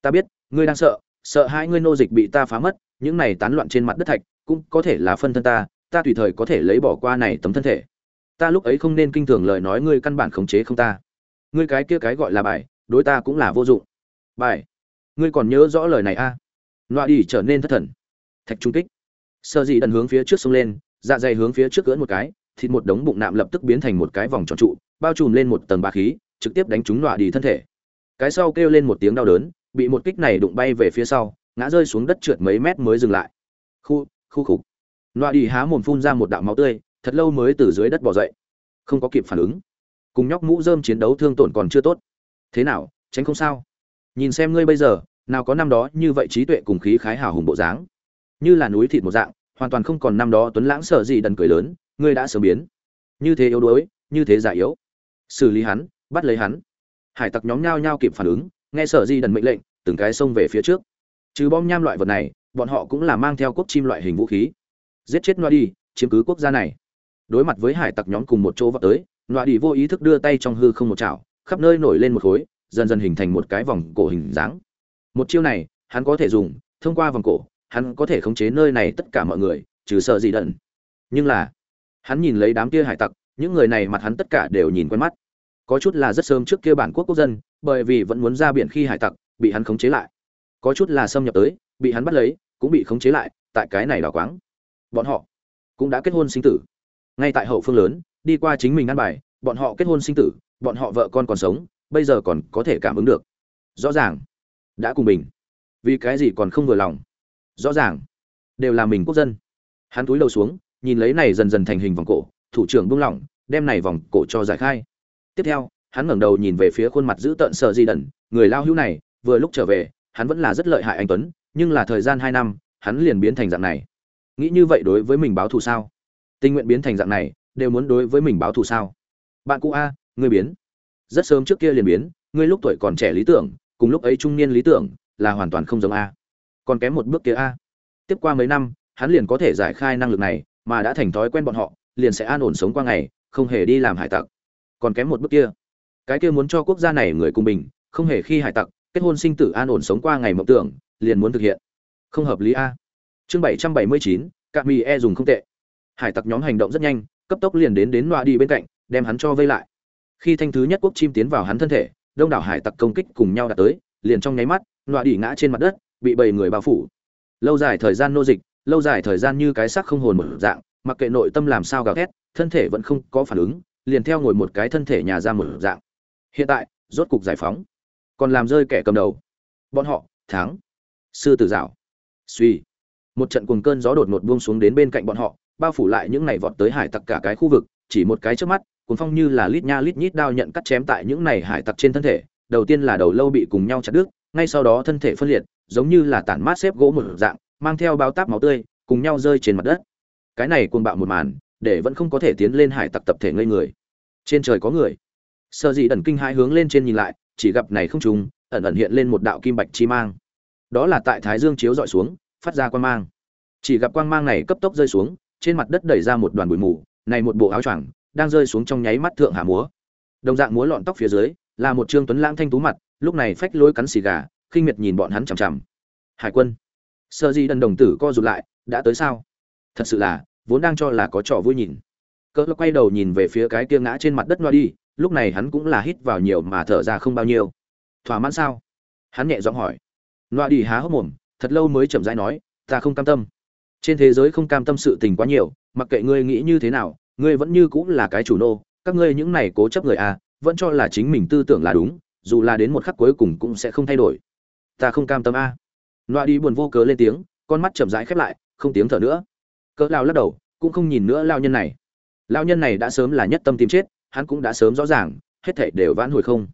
A: Ta biết, ngươi đang sợ sợ hai ngươi nô dịch bị ta phá mất, những này tán loạn trên mặt đất thạch cũng có thể là phân thân ta ta tùy thời có thể lấy bỏ qua này tấm thân thể. Ta lúc ấy không nên kinh thường lời nói ngươi căn bản khống chế không ta. Ngươi cái kia cái gọi là bài, đối ta cũng là vô dụng. Bài, ngươi còn nhớ rõ lời này a à? Loa đi trở nên thất thần. Thạch trung kích. Sơ dị đần hướng phía trước sông lên dạ dày hướng phía trước cưỡn một cái, thịt một đống bụng nạm lập tức biến thành một cái vòng tròn trụ, bao trùm lên một tầng bá khí, trực tiếp đánh trúng loa đi thân thể. Cái sau kêu lên một tiếng đau đớn, bị một kích này đụng bay về phía sau, ngã rơi xuống đất trượt mấy mét mới dừng lại. Khu khu khục. Loa đi há mồm phun ra một đạo máu tươi, thật lâu mới từ dưới đất bỏ dậy. Không có kịp phản ứng. Cùng nhóc mũ dơm chiến đấu thương tổn còn chưa tốt. Thế nào, tránh không sao? Nhìn xem ngươi bây giờ nào có năm đó như vậy trí tuệ cùng khí khái hào hùng bộ dáng. Như là núi thịt một dạng, hoàn toàn không còn năm đó tuấn lãng sợ gì đần cười lớn, ngươi đã sớm biến. Như thế yếu đuối, như thế giả yếu. Xử lý hắn, bắt lấy hắn. Hải tặc nhóm nhao nhao kịp phản ứng, nghe sở di đần mệnh lệnh, từng cái xông về phía trước. Trừ bom nham loại vật này, bọn họ cũng là mang theo quốc chim loại hình vũ khí. Giết chết noa đi chiếm cứ quốc gia này. Đối mặt với hải tặc nhóm cùng một chỗ vào tới, noa đi vô ý thức đưa tay trong hư không một chảo, khắp nơi nổi lên một khối, dần dần hình thành một cái vòng cổ hình dáng một chiêu này, hắn có thể dùng, thông qua vòng cổ, hắn có thể khống chế nơi này tất cả mọi người, trừ sợ gì đần. Nhưng là, hắn nhìn lấy đám kia hải tặc, những người này mặt hắn tất cả đều nhìn quen mắt. Có chút là rất sớm trước kia bản quốc quốc dân, bởi vì vẫn muốn ra biển khi hải tặc bị hắn khống chế lại. Có chút là xâm nhập tới, bị hắn bắt lấy, cũng bị khống chế lại, tại cái này đào quáng. Bọn họ cũng đã kết hôn sinh tử. Ngay tại hậu phương lớn, đi qua chính mình ăn bài, bọn họ kết hôn sinh tử, bọn họ vợ con còn sống, bây giờ còn có thể cảm ứng được. Rõ ràng đã cùng mình. Vì cái gì còn không vừa lòng? Rõ ràng, đều là mình quốc dân. Hắn túi đầu xuống, nhìn lấy này dần dần thành hình vòng cổ, thủ trưởng buông lỏng, đem này vòng cổ cho giải khai. Tiếp theo, hắn ngẩng đầu nhìn về phía khuôn mặt giữ tợn sợ di đần người lao hữu này, vừa lúc trở về, hắn vẫn là rất lợi hại anh tuấn, nhưng là thời gian hai năm, hắn liền biến thành dạng này. Nghĩ như vậy đối với mình báo thù sao? Tình nguyện biến thành dạng này, đều muốn đối với mình báo thù sao? Bạn cũ a, ngươi biến. Rất sớm trước kia liền biến, ngươi lúc tuổi còn trẻ lý tưởng cùng lúc ấy trung niên lý tưởng là hoàn toàn không giống a. Còn kém một bước kia a. Tiếp qua mấy năm, hắn liền có thể giải khai năng lực này, mà đã thành thói quen bọn họ, liền sẽ an ổn sống qua ngày, không hề đi làm hải tặc. Còn kém một bước kia. Cái kia muốn cho quốc gia này người cùng mình không hề khi hải tặc, kết hôn sinh tử an ổn sống qua ngày mộng tưởng, liền muốn thực hiện. Không hợp lý a. Chương bảy trăm bảy mươi chín, cạm mì e dùng không tệ. Hải tặc nhóm hành động rất nhanh, cấp tốc liền đến đến loa đi bên cạnh, đem hắn cho vây lại. Khi thanh thứ nhất quốc chim tiến vào hắn thân thể đông đảo hải tặc công kích cùng nhau đạt tới, liền trong nháy mắt, nọa đỉ ngã trên mặt đất, bị bầy người bao phủ. Lâu dài thời gian nô dịch, lâu dài thời gian như cái xác không hồn một dạng, mặc kệ nội tâm làm sao gào thét, thân thể vẫn không có phản ứng, liền theo ngồi một cái thân thể nhà ra một dạng. Hiện tại, rốt cục giải phóng. Còn làm rơi kẻ cầm đầu. Bọn họ, thắng, sư tử dạo suy. Một trận cuồng cơn gió đột ngột buông xuống đến bên cạnh bọn họ, bao phủ lại những ngày vọt tới hải tặc cả cái khu vực, chỉ một cái trước mắt cuồng phong như là lít nha lít nhít đao nhận cắt chém tại những này hải tặc trên thân thể, đầu tiên là đầu lâu bị cùng nhau chặt đứt, ngay sau đó thân thể phân liệt, giống như là tản mát xếp gỗ một dạng, mang theo bao táp máu tươi, cùng nhau rơi trên mặt đất. Cái này cuồng bạo một màn, để vẫn không có thể tiến lên hải tặc tập thể ngây người. Trên trời có người. Sợ dị đần kinh hai hướng lên trên nhìn lại, chỉ gặp này không trùng, ẩn ẩn hiện lên một đạo kim bạch chi mang. Đó là tại thái dương chiếu dọi xuống, phát ra quang mang. Chỉ gặp quang mang này cấp tốc rơi xuống, trên mặt đất đẩy ra một đoàn bụi mù, này một bộ áo choàng đang rơi xuống trong nháy mắt thượng hạ múa. Đồng dạng múa lọn tóc phía dưới, là một trương tuấn lãng thanh tú mặt, lúc này phách lối cắn xì gà, khinh miệt nhìn bọn hắn chằm chằm. Hải quân sơ di đần đồng tử co rụt lại, đã tới sao? Thật sự là, vốn đang cho là có trò vui nhìn. Cỡ quay đầu nhìn về phía cái kia ngã trên mặt đất loa đi, lúc này hắn cũng là hít vào nhiều mà thở ra không bao nhiêu. Thỏa mãn sao? Hắn nhẹ giọng hỏi. Loa đi há hốc mồm, thật lâu mới chậm rãi nói, ta không cam tâm. Trên thế giới không cam tâm sự tình quá nhiều, mặc kệ ngươi nghĩ như thế nào ngươi vẫn như cũng là cái chủ nô, các ngươi những này cố chấp người à vẫn cho là chính mình tư tưởng là đúng, dù là đến một khắc cuối cùng cũng sẽ không thay đổi. Ta không cam tâm a. Loa đi buồn vô cớ lên tiếng, con mắt chậm rãi khép lại, không tiếng thở nữa. Cỡ lao lắc đầu, cũng không nhìn nữa lao nhân này. Lao nhân này đã sớm là nhất tâm tìm chết, hắn cũng đã sớm rõ ràng, hết thảy đều vãn hồi không.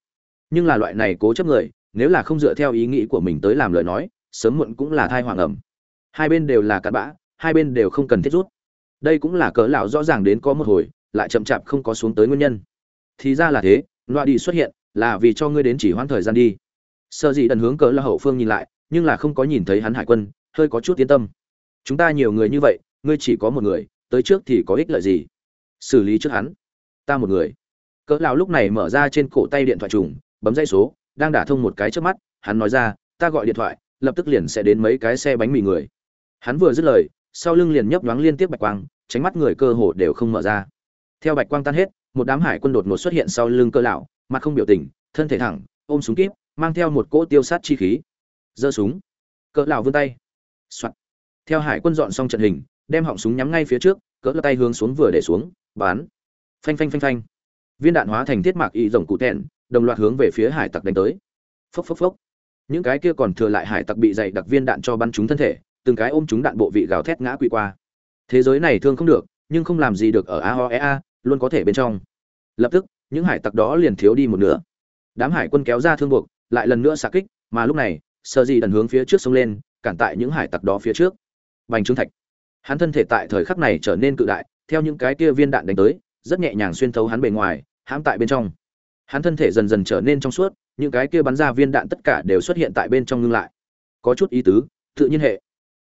A: Nhưng là loại này cố chấp người, nếu là không dựa theo ý nghĩ của mình tới làm lời nói, sớm muộn cũng là thai hoàng ẩm. Hai bên đều là cặn bã, hai bên đều không cần thiết rút đây cũng là cỡ lão rõ ràng đến có một hồi, lại chậm chạp không có xuống tới nguyên nhân. Thì ra là thế, loa đi xuất hiện, là vì cho ngươi đến chỉ hoãn thời gian đi. Sơ dị đần hướng cỡ lão hậu phương nhìn lại, nhưng là không có nhìn thấy hắn hải quân, hơi có chút yên tâm. Chúng ta nhiều người như vậy, ngươi chỉ có một người, tới trước thì có ích lợi gì? Xử lý trước hắn. Ta một người. Cỡ lão lúc này mở ra trên cổ tay điện thoại trùng, bấm dây số, đang đả thông một cái trước mắt, hắn nói ra, ta gọi điện thoại, lập tức liền sẽ đến mấy cái xe bánh mì người. Hắn vừa dứt lời sau lưng liền nhấp nhoáng liên tiếp bạch quang, tránh mắt người cơ hồ đều không mở ra. Theo bạch quang tan hết, một đám hải quân đột ngột xuất hiện sau lưng cơ lão, mặt không biểu tình, thân thể thẳng, ôm súng kíp, mang theo một cỗ tiêu sát chi khí. Giơ súng. Cỡ lão vươn tay. Soạn. theo hải quân dọn xong trận hình, đem họng súng nhắm ngay phía trước cỡ tay hướng xuống vừa để xuống bán phanh phanh phanh phanh. Viên đạn hóa thành thiết mạc y rồng cụ tẹn, đồng loạt hướng về phía hải tặc đánh tới. Phốc phốc phốc. Những cái kia còn thừa lại hải tặc bị dày đặc viên đạn cho bắn trúng thân thể từng cái ôm chúng đạn bộ vị gào thét ngã quỵ qua. Thế giới này thương không được, nhưng không làm gì được ở aoea luôn có thể bên trong. Lập tức, những hải tặc đó liền thiếu đi một nửa. Đám hải quân kéo ra thương buộc, lại lần nữa xạ kích, mà lúc này sợ gì đần hướng phía trước sông lên, cản tại những hải tặc đó phía trước. Bành trướng thạch. Hắn thân thể tại thời khắc này trở nên cự đại, theo những cái kia viên đạn đánh tới, rất nhẹ nhàng xuyên thấu hắn bề ngoài, hãm tại bên trong. Hắn thân thể dần dần trở nên trong suốt, những cái kia bắn ra viên đạn tất cả đều xuất hiện tại bên trong ngưng lại. Có chút ý tứ, tự nhiên hệ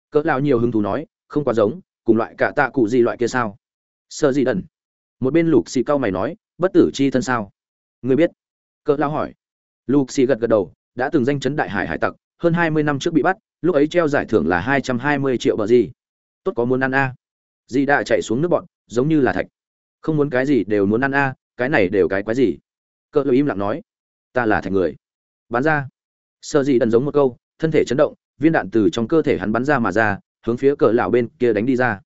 A: cỡ lao nhiều hứng thú nói, không quá giống, cùng loại cả tạ cụ gì loại kia sao? Sợ gì đần? Một bên lục xì cao mày nói, bất tử chi thân sao? Người biết? Cỡ lao hỏi. Lục xì gật gật đầu, đã từng danh chấn đại hải hải tặc, hơn hai mươi năm trước bị bắt, lúc ấy treo giải thưởng là hai trăm hai mươi triệu bờ gì. Tốt có muốn ăn a? À? di đã chạy xuống nước bọn, giống như là thạch. Không muốn cái gì đều muốn ăn a, cái này đều cái quái gì? Cỡ im lặng nói. Ta là thạch người. Bán ra. Sợ gì đần giống một câu, thân thể chấn động viên đạn từ trong cơ thể hắn bắn ra mà ra, hướng phía cỡ lão bên kia đánh đi ra.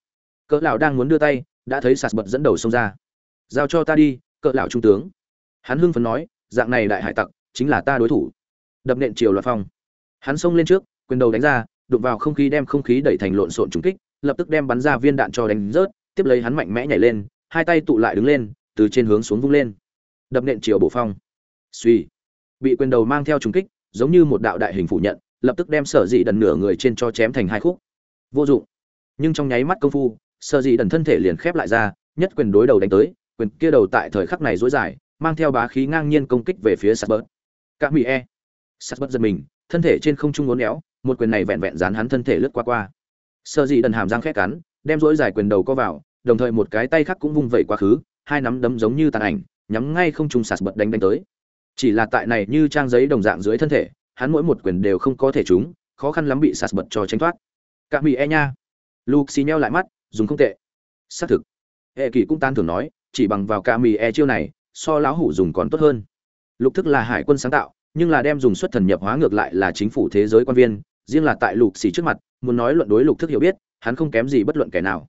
A: Cỡ lão đang muốn đưa tay, đã thấy sạt bật dẫn đầu xông ra. Giao cho ta đi cỡ lão trung tướng. Hắn hưng phấn nói, dạng này đại hải tặc, chính là ta đối thủ. Đập nện chiều loạt phong. Hắn xông lên trước, quyền đầu đánh ra, đụng vào không khí đem không khí đẩy thành lộn xộn trúng kích, lập tức đem bắn ra viên đạn cho đánh rớt, tiếp lấy hắn mạnh mẽ nhảy lên, hai tay tụ lại đứng lên, từ trên hướng xuống vung lên. Đập nện chiều bổ phong. Suy bị quyền đầu mang theo trúng kích, giống như một đạo đại hình phủ nhận lập tức đem sở dị đần nửa người trên cho chém thành hai khúc. Vô dụng. Nhưng trong nháy mắt công phu, sở dị đần thân thể liền khép lại ra, nhất quyền đối đầu đánh tới, quyền kia đầu tại thời khắc này dối dài, mang theo bá khí ngang nhiên công kích về phía sạt bớt. Cả mỹ e. Sạt bớt giật mình, thân thể trên không trung ngốn éo, một quyền này vẹn vẹn dán hắn thân thể lướt qua qua. Sở dị đần hàm răng khét cắn, đem dối dài quyền đầu co vào, đồng thời một cái tay khác cũng vung vẩy quá khứ, hai nắm đấm giống như tàn ảnh, nhắm ngay không trung sạt bớt đánh đánh tới. Chỉ là tại này như trang giấy đồng dạng dưới thân thể hắn mỗi một quyền đều không có thể trúng khó khăn lắm bị sạt bật cho tránh thoát. Cả mỹ e nha. Luke xì nheo lại mắt dùng không tệ. Xác thực. Hệ kỳ cũng tan thưởng nói chỉ bằng vào cả mỹ e chiêu này so lão hủ dùng còn tốt hơn. Lục thức là hải quân sáng tạo nhưng là đem dùng xuất thần nhập hóa ngược lại là chính phủ thế giới quan viên riêng là tại lục xì trước mặt muốn nói luận đối lục thức hiểu biết hắn không kém gì bất luận kẻ nào.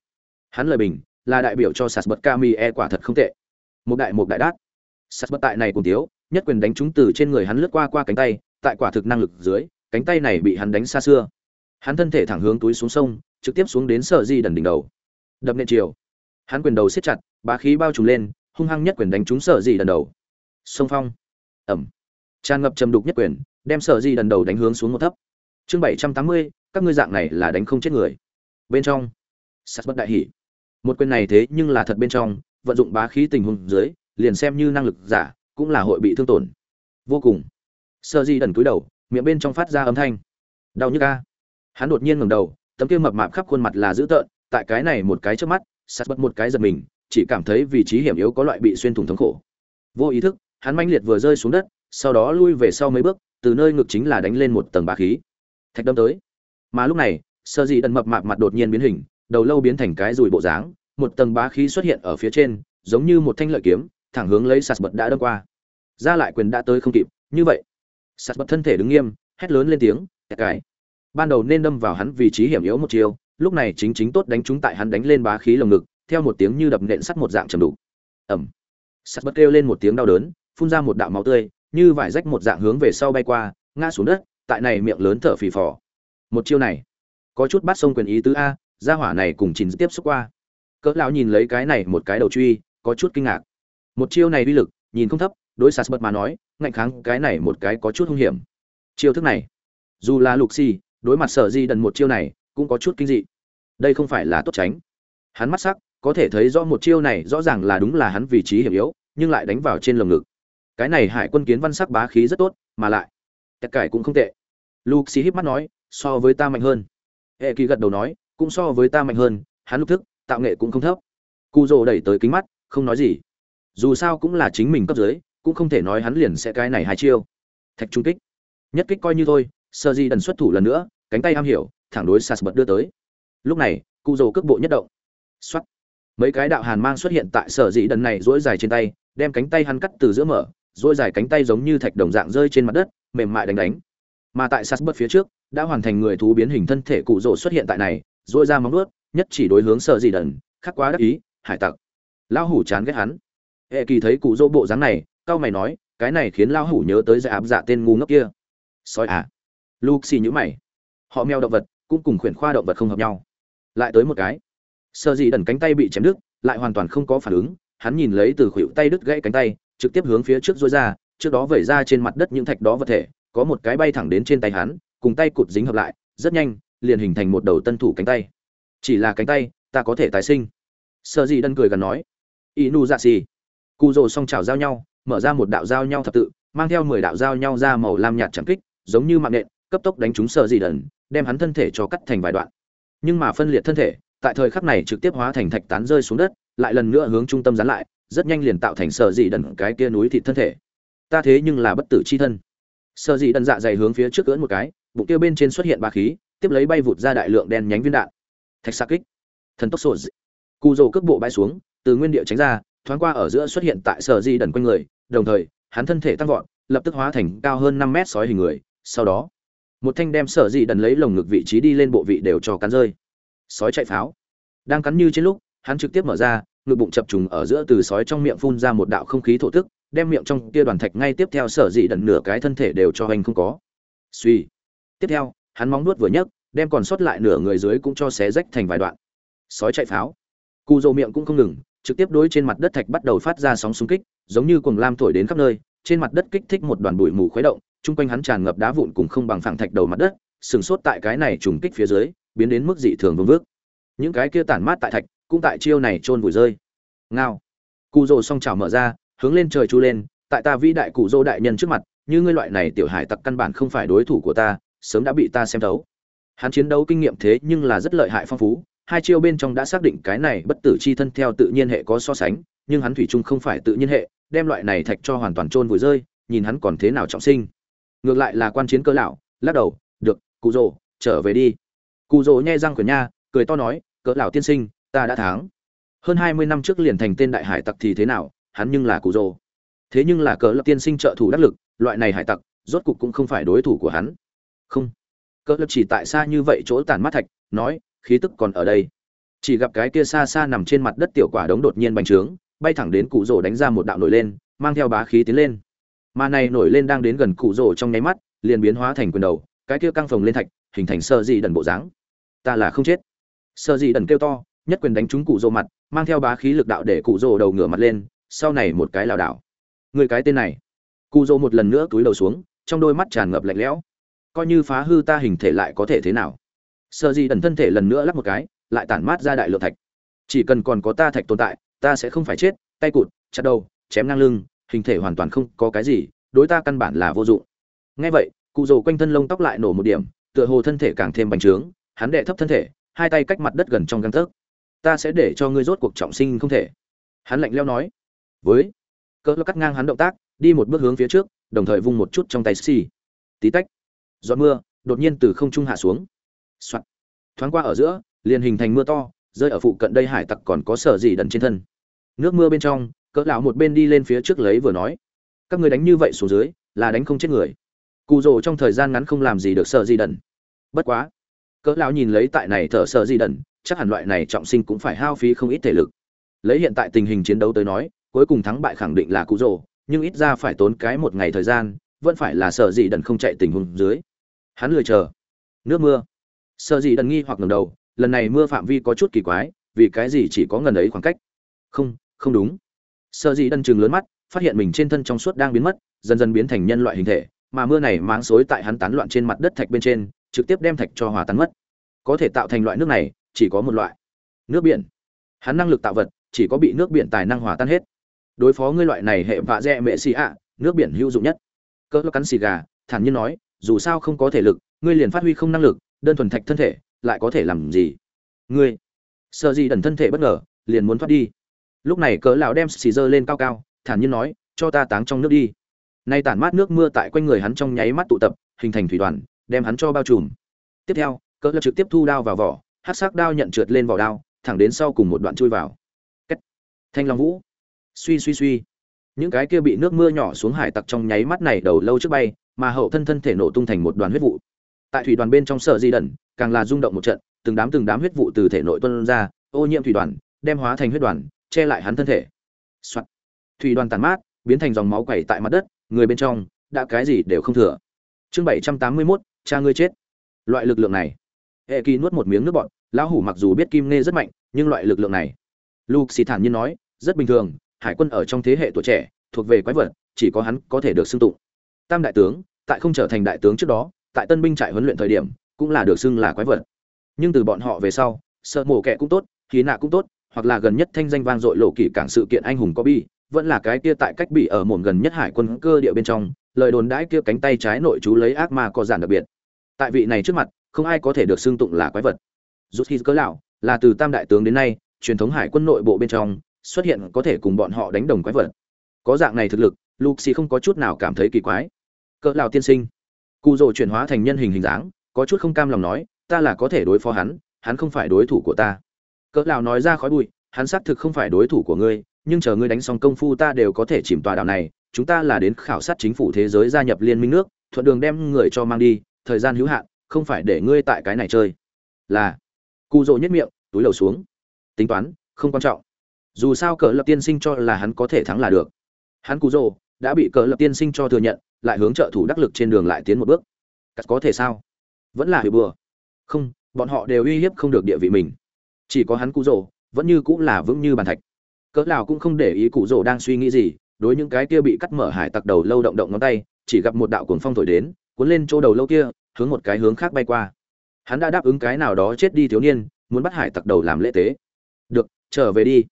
A: Hắn lời bình là đại biểu cho sạt bật ca e quả thật không tệ. Một đại một đại đát. Sạt bật tại này cùng thiếu, nhất quyền đánh trúng từ trên người hắn lướt qua qua cánh tay tại quả thực năng lực dưới, cánh tay này bị hắn đánh xa xưa. Hắn thân thể thẳng hướng túi xuống sông, trực tiếp xuống đến sở di đần đỉnh đầu. Đập nện chiều. Hắn quyền đầu siết chặt, bá khí bao trùm lên, hung hăng nhất quyền đánh trúng sở di đần đầu. Sông phong. Ẩm. Tràn ngập trầm đục nhất quyền, đem sở di đần đầu đánh hướng xuống một thấp. Chương bảy trăm tám mươi, các ngươi dạng này là đánh không chết người. Bên trong. Sắt bất đại hỉ. Một quyền này thế nhưng là thật bên trong, vận dụng bá khí tình huống dưới, liền xem như năng lực giả, cũng là hội bị thương tổn. Vô cùng sơ di đần cúi đầu, miệng bên trong phát ra âm thanh. Đau nhức ca hắn đột nhiên ngẩng đầu, tấm kia mập mạp khắp khuôn mặt là dữ tợn, tại cái này một cái trước mắt, sắt bật một cái giật mình, chỉ cảm thấy vị trí hiểm yếu có loại bị xuyên thủng thống khổ. Vô ý thức, hắn manh liệt vừa rơi xuống đất, sau đó lui về sau mấy bước, từ nơi ngực chính là đánh lên một tầng bá khí. Thạch đâm tới. Mà lúc này, sơ dị đần mập mạp mặt đột nhiên biến hình, đầu lâu biến thành cái rùi bộ dáng, một tầng bá khí xuất hiện ở phía trên, giống như một thanh lợi kiếm, thẳng hướng lấy sạt bật đã đâm qua. Ra lại quyền đã tới không kịp, như vậy sạt bật thân thể đứng nghiêm, hét lớn lên tiếng tẹt cái. Ban đầu nên đâm vào hắn vị trí hiểm yếu một chiều lúc này chính chính tốt đánh trúng tại hắn đánh lên bá khí lồng ngực, theo một tiếng như đập nện sắt một dạng trầm đủ ẩm sắt bật kêu lên một tiếng đau đớn, phun ra một đạo máu tươi, như vải rách một dạng hướng về sau bay qua, ngã xuống đất, tại này miệng lớn thở phì phò. Một chiêu này, có chút bắt sông quyền ý tứ a, gia hỏa này cùng chín tiếp xúc qua. Cỡ lão nhìn lấy cái này một cái đầu truy, có chút kinh ngạc. Một chiêu này uy lực, nhìn không thấp đối sạt bật mà nói, ngạnh kháng cái này một cái có chút hung hiểm. Chiêu thức này, dù là lục xì, đối mặt sở di đần một chiêu này, cũng có chút kinh dị. Đây không phải là tốt tránh. Hắn mắt sắc, có thể thấy rõ một chiêu này rõ ràng là đúng là hắn vị trí hiểm yếu, nhưng lại đánh vào trên lồng ngực. Cái này hải quân kiến văn sắc bá khí rất tốt, mà lại, tất cải cũng không tệ. Lục xì híp mắt nói, so với ta mạnh hơn. Hệ kỳ gật đầu nói, cũng so với ta mạnh hơn, hắn lúc thức, tạo nghệ cũng không thấp. Cụ rồ đẩy tới kính mắt, không nói gì. Dù sao cũng là chính mình cấp dưới cũng không thể nói hắn liền sẽ cái này hai chiêu. Thạch trung kích. Nhất kích coi như thôi sơ di đần xuất thủ lần nữa, cánh tay am hiểu, thẳng đối sas bật đưa tới. Lúc này cụ rồ cước bộ nhất động. X mấy cái đạo hàn mang xuất hiện tại sở dĩ đần này dỗi dài trên tay, đem cánh tay hắn cắt từ giữa mở dỗi dài cánh tay giống như thạch đồng dạng rơi trên mặt đất, mềm mại đánh đánh. Mà tại sas bật phía trước, đã hoàn thành người thú biến hình thân thể cụ rồ xuất hiện tại này dỗi ra móng nuốt nhất chỉ đối hướng sở dĩ đần, khắc quá đắc ý, hải tặc. Lão hủ chán ghét hắn. Hệ kỳ thấy cụ rỗ bộ dáng này cao mày nói, cái này khiến lao hủ nhớ tới dạ áp dạ tên ngu ngốc kia. Sói à. Luke xì nhữ mày. Họ mèo động vật cũng cùng khuyển khoa động vật không hợp nhau. Lại tới một cái. Sơ gì đần cánh tay bị chém đứt, lại hoàn toàn không có phản ứng, hắn nhìn lấy từ khuỷu tay đứt gãy cánh tay, trực tiếp hướng phía trước dối ra, trước đó vẩy ra trên mặt đất những thạch đó vật thể, có một cái bay thẳng đến trên tay hắn, cùng tay cụt dính hợp lại, rất nhanh, liền hình thành một đầu tân thủ cánh tay. Chỉ là cánh tay, ta có thể tái sinh. Sợ gì đần cười gần nói inu dạ xì. Cụ rồ song chảo giao nhau mở ra một đạo giao nhau thập tự, mang theo mười đạo giao nhau ra màu lam nhạt chẳng kích, giống như mạng nện, cấp tốc đánh trúng sợ dị đần, đem hắn thân thể cho cắt thành vài đoạn. Nhưng mà phân liệt thân thể, tại thời khắc này trực tiếp hóa thành thạch tán rơi xuống đất, lại lần nữa hướng trung tâm dán lại, rất nhanh liền tạo thành sợ dị đần cái kia núi thịt thân thể. Ta thế nhưng là bất tử chi thân. Sợ dị đần dạ dày hướng phía trước cưỡn một cái, bụng kia bên trên xuất hiện ba khí, tiếp lấy bay vụt ra đại lượng đen nhánh viên đạn. Thạch xa kích. Thần tốc sổ cụ rồ cước bộ bay xuống, từ nguyên địa tránh ra, thoáng qua ở giữa xuất hiện tại sở di đần quanh người đồng thời, hắn thân thể tăng vọt, lập tức hóa thành cao hơn năm mét sói hình người, sau đó, một thanh đem sở dị đần lấy lồng ngực vị trí đi lên bộ vị đều cho cắn rơi. Sói chạy pháo. Đang cắn như trên lúc, hắn trực tiếp mở ra, ngực bụng chập trùng ở giữa từ sói trong miệng phun ra một đạo không khí thổ tức, đem miệng trong kia đoàn thạch ngay tiếp theo sở dị đần nửa cái thân thể đều cho anh không có. Suy. Tiếp theo, hắn móng nuốt vừa nhấc, đem còn sót lại nửa người dưới cũng cho xé rách thành vài đoạn. Sói chạy pháo. Cù dầu miệng cũng không ngừng trực tiếp đối trên mặt đất thạch bắt đầu phát ra sóng xung kích, giống như cuồng lam thổi đến khắp nơi, trên mặt đất kích thích một đoàn bụi mù khuấy động, chung quanh hắn tràn ngập đá vụn cùng không bằng phẳng thạch đầu mặt đất, sừng sốt tại cái này trùng kích phía dưới, biến đến mức dị thường vương vước những cái kia tản mát tại thạch, cũng tại chiêu này trôn vùi rơi. Ngao. Cụ rồ song chảo mở ra, hướng lên trời chu lên, tại ta vĩ đại cụ rồ đại nhân trước mặt, như ngươi loại này tiểu hải tặc căn bản không phải đối thủ của ta, sớm đã bị ta xem thấu. Hắn chiến đấu kinh nghiệm thế nhưng là rất lợi hại phong phú hai chiêu bên trong đã xác định cái này bất tử chi thân theo tự nhiên hệ có so sánh, nhưng hắn thủy chung không phải tự nhiên hệ, đem loại này thạch cho hoàn toàn trôn vùi rơi, nhìn hắn còn thế nào trọng sinh. Ngược lại là quan chiến cơ lão, lắc đầu, được, cụ rồ trở về đi. Cụ rồ nhe răng cửa nha, cười to nói, cỡ lão tiên sinh, ta đã thắng. Hơn hai mươi năm trước liền thành tên đại hải tặc thì thế nào, hắn nhưng là cụ rồ thế nhưng là cỡ lão tiên sinh trợ thủ đắc lực, loại này hải tặc, rốt cục cũng không phải đối thủ của hắn. Không. Cỡ lập chỉ tại xa như vậy chỗ tàn mắt thạch, nói khí tức còn ở đây. Chỉ gặp cái kia xa xa nằm trên mặt đất tiểu quả đống đột nhiên bành trướng, bay thẳng đến cụ rổ đánh ra một đạo nổi lên, mang theo bá khí tiến lên. Mà này nổi lên đang đến gần cụ rổ trong nháy mắt, liền biến hóa thành quyền đầu, cái kia căng phồng lên thạch, hình thành sơ dị đần bộ dáng. Ta là không chết. Sợ dị đần kêu to, nhất quyền đánh trúng cụ rổ mặt, mang theo bá khí lực đạo để cụ rổ đầu ngửa mặt lên, sau này một cái lảo đảo. Người cái tên này. Cụ rổ một lần nữa túi đầu xuống, trong đôi mắt tràn ngập lạnh lẽo. Coi như phá hư ta hình thể lại có thể thế nào? Sợ gì đần thân thể lần nữa lắp một cái, lại tản mát ra đại lượng thạch. Chỉ cần còn có ta thạch tồn tại, ta sẽ không phải chết, tay cụt, chặt đầu, chém ngang lưng, hình thể hoàn toàn không có cái gì, đối ta căn bản là vô dụng. Ngay vậy, cụ rồ quanh thân lông tóc lại nổ một điểm, tựa hồ thân thể càng thêm bành trướng, hắn đệ thấp thân thể, hai tay cách mặt đất gần trong găng tấc. Ta sẽ để cho ngươi rốt cuộc trọng sinh không thể. Hắn lạnh leo nói. Với, cỡ cắt ngang hắn động tác, đi một bước hướng phía trước, đồng thời vung một chút trong tay xì tí tách, giọt mưa, đột nhiên từ không trung hạ xuống soạt. Thoáng qua ở giữa, liền hình thành mưa to, rơi ở phụ cận đây hải tặc còn có sở gì đần trên thân. Nước mưa bên trong, cỡ lão một bên đi lên phía trước lấy vừa nói. Các người đánh như vậy xuống dưới, là đánh không chết người. Cụ rồ trong thời gian ngắn không làm gì được sở gì đần. Bất quá, cỡ lão nhìn lấy tại này thở sở gì đần, chắc hẳn loại này trọng sinh cũng phải hao phí không ít thể lực. Lấy hiện tại tình hình chiến đấu tới nói, cuối cùng thắng bại khẳng định là cụ rồ, nhưng ít ra phải tốn cái một ngày thời gian, vẫn phải là sở gì đần không chạy tình huống dưới. Hắn lười chờ. Nước mưa sợ gì đần nghi hoặc ngầm đầu, lần này mưa phạm vi có chút kỳ quái, vì cái gì chỉ có ngần ấy khoảng cách? Không không đúng. Sợ gì đần chừng lớn mắt, phát hiện mình trên thân trong suốt đang biến mất, dần dần biến thành nhân loại hình thể, mà mưa này máng xối tại hắn tán loạn trên mặt đất thạch bên trên, trực tiếp đem thạch cho hòa tan mất. Có thể tạo thành loại nước này, chỉ có một loại. Nước biển. Hắn năng lực tạo vật, chỉ có bị nước biển tài năng hòa tan hết. Đối phó ngươi loại này hệ vạ dẹ mệ xì ạ, nước biển hữu dụng nhất. Cỡ cắn xì gà, thản nhiên nói, dù sao không có thể lực, ngươi liền phát huy không năng lực đơn thuần thạch thân thể, lại có thể làm gì? Ngươi, sợ gì đần thân thể bất ngờ, liền muốn thoát đi. Lúc này cỡ lão đem xì dơ lên cao cao, thản nhiên nói, cho ta táng trong nước đi. Nay tản mát nước mưa tại quanh người hắn trong nháy mắt tụ tập, hình thành thủy đoàn, đem hắn cho bao trùm. Tiếp theo, cỡ lão trực tiếp thu đao vào vỏ, hắc sắc đao nhận trượt lên vỏ đao, thẳng đến sau cùng một đoạn chui vào. Kết. thanh long vũ. Suy suy suy. Những cái kia bị nước mưa nhỏ xuống hải tặc trong nháy mắt này đầu lâu trước bay, mà hậu thân thân thể nổ tung thành một đoàn huyết vụ tại thủy đoàn bên trong sở di đẩn, càng là rung động một trận, từng đám từng đám huyết vụ từ thể nội tuôn ra, ô nhiễm thủy đoàn, đem hóa thành huyết đoàn, che lại hắn thân thể、Soạn. Thủy đoàn tàn mát, biến thành dòng máu quẩy tại mặt đất, người bên trong, đã cái gì đều không thừa. Chương bảy trăm tám mươi mốt, cha ngươi chết. Loại lực lượng này. Hệ kỳ nuốt một miếng nước bọt, lão hủ mặc dù biết kim nê rất mạnh, nhưng loại lực lượng này. Luke xì thản nhiên nói, rất bình thường, hải quân ở trong thế hệ tuổi trẻ, thuộc về quái vật, chỉ có hắn có thể được xưng tụng. Tam đại tướng, tại không trở thành đại tướng trước đó tại tân binh trại huấn luyện thời điểm, cũng là được xưng là quái vật. Nhưng từ bọn họ về sau, sợ mổ kẻ cũng tốt khí nạ cũng tốt, hoặc là gần nhất thanh danh vang dội lộ kỷ cảng sự kiện anh hùng có bi, vẫn là cái kia tại cách bị ở mồm gần nhất hải quân cơ địa bên trong, lời đồn đãi kia cánh tay trái nội chú lấy ác ma có giản đặc biệt. Tại vị này trước mặt, không ai có thể được xưng tụng là quái vật. Rút khi cớ lão, là từ tam đại tướng đến nay, truyền thống hải quân nội bộ bên trong, xuất hiện có thể cùng bọn họ đánh đồng quái vật. Có dạng này thực lực luxi không có chút nào cảm thấy kỳ quái. Cỡ lão tiên sinh cụ rồ chuyển hóa thành nhân hình hình dáng, có chút không cam lòng nói, ta là có thể đối phó hắn hắn không phải đối thủ của ta. Cỡ lão nói ra khói bụi, hắn xác thực không phải đối thủ của ngươi, nhưng chờ ngươi đánh xong công phu ta đều có thể chìm tòa đảo này, chúng ta là đến khảo sát chính phủ thế giới gia nhập liên minh nước, thuận đường đem người cho mang đi, thời gian hữu hạn, không phải để ngươi tại cái này chơi. Là cụ rồ nhất miệng, túi lầu xuống. Tính toán, không quan trọng. Dù sao cỡ lập tiên sinh cho là hắn có thể thắng là được. Hắn cụ rồ đã bị cỡ lập tiên sinh cho thừa nhận, lại hướng trợ thủ đắc lực trên đường lại tiến một bước. Cắt có thể sao? Vẫn là hủy bừa. Không, bọn họ đều uy hiếp không được địa vị mình. Chỉ có hắn cụ rồ, vẫn như cũng là vững như bàn thạch. Cỡ nào cũng không để ý cụ rồ đang suy nghĩ gì, đối những cái kia bị cắt mở hải tặc đầu lâu động động ngón tay, chỉ gặp một đạo cuồng phong thổi đến, cuốn lên chỗ đầu lâu kia, hướng một cái hướng khác bay qua. Hắn đã đáp ứng cái nào đó chết đi thiếu niên, muốn bắt hải tặc đầu làm lễ tế. Được, trở về đi.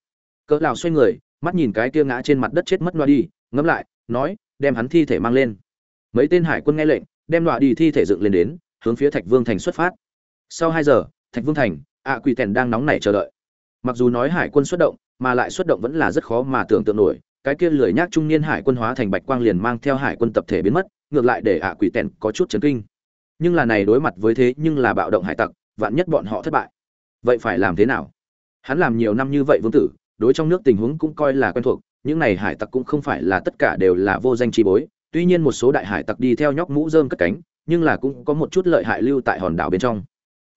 A: Cỡ nào xoay người, mắt nhìn cái kia ngã trên mặt đất chết mất loa đi, ngẫm lại nói, đem hắn thi thể mang lên. Mấy tên hải quân nghe lệnh, đem đoạn đi thi thể dựng lên đến, hướng phía thạch vương thành xuất phát. Sau hai giờ, thạch vương thành, ạ quỷ tèn đang nóng nảy chờ đợi. Mặc dù nói hải quân xuất động, mà lại xuất động vẫn là rất khó mà tưởng tượng nổi, cái kia lười nhác trung niên hải quân hóa thành bạch quang liền mang theo hải quân tập thể biến mất, ngược lại để ạ quỷ tèn có chút chấn kinh. Nhưng là này đối mặt với thế nhưng là bạo động hải tặc, vạn nhất bọn họ thất bại, vậy phải làm thế nào? Hắn làm nhiều năm như vậy vương tử, đối trong nước tình huống cũng coi là quen thuộc những này hải tặc cũng không phải là tất cả đều là vô danh chi bối, tuy nhiên một số đại hải tặc đi theo nhóc mũ dơm cất cánh, nhưng là cũng có một chút lợi hại lưu tại hòn đảo bên trong.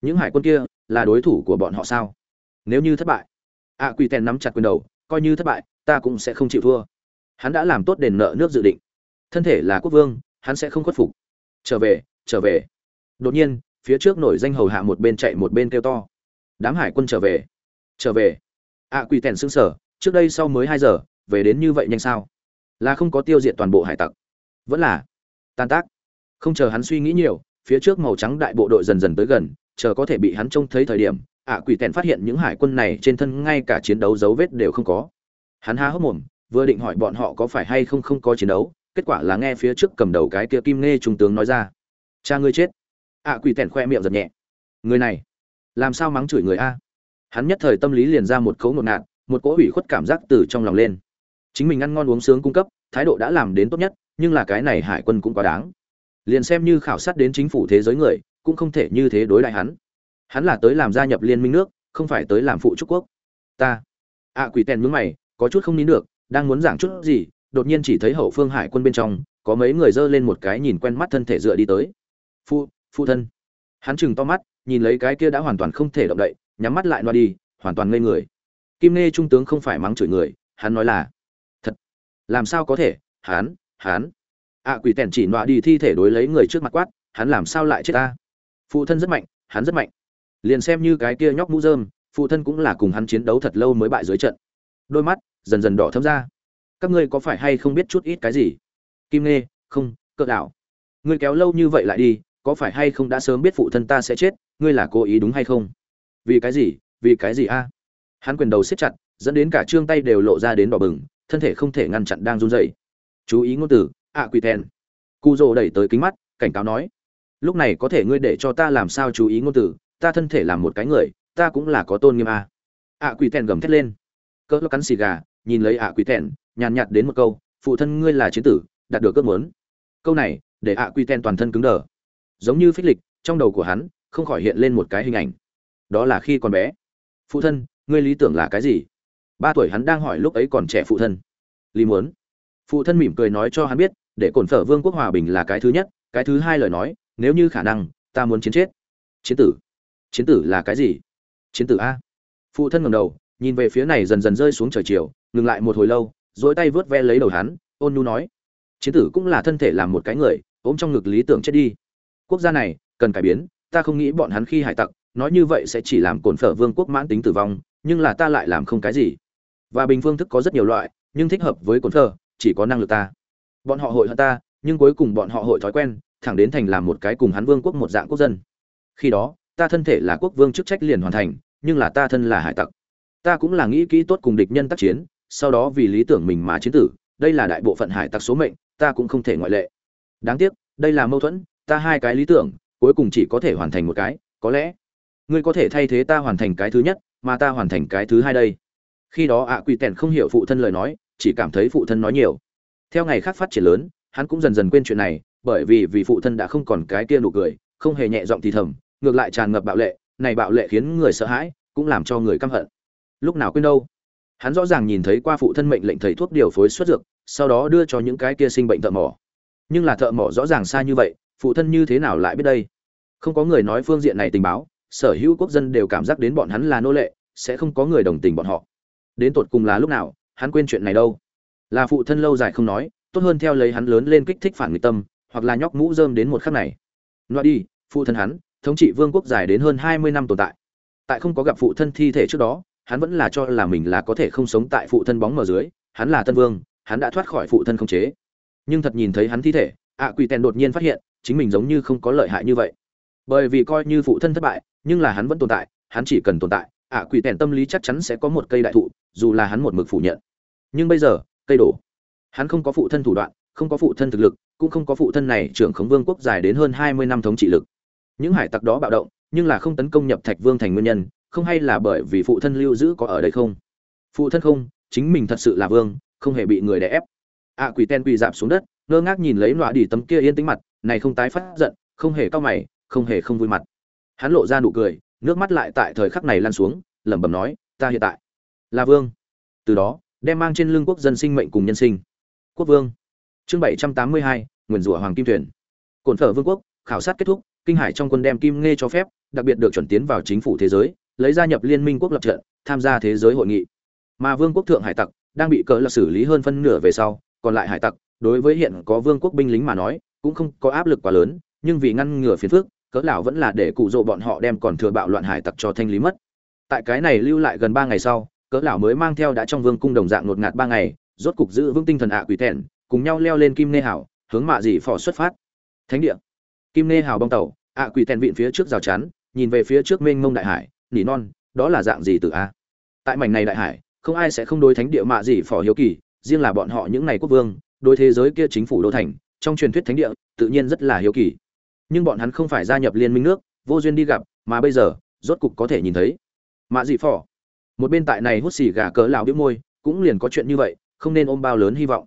A: Những hải quân kia là đối thủ của bọn họ sao? Nếu như thất bại ạ quỷ tèn nắm chặt quyền đầu, coi như thất bại, ta cũng sẽ không chịu thua. Hắn đã làm tốt đền nợ nước dự định. Thân thể là quốc vương, hắn sẽ không khuất phục. Trở về trở về. Đột nhiên, phía trước nổi danh hầu hạ một bên chạy một bên kêu to. Đám hải quân trở về. Trở về. Ạ quỷ tèn xương sở trước đây sau mới hai giờ về đến như vậy nhanh sao? Là không có tiêu diệt toàn bộ hải tặc. Vẫn là tan tác. Không chờ hắn suy nghĩ nhiều, phía trước màu trắng đại bộ đội dần dần tới gần, chờ có thể bị hắn trông thấy thời điểm, ạ quỷ tèn phát hiện những hải quân này trên thân ngay cả chiến đấu dấu vết đều không có. Hắn há hốc mồm, vừa định hỏi bọn họ có phải hay không không có chiến đấu, kết quả là nghe phía trước cầm đầu cái kia kim nghe trung tướng nói ra. Cha ngươi chết. Ạ quỷ tèn khoe miệng giật nhẹ. Người này, làm sao mắng chửi người a? Hắn nhất thời tâm lý liền ra một cấu ngột ngạt, một cỗ hủy khuất cảm giác từ trong lòng lên chính mình ăn ngon uống sướng cung cấp, thái độ đã làm đến tốt nhất, nhưng là cái này hải quân cũng quá đáng. Liền xem như khảo sát đến chính phủ thế giới người, cũng không thể như thế đối đại hắn. Hắn là tới làm gia nhập liên minh nước, không phải tới làm phụ trúc quốc. Ta. Ạ quỷ tèn mướn mày, có chút không nín được, đang muốn giảng chút gì, đột nhiên chỉ thấy hậu phương hải quân bên trong, có mấy người dơ lên một cái nhìn quen mắt thân thể dựa đi tới. Phụ phụ thân. Hắn chừng to mắt, nhìn lấy cái kia đã hoàn toàn không thể động đậy, nhắm mắt lại loa đi, hoàn toàn ngây người. Kim nghe trung tướng không phải mắng chửi người, hắn nói là làm sao có thể? Hắn hắn. Ạ quỷ tèn chỉ nọa đi thi thể đối lấy người trước mặt quát, hắn làm sao lại chết ta? Phụ thân rất mạnh, hắn rất mạnh. Liền xem như cái kia nhóc mũ rơm, phụ thân cũng là cùng hắn chiến đấu thật lâu mới bại dưới trận. Đôi mắt dần dần đỏ thấm ra. Các ngươi có phải hay không biết chút ít cái gì? Kim nghe không, cỡ đảo. Ngươi kéo lâu như vậy lại đi, có phải hay không đã sớm biết phụ thân ta sẽ chết? Ngươi là cố ý đúng hay không? Vì cái gì? Vì cái gì a? Hắn quyền đầu siết chặt, dẫn đến cả trương tay đều lộ ra đến đỏ bừng thân thể không thể ngăn chặn đang run rẩy. Chú ý ngôn từ ạ quỷ thèn. Cú rồ đẩy tới kính mắt, cảnh cáo nói, lúc này có thể ngươi để cho ta làm sao chú ý ngôn từ? Ta thân thể làm một cái người, ta cũng là có tôn nghiêm a. Ạ quỷ thèn gầm thét lên. Cỡ cắn xì gà, nhìn lấy ạ quỷ thèn, nhàn nhạt đến một câu, phụ thân ngươi là chiến tử, đạt được ước muốn. Câu này, để ạ quỷ thèn toàn thân cứng đờ. Giống như phích lịch, trong đầu của hắn, không khỏi hiện lên một cái hình ảnh. Đó là khi còn bé. Phụ thân, ngươi lý tưởng là cái gì? Ba tuổi hắn đang hỏi lúc ấy còn trẻ phụ thân. Lý muốn. Phụ thân mỉm cười nói cho hắn biết, để cổn phở vương quốc hòa bình là cái thứ nhất, cái thứ hai lời nói, nếu như khả năng, ta muốn chiến chết. Chiến tử. Chiến tử là cái gì? Chiến tử a. Phụ thân ngầm đầu, nhìn về phía này dần dần rơi xuống trời chiều, ngừng lại một hồi lâu dỗi tay vớt ve lấy đầu hắn, ôn nhu nói. Chiến tử cũng là thân thể làm một cái người, ôm trong ngực lý tưởng chết đi. Quốc gia này, cần cải biến, ta không nghĩ bọn hắn khi hải tặc, nói như vậy sẽ chỉ làm cổn phở vương quốc mãn tính tử vong, nhưng là ta lại làm không cái gì và bình phương thức có rất nhiều loại, nhưng thích hợp với cồn thờ, chỉ có năng lực ta. Bọn họ hội hận ta, nhưng cuối cùng bọn họ hội thói quen, thẳng đến thành làm một cái cùng hắn vương quốc một dạng quốc dân. Khi đó, ta thân thể là quốc vương chức trách liền hoàn thành, nhưng là ta thân là hải tặc. Ta cũng là nghĩ kỹ tốt cùng địch nhân tác chiến, sau đó vì lý tưởng mình mà chiến tử, đây là đại bộ phận hải tặc số mệnh, ta cũng không thể ngoại lệ. Đáng tiếc, đây là mâu thuẫn, ta hai cái lý tưởng, cuối cùng chỉ có thể hoàn thành một cái, có lẽ, ngươi có thể thay thế ta hoàn thành cái thứ nhất, mà ta hoàn thành cái thứ hai đây khi đó ạ quỷ tèn không hiểu phụ thân lời nói, chỉ cảm thấy phụ thân nói nhiều. Theo ngày khác phát triển lớn, hắn cũng dần dần quên chuyện này, bởi vì vì phụ thân đã không còn cái kia nụ cười, không hề nhẹ giọng thì thầm, ngược lại tràn ngập bạo lệ, này bạo lệ khiến người sợ hãi, cũng làm cho người căm hận. Lúc nào quên đâu? Hắn rõ ràng nhìn thấy qua phụ thân mệnh lệnh thầy thuốc điều phối xuất dược, sau đó đưa cho những cái kia sinh bệnh thợ mỏ. Nhưng là thợ mỏ rõ ràng xa như vậy, phụ thân như thế nào lại biết đây? Không có người nói phương diện này tình báo, sở hữu quốc dân đều cảm giác đến bọn hắn là nô lệ, sẽ không có người đồng tình bọn họ đến tột cùng là lúc nào, hắn quên chuyện này đâu. Là phụ thân lâu dài không nói, tốt hơn theo lấy hắn lớn lên kích thích phản nghịch tâm, hoặc là nhóc mũ rơm đến một khắc này. Loại đi, phụ thân hắn, thống trị vương quốc dài đến hơn hai mươi năm tồn tại. Tại không có gặp phụ thân thi thể trước đó, hắn vẫn là cho là mình là có thể không sống tại phụ thân bóng mờ dưới, hắn là tân vương, hắn đã thoát khỏi phụ thân không chế. Nhưng thật nhìn thấy hắn thi thể, ạ quỷ tèn đột nhiên phát hiện, chính mình giống như không có lợi hại như vậy. Bởi vì coi như phụ thân thất bại, nhưng là hắn vẫn tồn tại, hắn chỉ cần tồn tại ạ quỷ tèn tâm lý chắc chắn sẽ có một cây đại thụ, dù là hắn một mực phủ nhận. Nhưng bây giờ, cây đổ. Hắn không có phụ thân thủ đoạn, không có phụ thân thực lực, cũng không có phụ thân này trưởng khống vương quốc dài đến hơn hai mươi năm thống trị lực. Những hải tặc đó bạo động, nhưng là không tấn công nhập thạch vương thành nguyên nhân, không hay là bởi vì phụ thân lưu giữ có ở đây không? Phụ thân không, chính mình thật sự là vương, không hề bị người đè ép. Ạ quỷ ten quỳ dạp xuống đất, ngơ ngác nhìn lấy nọa đỉ tấm kia yên tĩnh mặt, này không tái phát giận, không hề cau mày, không hề không vui mặt. Hắn lộ ra nụ cười nước mắt lại tại thời khắc này lan xuống, lẩm bẩm nói, ta hiện tại là vương. Từ đó, đem mang trên lưng quốc dân sinh mệnh cùng nhân sinh. Quốc vương. Chương bảy trăm tám mươi hai, nguyền rủa hoàng kim thuyền. Cổn phở vương quốc, khảo sát kết thúc, kinh hải trong quân đem kim nghe cho phép, đặc biệt được chuẩn tiến vào chính phủ thế giới, lấy gia nhập liên minh quốc lập trận, tham gia thế giới hội nghị. Mà vương quốc thượng hải tặc đang bị cỡ là xử lý hơn phân nửa về sau, còn lại hải tặc, đối với hiện có vương quốc binh lính mà nói, cũng không có áp lực quá lớn, nhưng vì ngăn ngừa phiền phức cỡ lão vẫn là để cụ rộ bọn họ đem còn thừa bạo loạn hải tặc cho thanh lý mất. Tại cái này lưu lại gần ba ngày sau, cỡ lão mới mang theo đã trong vương cung đồng dạng ngột ngạt ba ngày, rốt cục giữ vững tinh thần ạ quỷ thẹn cùng nhau leo lên kim nê hảo hướng mạ dị phò xuất phát. Thánh địa. Kim nê hào bong tàu, ạ quỷ thẹn vịn phía trước rào chắn, nhìn về phía trước mênh mông đại hải, nỉ non, đó là dạng gì từ a? Tại mảnh này đại hải, không ai sẽ không đối thánh địa mạ dị phò hiếu kỳ, riêng là bọn họ những này quốc vương, đối thế giới kia chính phủ đô thành, trong truyền thuyết thánh địa, tự nhiên rất là hiếu kỳ nhưng bọn hắn không phải gia nhập liên minh nước, vô duyên đi gặp, mà bây giờ, rốt cục có thể nhìn thấy. Mạ dị phỏ. Một bên tại này hút xì gà cỡ lào biếu môi, cũng liền có chuyện như vậy, không nên ôm bao lớn hy vọng.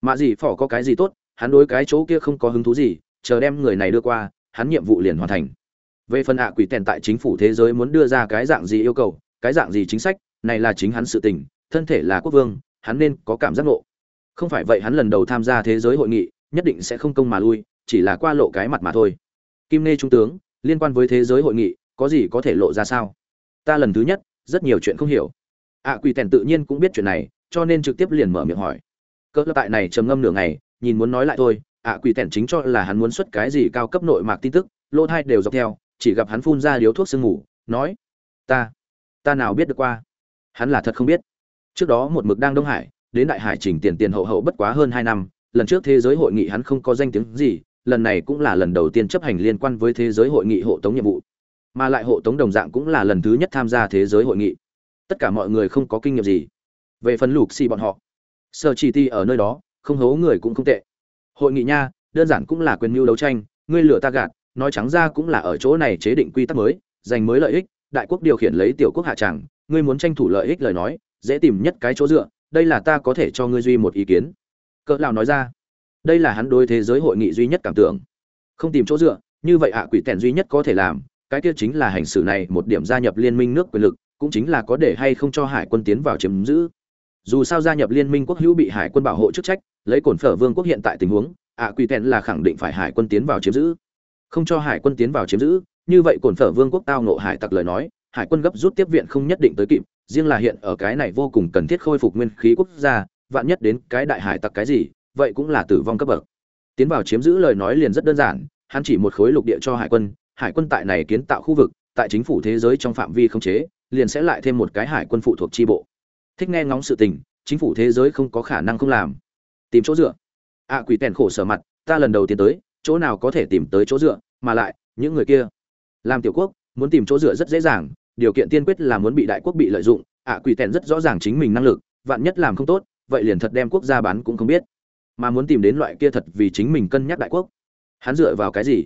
A: Mạ dị phỏ có cái gì tốt, hắn đối cái chỗ kia không có hứng thú gì, chờ đem người này đưa qua, hắn nhiệm vụ liền hoàn thành. Về phần ạ quỷ tèn tại chính phủ thế giới muốn đưa ra cái dạng gì yêu cầu, cái dạng gì chính sách, này là chính hắn sự tình, thân thể là quốc vương, hắn nên có cảm giác ngộ. Không phải vậy hắn lần đầu tham gia thế giới hội nghị, nhất định sẽ không công mà lui, chỉ là qua lộ cái mặt mà thôi kim nê trung tướng, liên quan với thế giới hội nghị, có gì có thể lộ ra sao? Ta lần thứ nhất, rất nhiều chuyện không hiểu. Ạ quỷ tèn tự nhiên cũng biết chuyện này, cho nên trực tiếp liền mở miệng hỏi. Cỡ tại này trầm ngâm nửa ngày, nhìn muốn nói lại thôi, ạ quỷ tèn chính cho là hắn muốn xuất cái gì cao cấp nội mạc tin tức, lỗ thai đều dọc theo, chỉ gặp hắn phun ra điếu thuốc sương ngủ nói, ta ta nào biết được qua? Hắn là thật không biết. Trước đó một mực đang đông hải, đến đại hải trình tiền tiền hậu hậu bất quá hơn hai năm, lần trước thế giới hội nghị hắn không có danh tiếng gì lần này cũng là lần đầu tiên chấp hành liên quan với thế giới hội nghị hộ tống nhiệm vụ, mà lại hộ tống đồng dạng cũng là lần thứ nhất tham gia thế giới hội nghị. Tất cả mọi người không có kinh nghiệm gì. Về phần lục xì bọn họ sở chỉ ti ở nơi đó, không hố người cũng không tệ. Hội nghị nha, đơn giản cũng là quyền mưu đấu tranh, ngươi lửa ta gạt, nói trắng ra cũng là ở chỗ này chế định quy tắc mới, giành mới lợi ích, đại quốc điều khiển lấy tiểu quốc hạ tràng, ngươi muốn tranh thủ lợi ích lời nói, dễ tìm nhất cái chỗ dựa, đây là ta có thể cho ngươi duy một ý kiến. Cỡ lão nói ra đây là hắn đối thế giới hội nghị duy nhất cảm tưởng. Không tìm chỗ dựa, như vậy ạ, quỷ tèn duy nhất có thể làm, cái kia chính là hành xử này một điểm gia nhập liên minh nước quyền lực, cũng chính là có để hay không cho hải quân tiến vào chiếm giữ. Dù sao gia nhập liên minh quốc hữu bị hải quân bảo hộ chức trách, lấy cổn phở vương quốc hiện tại tình huống, ạ, quỷ tèn là khẳng định phải hải quân tiến vào chiếm giữ. Không cho hải quân tiến vào chiếm giữ, như vậy cổn phở vương quốc tao nộ hải tặc lời nói, hải quân gấp rút tiếp viện không nhất định tới kịp, riêng là hiện ở cái này vô cùng cần thiết khôi phục nguyên khí quốc gia, vạn nhất đến cái đại hải tặc cái gì vậy cũng là tử vong cấp bậc. Tiến vào chiếm giữ lời nói liền rất đơn giản, hắn chỉ một khối lục địa cho hải quân hải quân tại này kiến tạo khu vực, tại chính phủ thế giới trong phạm vi không chế, liền sẽ lại thêm một cái hải quân phụ thuộc tri bộ. Thích nghe ngóng sự tình, chính phủ thế giới không có khả năng không làm. Tìm chỗ dựa. Ạ quỷ tèn khổ sở mặt, ta lần đầu tiến tới, chỗ nào có thể tìm tới chỗ dựa, mà lại, những người kia. Làm tiểu quốc, muốn tìm chỗ dựa rất dễ dàng, điều kiện tiên quyết là muốn bị đại quốc bị lợi dụng ạ quỷ tèn rất rõ ràng chính mình năng lực, vạn nhất làm không tốt, vậy liền thật đem quốc gia bán cũng không biết mà muốn tìm đến loại kia thật vì chính mình cân nhắc đại quốc. Hắn dựa vào cái gì?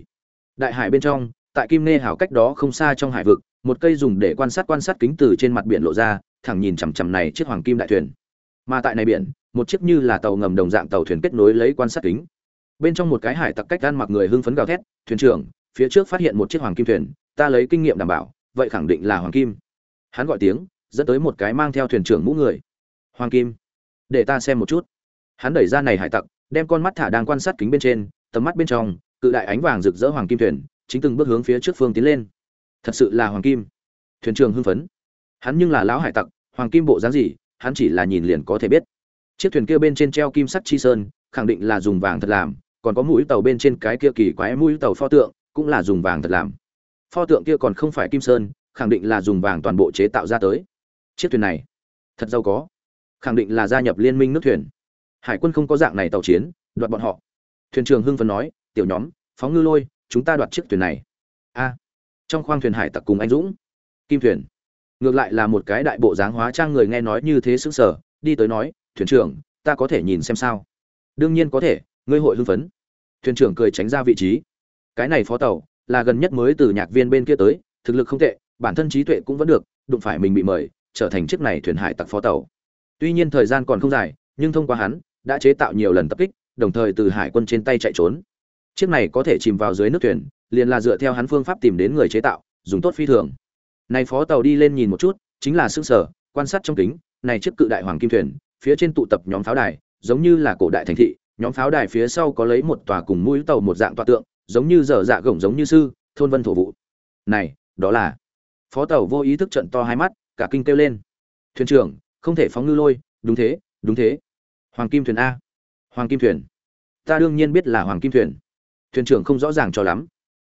A: Đại hải bên trong, tại kim nê hảo cách đó không xa trong hải vực, một cây dùng để quan sát quan sát kính từ trên mặt biển lộ ra, thẳng nhìn chằm chằm này chiếc hoàng kim đại thuyền. Mà tại này biển, một chiếc như là tàu ngầm đồng dạng tàu thuyền kết nối lấy quan sát kính. Bên trong một cái hải tặc cách gan mặc người hưng phấn gào thét, thuyền trưởng, phía trước phát hiện một chiếc hoàng kim thuyền, ta lấy kinh nghiệm đảm bảo, vậy khẳng định là hoàng kim. Hắn gọi tiếng, dẫn tới một cái mang theo thuyền trưởng mũ người. Hoàng kim, để ta xem một chút hắn đẩy ra này hải tặc, đem con mắt thả đang quan sát kính bên trên, tầm mắt bên trong, cự đại ánh vàng rực rỡ hoàng kim thuyền, chính từng bước hướng phía trước phương tiến lên. Thật sự là hoàng kim. Thuyền trưởng hưng phấn. Hắn nhưng là lão hải tặc, hoàng kim bộ dáng gì, hắn chỉ là nhìn liền có thể biết. Chiếc thuyền kia bên trên treo kim sắt chi sơn, khẳng định là dùng vàng thật làm, còn có mũi tàu bên trên cái kia kỳ quái mũi tàu pho tượng, cũng là dùng vàng thật làm. Pho tượng kia còn không phải kim sơn, khẳng định là dùng vàng toàn bộ chế tạo ra tới. Chiếc thuyền này, thật giàu có. Khẳng định là gia nhập liên minh nước thuyền hải quân không có dạng này tàu chiến, đoạt bọn họ. Thuyền trưởng hưng phấn nói, tiểu nhóm, phóng ngư lôi, chúng ta đoạt chiếc thuyền này. A. Trong khoang thuyền hải tặc cùng anh dũng. Kim thuyền. Ngược lại là một cái đại bộ dáng hóa trang người nghe nói như thế sững sờ, đi tới nói, thuyền trưởng, ta có thể nhìn xem sao? Đương nhiên có thể, ngươi hội hưng phấn. Thuyền trưởng cười tránh ra vị trí. Cái này phó tàu, là gần nhất mới từ nhạc viên bên kia tới, thực lực không tệ, bản thân trí tuệ cũng vẫn được, đụng phải mình bị mời, trở thành chiếc này thuyền hải tặc phó tàu. Tuy nhiên thời gian còn không dài, nhưng thông qua hắn đã chế tạo nhiều lần tập kích, đồng thời từ hải quân trên tay chạy trốn. Chiếc này có thể chìm vào dưới nước thuyền, liền là dựa theo hắn phương pháp tìm đến người chế tạo, dùng tốt phi thường. Này phó tàu đi lên nhìn một chút, chính là xương sở, quan sát trong kính, này chiếc cự đại hoàng kim thuyền, phía trên tụ tập nhóm pháo đài, giống như là cổ đại thành thị, nhóm pháo đài phía sau có lấy một tòa cùng mũi tàu một dạng tọa tượng, giống như dở dạ gổng giống như sư, thôn vân thổ vụ này, đó là phó tàu vô ý thức trận to hai mắt, cả kinh kêu lên. Thuyền trưởng, không thể phóng ngư lôi, đúng thế đúng thế hoàng kim thuyền a. Hoàng kim thuyền. Ta đương nhiên biết là hoàng kim thuyền. Thuyền trưởng không rõ ràng cho lắm.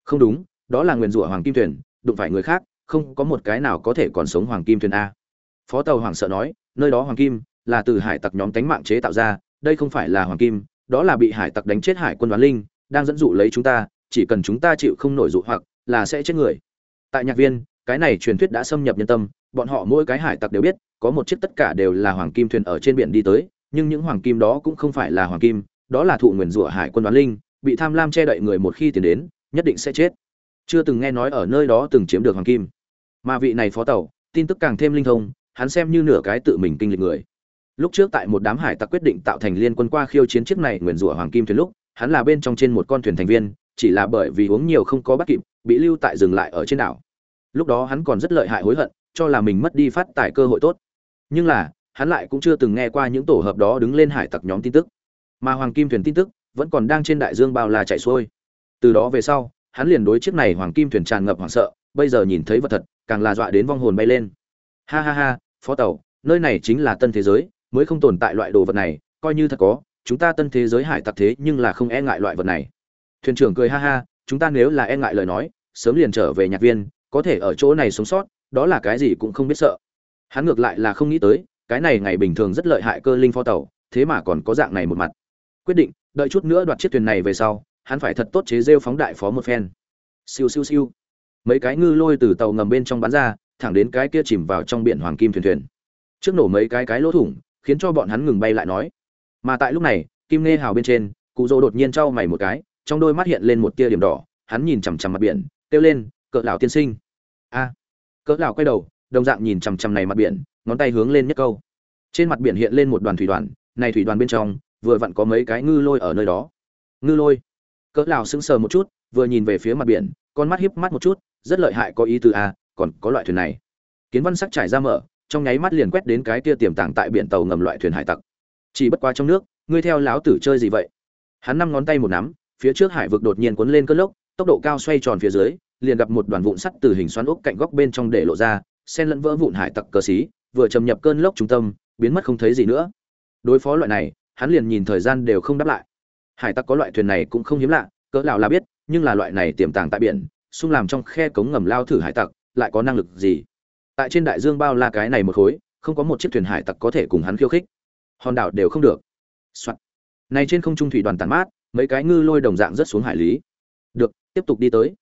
A: Không đúng, đó là nguyền rủa hoàng kim thuyền, đụng phải người khác, không có một cái nào có thể còn sống hoàng kim thuyền a. Phó tàu hoàng sợ nói, nơi đó hoàng kim là từ hải tặc nhóm tánh mạng chế tạo ra, đây không phải là hoàng kim, đó là bị hải tặc đánh chết hải quân đoán linh, đang dẫn dụ lấy chúng ta, chỉ cần chúng ta chịu không nổi dụ hoặc là sẽ chết người. Tại nhạc viên, cái này truyền thuyết đã xâm nhập nhân tâm, bọn họ mỗi cái hải tặc đều biết, có một chiếc tất cả đều là hoàng kim thuyền ở trên biển đi tới nhưng những hoàng kim đó cũng không phải là hoàng kim, đó là thụ nguyền rủa hải quân đoán linh, bị tham lam che đậy người một khi tiến đến, nhất định sẽ chết. Chưa từng nghe nói ở nơi đó từng chiếm được hoàng kim. Mà vị này phó tàu, tin tức càng thêm linh thông, hắn xem như nửa cái tự mình kinh lịch người. Lúc trước tại một đám hải tặc quyết định tạo thành liên quân qua khiêu chiến chiếc này nguyền rủa hoàng kim thuyền lúc, hắn là bên trong trên một con thuyền thành viên, chỉ là bởi vì uống nhiều không có bắt kịp, bị lưu tại dừng lại ở trên đảo. Lúc đó hắn còn rất lợi hại hối hận, cho là mình mất đi phát tài cơ hội tốt. Nhưng là hắn lại cũng chưa từng nghe qua những tổ hợp đó đứng lên hải tặc nhóm tin tức. Mà hoàng kim thuyền tin tức vẫn còn đang trên đại dương bao la chạy xuôi. Từ đó về sau, hắn liền đối chiếc này hoàng kim thuyền tràn ngập hoảng sợ, bây giờ nhìn thấy vật thật, càng là dọa đến vong hồn bay lên. Ha ha ha, phó tàu, nơi này chính là tân thế giới, mới không tồn tại loại đồ vật này, coi như thật có, chúng ta tân thế giới hải tặc thế nhưng là không e ngại loại vật này. Thuyền trưởng cười ha ha, chúng ta nếu là e ngại lời nói, sớm liền trở về nhạc viên, có thể ở chỗ này sống sót, đó là cái gì cũng không biết sợ. Hắn ngược lại là không nghĩ tới cái này ngày bình thường rất lợi hại cơ linh phó tàu, thế mà còn có dạng này một mặt. Quyết định, đợi chút nữa đoạt chiếc thuyền này về sau, hắn phải thật tốt chế rêu phóng đại phó một phen. Siêu siêu siêu. Mấy cái ngư lôi từ tàu ngầm bên trong bắn ra, thẳng đến cái kia chìm vào trong biển hoàng kim thuyền thuyền. Trước nổ mấy cái cái lỗ thủng, khiến cho bọn hắn ngừng bay lại nói. Mà tại lúc này, kim nghe hào bên trên, cụ dô đột nhiên trao mày một cái, trong đôi mắt hiện lên một tia điểm đỏ, hắn nhìn chằm chằm mặt biển, kêu lên, cỡ lão tiên sinh. A. Cỡ lão quay đầu, đồng dạng nhìn chằm chằm này mặt biển ngón tay hướng lên nhất câu. Trên mặt biển hiện lên một đoàn thủy đoàn, này thủy đoàn bên trong, vừa vặn có mấy cái ngư lôi ở nơi đó. Ngư lôi. Cỡ lào sững sờ một chút, vừa nhìn về phía mặt biển, con mắt hiếp mắt một chút, rất lợi hại có ý từ a, còn có loại thuyền này. Kiến văn sắc trải ra mở, trong nháy mắt liền quét đến cái kia tiềm tàng tại biển tàu ngầm loại thuyền hải tặc. Chỉ bất quá trong nước, ngươi theo láo tử chơi gì vậy? Hắn năm ngón tay một nắm, phía trước hải vực đột nhiên cuốn lên cơn lốc, tốc độ cao xoay tròn phía dưới, liền gặp một đoàn vụn sắt từ hình xoắn ốc cạnh góc bên trong để lộ ra sen lẫn vỡ vụn hải tặc cờ xí vừa chầm nhập cơn lốc trung tâm, biến mất không thấy gì nữa. Đối phó loại này, hắn liền nhìn thời gian đều không đáp lại. Hải tặc có loại thuyền này cũng không hiếm lạ, cỡ lão là biết, nhưng là loại này tiềm tàng tại biển, xung làm trong khe cống ngầm lao thử hải tặc, lại có năng lực gì? Tại trên đại dương bao la cái này một khối, không có một chiếc thuyền hải tặc có thể cùng hắn khiêu khích. Hòn đảo đều không được. Soạn. này trên không trung thủy đoàn tàn mát, mấy cái ngư lôi đồng dạng rất xuống hải lý. Được, tiếp tục đi tới.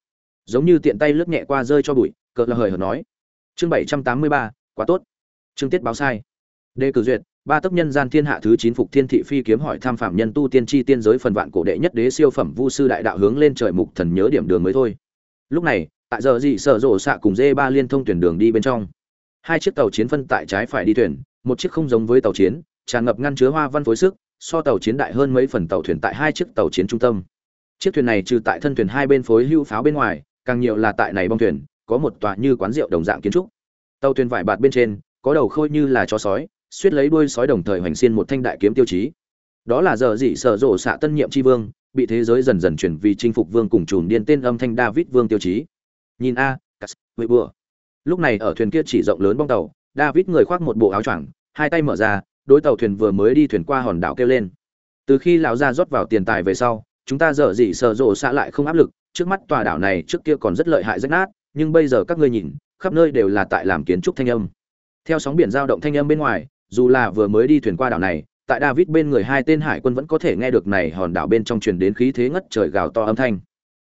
A: Giống như tiện tay lướt nhẹ qua rơi cho bụi, cỡ là hời hợt nói. Chương bảy trăm tám mươi ba, quá tốt. Trương tiết báo sai. Đề cử duyệt, ba tốc nhân gian thiên hạ thứ chín phục thiên thị phi kiếm hỏi tham phạm nhân tu tiên tri tiên giới phần vạn cổ đệ nhất đế siêu phẩm vu sư đại đạo hướng lên trời mục thần nhớ điểm đường mới thôi. Lúc này, tại giờ gì sở rổ xạ cùng dê ba liên thông tuyển đường đi bên trong. Hai chiếc tàu chiến phân tại trái phải đi thuyền, một chiếc không giống với tàu chiến, tràn ngập ngăn chứa hoa văn phối sức, so tàu chiến đại hơn mấy phần tàu thuyền tại hai chiếc tàu chiến trung tâm. Chiếc thuyền này trừ tại thân thuyền hai bên phối hưu pháo bên ngoài, càng nhiều là tại này bong thuyền, có một tòa như quán rượu đồng dạng kiến trúc. Tàu thuyền vải bạt bên trên có đầu khôi như là chó sói, suýt lấy đuôi sói đồng thời hoành xiên một thanh đại kiếm tiêu chí. Đó là giờ dị sở rộ xạ tân nhiệm tri vương, bị thế giới dần dần chuyển vì chinh phục vương cùng chùm điên tên âm thanh david vương tiêu chí. Nhìn a, cắt với bừa lúc này ở thuyền kia chỉ rộng lớn bong tàu, david người khoác một bộ áo choàng, hai tay mở ra, đối tàu thuyền vừa mới đi thuyền qua hòn đảo kêu lên. Từ khi lão gia rót vào tiền tài về sau, chúng ta dở dị sợ rộ xạ lại không áp lực, trước mắt tòa đảo này trước kia còn rất lợi hại rách nát, nhưng bây giờ các ngươi nhìn, khắp nơi đều là tại làm kiến trúc thanh âm theo sóng biển giao động thanh âm bên ngoài, dù là vừa mới đi thuyền qua đảo này, tại david bên người hai tên hải quân vẫn có thể nghe được này hòn đảo bên trong truyền đến khí thế ngất trời gào to âm thanh.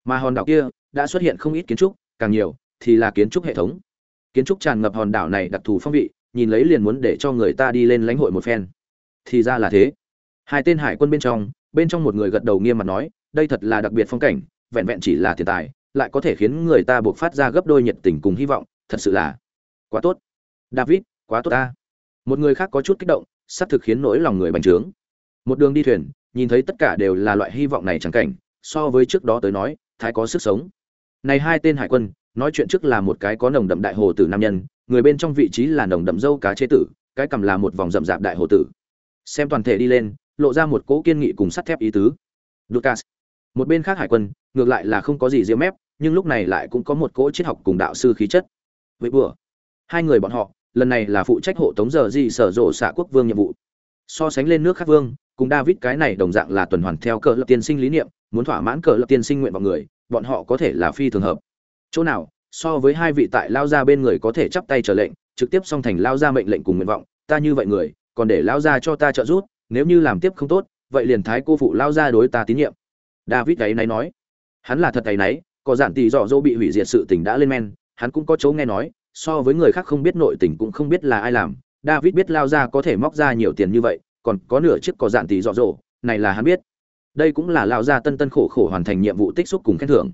A: Mà hòn đảo kia đã xuất hiện không ít kiến trúc, càng nhiều thì là kiến trúc hệ thống. Kiến trúc tràn ngập hòn đảo này đặc thù phong vị, nhìn lấy liền muốn để cho người ta đi lên lãnh hội một phen. Thì ra là thế. Hai tên hải quân bên trong bên trong một người gật đầu nghiêm mặt nói, đây thật là đặc biệt phong cảnh, vẹn vẹn chỉ là tiền tài, lại có thể khiến người ta buộc phát ra gấp đôi nhiệt tình cùng hy vọng, thật sự là quá tốt david, quá tốt ta. Một người khác có chút kích động, sắp thực khiến nỗi lòng người bành trướng. Một đường đi thuyền, nhìn thấy tất cả đều là loại hy vọng này chẳng cảnh, so với trước đó tới nói, thái có sức sống. Này hai tên hải quân, nói chuyện trước là một cái có nồng đậm đại hồ tử nam nhân, người bên trong vị trí là nồng đậm dâu cá chế tử, cái cầm là một vòng rậm rạp đại hồ tử. Xem toàn thể đi lên, lộ ra một cỗ kiên nghị cùng sắt thép ý tứ. Lucas. Một bên khác hải quân, ngược lại là không có gì diễm mép, nhưng lúc này lại cũng có một cỗ triết học cùng đạo sư khí chất. Vậy bữa hai người bọn họ lần này là phụ trách hộ tống giờ gì sở rộ xạ quốc vương nhiệm vụ. So sánh lên nước khác vương, cùng david cái này đồng dạng là tuần hoàn theo cờ lập tiên sinh lý niệm, muốn thỏa mãn cờ lập tiên sinh nguyện vọng người, bọn họ có thể là phi thường hợp. Chỗ nào, so với hai vị tại lao ra bên người có thể chắp tay trở lệnh, trực tiếp song thành lao ra mệnh lệnh cùng nguyện vọng, ta như vậy người, còn để lao ra cho ta trợ giúp, nếu như làm tiếp không tốt, vậy liền thái cô phụ lao ra đối ta tín nhiệm. David ấy náy nói. Hắn là thật ấy náy có giản tỷ dọ dỗ bị hủy diệt sự tình đã lên men, hắn cũng có chỗ nghe nói so với người khác không biết nội tình cũng không biết là ai làm. David biết lao ra có thể móc ra nhiều tiền như vậy, còn có nửa chiếc có dạn tỷ dọ dỗ, này là hắn biết. Đây cũng là lao gia tân tân khổ khổ hoàn thành nhiệm vụ tích xúc cùng khen thưởng.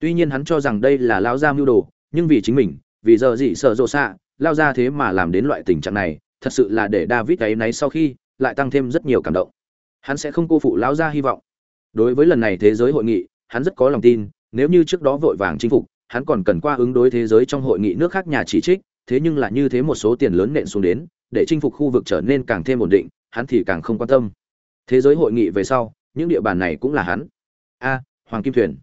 A: Tuy nhiên hắn cho rằng đây là lao gia mưu đồ, nhưng vì chính mình, vì giờ gì sợ rộ xạ, lao ra thế mà làm đến loại tình trạng này, thật sự là để david ấy náy sau khi lại tăng thêm rất nhiều cảm động. Hắn sẽ không cô phụ lao ra hy vọng. Đối với lần này thế giới hội nghị, hắn rất có lòng tin, nếu như trước đó vội vàng chinh phục hắn còn cần qua ứng đối thế giới trong hội nghị nước khác nhà chỉ trích, thế nhưng là như thế một số tiền lớn nện xuống đến, để chinh phục khu vực trở nên càng thêm ổn định, hắn thì càng không quan tâm. Thế giới hội nghị về sau, những địa bàn này cũng là hắn. A, hoàng kim thuyền.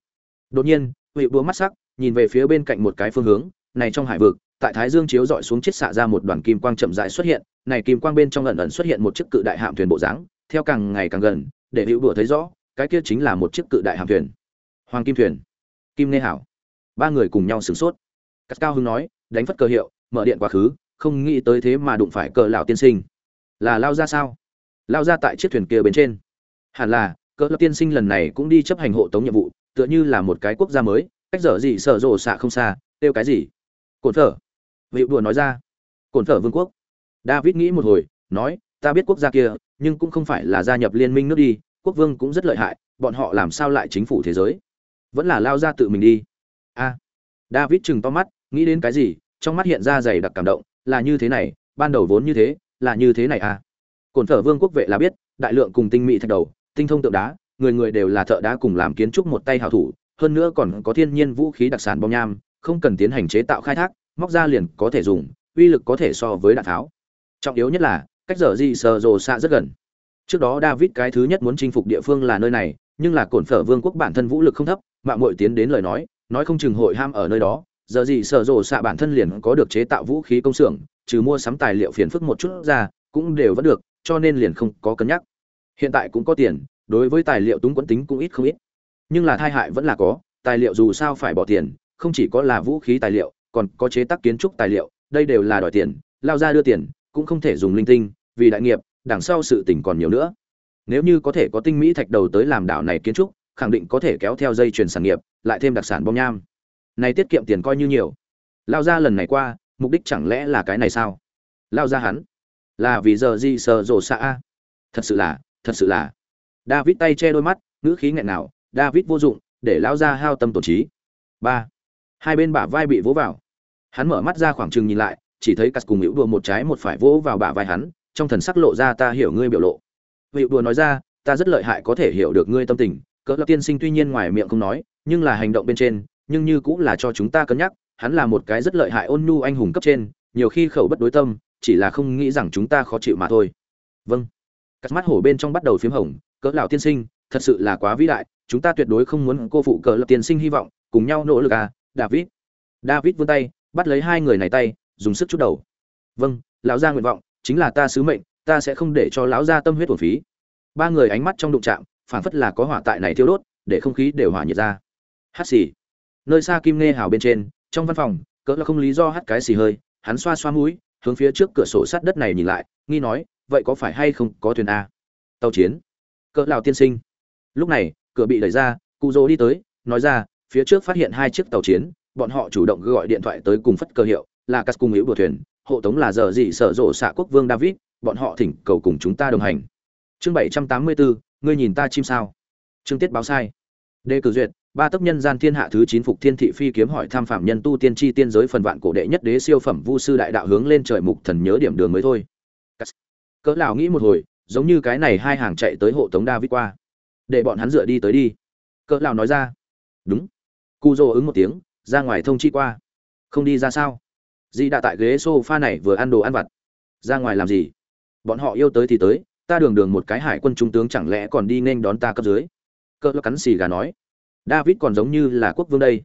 A: Đột nhiên vị búa mắt sắc, nhìn về phía bên cạnh một cái phương hướng, này trong hải vực, tại thái dương chiếu dọi xuống chiết xạ ra một đoàn kim quang chậm rãi xuất hiện, này kim quang bên trong ẩn ẩn xuất hiện một chiếc cự đại hạm thuyền bộ dáng, theo càng ngày càng gần, để hữu đùa thấy rõ, cái kia chính là một chiếc cự đại hạm thuyền. Hoàng kim thuyền. Kim nê hảo ba người cùng nhau sửng sốt. Cắt cao hưng nói, đánh phất cờ hiệu, mở điện quá khứ, không nghĩ tới thế mà đụng phải cờ lão tiên sinh. Là lao ra sao? Lao ra tại chiếc thuyền kia bên trên. Hẳn là cỡ lão tiên sinh lần này cũng đi chấp hành hộ tống nhiệm vụ, tựa như là một cái quốc gia mới, cách dở gì sở rộ xạ không xa tiêu cái gì? Cồn phở vị đùa nói ra. Cồn phở vương quốc. David nghĩ một hồi, nói, ta biết quốc gia kia, nhưng cũng không phải là gia nhập liên minh nước đi, quốc vương cũng rất lợi hại, bọn họ làm sao lại chính phủ thế giới? Vẫn là lao ra tự mình đi a. David chừng to mắt, nghĩ đến cái gì, trong mắt hiện ra dày đặc cảm động, là như thế này, ban đầu vốn như thế, là như thế này à? Cồn phở vương quốc vệ là biết, đại lượng cùng tinh mỹ thạch đầu, tinh thông tượng đá, người người đều là thợ đá cùng làm kiến trúc một tay hảo thủ, hơn nữa còn có thiên nhiên vũ khí đặc sản bom nham, không cần tiến hành chế tạo khai thác, móc ra liền có thể dùng, uy lực có thể so với đạn tháo. Trọng yếu nhất là, cách giờ gì sờ rồ xa rất gần. Trước đó david cái thứ nhất muốn chinh phục địa phương là nơi này, nhưng là cổn phở vương quốc bản thân vũ lực không thấp, mạng mội tiến đến lời nói nói không chừng hội ham ở nơi đó, giờ gì sở rộ xạ bản thân liền có được chế tạo vũ khí công xưởng, trừ mua sắm tài liệu phiền phức một chút ra, cũng đều vẫn được, cho nên liền không có cân nhắc. Hiện tại cũng có tiền, đối với tài liệu túng quẫn tính cũng ít không ít. Nhưng là thai hại vẫn là có, tài liệu dù sao phải bỏ tiền, không chỉ có là vũ khí tài liệu, còn có chế tác kiến trúc tài liệu, đây đều là đòi tiền, lao ra đưa tiền, cũng không thể dùng linh tinh, vì đại nghiệp, đằng sau sự tỉnh còn nhiều nữa. Nếu như có thể có tinh mỹ thạch đầu tới làm đảo này kiến trúc khẳng định có thể kéo theo dây chuyền sản nghiệp, lại thêm đặc sản bom nham. Này tiết kiệm tiền coi như nhiều. Lao ra lần này qua, mục đích chẳng lẽ là cái này sao? Lao ra hắn. Là vì giờ gì sờ rồ xa a? Thật sự là, thật sự là. David tay che đôi mắt, ngữ khí nghẹn nào david vô dụng, để lao ra hao tâm tổn trí. Ba. Hai bên bả vai bị vỗ vào. Hắn mở mắt ra khoảng chừng nhìn lại, chỉ thấy cắt cùng hữu đùa một trái một phải vỗ vào bả vai hắn, trong thần sắc lộ ra ta hiểu ngươi biểu lộ. Hữu đùa nói ra, ta rất lợi hại có thể hiểu được ngươi tâm tình cỡ lập tiên sinh tuy nhiên ngoài miệng không nói, nhưng là hành động bên trên, nhưng như cũng là cho chúng ta cân nhắc, hắn là một cái rất lợi hại ôn nhu anh hùng cấp trên, nhiều khi khẩu bất đối tâm, chỉ là không nghĩ rằng chúng ta khó chịu mà thôi. Vâng. Cắt mắt hổ bên trong bắt đầu phiếm hồng, cỡ lão tiên sinh, thật sự là quá vĩ đại, chúng ta tuyệt đối không muốn cô phụ cỡ lập tiên sinh hy vọng, cùng nhau nỗ lực à david. David vươn tay, bắt lấy hai người này tay, dùng sức chút đầu. Vâng lão gia nguyện vọng, chính là ta sứ mệnh, ta sẽ không để cho lão gia tâm huyết thuần phí. Ba người ánh mắt trong đụng chạm phảng phất là có hỏa tại này thiêu đốt, để không khí đều hỏa nhiệt ra. Hát xì. Nơi xa kim nghe hào bên trên, trong văn phòng, cỡ là không lý do hắt cái xì hơi, hắn xoa xoa mũi, hướng phía trước cửa sổ sắt đất này nhìn lại, nghi nói, vậy có phải hay không có thuyền a? Tàu chiến. Cỡ lào tiên sinh. Lúc này, cửa bị đẩy ra, cụ dỗ đi tới, nói ra, phía trước phát hiện hai chiếc tàu chiến, bọn họ chủ động gọi điện thoại tới cùng phất cơ hiệu, là cắt cung hữu đùa thuyền, hộ tống là giờ gì sở rộ xạ quốc vương david, bọn họ thỉnh cầu cùng chúng ta đồng hành. Chương bảy trăm tám mươi bốn ngươi nhìn ta chim sao? Trương tiết báo sai. Đề cử duyệt, ba tấc nhân gian thiên hạ thứ chín phục thiên thị phi kiếm hỏi tham phạm nhân tu tiên tri tiên giới phần vạn cổ đệ nhất đế siêu phẩm vu sư đại đạo hướng lên trời mục thần nhớ điểm đường mới thôi. Cỡ lão nghĩ một hồi, giống như cái này hai hàng chạy tới hộ tống david qua. Để bọn hắn dựa đi tới đi. Cỡ lão nói ra. Đúng. Cu dô ứng một tiếng, ra ngoài thông chi qua. Không đi ra sao? Di đã tại ghế sofa này vừa ăn đồ ăn vặt. Ra ngoài làm gì? Bọn họ yêu tới thì tới ta đường đường một cái hải quân trung tướng chẳng lẽ còn đi nên đón ta cấp dưới? Cỡ cắn xì gà nói. David còn giống như là quốc vương đây.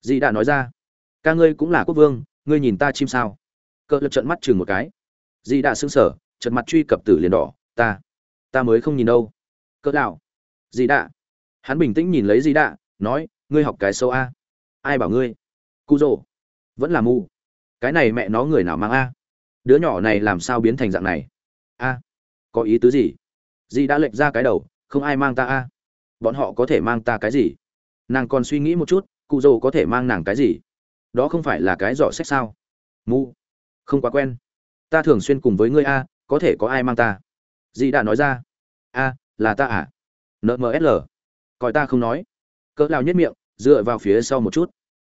A: Dì đã nói ra. Ca ngươi cũng là quốc vương, ngươi nhìn ta chim sao? Cỡ lật trận mắt chừng một cái. Dì đã xứng sở trận mặt truy cập tử liền đỏ. Ta ta mới không nhìn đâu. Cỡ đạo dì đã. Hắn bình tĩnh nhìn lấy dì đã, nói, ngươi học cái sâu a. Ai bảo ngươi? Cu rồ vẫn là mù. Cái này mẹ nó người nào mang a? Đứa nhỏ này làm sao biến thành dạng này? A có ý tứ gì? Dì đã lệch ra cái đầu, không ai mang ta a. Bọn họ có thể mang ta cái gì? Nàng còn suy nghĩ một chút, cụ dồ có thể mang nàng cái gì? Đó không phải là cái giỏ sách sao? Mu không quá quen. Ta thường xuyên cùng với ngươi a, có thể có ai mang ta? Dì đã nói ra. A, là ta à? Nmsl coi ta không nói. Cỡ lao nhất miệng, dựa vào phía sau một chút.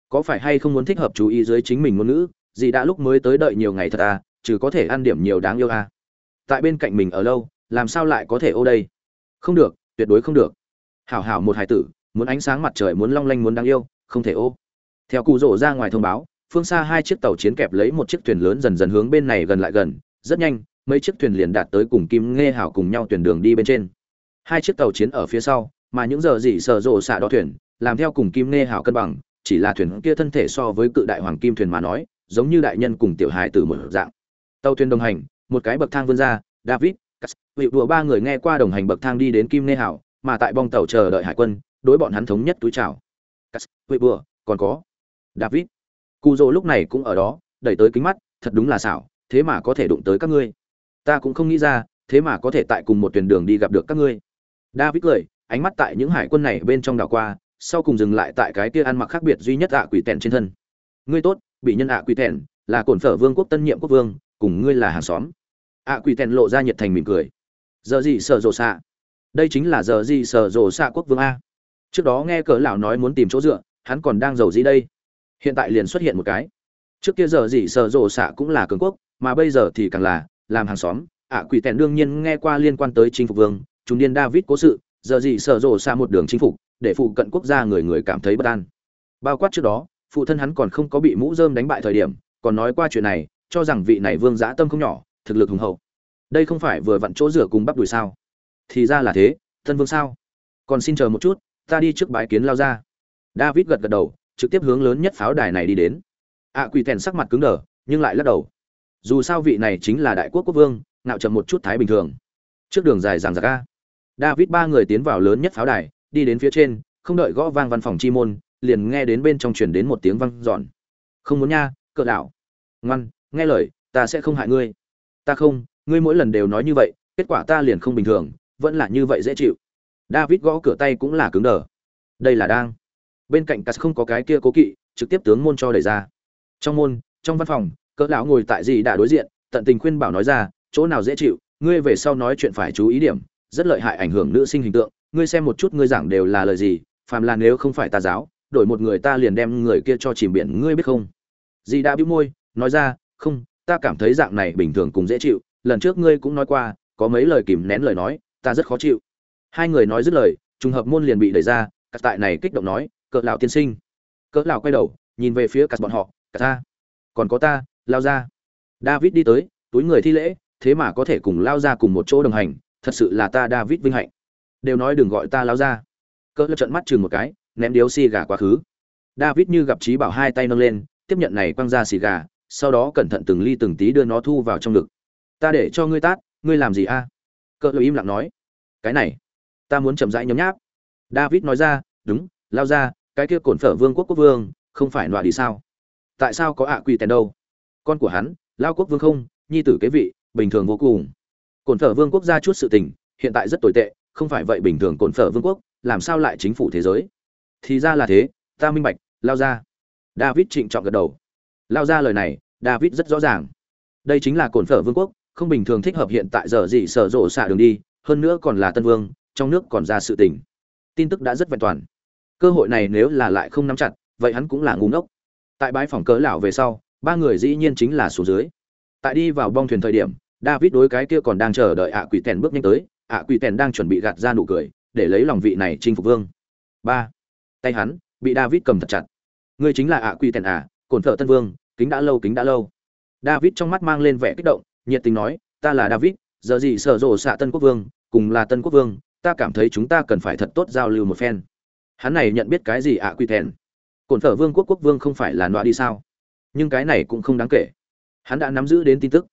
A: Có phải hay không muốn thích hợp chú ý dưới chính mình ngôn ngữ? Dì đã lúc mới tới đợi nhiều ngày thật à chứ có thể ăn điểm nhiều đáng yêu à tại bên cạnh mình ở lâu, làm sao lại có thể ô đây? Không được, tuyệt đối không được. Hảo hảo một hải tử, muốn ánh sáng mặt trời muốn long lanh muốn đáng yêu, không thể ô. Theo cụ rổ ra ngoài thông báo, phương xa hai chiếc tàu chiến kẹp lấy một chiếc thuyền lớn dần dần hướng bên này gần lại gần, rất nhanh, mấy chiếc thuyền liền đạt tới cùng kim nghe hảo cùng nhau tuyển đường đi bên trên. Hai chiếc tàu chiến ở phía sau, mà những giờ gì sờ rộ xạ đo thuyền, làm theo cùng kim nghe hảo cân bằng, chỉ là thuyền kia thân thể so với cự đại hoàng kim thuyền mà nói, giống như đại nhân cùng tiểu hài từ một dạng. Tàu thuyền đồng hành một cái bậc thang vươn ra, david vị đùa ba người nghe qua đồng hành bậc thang đi đến kim Nê hảo, mà tại bong tàu chờ đợi hải quân, đối bọn hắn thống nhất túi chào. Vị đùa, còn có. David cụ dỗ lúc này cũng ở đó, đẩy tới kính mắt, thật đúng là xảo, thế mà có thể đụng tới các ngươi. Ta cũng không nghĩ ra, thế mà có thể tại cùng một tuyển đường đi gặp được các ngươi. David cười, ánh mắt tại những hải quân này bên trong đảo qua, sau cùng dừng lại tại cái kia ăn mặc khác biệt duy nhất ạ quỷ tèn trên thân. Ngươi tốt, bị nhân ạ quỷ tèn, là cổn phở vương quốc tân nhiệm quốc vương, cùng ngươi là hàng xóm ạ quỷ tèn lộ ra nhiệt thành mỉm cười. Giờ gì sợ rồ xạ? Đây chính là giờ gì sợ rồ xạ quốc vương a. Trước đó nghe cỡ lão nói muốn tìm chỗ dựa, hắn còn đang giàu gì đây. Hiện tại liền xuất hiện một cái. Trước kia giờ gì sợ rồ xạ cũng là cường quốc, mà bây giờ thì càng là làm hàng xóm. Ạ quỷ tèn đương nhiên nghe qua liên quan tới chinh phục vương chúng điên david cố sự, giờ gì sợ rồ xạ một đường chinh phục, để phụ cận quốc gia người người cảm thấy bất an. Bao quát trước đó, phụ thân hắn còn không có bị mũ rơm đánh bại thời điểm, còn nói qua chuyện này, cho rằng vị này vương giã tâm không nhỏ thực lực hùng hậu. Đây không phải vừa vặn chỗ rửa cùng bắp đùi sao? Thì ra là thế thân vương sao? Còn xin chờ một chút ta đi trước bái kiến lao ra david gật gật đầu trực tiếp hướng lớn nhất pháo đài này đi đến. Ạ à, quỳ sắc mặt cứng đờ nhưng lại lắc đầu. Dù sao vị này chính là đại quốc quốc vương nạo chậm một chút thái bình thường. Trước đường dài giằng giặc ca david ba người tiến vào lớn nhất pháo đài đi đến phía trên không đợi gõ vang văn phòng chi môn liền nghe đến bên trong truyền đến một tiếng vang dọn. Không muốn nha cỡ đạo ngoan nghe lời ta sẽ không hại ngươi ta không, ngươi mỗi lần đều nói như vậy, kết quả ta liền không bình thường, vẫn là như vậy dễ chịu. David gõ cửa tay cũng là cứng đờ. Đây là đang. Bên cạnh cắt không có cái kia cố kỵ, trực tiếp tướng môn cho đẩy ra. Trong môn, trong văn phòng, cỡ lão ngồi tại gì đã đối diện, tận tình khuyên bảo nói ra, chỗ nào dễ chịu, ngươi về sau nói chuyện phải chú ý điểm, rất lợi hại ảnh hưởng nữ sinh hình tượng, ngươi xem một chút ngươi giảng đều là lời gì, phàm là nếu không phải ta giáo, đổi một người ta liền đem người kia cho chìm biển, ngươi biết không? Dì đã bĩu môi, nói ra, không ta cảm thấy dạng này bình thường cũng dễ chịu, lần trước ngươi cũng nói qua, có mấy lời kìm nén lời nói, ta rất khó chịu. Hai người nói dứt lời, trùng hợp môn liền bị đẩy ra, cắt tại này kích động nói, cỡ lão tiên sinh. Cỡ lão quay đầu, nhìn về phía cắt bọn họ, cắt ta còn có ta, lao ra. David đi tới, túi người thi lễ, thế mà có thể cùng lao ra cùng một chỗ đồng hành, thật sự là ta david vinh hạnh. Đều nói đừng gọi ta lao ra. Cỡ lão trợn mắt chừng một cái, ném điếu xì gà quá khứ. David như gặp trí bảo hai tay nâng lên, tiếp nhận này quăng ra xì gà sau đó cẩn thận từng ly từng tí đưa nó thu vào trong ngực. Ta để cho ngươi tát, ngươi làm gì a? À? cỡ im lặng nói. Cái này, ta muốn chậm rãi nhấm nháp. David nói ra, đúng, lao ra, cái kia cổn phở vương quốc quốc vương, không phải nọa đi sao? Tại sao có ạ quỷ tèn đâu? Con của hắn, lao quốc vương không, nhi tử kế vị, bình thường vô cùng. Cổn phở vương quốc ra chút sự tình, hiện tại rất tồi tệ, không phải vậy bình thường cổn phở vương quốc, làm sao lại chính phủ thế giới? Thì ra là thế, ta minh bạch, lao ra. David trịnh trọng gật đầu lao ra lời này, david rất rõ ràng. Đây chính là cồn phở vương quốc, không bình thường thích hợp hiện tại giờ gì sở rộ xạ đường đi, hơn nữa còn là tân vương, trong nước còn ra sự tình. Tin tức đã rất vẹn toàn. Cơ hội này nếu là lại không nắm chặt, vậy hắn cũng là ngu ngốc. Tại bãi phòng cớ lão về sau, ba người dĩ nhiên chính là xuống dưới. Tại đi vào bong thuyền thời điểm, david đối cái kia còn đang chờ đợi ạ quỷ tèn bước nhanh tới, ạ quỷ tèn đang chuẩn bị gạt ra nụ cười, để lấy lòng vị này chinh phục vương. Ba. Tay hắn, bị david cầm thật chặt. Ngươi chính là ạ quỷ tèn à cồn thợ tân vương kính đã lâu, kính đã lâu. David trong mắt mang lên vẻ kích động, nhiệt tình nói, ta là david, giờ gì sở rộ xạ tân quốc vương, cùng là tân quốc vương, ta cảm thấy chúng ta cần phải thật tốt giao lưu một phen. Hắn này nhận biết cái gì ạ, quy thèn cổn phở vương quốc quốc vương không phải là nọa đi sao? Nhưng cái này cũng không đáng kể. Hắn đã nắm giữ đến tin tức.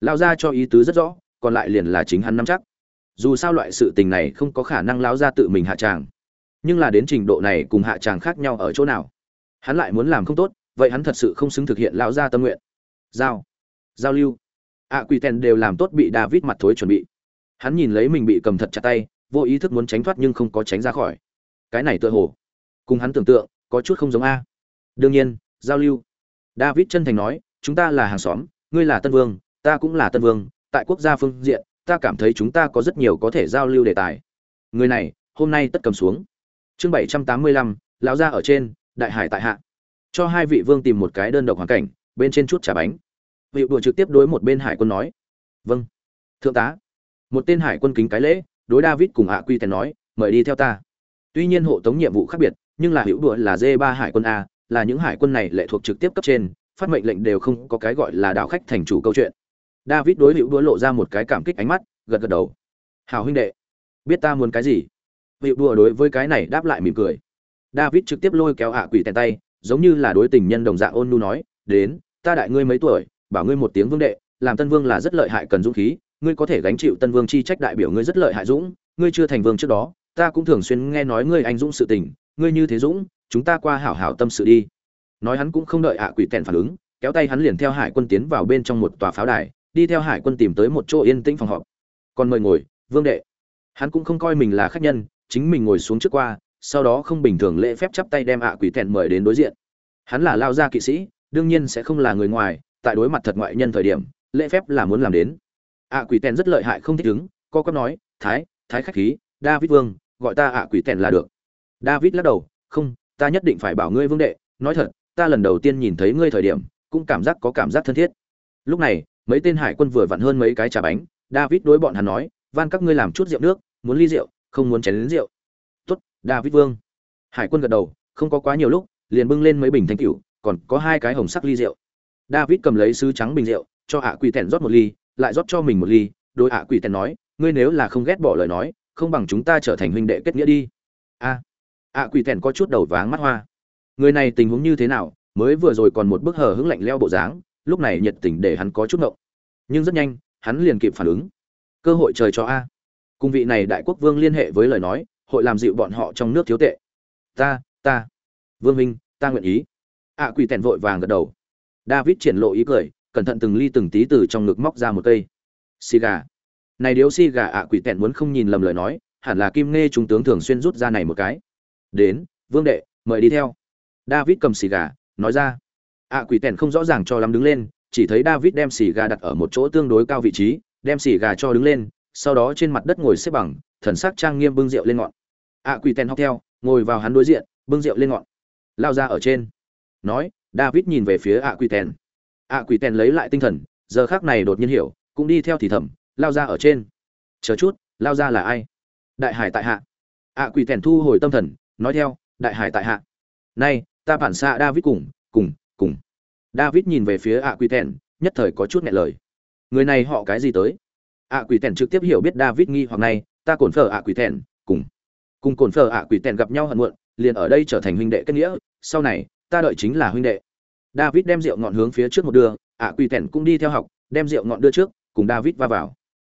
A: Lao ra cho ý tứ rất rõ, còn lại liền là chính hắn nắm chắc. Dù sao loại sự tình này không có khả năng lao ra tự mình hạ tràng. Nhưng là đến trình độ này cùng hạ tràng khác nhau ở chỗ nào? Hắn lại muốn làm không tốt vậy hắn thật sự không xứng thực hiện lão gia tâm nguyện. Giao. Giao lưu. Ạ quỷ tèn đều làm tốt bị david mặt thối chuẩn bị. Hắn nhìn lấy mình bị cầm thật chặt tay, vô ý thức muốn tránh thoát nhưng không có tránh ra khỏi. Cái này tựa hồ, cùng hắn tưởng tượng, có chút không giống a. Đương nhiên, giao lưu. David chân thành nói, chúng ta là hàng xóm, ngươi là tân vương, ta cũng là tân vương, tại quốc gia phương diện, ta cảm thấy chúng ta có rất nhiều có thể giao lưu đề tài. Người này, hôm nay tất cầm xuống. Chương bảy trăm tám mươi lăm, lão gia ở trên, đại hải tại hạ cho hai vị vương tìm một cái đơn độc hoàn cảnh, bên trên chút trà bánh. Vị đùa trực tiếp đối một bên hải quân nói. Vâng. Thượng tá. Một tên hải quân kính cái lễ, đối david cùng ạ quy tèn nói, mời đi theo ta. Tuy nhiên hộ tống nhiệm vụ khác biệt, nhưng là hữu đùa là d ba hải quân a, là những hải quân này lệ thuộc trực tiếp cấp trên, phát mệnh lệnh đều không có cái gọi là đạo khách thành chủ câu chuyện. David đối hữu đùa lộ ra một cái cảm kích ánh mắt, gật gật đầu. Hào huynh đệ, biết ta muốn cái gì? Hữu đùa đối với cái này đáp lại mỉm cười. David trực tiếp lôi kéo ạ quỷ tèn tay giống như là đối tình nhân đồng dạng ôn nu nói, đến, ta đại ngươi mấy tuổi, bảo ngươi một tiếng vương đệ, làm tân vương là rất lợi hại cần dũng khí, ngươi có thể gánh chịu tân vương chi trách đại biểu ngươi rất lợi hại dũng, ngươi chưa thành vương trước đó, ta cũng thường xuyên nghe nói ngươi anh dũng sự tình, ngươi như thế dũng, chúng ta qua hảo hảo tâm sự đi. Nói hắn cũng không đợi ạ quỷ tèn phản ứng, kéo tay hắn liền theo hải quân tiến vào bên trong một tòa pháo đài, đi theo hải quân tìm tới một chỗ yên tĩnh phòng họp. Còn mời ngồi, vương đệ. Hắn cũng không coi mình là khách nhân, chính mình ngồi xuống trước qua sau đó không bình thường lễ phép chắp tay đem ạ quỷ tèn mời đến đối diện. Hắn là lao gia kỵ sĩ, đương nhiên sẽ không là người ngoài, tại đối mặt thật ngoại nhân thời điểm, lễ phép là muốn làm đến. Ạ quỷ tèn rất lợi hại không thích ứng, co quắp nói, thái thái khách khí, david vương, gọi ta ạ quỷ tèn là được. David lắc đầu, không, ta nhất định phải bảo ngươi vương đệ, nói thật, ta lần đầu tiên nhìn thấy ngươi thời điểm, cũng cảm giác có cảm giác thân thiết. Lúc này, mấy tên hải quân vừa vặn hơn mấy cái trà bánh, david đối bọn hắn nói, van, các ngươi làm chút rượu nước, muốn ly rượu, không muốn chén đến rượu tốt, david vương. Hải quân gật đầu, không có quá nhiều lúc, liền bưng lên mấy bình thanh cửu, còn có hai cái hồng sắc ly rượu. David cầm lấy sứ trắng bình rượu, cho ạ quỷ tèn rót một ly, lại rót cho mình một ly đôi ạ quỷ tèn nói, ngươi nếu là không ghét bỏ lời nói, không bằng chúng ta trở thành huynh đệ kết nghĩa đi. A, ạ quỷ tèn có chút đầu váng mắt hoa. Người này tình huống như thế nào, mới vừa rồi còn một bức hờ hững lạnh leo bộ dáng, lúc này nhiệt tình để hắn có chút ngộng. Nhưng rất nhanh, hắn liền kịp phản ứng. Cơ hội trời cho a. Cùng vị này đại quốc vương liên hệ với lời nói hội làm dịu bọn họ trong nước thiếu tệ. Ta ta. Vương minh, ta nguyện ý. Ạ quỷ tèn vội vàng gật đầu. David triển lộ ý cười, cẩn thận từng ly từng tí từ trong ngực móc ra một cây. Xì gà. Này điếu xì gà ạ quỷ tèn muốn không nhìn lầm lời nói, hẳn là kim nghe trung tướng thường xuyên rút ra này một cái. Đến, vương đệ, mời đi theo. David cầm xì gà, nói ra. Ạ quỷ tèn không rõ ràng cho lắm đứng lên, chỉ thấy david đem xì gà đặt ở một chỗ tương đối cao vị trí, đem xì gà cho đứng lên, sau đó trên mặt đất ngồi xếp bằng thần sắc trang nghiêm bưng rượu lên ngọn. Ạ quỷ tèn học theo, ngồi vào hắn đối diện, bưng rượu lên ngọn. Lao ra ở trên. Nói, david nhìn về phía ạ quỷ tèn. Ạ quỷ tèn lấy lại tinh thần, giờ khác này đột nhiên hiểu, cũng đi theo thì thầm, lao ra ở trên. Chờ chút, lao ra là ai? Đại hải tại hạ. Ạ quỷ tèn thu hồi tâm thần, nói theo, đại hải tại hạ. Nay ta bản xạ david cùng cùng cùng. David nhìn về phía ạ quỷ tèn, nhất thời có chút nghẹn lời. Người này họ cái gì tới? Ạ quỷ tèn trực tiếp hiểu biết david nghi hoặc này ta cồn phở ạ quỷ tèn cùng cùng cồn phở ạ quỷ tèn gặp nhau hận muộn, liền ở đây trở thành huynh đệ kết nghĩa, sau này, ta đợi chính là huynh đệ. David đem rượu ngọn hướng phía trước một đưa, ạ quỷ tèn cũng đi theo học, đem rượu ngọn đưa trước, cùng david va vào.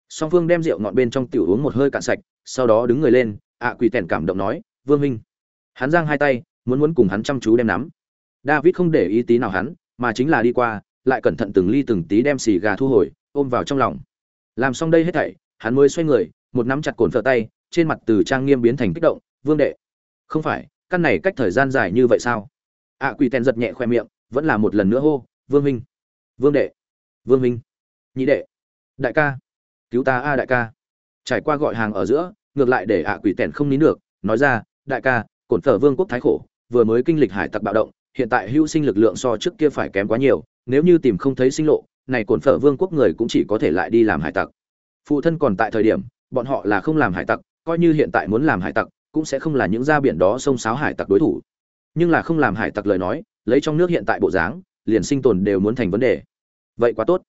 A: Song phương đem rượu ngọn bên trong tiểu uống một hơi cạn sạch, sau đó đứng người lên, ạ quỷ tèn cảm động nói, vương minh hắn giang hai tay, muốn muốn cùng hắn chăm chú đem nắm. David không để ý tí nào hắn, mà chính là đi qua, lại cẩn thận từng ly từng tí đem xì gà thu hồi, ôm vào trong lòng. Làm xong đây hết thảy, hắn mới xoay người một nắm chặt cồn phở tay, trên mặt từ trang nghiêm biến thành kích động, vương đệ, không phải, căn này cách thời gian dài như vậy sao? Ạ quỷ tèn giật nhẹ khoe miệng, vẫn là một lần nữa hô, vương minh vương đệ, vương minh nhị đệ, đại ca, cứu ta a đại ca. Trải qua gọi hàng ở giữa, ngược lại để ạ quỷ tèn không nín được, nói ra, đại ca cổn phở vương quốc thái khổ, vừa mới kinh lịch hải tặc bạo động, hiện tại hữu sinh lực lượng so trước kia phải kém quá nhiều, nếu như tìm không thấy sinh lộ, này cổn phở vương quốc người cũng chỉ có thể lại đi làm hải tặc. Phụ thân còn tại thời điểm bọn họ là không làm hải tặc, coi như hiện tại muốn làm hải tặc, cũng sẽ không là những ra biển đó xông xáo hải tặc đối thủ. Nhưng là không làm hải tặc lời nói, lấy trong nước hiện tại bộ dáng, liền sinh tồn đều muốn thành vấn đề. Vậy quá tốt.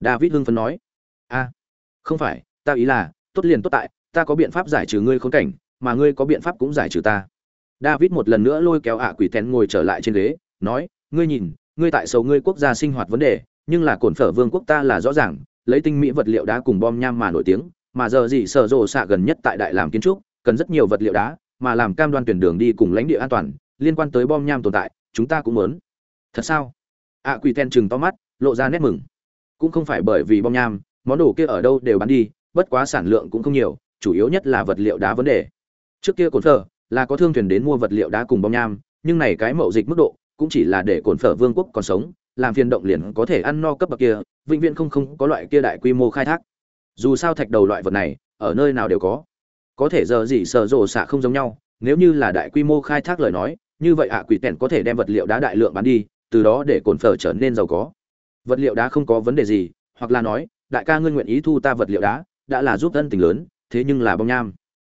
A: David hưng phấn nói. A, không phải, ta ý là, tốt liền tốt tại, ta có biện pháp giải trừ ngươi khốn cảnh, mà ngươi có biện pháp cũng giải trừ ta. David một lần nữa lôi kéo ạ quỷ tén ngồi trở lại trên ghế, nói, ngươi nhìn, ngươi tại sầu ngươi quốc gia sinh hoạt vấn đề, nhưng là cổn phở vương quốc ta là rõ ràng, lấy tinh mỹ vật liệu đá cùng bom nham mà nổi tiếng mà giờ gì sở rộ xạ gần nhất tại đại làm kiến trúc, cần rất nhiều vật liệu đá, mà làm cam đoan tuyển đường đi cùng lãnh địa an toàn, liên quan tới bom nham tồn tại, chúng ta cũng muốn. Thật sao? Ạ quỷ ten chừng to mắt, lộ ra nét mừng. Cũng không phải bởi vì bom nham, món đồ kia ở đâu đều bán đi, bất quá sản lượng cũng không nhiều, chủ yếu nhất là vật liệu đá vấn đề. Trước kia cồn phở là có thương thuyền đến mua vật liệu đá cùng bom nham, nhưng này cái mậu dịch mức độ cũng chỉ là để cồn phở vương quốc còn sống, làm phiền động liền có thể ăn no cấp bậc kia, vĩnh viễn không không có loại kia đại quy mô khai thác dù sao thạch đầu loại vật này, ở nơi nào đều có. Có thể giờ gì sợ rồ xạ không giống nhau, nếu như là đại quy mô khai thác lời nói, như vậy ạ, quỷ tèn có thể đem vật liệu đá đại lượng bán đi, từ đó để cồn phở trở nên giàu có. Vật liệu đá không có vấn đề gì, hoặc là nói, đại ca ngươi nguyện ý thu ta vật liệu đá, đã là giúp thân tình lớn, thế nhưng là bom nham.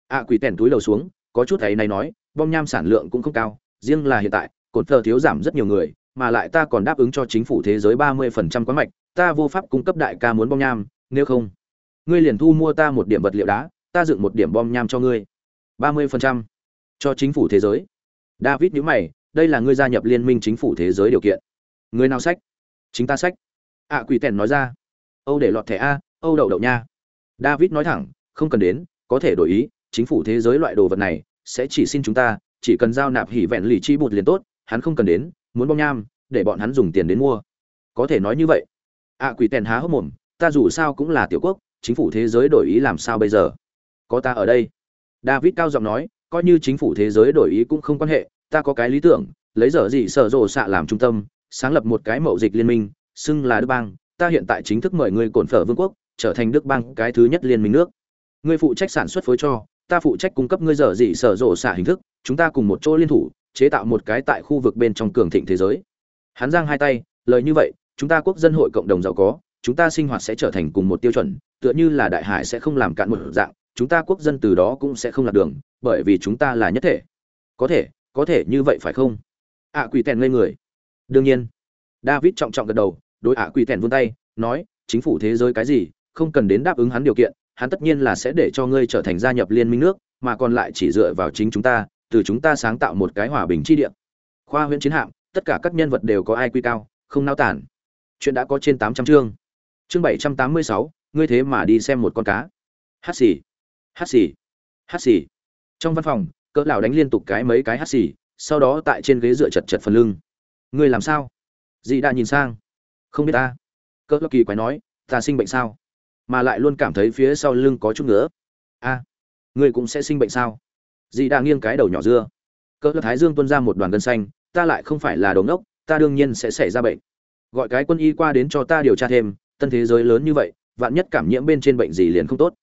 A: Ạ, quỷ tèn túi đầu xuống, có chút thấy này nói, bom nham sản lượng cũng không cao, riêng là hiện tại, cồn phở thiếu giảm rất nhiều người, mà lại ta còn đáp ứng cho chính phủ thế giới ba mươi phần trăm quán mạch, ta vô pháp cung cấp đại ca muốn bom nham, nếu không ngươi liền thu mua ta một điểm vật liệu đá ta dựng một điểm bom nham cho ngươi. Ba mươi phần trăm. Cho chính phủ thế giới. David nhữ mày đây là ngươi gia nhập liên minh chính phủ thế giới điều kiện. Người nào sách? Chính ta sách. Ạ à, quỷ tèn nói ra. Âu để lọt thẻ a âu đậu đậu nha. David nói thẳng không cần đến có thể đổi ý chính phủ thế giới loại đồ vật này sẽ chỉ xin chúng ta chỉ cần giao nạp hỉ vẹn lì chi bụt liền tốt hắn không cần đến muốn bom nham để bọn hắn dùng tiền đến mua. Có thể nói như vậy. Ạ à, quỷ tèn há hốc mồm ta dù sao cũng là tiểu quốc chính phủ thế giới đổi ý làm sao bây giờ? Có ta ở đây. David cao giọng nói, coi như chính phủ thế giới đổi ý cũng không quan hệ, ta có cái lý tưởng, lấy giờ gì sở rộ xạ làm trung tâm, sáng lập một cái mậu dịch liên minh, xưng là đức bang, ta hiện tại chính thức mời ngươi cổn phở vương quốc, trở thành đức bang cái thứ nhất liên minh nước. Ngươi phụ trách sản xuất phối cho, ta phụ trách cung cấp ngươi giờ gì sở rộ xạ hình thức, chúng ta cùng một chỗ liên thủ, chế tạo một cái tại khu vực bên trong cường thịnh thế giới. Hắn giang hai tay, lời như vậy, chúng ta quốc dân hội cộng đồng giàu có chúng ta sinh hoạt sẽ trở thành cùng một tiêu chuẩn, tựa như là đại hải sẽ không làm cạn một dạng, chúng ta quốc dân từ đó cũng sẽ không lạc đường, bởi vì chúng ta là nhất thể. Có thể có thể như vậy phải không? Ạ quỷ tèn ngây người. Đương nhiên. David trọng trọng gật đầu, đối ạ quỷ tèn vươn tay, nói, chính phủ thế giới cái gì, không cần đến đáp ứng hắn điều kiện, hắn tất nhiên là sẽ để cho ngươi trở thành gia nhập liên minh nước, mà còn lại chỉ dựa vào chính chúng ta, từ chúng ta sáng tạo một cái hòa bình chi địa. Khoa huyện chiến hạm, tất cả các nhân vật đều có ai quy cao, không nao tản. Chuyện đã có trên tám trăm chương chương bảy trăm tám mươi sáu, ngươi thế mà đi xem một con cá. Hát xì hát xì hát xì. Trong văn phòng, cỡ lão đánh liên tục cái mấy cái hát xì, sau đó tại trên ghế dựa chật chật phần lưng. Ngươi làm sao? Dì đã nhìn sang. Không biết ta. Cỡ lão kỳ quái nói, ta sinh bệnh sao? Mà lại luôn cảm thấy phía sau lưng có chút nữa a à, ngươi cũng sẽ sinh bệnh sao? Dì đã nghiêng cái đầu nhỏ dưa. Cỡ lão thái dương tuôn ra một đoàn gân xanh, ta lại không phải là đồ ngốc, ta đương nhiên sẽ xảy ra bệnh. Gọi cái quân y qua đến cho ta điều tra thêm tân thế giới lớn như vậy, vạn nhất cảm nhiễm bên trên bệnh gì liền không tốt.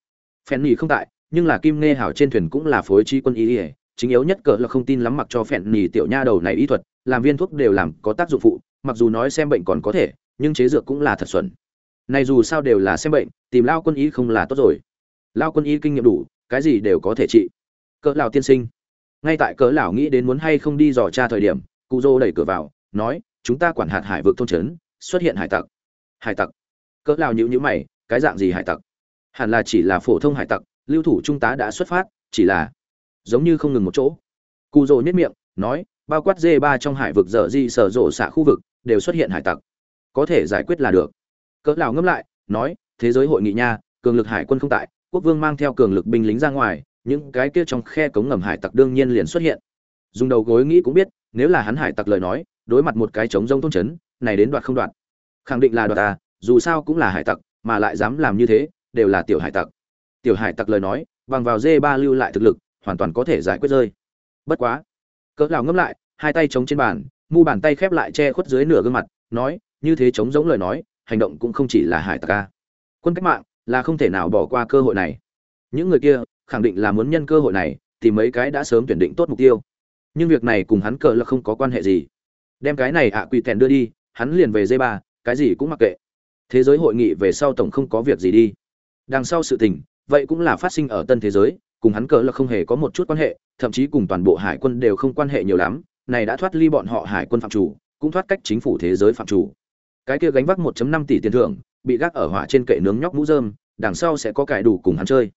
A: Phen nhì không tại, nhưng là kim nghe hảo trên thuyền cũng là phối trí quân y ỉa chính yếu nhất cỡ là không tin lắm mặc cho phèn nhì tiểu nha đầu này y thuật, làm viên thuốc đều làm có tác dụng phụ, mặc dù nói xem bệnh còn có thể, nhưng chế dược cũng là thật xuẩn. Này dù sao đều là xem bệnh, tìm lao quân y không là tốt rồi. Lao quân y kinh nghiệm đủ, cái gì đều có thể trị. Cỡ lão tiên sinh, ngay tại cỡ lão nghĩ đến muốn hay không đi dò tra thời điểm, cụ dô đẩy cửa vào, nói, chúng ta quản hạt hải vực thôn trấn, xuất hiện hải tặc. Hải tặc? Cỡ lao nhữ nhữ mày, cái dạng gì hải tặc? Hẳn là chỉ là phổ thông hải tặc, lưu thủ trung tá đã xuất phát, chỉ là giống như không ngừng một chỗ. Cụ rồ nhất miệng, nói, bao quát dê ba trong hải vực dở di sở rộ xạ khu vực, đều xuất hiện hải tặc. Có thể giải quyết là được. Cỡ lão ngâm lại, nói, thế giới hội nghị nha, cường lực hải quân không tại, quốc vương mang theo cường lực binh lính ra ngoài, những cái kia trong khe cống ngầm hải tặc đương nhiên liền xuất hiện. Dùng đầu gối nghĩ cũng biết, nếu là hắn hải tặc lời nói, đối mặt một cái chống rông thôn chấn, này đến đoạt không đoạt. Khẳng định là đoạt à dù sao cũng là hải tặc, mà lại dám làm như thế, đều là tiểu hải tặc. Tiểu hải tặc lời nói, bằng vào dê ba lưu lại thực lực, hoàn toàn có thể giải quyết rơi. Bất quá, cỡ lão ngâm lại, hai tay chống trên bàn, mu bàn tay khép lại che khuất dưới nửa gương mặt, nói, như thế chống giống lời nói, hành động cũng không chỉ là hải tặc ca quân cách mạng là không thể nào bỏ qua cơ hội này. Những người kia, khẳng định là muốn nhân cơ hội này thì mấy cái đã sớm tuyển định tốt mục tiêu. Nhưng việc này cùng hắn cỡ là không có quan hệ gì. Đem cái này ạ quỳ tèn đưa đi, hắn liền về dây ba, cái gì cũng mặc kệ thế giới hội nghị về sau tổng không có việc gì đi. Đằng sau sự tình, vậy cũng là phát sinh ở tân thế giới, cùng hắn cỡ là không hề có một chút quan hệ, thậm chí cùng toàn bộ hải quân đều không quan hệ nhiều lắm, này đã thoát ly bọn họ hải quân phạm chủ, cũng thoát cách chính phủ thế giới phạm chủ. Cái kia gánh vác 1.5 tỷ tiền thưởng, bị gác ở hỏa trên kệ nướng nhóc mũ rơm, đằng sau sẽ có cải đủ cùng hắn chơi.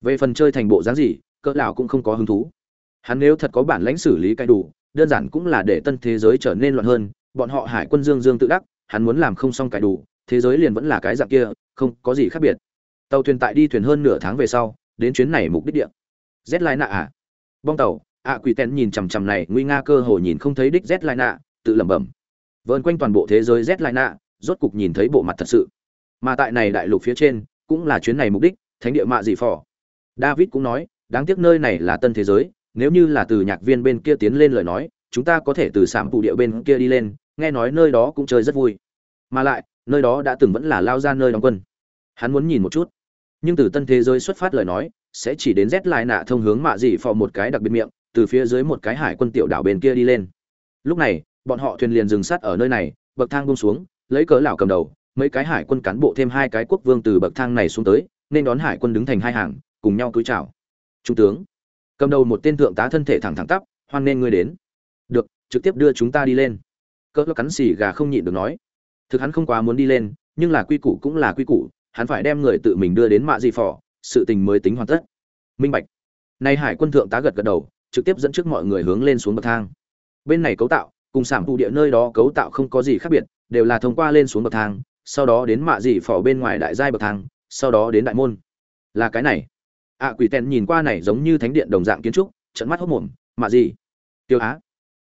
A: Về phần chơi thành bộ dáng gì, cỡ lão cũng không có hứng thú. Hắn nếu thật có bản lãnh xử lý cải đủ, đơn giản cũng là để tân thế giới trở nên loạn hơn, bọn họ hải quân dương dương tự đắc, hắn muốn làm không xong cải đủ thế giới liền vẫn là cái dạng kia, không có gì khác biệt. Tàu thuyền tại đi thuyền hơn nửa tháng về sau, đến chuyến này mục đích địa. Z lai nạ à? Bong tàu, ạ quỷ tèn nhìn chằm chằm này, nguy nga cơ hồ nhìn không thấy đích z lai nạ tự lẩm bẩm. Vơn quanh toàn bộ thế giới z lai nạ rốt cục nhìn thấy bộ mặt thật sự. Mà tại này đại lục phía trên, cũng là chuyến này mục đích, thánh địa mạ dị phò. David cũng nói, đáng tiếc nơi này là tân thế giới, nếu như là từ nhạc viên bên kia tiến lên lời nói, chúng ta có thể từ sảm phụ địa bên kia đi lên, nghe nói nơi đó cũng chơi rất vui. Mà lại nơi đó đã từng vẫn là lao ra nơi đóng quân. Hắn muốn nhìn một chút. Nhưng từ tân thế giới xuất phát lời nói, sẽ chỉ đến rét lại nạ thông hướng mạ dị phò một cái đặc biệt miệng, từ phía dưới một cái hải quân tiểu đảo bên kia đi lên. Lúc này, bọn họ thuyền liền dừng sát ở nơi này, bậc thang bông xuống, lấy cớ lão cầm đầu, mấy cái hải quân cán bộ thêm hai cái quốc vương từ bậc thang này xuống tới, nên đón hải quân đứng thành hai hàng, cùng nhau cúi chào. Trung tướng, cầm đầu một tên thượng tá thân thể thẳng thẳng tắp, hoan nên ngươi đến. Được, trực tiếp đưa chúng ta đi lên. Cỡ cắn xì gà không nhịn được nói thực hắn không quá muốn đi lên, nhưng là quy củ cũng là quy củ, hắn phải đem người tự mình đưa đến mạ di phỏ, sự tình mới tính hoàn tất. Minh bạch. Nay hải quân thượng tá gật gật đầu, trực tiếp dẫn trước mọi người hướng lên xuống bậc thang. Bên này cấu tạo, cùng sản phụ địa nơi đó cấu tạo không có gì khác biệt, đều là thông qua lên xuống bậc thang, sau đó đến mạ dị phỏ bên ngoài đại giai bậc thang, sau đó đến đại môn. Là cái này. Ạ quỷ tèn nhìn qua này giống như thánh điện đồng dạng kiến trúc trận mắt hốc mồm, mạ gì tiêu á.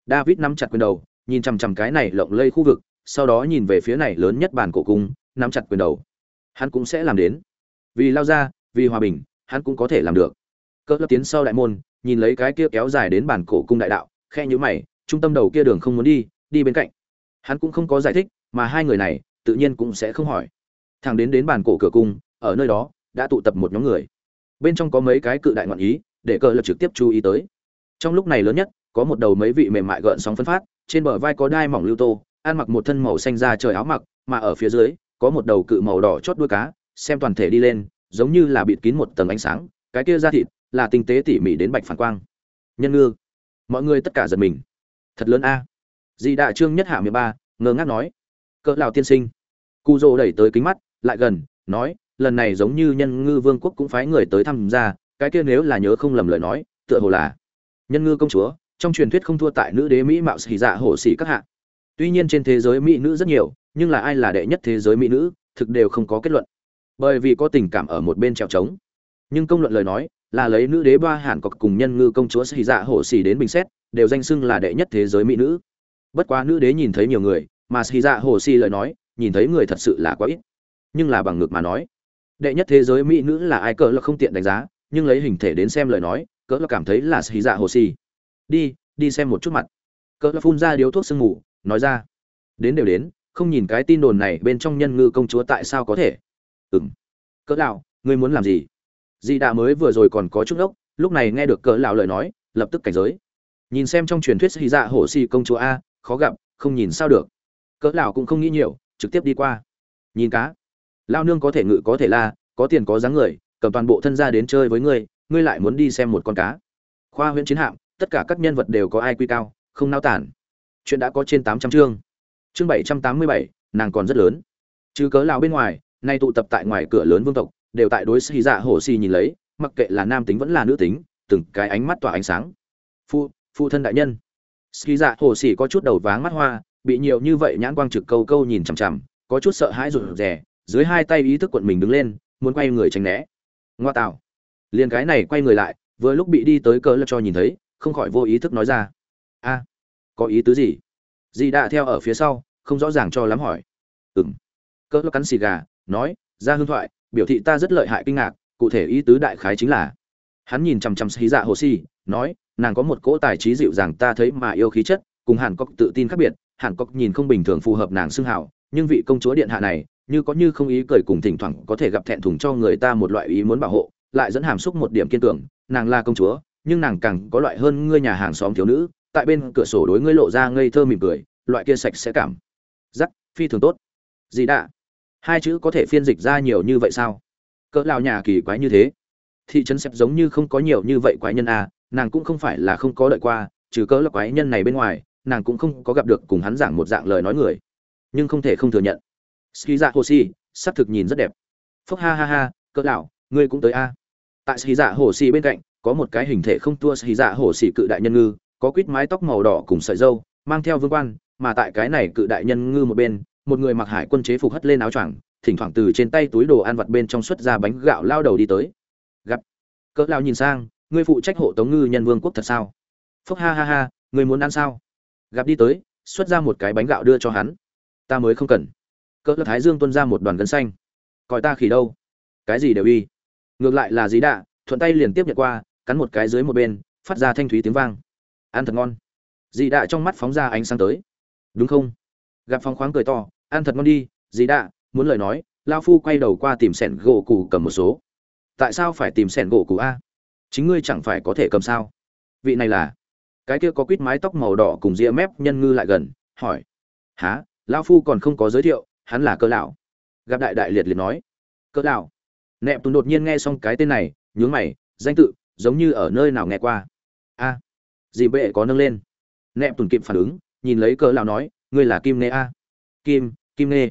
A: David nắm chặt quyền đầu, nhìn chằm chằm cái này lộng lây khu vực sau đó nhìn về phía này lớn nhất bàn cổ cung, nắm chặt quyền đầu. Hắn cũng sẽ làm đến. Vì lao ra, vì hòa bình, hắn cũng có thể làm được. Cỡ lớp tiến sau đại môn, nhìn lấy cái kia kéo dài đến bàn cổ cung đại đạo, khe nhữ mày, trung tâm đầu kia đường không muốn đi đi bên cạnh. Hắn cũng không có giải thích, mà hai người này, tự nhiên cũng sẽ không hỏi. Thằng đến đến bàn cổ cửa cung, ở nơi đó, đã tụ tập một nhóm người. Bên trong có mấy cái cự đại ngoạn ý, để cờ lập trực tiếp chú ý tới. Trong lúc này lớn nhất, có một đầu mấy vị mềm mại gợn sóng phân phát, trên bờ vai có đai mỏng lưu tô ăn mặc một thân màu xanh da trời áo mặc, mà ở phía dưới, có một đầu cự màu đỏ chót đuôi cá, xem toàn thể đi lên, giống như là bịt kín một tầng ánh sáng, cái kia da thịt là tinh tế tỉ mỉ đến bạch phản quang. Nhân ngư. Mọi người tất cả giật mình. Thật lớn a. À. dị đại trương nhất hạ mười ba, ngơ ngác nói. Cỡ lão tiên sinh. Cụ rồ đẩy tới kính mắt, lại gần, nói, lần này giống như nhân ngư vương quốc cũng phái người tới tham gia cái kia nếu là nhớ không lầm lời nói, tựa hồ là nhân ngư công chúa, trong truyền thuyết không thua tại nữ đế mỹ mạo xì dạ hổ xỉ các hạ tuy nhiên trên thế giới mỹ nữ rất nhiều, nhưng là ai là đệ nhất thế giới mỹ nữ, thực đều không có kết luận. Bởi vì có tình cảm ở một bên trèo trống. Nhưng công luận lời nói, là lấy nữ đế ba hàn cọc cùng nhân ngư công chúa xì dạ hổ xỉ đến bình xét, đều danh xưng là đệ nhất thế giới mỹ nữ. Bất quá nữ đế nhìn thấy nhiều người, mà xì dạ hổ xỉ lời nói, nhìn thấy người thật sự là quá ít. Nhưng là bằng ngược mà nói, đệ nhất thế giới mỹ nữ là ai cỡ là không tiện đánh giá, nhưng lấy hình thể đến xem lời nói, cỡ là cảm thấy là xì dạ hồ xì đi đi xem một chút mặt. Cỡ là phun ra điếu thuốc sương ngủ nói ra. Đến đều đến, không nhìn cái tin đồn này bên trong nhân ngư công chúa tại sao có thể? Ừ m cỡ lão, ngươi muốn làm gì? Dị đạ mới vừa rồi còn có chút ốc, lúc này nghe được cỡ lão lời nói, lập tức cảnh giới. Nhìn xem trong truyền thuyết hy dạ hồ si công chúa a, khó gặp, không nhìn sao được. Cỡ lão cũng không nghĩ nhiều, trực tiếp đi qua. Nhìn cá. Lao nương có thể ngự có thể la, có tiền có dáng người, cầm toàn bộ thân ra đến chơi với ngươi ngươi lại muốn đi xem một con cá. Khoa huyện chiến hạm, tất cả các nhân vật đều có ai quy cao, không nao tản chuyện đã có trên tám trăm chương. Chương bảy trăm tám mươi bảy, nàng còn rất lớn. Chứ cớ lao bên ngoài, nay tụ tập tại ngoài cửa lớn vương tộc, đều tại đối xì dạ hổ xì nhìn lấy, mặc kệ là nam tính vẫn là nữ tính, từng cái ánh mắt tỏa ánh sáng. Phu phu thân đại nhân. Xì dạ hổ xì có chút đầu váng mắt hoa, bị nhiều như vậy nhãn quang trực câu câu nhìn chằm chằm, có chút sợ hãi rụt rè, dưới hai tay ý thức quận mình đứng lên, muốn quay người tránh né. Ngoa tạo. Liền cái này quay người lại, vừa lúc bị đi tới cỡ lập cho nhìn thấy, không khỏi vô ý thức nói ra. A có ý tứ gì? Dì đã theo ở phía sau, không rõ ràng cho lắm hỏi. Ừng cỡ cắn xì gà, nói, ra hương thoại, biểu thị ta rất lợi hại kinh ngạc, cụ thể ý tứ đại khái chính là. Hắn nhìn chằm chằm xí dạ hồ si nói, nàng có một cỗ tài trí dịu dàng ta thấy mà yêu khí chất, cùng hàn cốc tự tin khác biệt, hàn cốc nhìn không bình thường phù hợp nàng xưng hảo nhưng vị công chúa điện hạ này, như có như không ý cười cùng thỉnh thoảng có thể gặp thẹn thùng cho người ta một loại ý muốn bảo hộ, lại dẫn hàm xúc một điểm kiên tưởng nàng là công chúa, nhưng nàng càng có loại hơn ngươi nhà hàng xóm thiếu nữ tại bên cửa sổ đối ngươi lộ ra ngây thơ mỉm cười, loại kia sạch sẽ cảm. Giắc phi thường tốt. Gì đã hai chữ có thể phiên dịch ra nhiều như vậy sao? Cỡ lao nhà kỳ quái như thế. Thị trấn xẹp giống như không có nhiều như vậy quái nhân à nàng cũng không phải là không có đợi qua, trừ cỡ là quái nhân này bên ngoài, nàng cũng không có gặp được cùng hắn giảng một dạng lời nói người. Nhưng không thể không thừa nhận. Ski dạ hồ si sắc thực nhìn rất đẹp. Phúc ha ha ha, cỡ lão, ngươi cũng tới a tại ski dạ hồ si bên cạnh, có một cái hình thể không tua ski dạ hồ si cự đại nhân ngư có quít mái tóc màu đỏ cùng sợi dâu, mang theo vương quan, mà tại cái này cự đại nhân ngư một bên, một người mặc hải quân chế phục hất lên áo choàng, thỉnh thoảng từ trên tay túi đồ ăn vặt bên trong xuất ra bánh gạo lao đầu đi tới. Gặp. Cỡ lao nhìn sang, ngươi phụ trách hộ tống ngư nhân vương quốc thật sao? Phúc ha ha ha, ngươi muốn ăn sao? Gặp đi tới, xuất ra một cái bánh gạo đưa cho hắn. Ta mới không cần. Cỡ thái dương tuân ra một đoàn gân xanh. Coi ta khỉ đâu? Cái gì đều y. Ngược lại là dí đạ, thuận tay liền tiếp nhận qua, cắn một cái dưới một bên, phát ra thanh thúy tiếng vang ăn thật ngon. Dì đạ trong mắt phóng ra ánh sáng tới. Đúng không? Gặp phong khoáng cười to ăn thật ngon đi dì đạ muốn lời nói lao phu quay đầu qua tìm sẻn gỗ cụ cầm một số. Tại sao phải tìm sẻn gỗ cụ a? Chính ngươi chẳng phải có thể cầm sao? Vị này là? Cái kia có quýt mái tóc màu đỏ cùng ria mép nhân ngư lại gần hỏi. Há lao phu còn không có giới thiệu hắn là cơ lão. Gặp đại đại liệt liệt nói. Cơ lão. Nẹp tùng đột nhiên nghe xong cái tên này nhướng mày danh tự giống như ở nơi nào nghe qua. A. à, dì bệ có nâng lên. Nẹp tùn kịp phản ứng, nhìn lấy cỡ lão nói, ngươi là kim nê a? Kim kim nê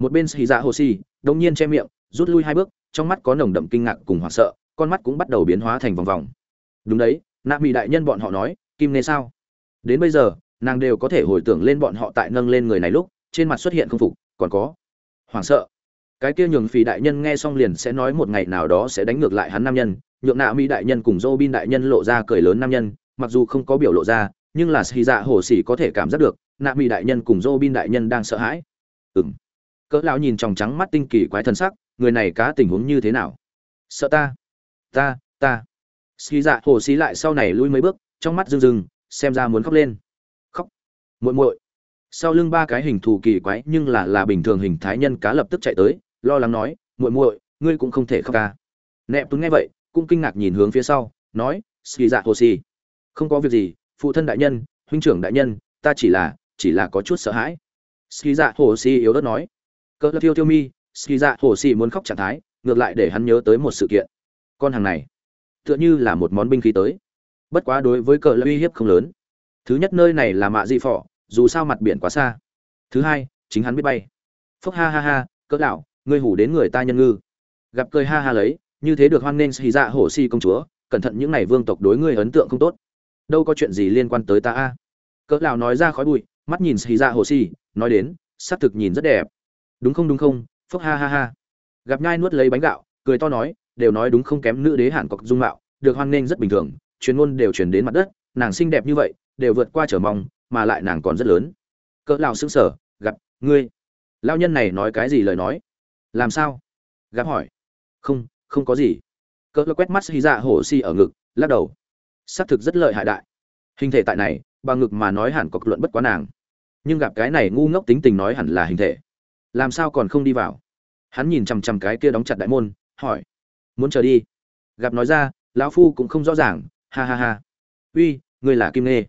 A: một bên xì dạ hồ xì, đông nhiên che miệng, rút lui hai bước, trong mắt có nồng đậm kinh ngạc cùng hoảng sợ, con mắt cũng bắt đầu biến hóa thành vòng vòng. Đúng đấy, nạ mỹ đại nhân bọn họ nói, kim nê sao? Đến bây giờ, nàng đều có thể hồi tưởng lên bọn họ tại nâng lên người này lúc, trên mặt xuất hiện không phục, còn có hoảng sợ. Cái kia nhường phì đại nhân nghe xong liền sẽ nói một ngày nào đó sẽ đánh ngược lại hắn nam nhân, nhượng nạ mỹ đại nhân cùng dô bin đại nhân lộ ra cười lớn nam nhân mặc dù không có biểu lộ ra, nhưng là xì dạ hồ xỉ có thể cảm giác được, nạ mỹ đại nhân cùng dô bin đại nhân đang sợ hãi. Ừ m cỡ lão nhìn tròng trắng mắt tinh kỳ quái thần sắc, người này cá tình huống như thế nào? Sợ ta. Ta ta. Xì dạ hồ xỉ lại sau này lui mấy bước, trong mắt rưng rưng, xem ra muốn khóc lên. Khóc. Muội muội. Sau lưng ba cái hình thù kỳ quái, nhưng là là bình thường hình thái nhân cá lập tức chạy tới, lo lắng nói, muội muội, ngươi cũng không thể khóc ca nẹp tuấn nghe vậy, cũng kinh ngạc nhìn hướng phía sau, nói xì dạ hồ si không có việc gì, phụ thân đại nhân, huynh trưởng đại nhân, ta chỉ là chỉ là có chút sợ hãi. Ski dạ hồ si yếu đất nói. Cỡ thiêu thiêu mi ski dạ hồ si muốn khóc trạng thái, ngược lại để hắn nhớ tới một sự kiện. Con hàng này, tựa như là một món binh khí tới. Bất quá đối với cỡ uy hiếp không lớn. Thứ nhất nơi này là mạ di phỏ, dù sao mặt biển quá xa. Thứ hai, chính hắn biết bay. Phúc ha ha ha cỡ lão, ngươi hủ đến người ta nhân ngư. Gặp cười ha ha lấy, như thế được hoan nghênh xì dạ hổ si công chúa, cẩn thận những n à y vương tộc đối ngươi ấn tượng không tốt đâu có chuyện gì liên quan tới ta a. Cỡ lão nói ra khói bụi, mắt nhìn xì ra hồ si nói đến xác thực nhìn rất đẹp. Đúng không đúng không? Phúc ha ha ha. Gặp nhai nuốt lấy bánh gạo, cười to nói, đều nói đúng không kém nữ đế hàn cọc dung mạo, được hoan nghênh rất bình thường truyền ngôn đều truyền đến mặt đất, nàng xinh đẹp như vậy, đều vượt qua trở mong, mà lại nàng còn rất lớn. Cỡ lão sững sờ, gặp, ngươi? Lão nhân này nói cái gì lời nói? Làm sao? Gặp hỏi. Không không có gì. Cỡ quét mắt xì ra hồ si ở ngực, lắc đầu xác thực rất lợi hại đại. Hình thể tại này, bằng ngực mà nói hẳn có luận bất quá nàng. Nhưng gặp cái này ngu ngốc tính tình nói hẳn là hình thể. Làm sao còn không đi vào? Hắn nhìn chằm chằm cái kia đóng chặt đại môn, hỏi. Muốn chờ đi? Gặp nói ra, lão phu cũng không rõ ràng, ha ha ha. Uy ngươi là kim nê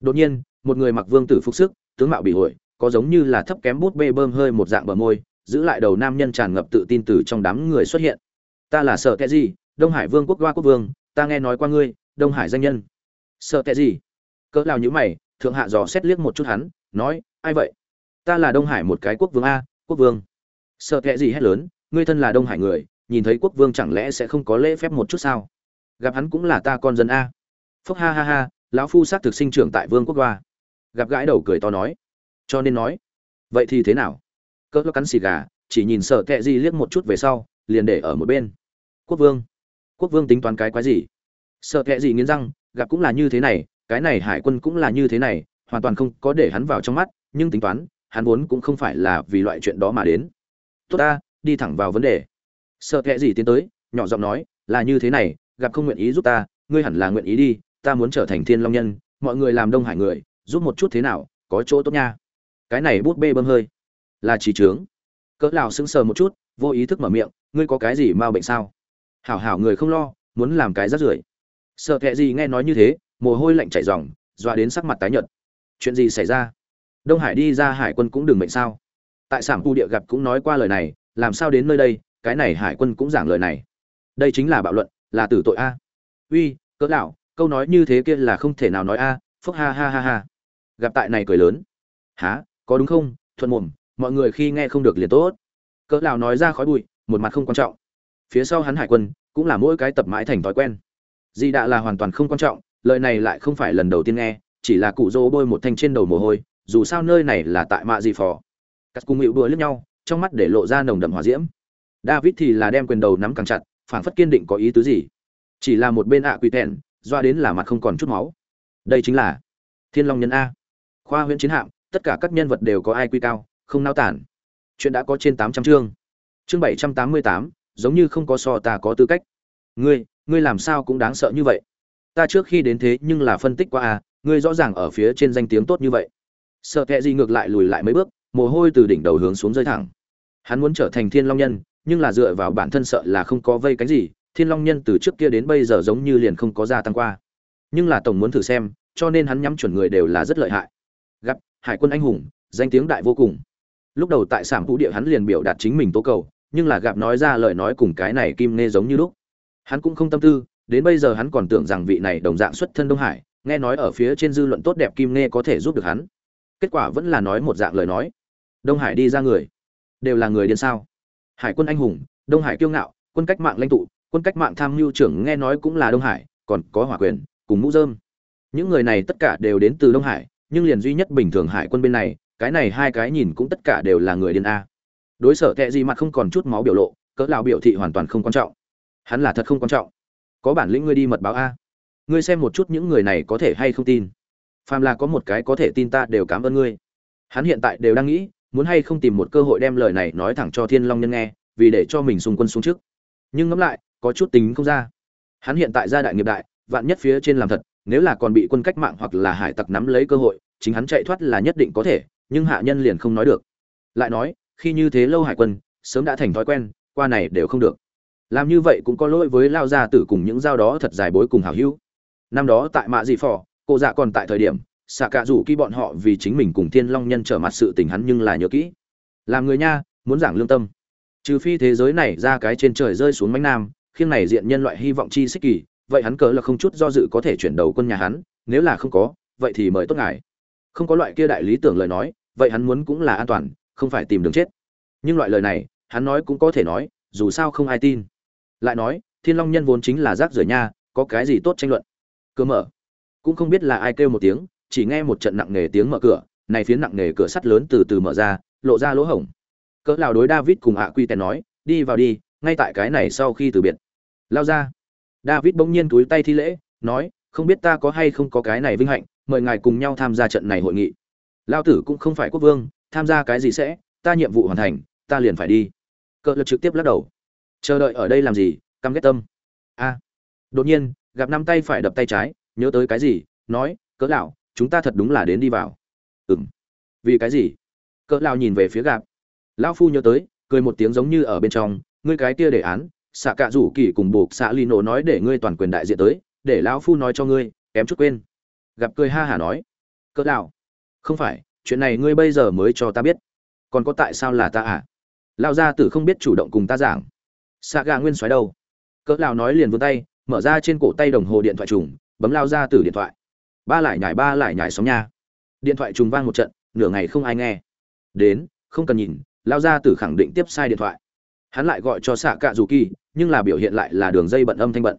A: đột nhiên, một người mặc vương tử phục sức, tướng mạo bị hội, có giống như là thấp kém bút bê bơm hơi một dạng bờ môi, giữ lại đầu nam nhân tràn ngập tự tin từ trong đám người xuất hiện. Ta là sợ cái gì đông hải vương quốc qua quốc vương, ta nghe nói qua ngươi đông hải danh nhân. Sợ kệ gì? Cỡ lao nhữ mày, thượng hạ dò xét liếc một chút hắn, nói, ai vậy? Ta là đông hải một cái quốc vương a, quốc vương. Sợ kệ gì hét lớn, ngươi thân là đông hải người, nhìn thấy quốc vương chẳng lẽ sẽ không có lễ phép một chút sao? Gặp hắn cũng là ta con dân a. Phúc ha ha ha, lão phu xác thực sinh trưởng tại vương quốc đoa gặp gãi đầu cười to nói. Cho nên nói, vậy thì thế nào? Cỡ cắn xì gà, chỉ nhìn sợ kệ gì liếc một chút về sau, liền để ở một bên. Quốc vương quốc vương tính toán cái quái gì? Sợ kệ gì nghiến răng, gặp cũng là như thế này, cái này hải quân cũng là như thế này, hoàn toàn không có để hắn vào trong mắt, nhưng tính toán, hắn vốn cũng không phải là vì loại chuyện đó mà đến. Tốt ta, đi thẳng vào vấn đề. Sợ kệ gì tiến tới, nhỏ giọng nói, là như thế này, gặp không nguyện ý giúp ta, ngươi hẳn là nguyện ý đi, ta muốn trở thành thiên long nhân, mọi người làm đông hải người, giúp một chút thế nào, có chỗ tốt nha. Cái này bút bê bơm hơi. Là chỉ trướng. Cỡ lào sững sờ một chút, vô ý thức mở miệng, ngươi có cái gì ma bệnh sao? Hảo hảo, người không lo, muốn làm cái rắt rưởi sợ thẹ gì nghe nói như thế, mồ hôi lạnh chảy ròng, dọa đến sắc mặt tái nhợt. Chuyện gì xảy ra? Đông hải đi ra hải quân cũng đừng mệnh sao? Tại sản khu địa gặp cũng nói qua lời này, làm sao đến nơi đây, cái này hải quân cũng giảng lời này. Đây chính là bạo luận, là tử tội a. Uy, cỡ lão, câu nói như thế kia là không thể nào nói a, phúc ha ha ha ha. Gặp tại này cười lớn. Há có đúng không, thuận mồm, mọi người khi nghe không được liền tốt. Cỡ lão nói ra khói bụi, một mặt không quan trọng. Phía sau hắn hải quân, cũng là mỗi cái tập mãi thành thói quen di đạ là hoàn toàn không quan trọng, lời này lại không phải lần đầu tiên nghe, chỉ là cụ dỗ bôi một thanh trên đầu mồ hôi, dù sao nơi này là tại mạ gì phò. Cắt cùng hữu đùa lướt nhau, trong mắt để lộ ra nồng đậm hỏa diễm. David thì là đem quyền đầu nắm càng chặt, phảng phất kiên định có ý tứ gì. Chỉ là một bên ạ quỷ tẹn doa đến là mặt không còn chút máu. Đây chính là thiên long nhân a. Khoa huyện chiến hạm, tất cả các nhân vật đều có ai quy cao, không nao tản. Chuyện đã có trên tám trăm chương. Chương bảy trăm tám mươi tám, giống như không có so ta có tư cách. Ngươi ngươi làm sao cũng đáng sợ như vậy. Ta trước khi đến thế nhưng là phân tích qua à ngươi rõ ràng ở phía trên danh tiếng tốt như vậy. Sợ kệ gì ngược lại lùi lại mấy bước, mồ hôi từ đỉnh đầu hướng xuống rơi thẳng. Hắn muốn trở thành thiên long nhân, nhưng là dựa vào bản thân sợ là không có vây cánh gì, thiên long nhân từ trước kia đến bây giờ giống như liền không có gia tăng qua. Nhưng là tổng muốn thử xem, cho nên hắn nhắm chuẩn người đều là rất lợi hại. Gặp, hải quân anh hùng, danh tiếng đại vô cùng. Lúc đầu tại sảng vũ địa hắn liền biểu đạt chính mình tố cầu, nhưng là gặp nói ra lời nói cùng cái này kim nê giống như lúc hắn cũng không tâm tư, đến bây giờ hắn còn tưởng rằng vị này đồng dạng xuất thân đông hải, nghe nói ở phía trên dư luận tốt đẹp kim nê có thể giúp được hắn. Kết quả vẫn là nói một dạng lời nói. Đông hải đi ra người, đều là người điên sao? Hải quân anh hùng, đông hải kiêu ngạo, quân cách mạng lãnh tụ, quân cách mạng tham mưu trưởng nghe nói cũng là đông hải, còn có hỏa quyền, cùng mũ dơm những người này tất cả đều đến từ đông hải, nhưng liền duy nhất bình thường hải quân bên này, cái này hai cái nhìn cũng tất cả đều là người điên a. Đối sở tệ gì mặt không còn chút máu biểu lộ, cỡ lão biểu thị hoàn toàn không quan trọng hắn là thật không quan trọng. Có bản lĩnh ngươi đi mật báo a. Ngươi xem một chút những người này có thể hay không tin. Phàm là có một cái có thể tin ta đều cảm ơn ngươi. Hắn hiện tại đều đang nghĩ, muốn hay không tìm một cơ hội đem lời này nói thẳng cho thiên long nhân nghe, vì để cho mình xung quân xuống trước. Nhưng ngẫm lại, có chút tính không ra. Hắn hiện tại gia đại nghiệp đại, vạn nhất phía trên làm thật, nếu là còn bị quân cách mạng hoặc là hải tặc nắm lấy cơ hội, chính hắn chạy thoát là nhất định có thể, nhưng hạ nhân liền không nói được. Lại nói, khi như thế lâu hải quân, sớm đã thành thói quen, qua này đều không được làm như vậy cũng có lỗi với lao gia tử cùng những giao đó thật dài bối cùng hào hữu. Năm đó tại mạ dị phò, cô dạ còn tại thời điểm xạ cả rủ khi bọn họ vì chính mình cùng thiên long nhân trở mặt sự tình hắn nhưng là nhớ kỹ. Làm người nha, muốn giảng lương tâm. Trừ phi thế giới này ra cái trên trời rơi xuống mánh nam, khiêng này diện nhân loại hy vọng chi xích kỳ, vậy hắn cớ là không chút do dự có thể chuyển đầu quân nhà hắn, nếu là không có, vậy thì mời tốt ngài. Không có loại kia đại lý tưởng lời nói, vậy hắn muốn cũng là an toàn, không phải tìm đường chết. Nhưng loại lời này, hắn nói cũng có thể nói, dù sao không ai tin lại nói, thiên long nhân vốn chính là rác rưởi nha, có cái gì tốt tranh luận? Cửa mở. Cũng không biết là ai kêu một tiếng, chỉ nghe một trận nặng nề tiếng mở cửa, này phiến nặng nề cửa sắt lớn từ từ mở ra, lộ ra lỗ hổng. Cỡ lão đối david cùng ạ quy tèn nói, đi vào đi, ngay tại cái này sau khi từ biệt. Lao ra. David bỗng nhiên túi tay thi lễ, nói, không biết ta có hay không có cái này vinh hạnh, mời ngài cùng nhau tham gia trận này hội nghị. Lao tử cũng không phải quốc vương, tham gia cái gì sẽ, ta nhiệm vụ hoàn thành, ta liền phải đi. Cỡ lực trực tiếp lắc đầu chờ đợi ở đây làm gì, căm ghét tâm. A. Đột nhiên, gặp năm tay phải đập tay trái, nhớ tới cái gì, nói, cỡ lão, chúng ta thật đúng là đến đi vào. Ừm. Vì cái gì? Cỡ lão nhìn về phía gặp lão phu nhớ tới, cười một tiếng giống như ở bên trong, ngươi cái kia đề án, xạ cạ rủ kỳ cùng buộc xạ ly nổ nói để ngươi toàn quyền đại diện tới, để lão phu nói cho ngươi, kém chút quên. Gặp cười ha hả nói, cỡ lão, không phải, chuyện này ngươi bây giờ mới cho ta biết. Còn có tại sao là ta à? Lão gia tử không biết chủ động cùng ta giảng xạ gà nguyên xoáy đâu? Cỡ lão nói liền vươn tay, mở ra trên cổ tay đồng hồ điện thoại trùng, bấm lao ra từ điện thoại. Ba lại nhảy, ba lại nhảy sóng nha. Điện thoại trùng vang một trận, nửa ngày không ai nghe. Đến, không cần nhìn, lao ra từ khẳng định tiếp sai điện thoại. Hắn lại gọi cho xạ cạ dù kỳ nhưng là biểu hiện lại là đường dây bận âm thanh bận.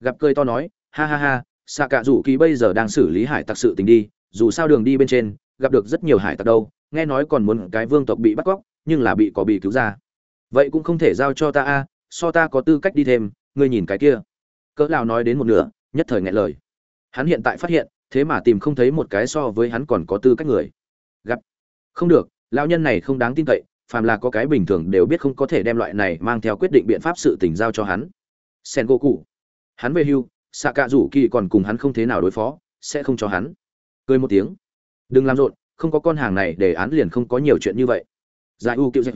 A: Gặp cười to nói, ha ha ha, xạ cạ dù kỳ bây giờ đang xử lý hải tặc sự tình đi, dù sao đường đi bên trên, gặp được rất nhiều hải tặc đâu, nghe nói còn muốn cái vương tộc bị bắt cóc, nhưng là bị có bị cứu ra. Vậy cũng không thể giao cho ta a so ta có tư cách đi thêm, ngươi nhìn cái kia. Cỡ lao nói đến một nửa, nhất thời ngại lời. Hắn hiện tại phát hiện, thế mà tìm không thấy một cái so với hắn còn có tư cách người. Gặp. Không được, lão nhân này không đáng tin cậy, phàm là có cái bình thường đều biết không có thể đem loại này mang theo quyết định biện pháp sự tình giao cho hắn. Sen gỗ cụ hắn về hưu xạ cạ rủ kỳ còn cùng hắn không thế nào đối phó, sẽ không cho hắn. Cười một tiếng. Đừng làm rộn, không có con hàng này để án liền không có nhiều chuyện như vậy. Giải u kiệu dạy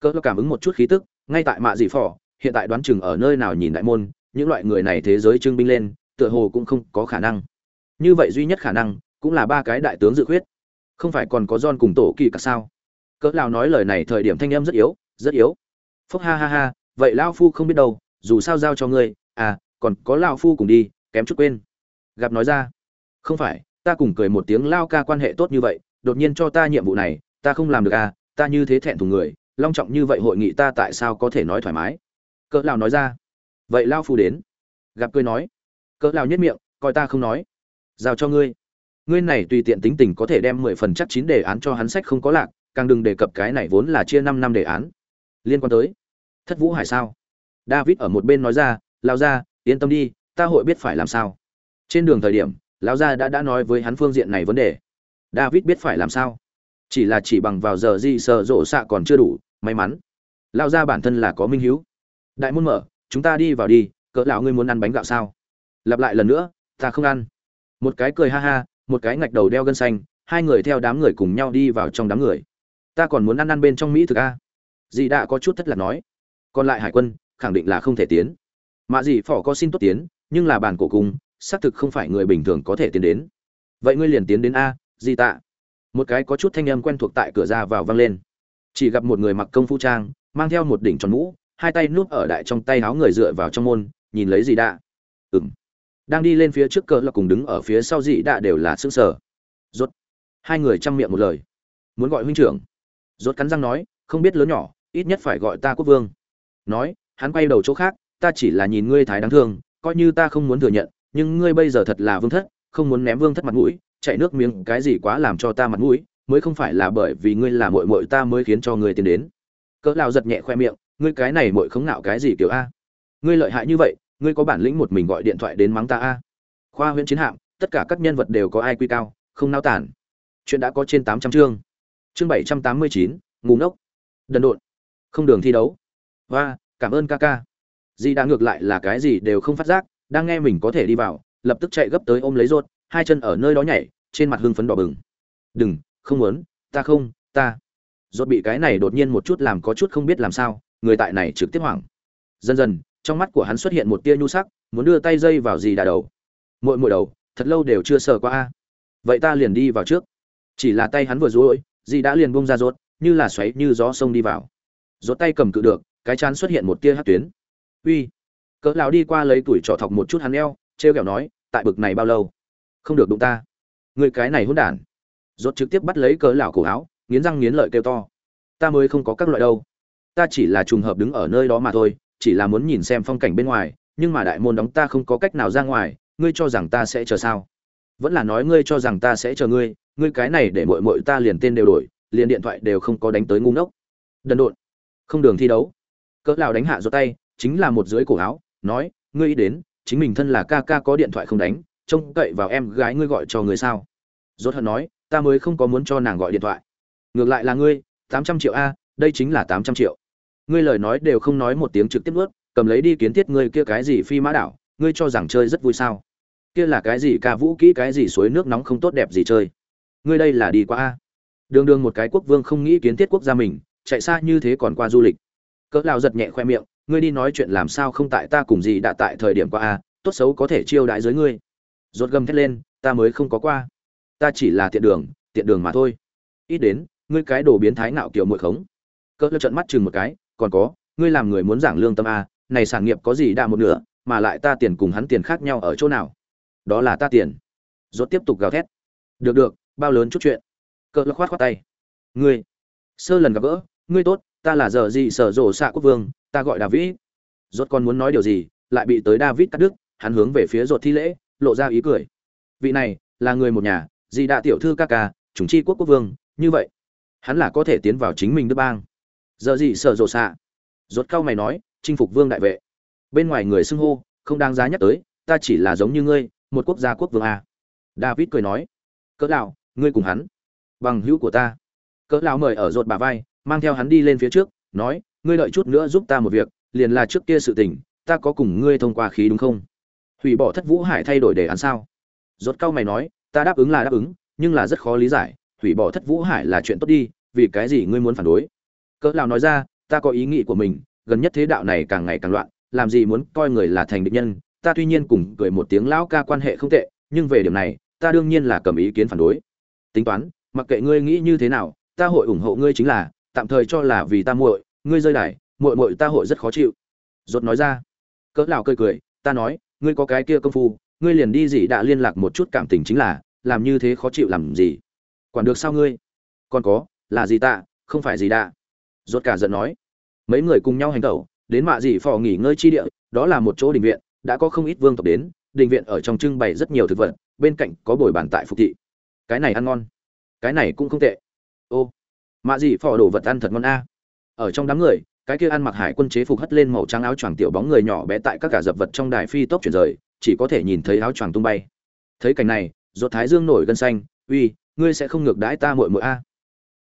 A: cỡ cảm ứng một chút khí tức ngay tại mạ dị phò, hiện tại đoán chừng ở nơi nào nhìn đại môn, những loại người này thế giới trưng binh lên, tựa hồ cũng không có khả năng. Như vậy duy nhất khả năng cũng là ba cái đại tướng dự khuyết. Không phải còn có John cùng tổ kỳ cả sao? Cỡ lao nói lời này thời điểm thanh em rất yếu rất yếu. Phúc ha ha ha, vậy lão phu không biết đâu, dù sao giao cho ngươi à còn có lão phu cùng đi, kém chút quên. Gặp nói ra. Không phải, ta cùng cười một tiếng lao ca quan hệ tốt như vậy, đột nhiên cho ta nhiệm vụ này, ta không làm được à ta như thế thẹn thùng người long trọng như vậy hội nghị ta tại sao có thể nói thoải mái? Cỡ lão nói ra. Vậy lao phu đến. Gặp cười nói. Cỡ lao nhất miệng, coi ta không nói. Giao cho ngươi. Ngươi này tùy tiện tính tình có thể đem mười phần chắc chín đề án cho hắn sách không có lạc, càng đừng đề cập cái này vốn là chia năm năm đề án. Liên quan tới. Thất vũ hải sao? David ở một bên nói ra, lao ra yên tâm đi, ta hội biết phải làm sao. Trên đường thời điểm lão gia đã đã nói với hắn phương diện này vấn đề. David biết phải làm sao. Chỉ là chỉ bằng vào giờ gì sợ rộ xạ còn chưa đủ may mắn. Lao ra bản thân là có minh hiếu. Đại môn mở, chúng ta đi vào đi, cỡ lão ngươi muốn ăn bánh gạo sao? Lặp lại lần nữa, ta không ăn. Một cái cười ha ha, một cái ngạch đầu đeo gân xanh, hai người theo đám người cùng nhau đi vào trong đám người. Ta còn muốn ăn ăn bên trong mỹ thực a. Dì đã có chút thất lạc nói. Còn lại hải quân, khẳng định là không thể tiến. Mạ dì phỏ có xin tốt tiến, nhưng là bàn cổ cung xác thực không phải người bình thường có thể tiến đến. Vậy ngươi liền tiến đến a, dì tạ. Một cái có chút thanh âm quen thuộc tại cửa ra vào vang lên chỉ gặp một người mặc công phu trang, mang theo một đỉnh tròn mũ, hai tay núp ở đại trong tay áo người dựa vào trong môn, nhìn lấy dị đạ. Ừng đang đi lên phía trước cờ là cùng đứng ở phía sau dị đạ đều là xương sở. Rốt. Hai người chăm miệng một lời. Muốn gọi huynh trưởng. Rốt cắn răng nói, không biết lớn nhỏ, ít nhất phải gọi ta quốc vương. Nói, hắn quay đầu chỗ khác, ta chỉ là nhìn ngươi thái đáng thương, coi như ta không muốn thừa nhận, nhưng ngươi bây giờ thật là vương thất, không muốn ném vương thất mặt mũi, chạy nước miếng cái gì quá làm cho ta mặt mũi mới không phải là bởi vì ngươi là muội muội ta mới khiến cho ngươi tiến đến. Cỡ lão giật nhẹ khoe miệng, ngươi cái này muội không nạo cái gì kiểu a. Ngươi lợi hại như vậy, ngươi có bản lĩnh một mình gọi điện thoại đến mắng ta a. Khoa Huyễn chiến hạm, tất cả các nhân vật đều có ai quy cao, không nao tản. Chuyện đã có trên tám trăm chương. Chương bảy trăm tám mươi chín ngủ ngốc. Đần độn. Không đường thi đấu. Và cảm ơn ca ca. Di đã ngược lại là cái gì đều không phát giác, đang nghe mình có thể đi vào, lập tức chạy gấp tới ôm lấy rốt hai chân ở nơi đó nhảy, trên mặt hưng phấn đỏ bừng. Đừng không muốn, ta không, ta. Rốt bị cái này đột nhiên một chút làm có chút không biết làm sao, người tại này trực tiếp hoảng. Dần dần, trong mắt của hắn xuất hiện một tia nhu sắc, muốn đưa tay dây vào gì đà đầu. Mỗi mỗi đầu, thật lâu đều chưa sờ qua a. Vậy ta liền đi vào trước. Chỉ là tay hắn vừa rối gì đã liền bung ra rốt, như là xoáy như gió sông đi vào. Rốt tay cầm cự được, cái chán xuất hiện một tia hắt tuyến. Uy. Cỡ lão đi qua lấy tuổi trọ thọc một chút hắn eo treo kẹo nói, tại bực này bao lâu? Không được đụng ta. Người cái này hỗn đản rốt trực tiếp bắt lấy cỡ lão cổ áo, nghiến răng nghiến lợi kêu to. Ta mới không có các loại đâu. Ta chỉ là trùng hợp đứng ở nơi đó mà thôi, chỉ là muốn nhìn xem phong cảnh bên ngoài, nhưng mà đại môn đóng ta không có cách nào ra ngoài, ngươi cho rằng ta sẽ chờ sao? Vẫn là nói ngươi cho rằng ta sẽ chờ ngươi ngươi cái này để muội muội ta liền tên đều đổi, liền điện thoại đều không có đánh tới ngu ngốc. Đần độn. Không đường thi đấu. Cỡ lão đánh hạ giơ tay, chính là một dưới cổ áo, nói, ngươi ý đến, chính mình thân là ca ca có điện thoại không đánh, trông cậy vào em gái ngươi gọi cho người sao? Rốt hận nói ta mới không có muốn cho nàng gọi điện thoại. Ngược lại là ngươi, tám trăm triệu a, đây chính là tám trăm triệu. Ngươi lời nói đều không nói một tiếng trực tiếp nuốt, cầm lấy đi kiến thiết ngươi kia cái gì phi mã đảo, ngươi cho rằng chơi rất vui sao? Kia là cái gì ca vũ kỹ, cái gì suối nước nóng không tốt đẹp gì chơi? Ngươi đây là đi qua a. Đường đường một cái quốc vương không nghĩ kiến thiết quốc gia mình, chạy xa như thế còn qua du lịch. Cỡ lao giật nhẹ khoe miệng, ngươi đi nói chuyện làm sao không tại ta cùng gì đã tại thời điểm qua a, tốt xấu có thể chiêu đãi giới ngươi. Rốt gầm thét lên, ta mới không có qua ta chỉ là tiện đường tiện đường mà thôi. Ít đến, ngươi cái đồ biến thái nạo kiểu muội khống. Cỡ trợn mắt chừng một cái, còn có, ngươi làm người muốn giảng lương tâm a, này sản nghiệp có gì đa một nửa, mà lại ta tiền cùng hắn tiền khác nhau ở chỗ nào? Đó là ta tiền. Rốt tiếp tục gào thét. Được được, bao lớn chút chuyện. Cỡ khoát khoát tay. Ngươi, sơ lần gặp gỡ, ngươi tốt, ta là giờ gì sở rổ xạ quốc vương, ta gọi david rốt còn muốn nói điều gì, lại bị tới david cắt đứt, hắn hướng về phía rốt thi lễ, lộ ra ý cười. Vị này, là người một nhà gì đã tiểu thư ca ca chúng chi quốc quốc vương, như vậy, hắn là có thể tiến vào chính mình nước bang. Giờ gì sở rộ xạ? Rốt cao mày nói, chinh phục vương đại vệ. Bên ngoài người xưng hô, không đáng giá nhắc tới, ta chỉ là giống như ngươi, một quốc gia quốc vương à. david cười nói, cỡ lão, ngươi cùng hắn, bằng hữu của ta. Cỡ lão mời ở rột bà vai, mang theo hắn đi lên phía trước, nói, ngươi đợi chút nữa giúp ta một việc, liền là trước kia sự tình, ta có cùng ngươi thông qua khí đúng không? Hủy bỏ thất vũ hải thay đổi đề án sao? Rốt cao mày nói ta đáp ứng là đáp ứng, nhưng là rất khó lý giải, hủy bỏ thất vũ hải là chuyện tốt đi, vì cái gì ngươi muốn phản đối? Cỡ lão nói ra, ta có ý nghĩ của mình, gần nhất thế đạo này càng ngày càng loạn, làm gì muốn coi người là thành địch nhân. Ta tuy nhiên cùng cười một tiếng lão ca quan hệ không tệ, nhưng về điểm này, ta đương nhiên là cầm ý kiến phản đối. Tính toán, mặc kệ ngươi nghĩ như thế nào, ta hội ủng hộ ngươi chính là, tạm thời cho là vì ta muội, ngươi rơi đài, muội muội ta hội rất khó chịu. Rốt nói ra. Cỡ lão cười cười, ta nói, ngươi có cái kia công phu, ngươi liền đi gì đã liên lạc một chút cảm tình chính là làm như thế khó chịu làm gì? Quản được sao ngươi? Còn có, là gì ta không phải gì đạ? rốt cả giận nói. Mấy người cùng nhau hành tẩu, đến mạ dị phò nghỉ ngơi chi địa, đó là một chỗ đình viện, đã có không ít vương tộc đến, đình viện ở trong trưng bày rất nhiều thực vật, bên cạnh có bồi bàn tại phục thị. Cái này ăn ngon, cái này cũng không tệ. Ô, mạ dị phò đồ vật ăn thật ngon a. Ở trong đám người, cái kia ăn mặc hải quân chế phục hất lên màu trắng áo choàng tiểu bóng người nhỏ bé tại các cả dập vật trong đài phi tốc chuyển rời, chỉ có thể nhìn thấy áo choàng tung bay. Thấy cảnh này dột thái dương nổi gân xanh, uy, ngươi sẽ không ngược đãi ta muội muội a?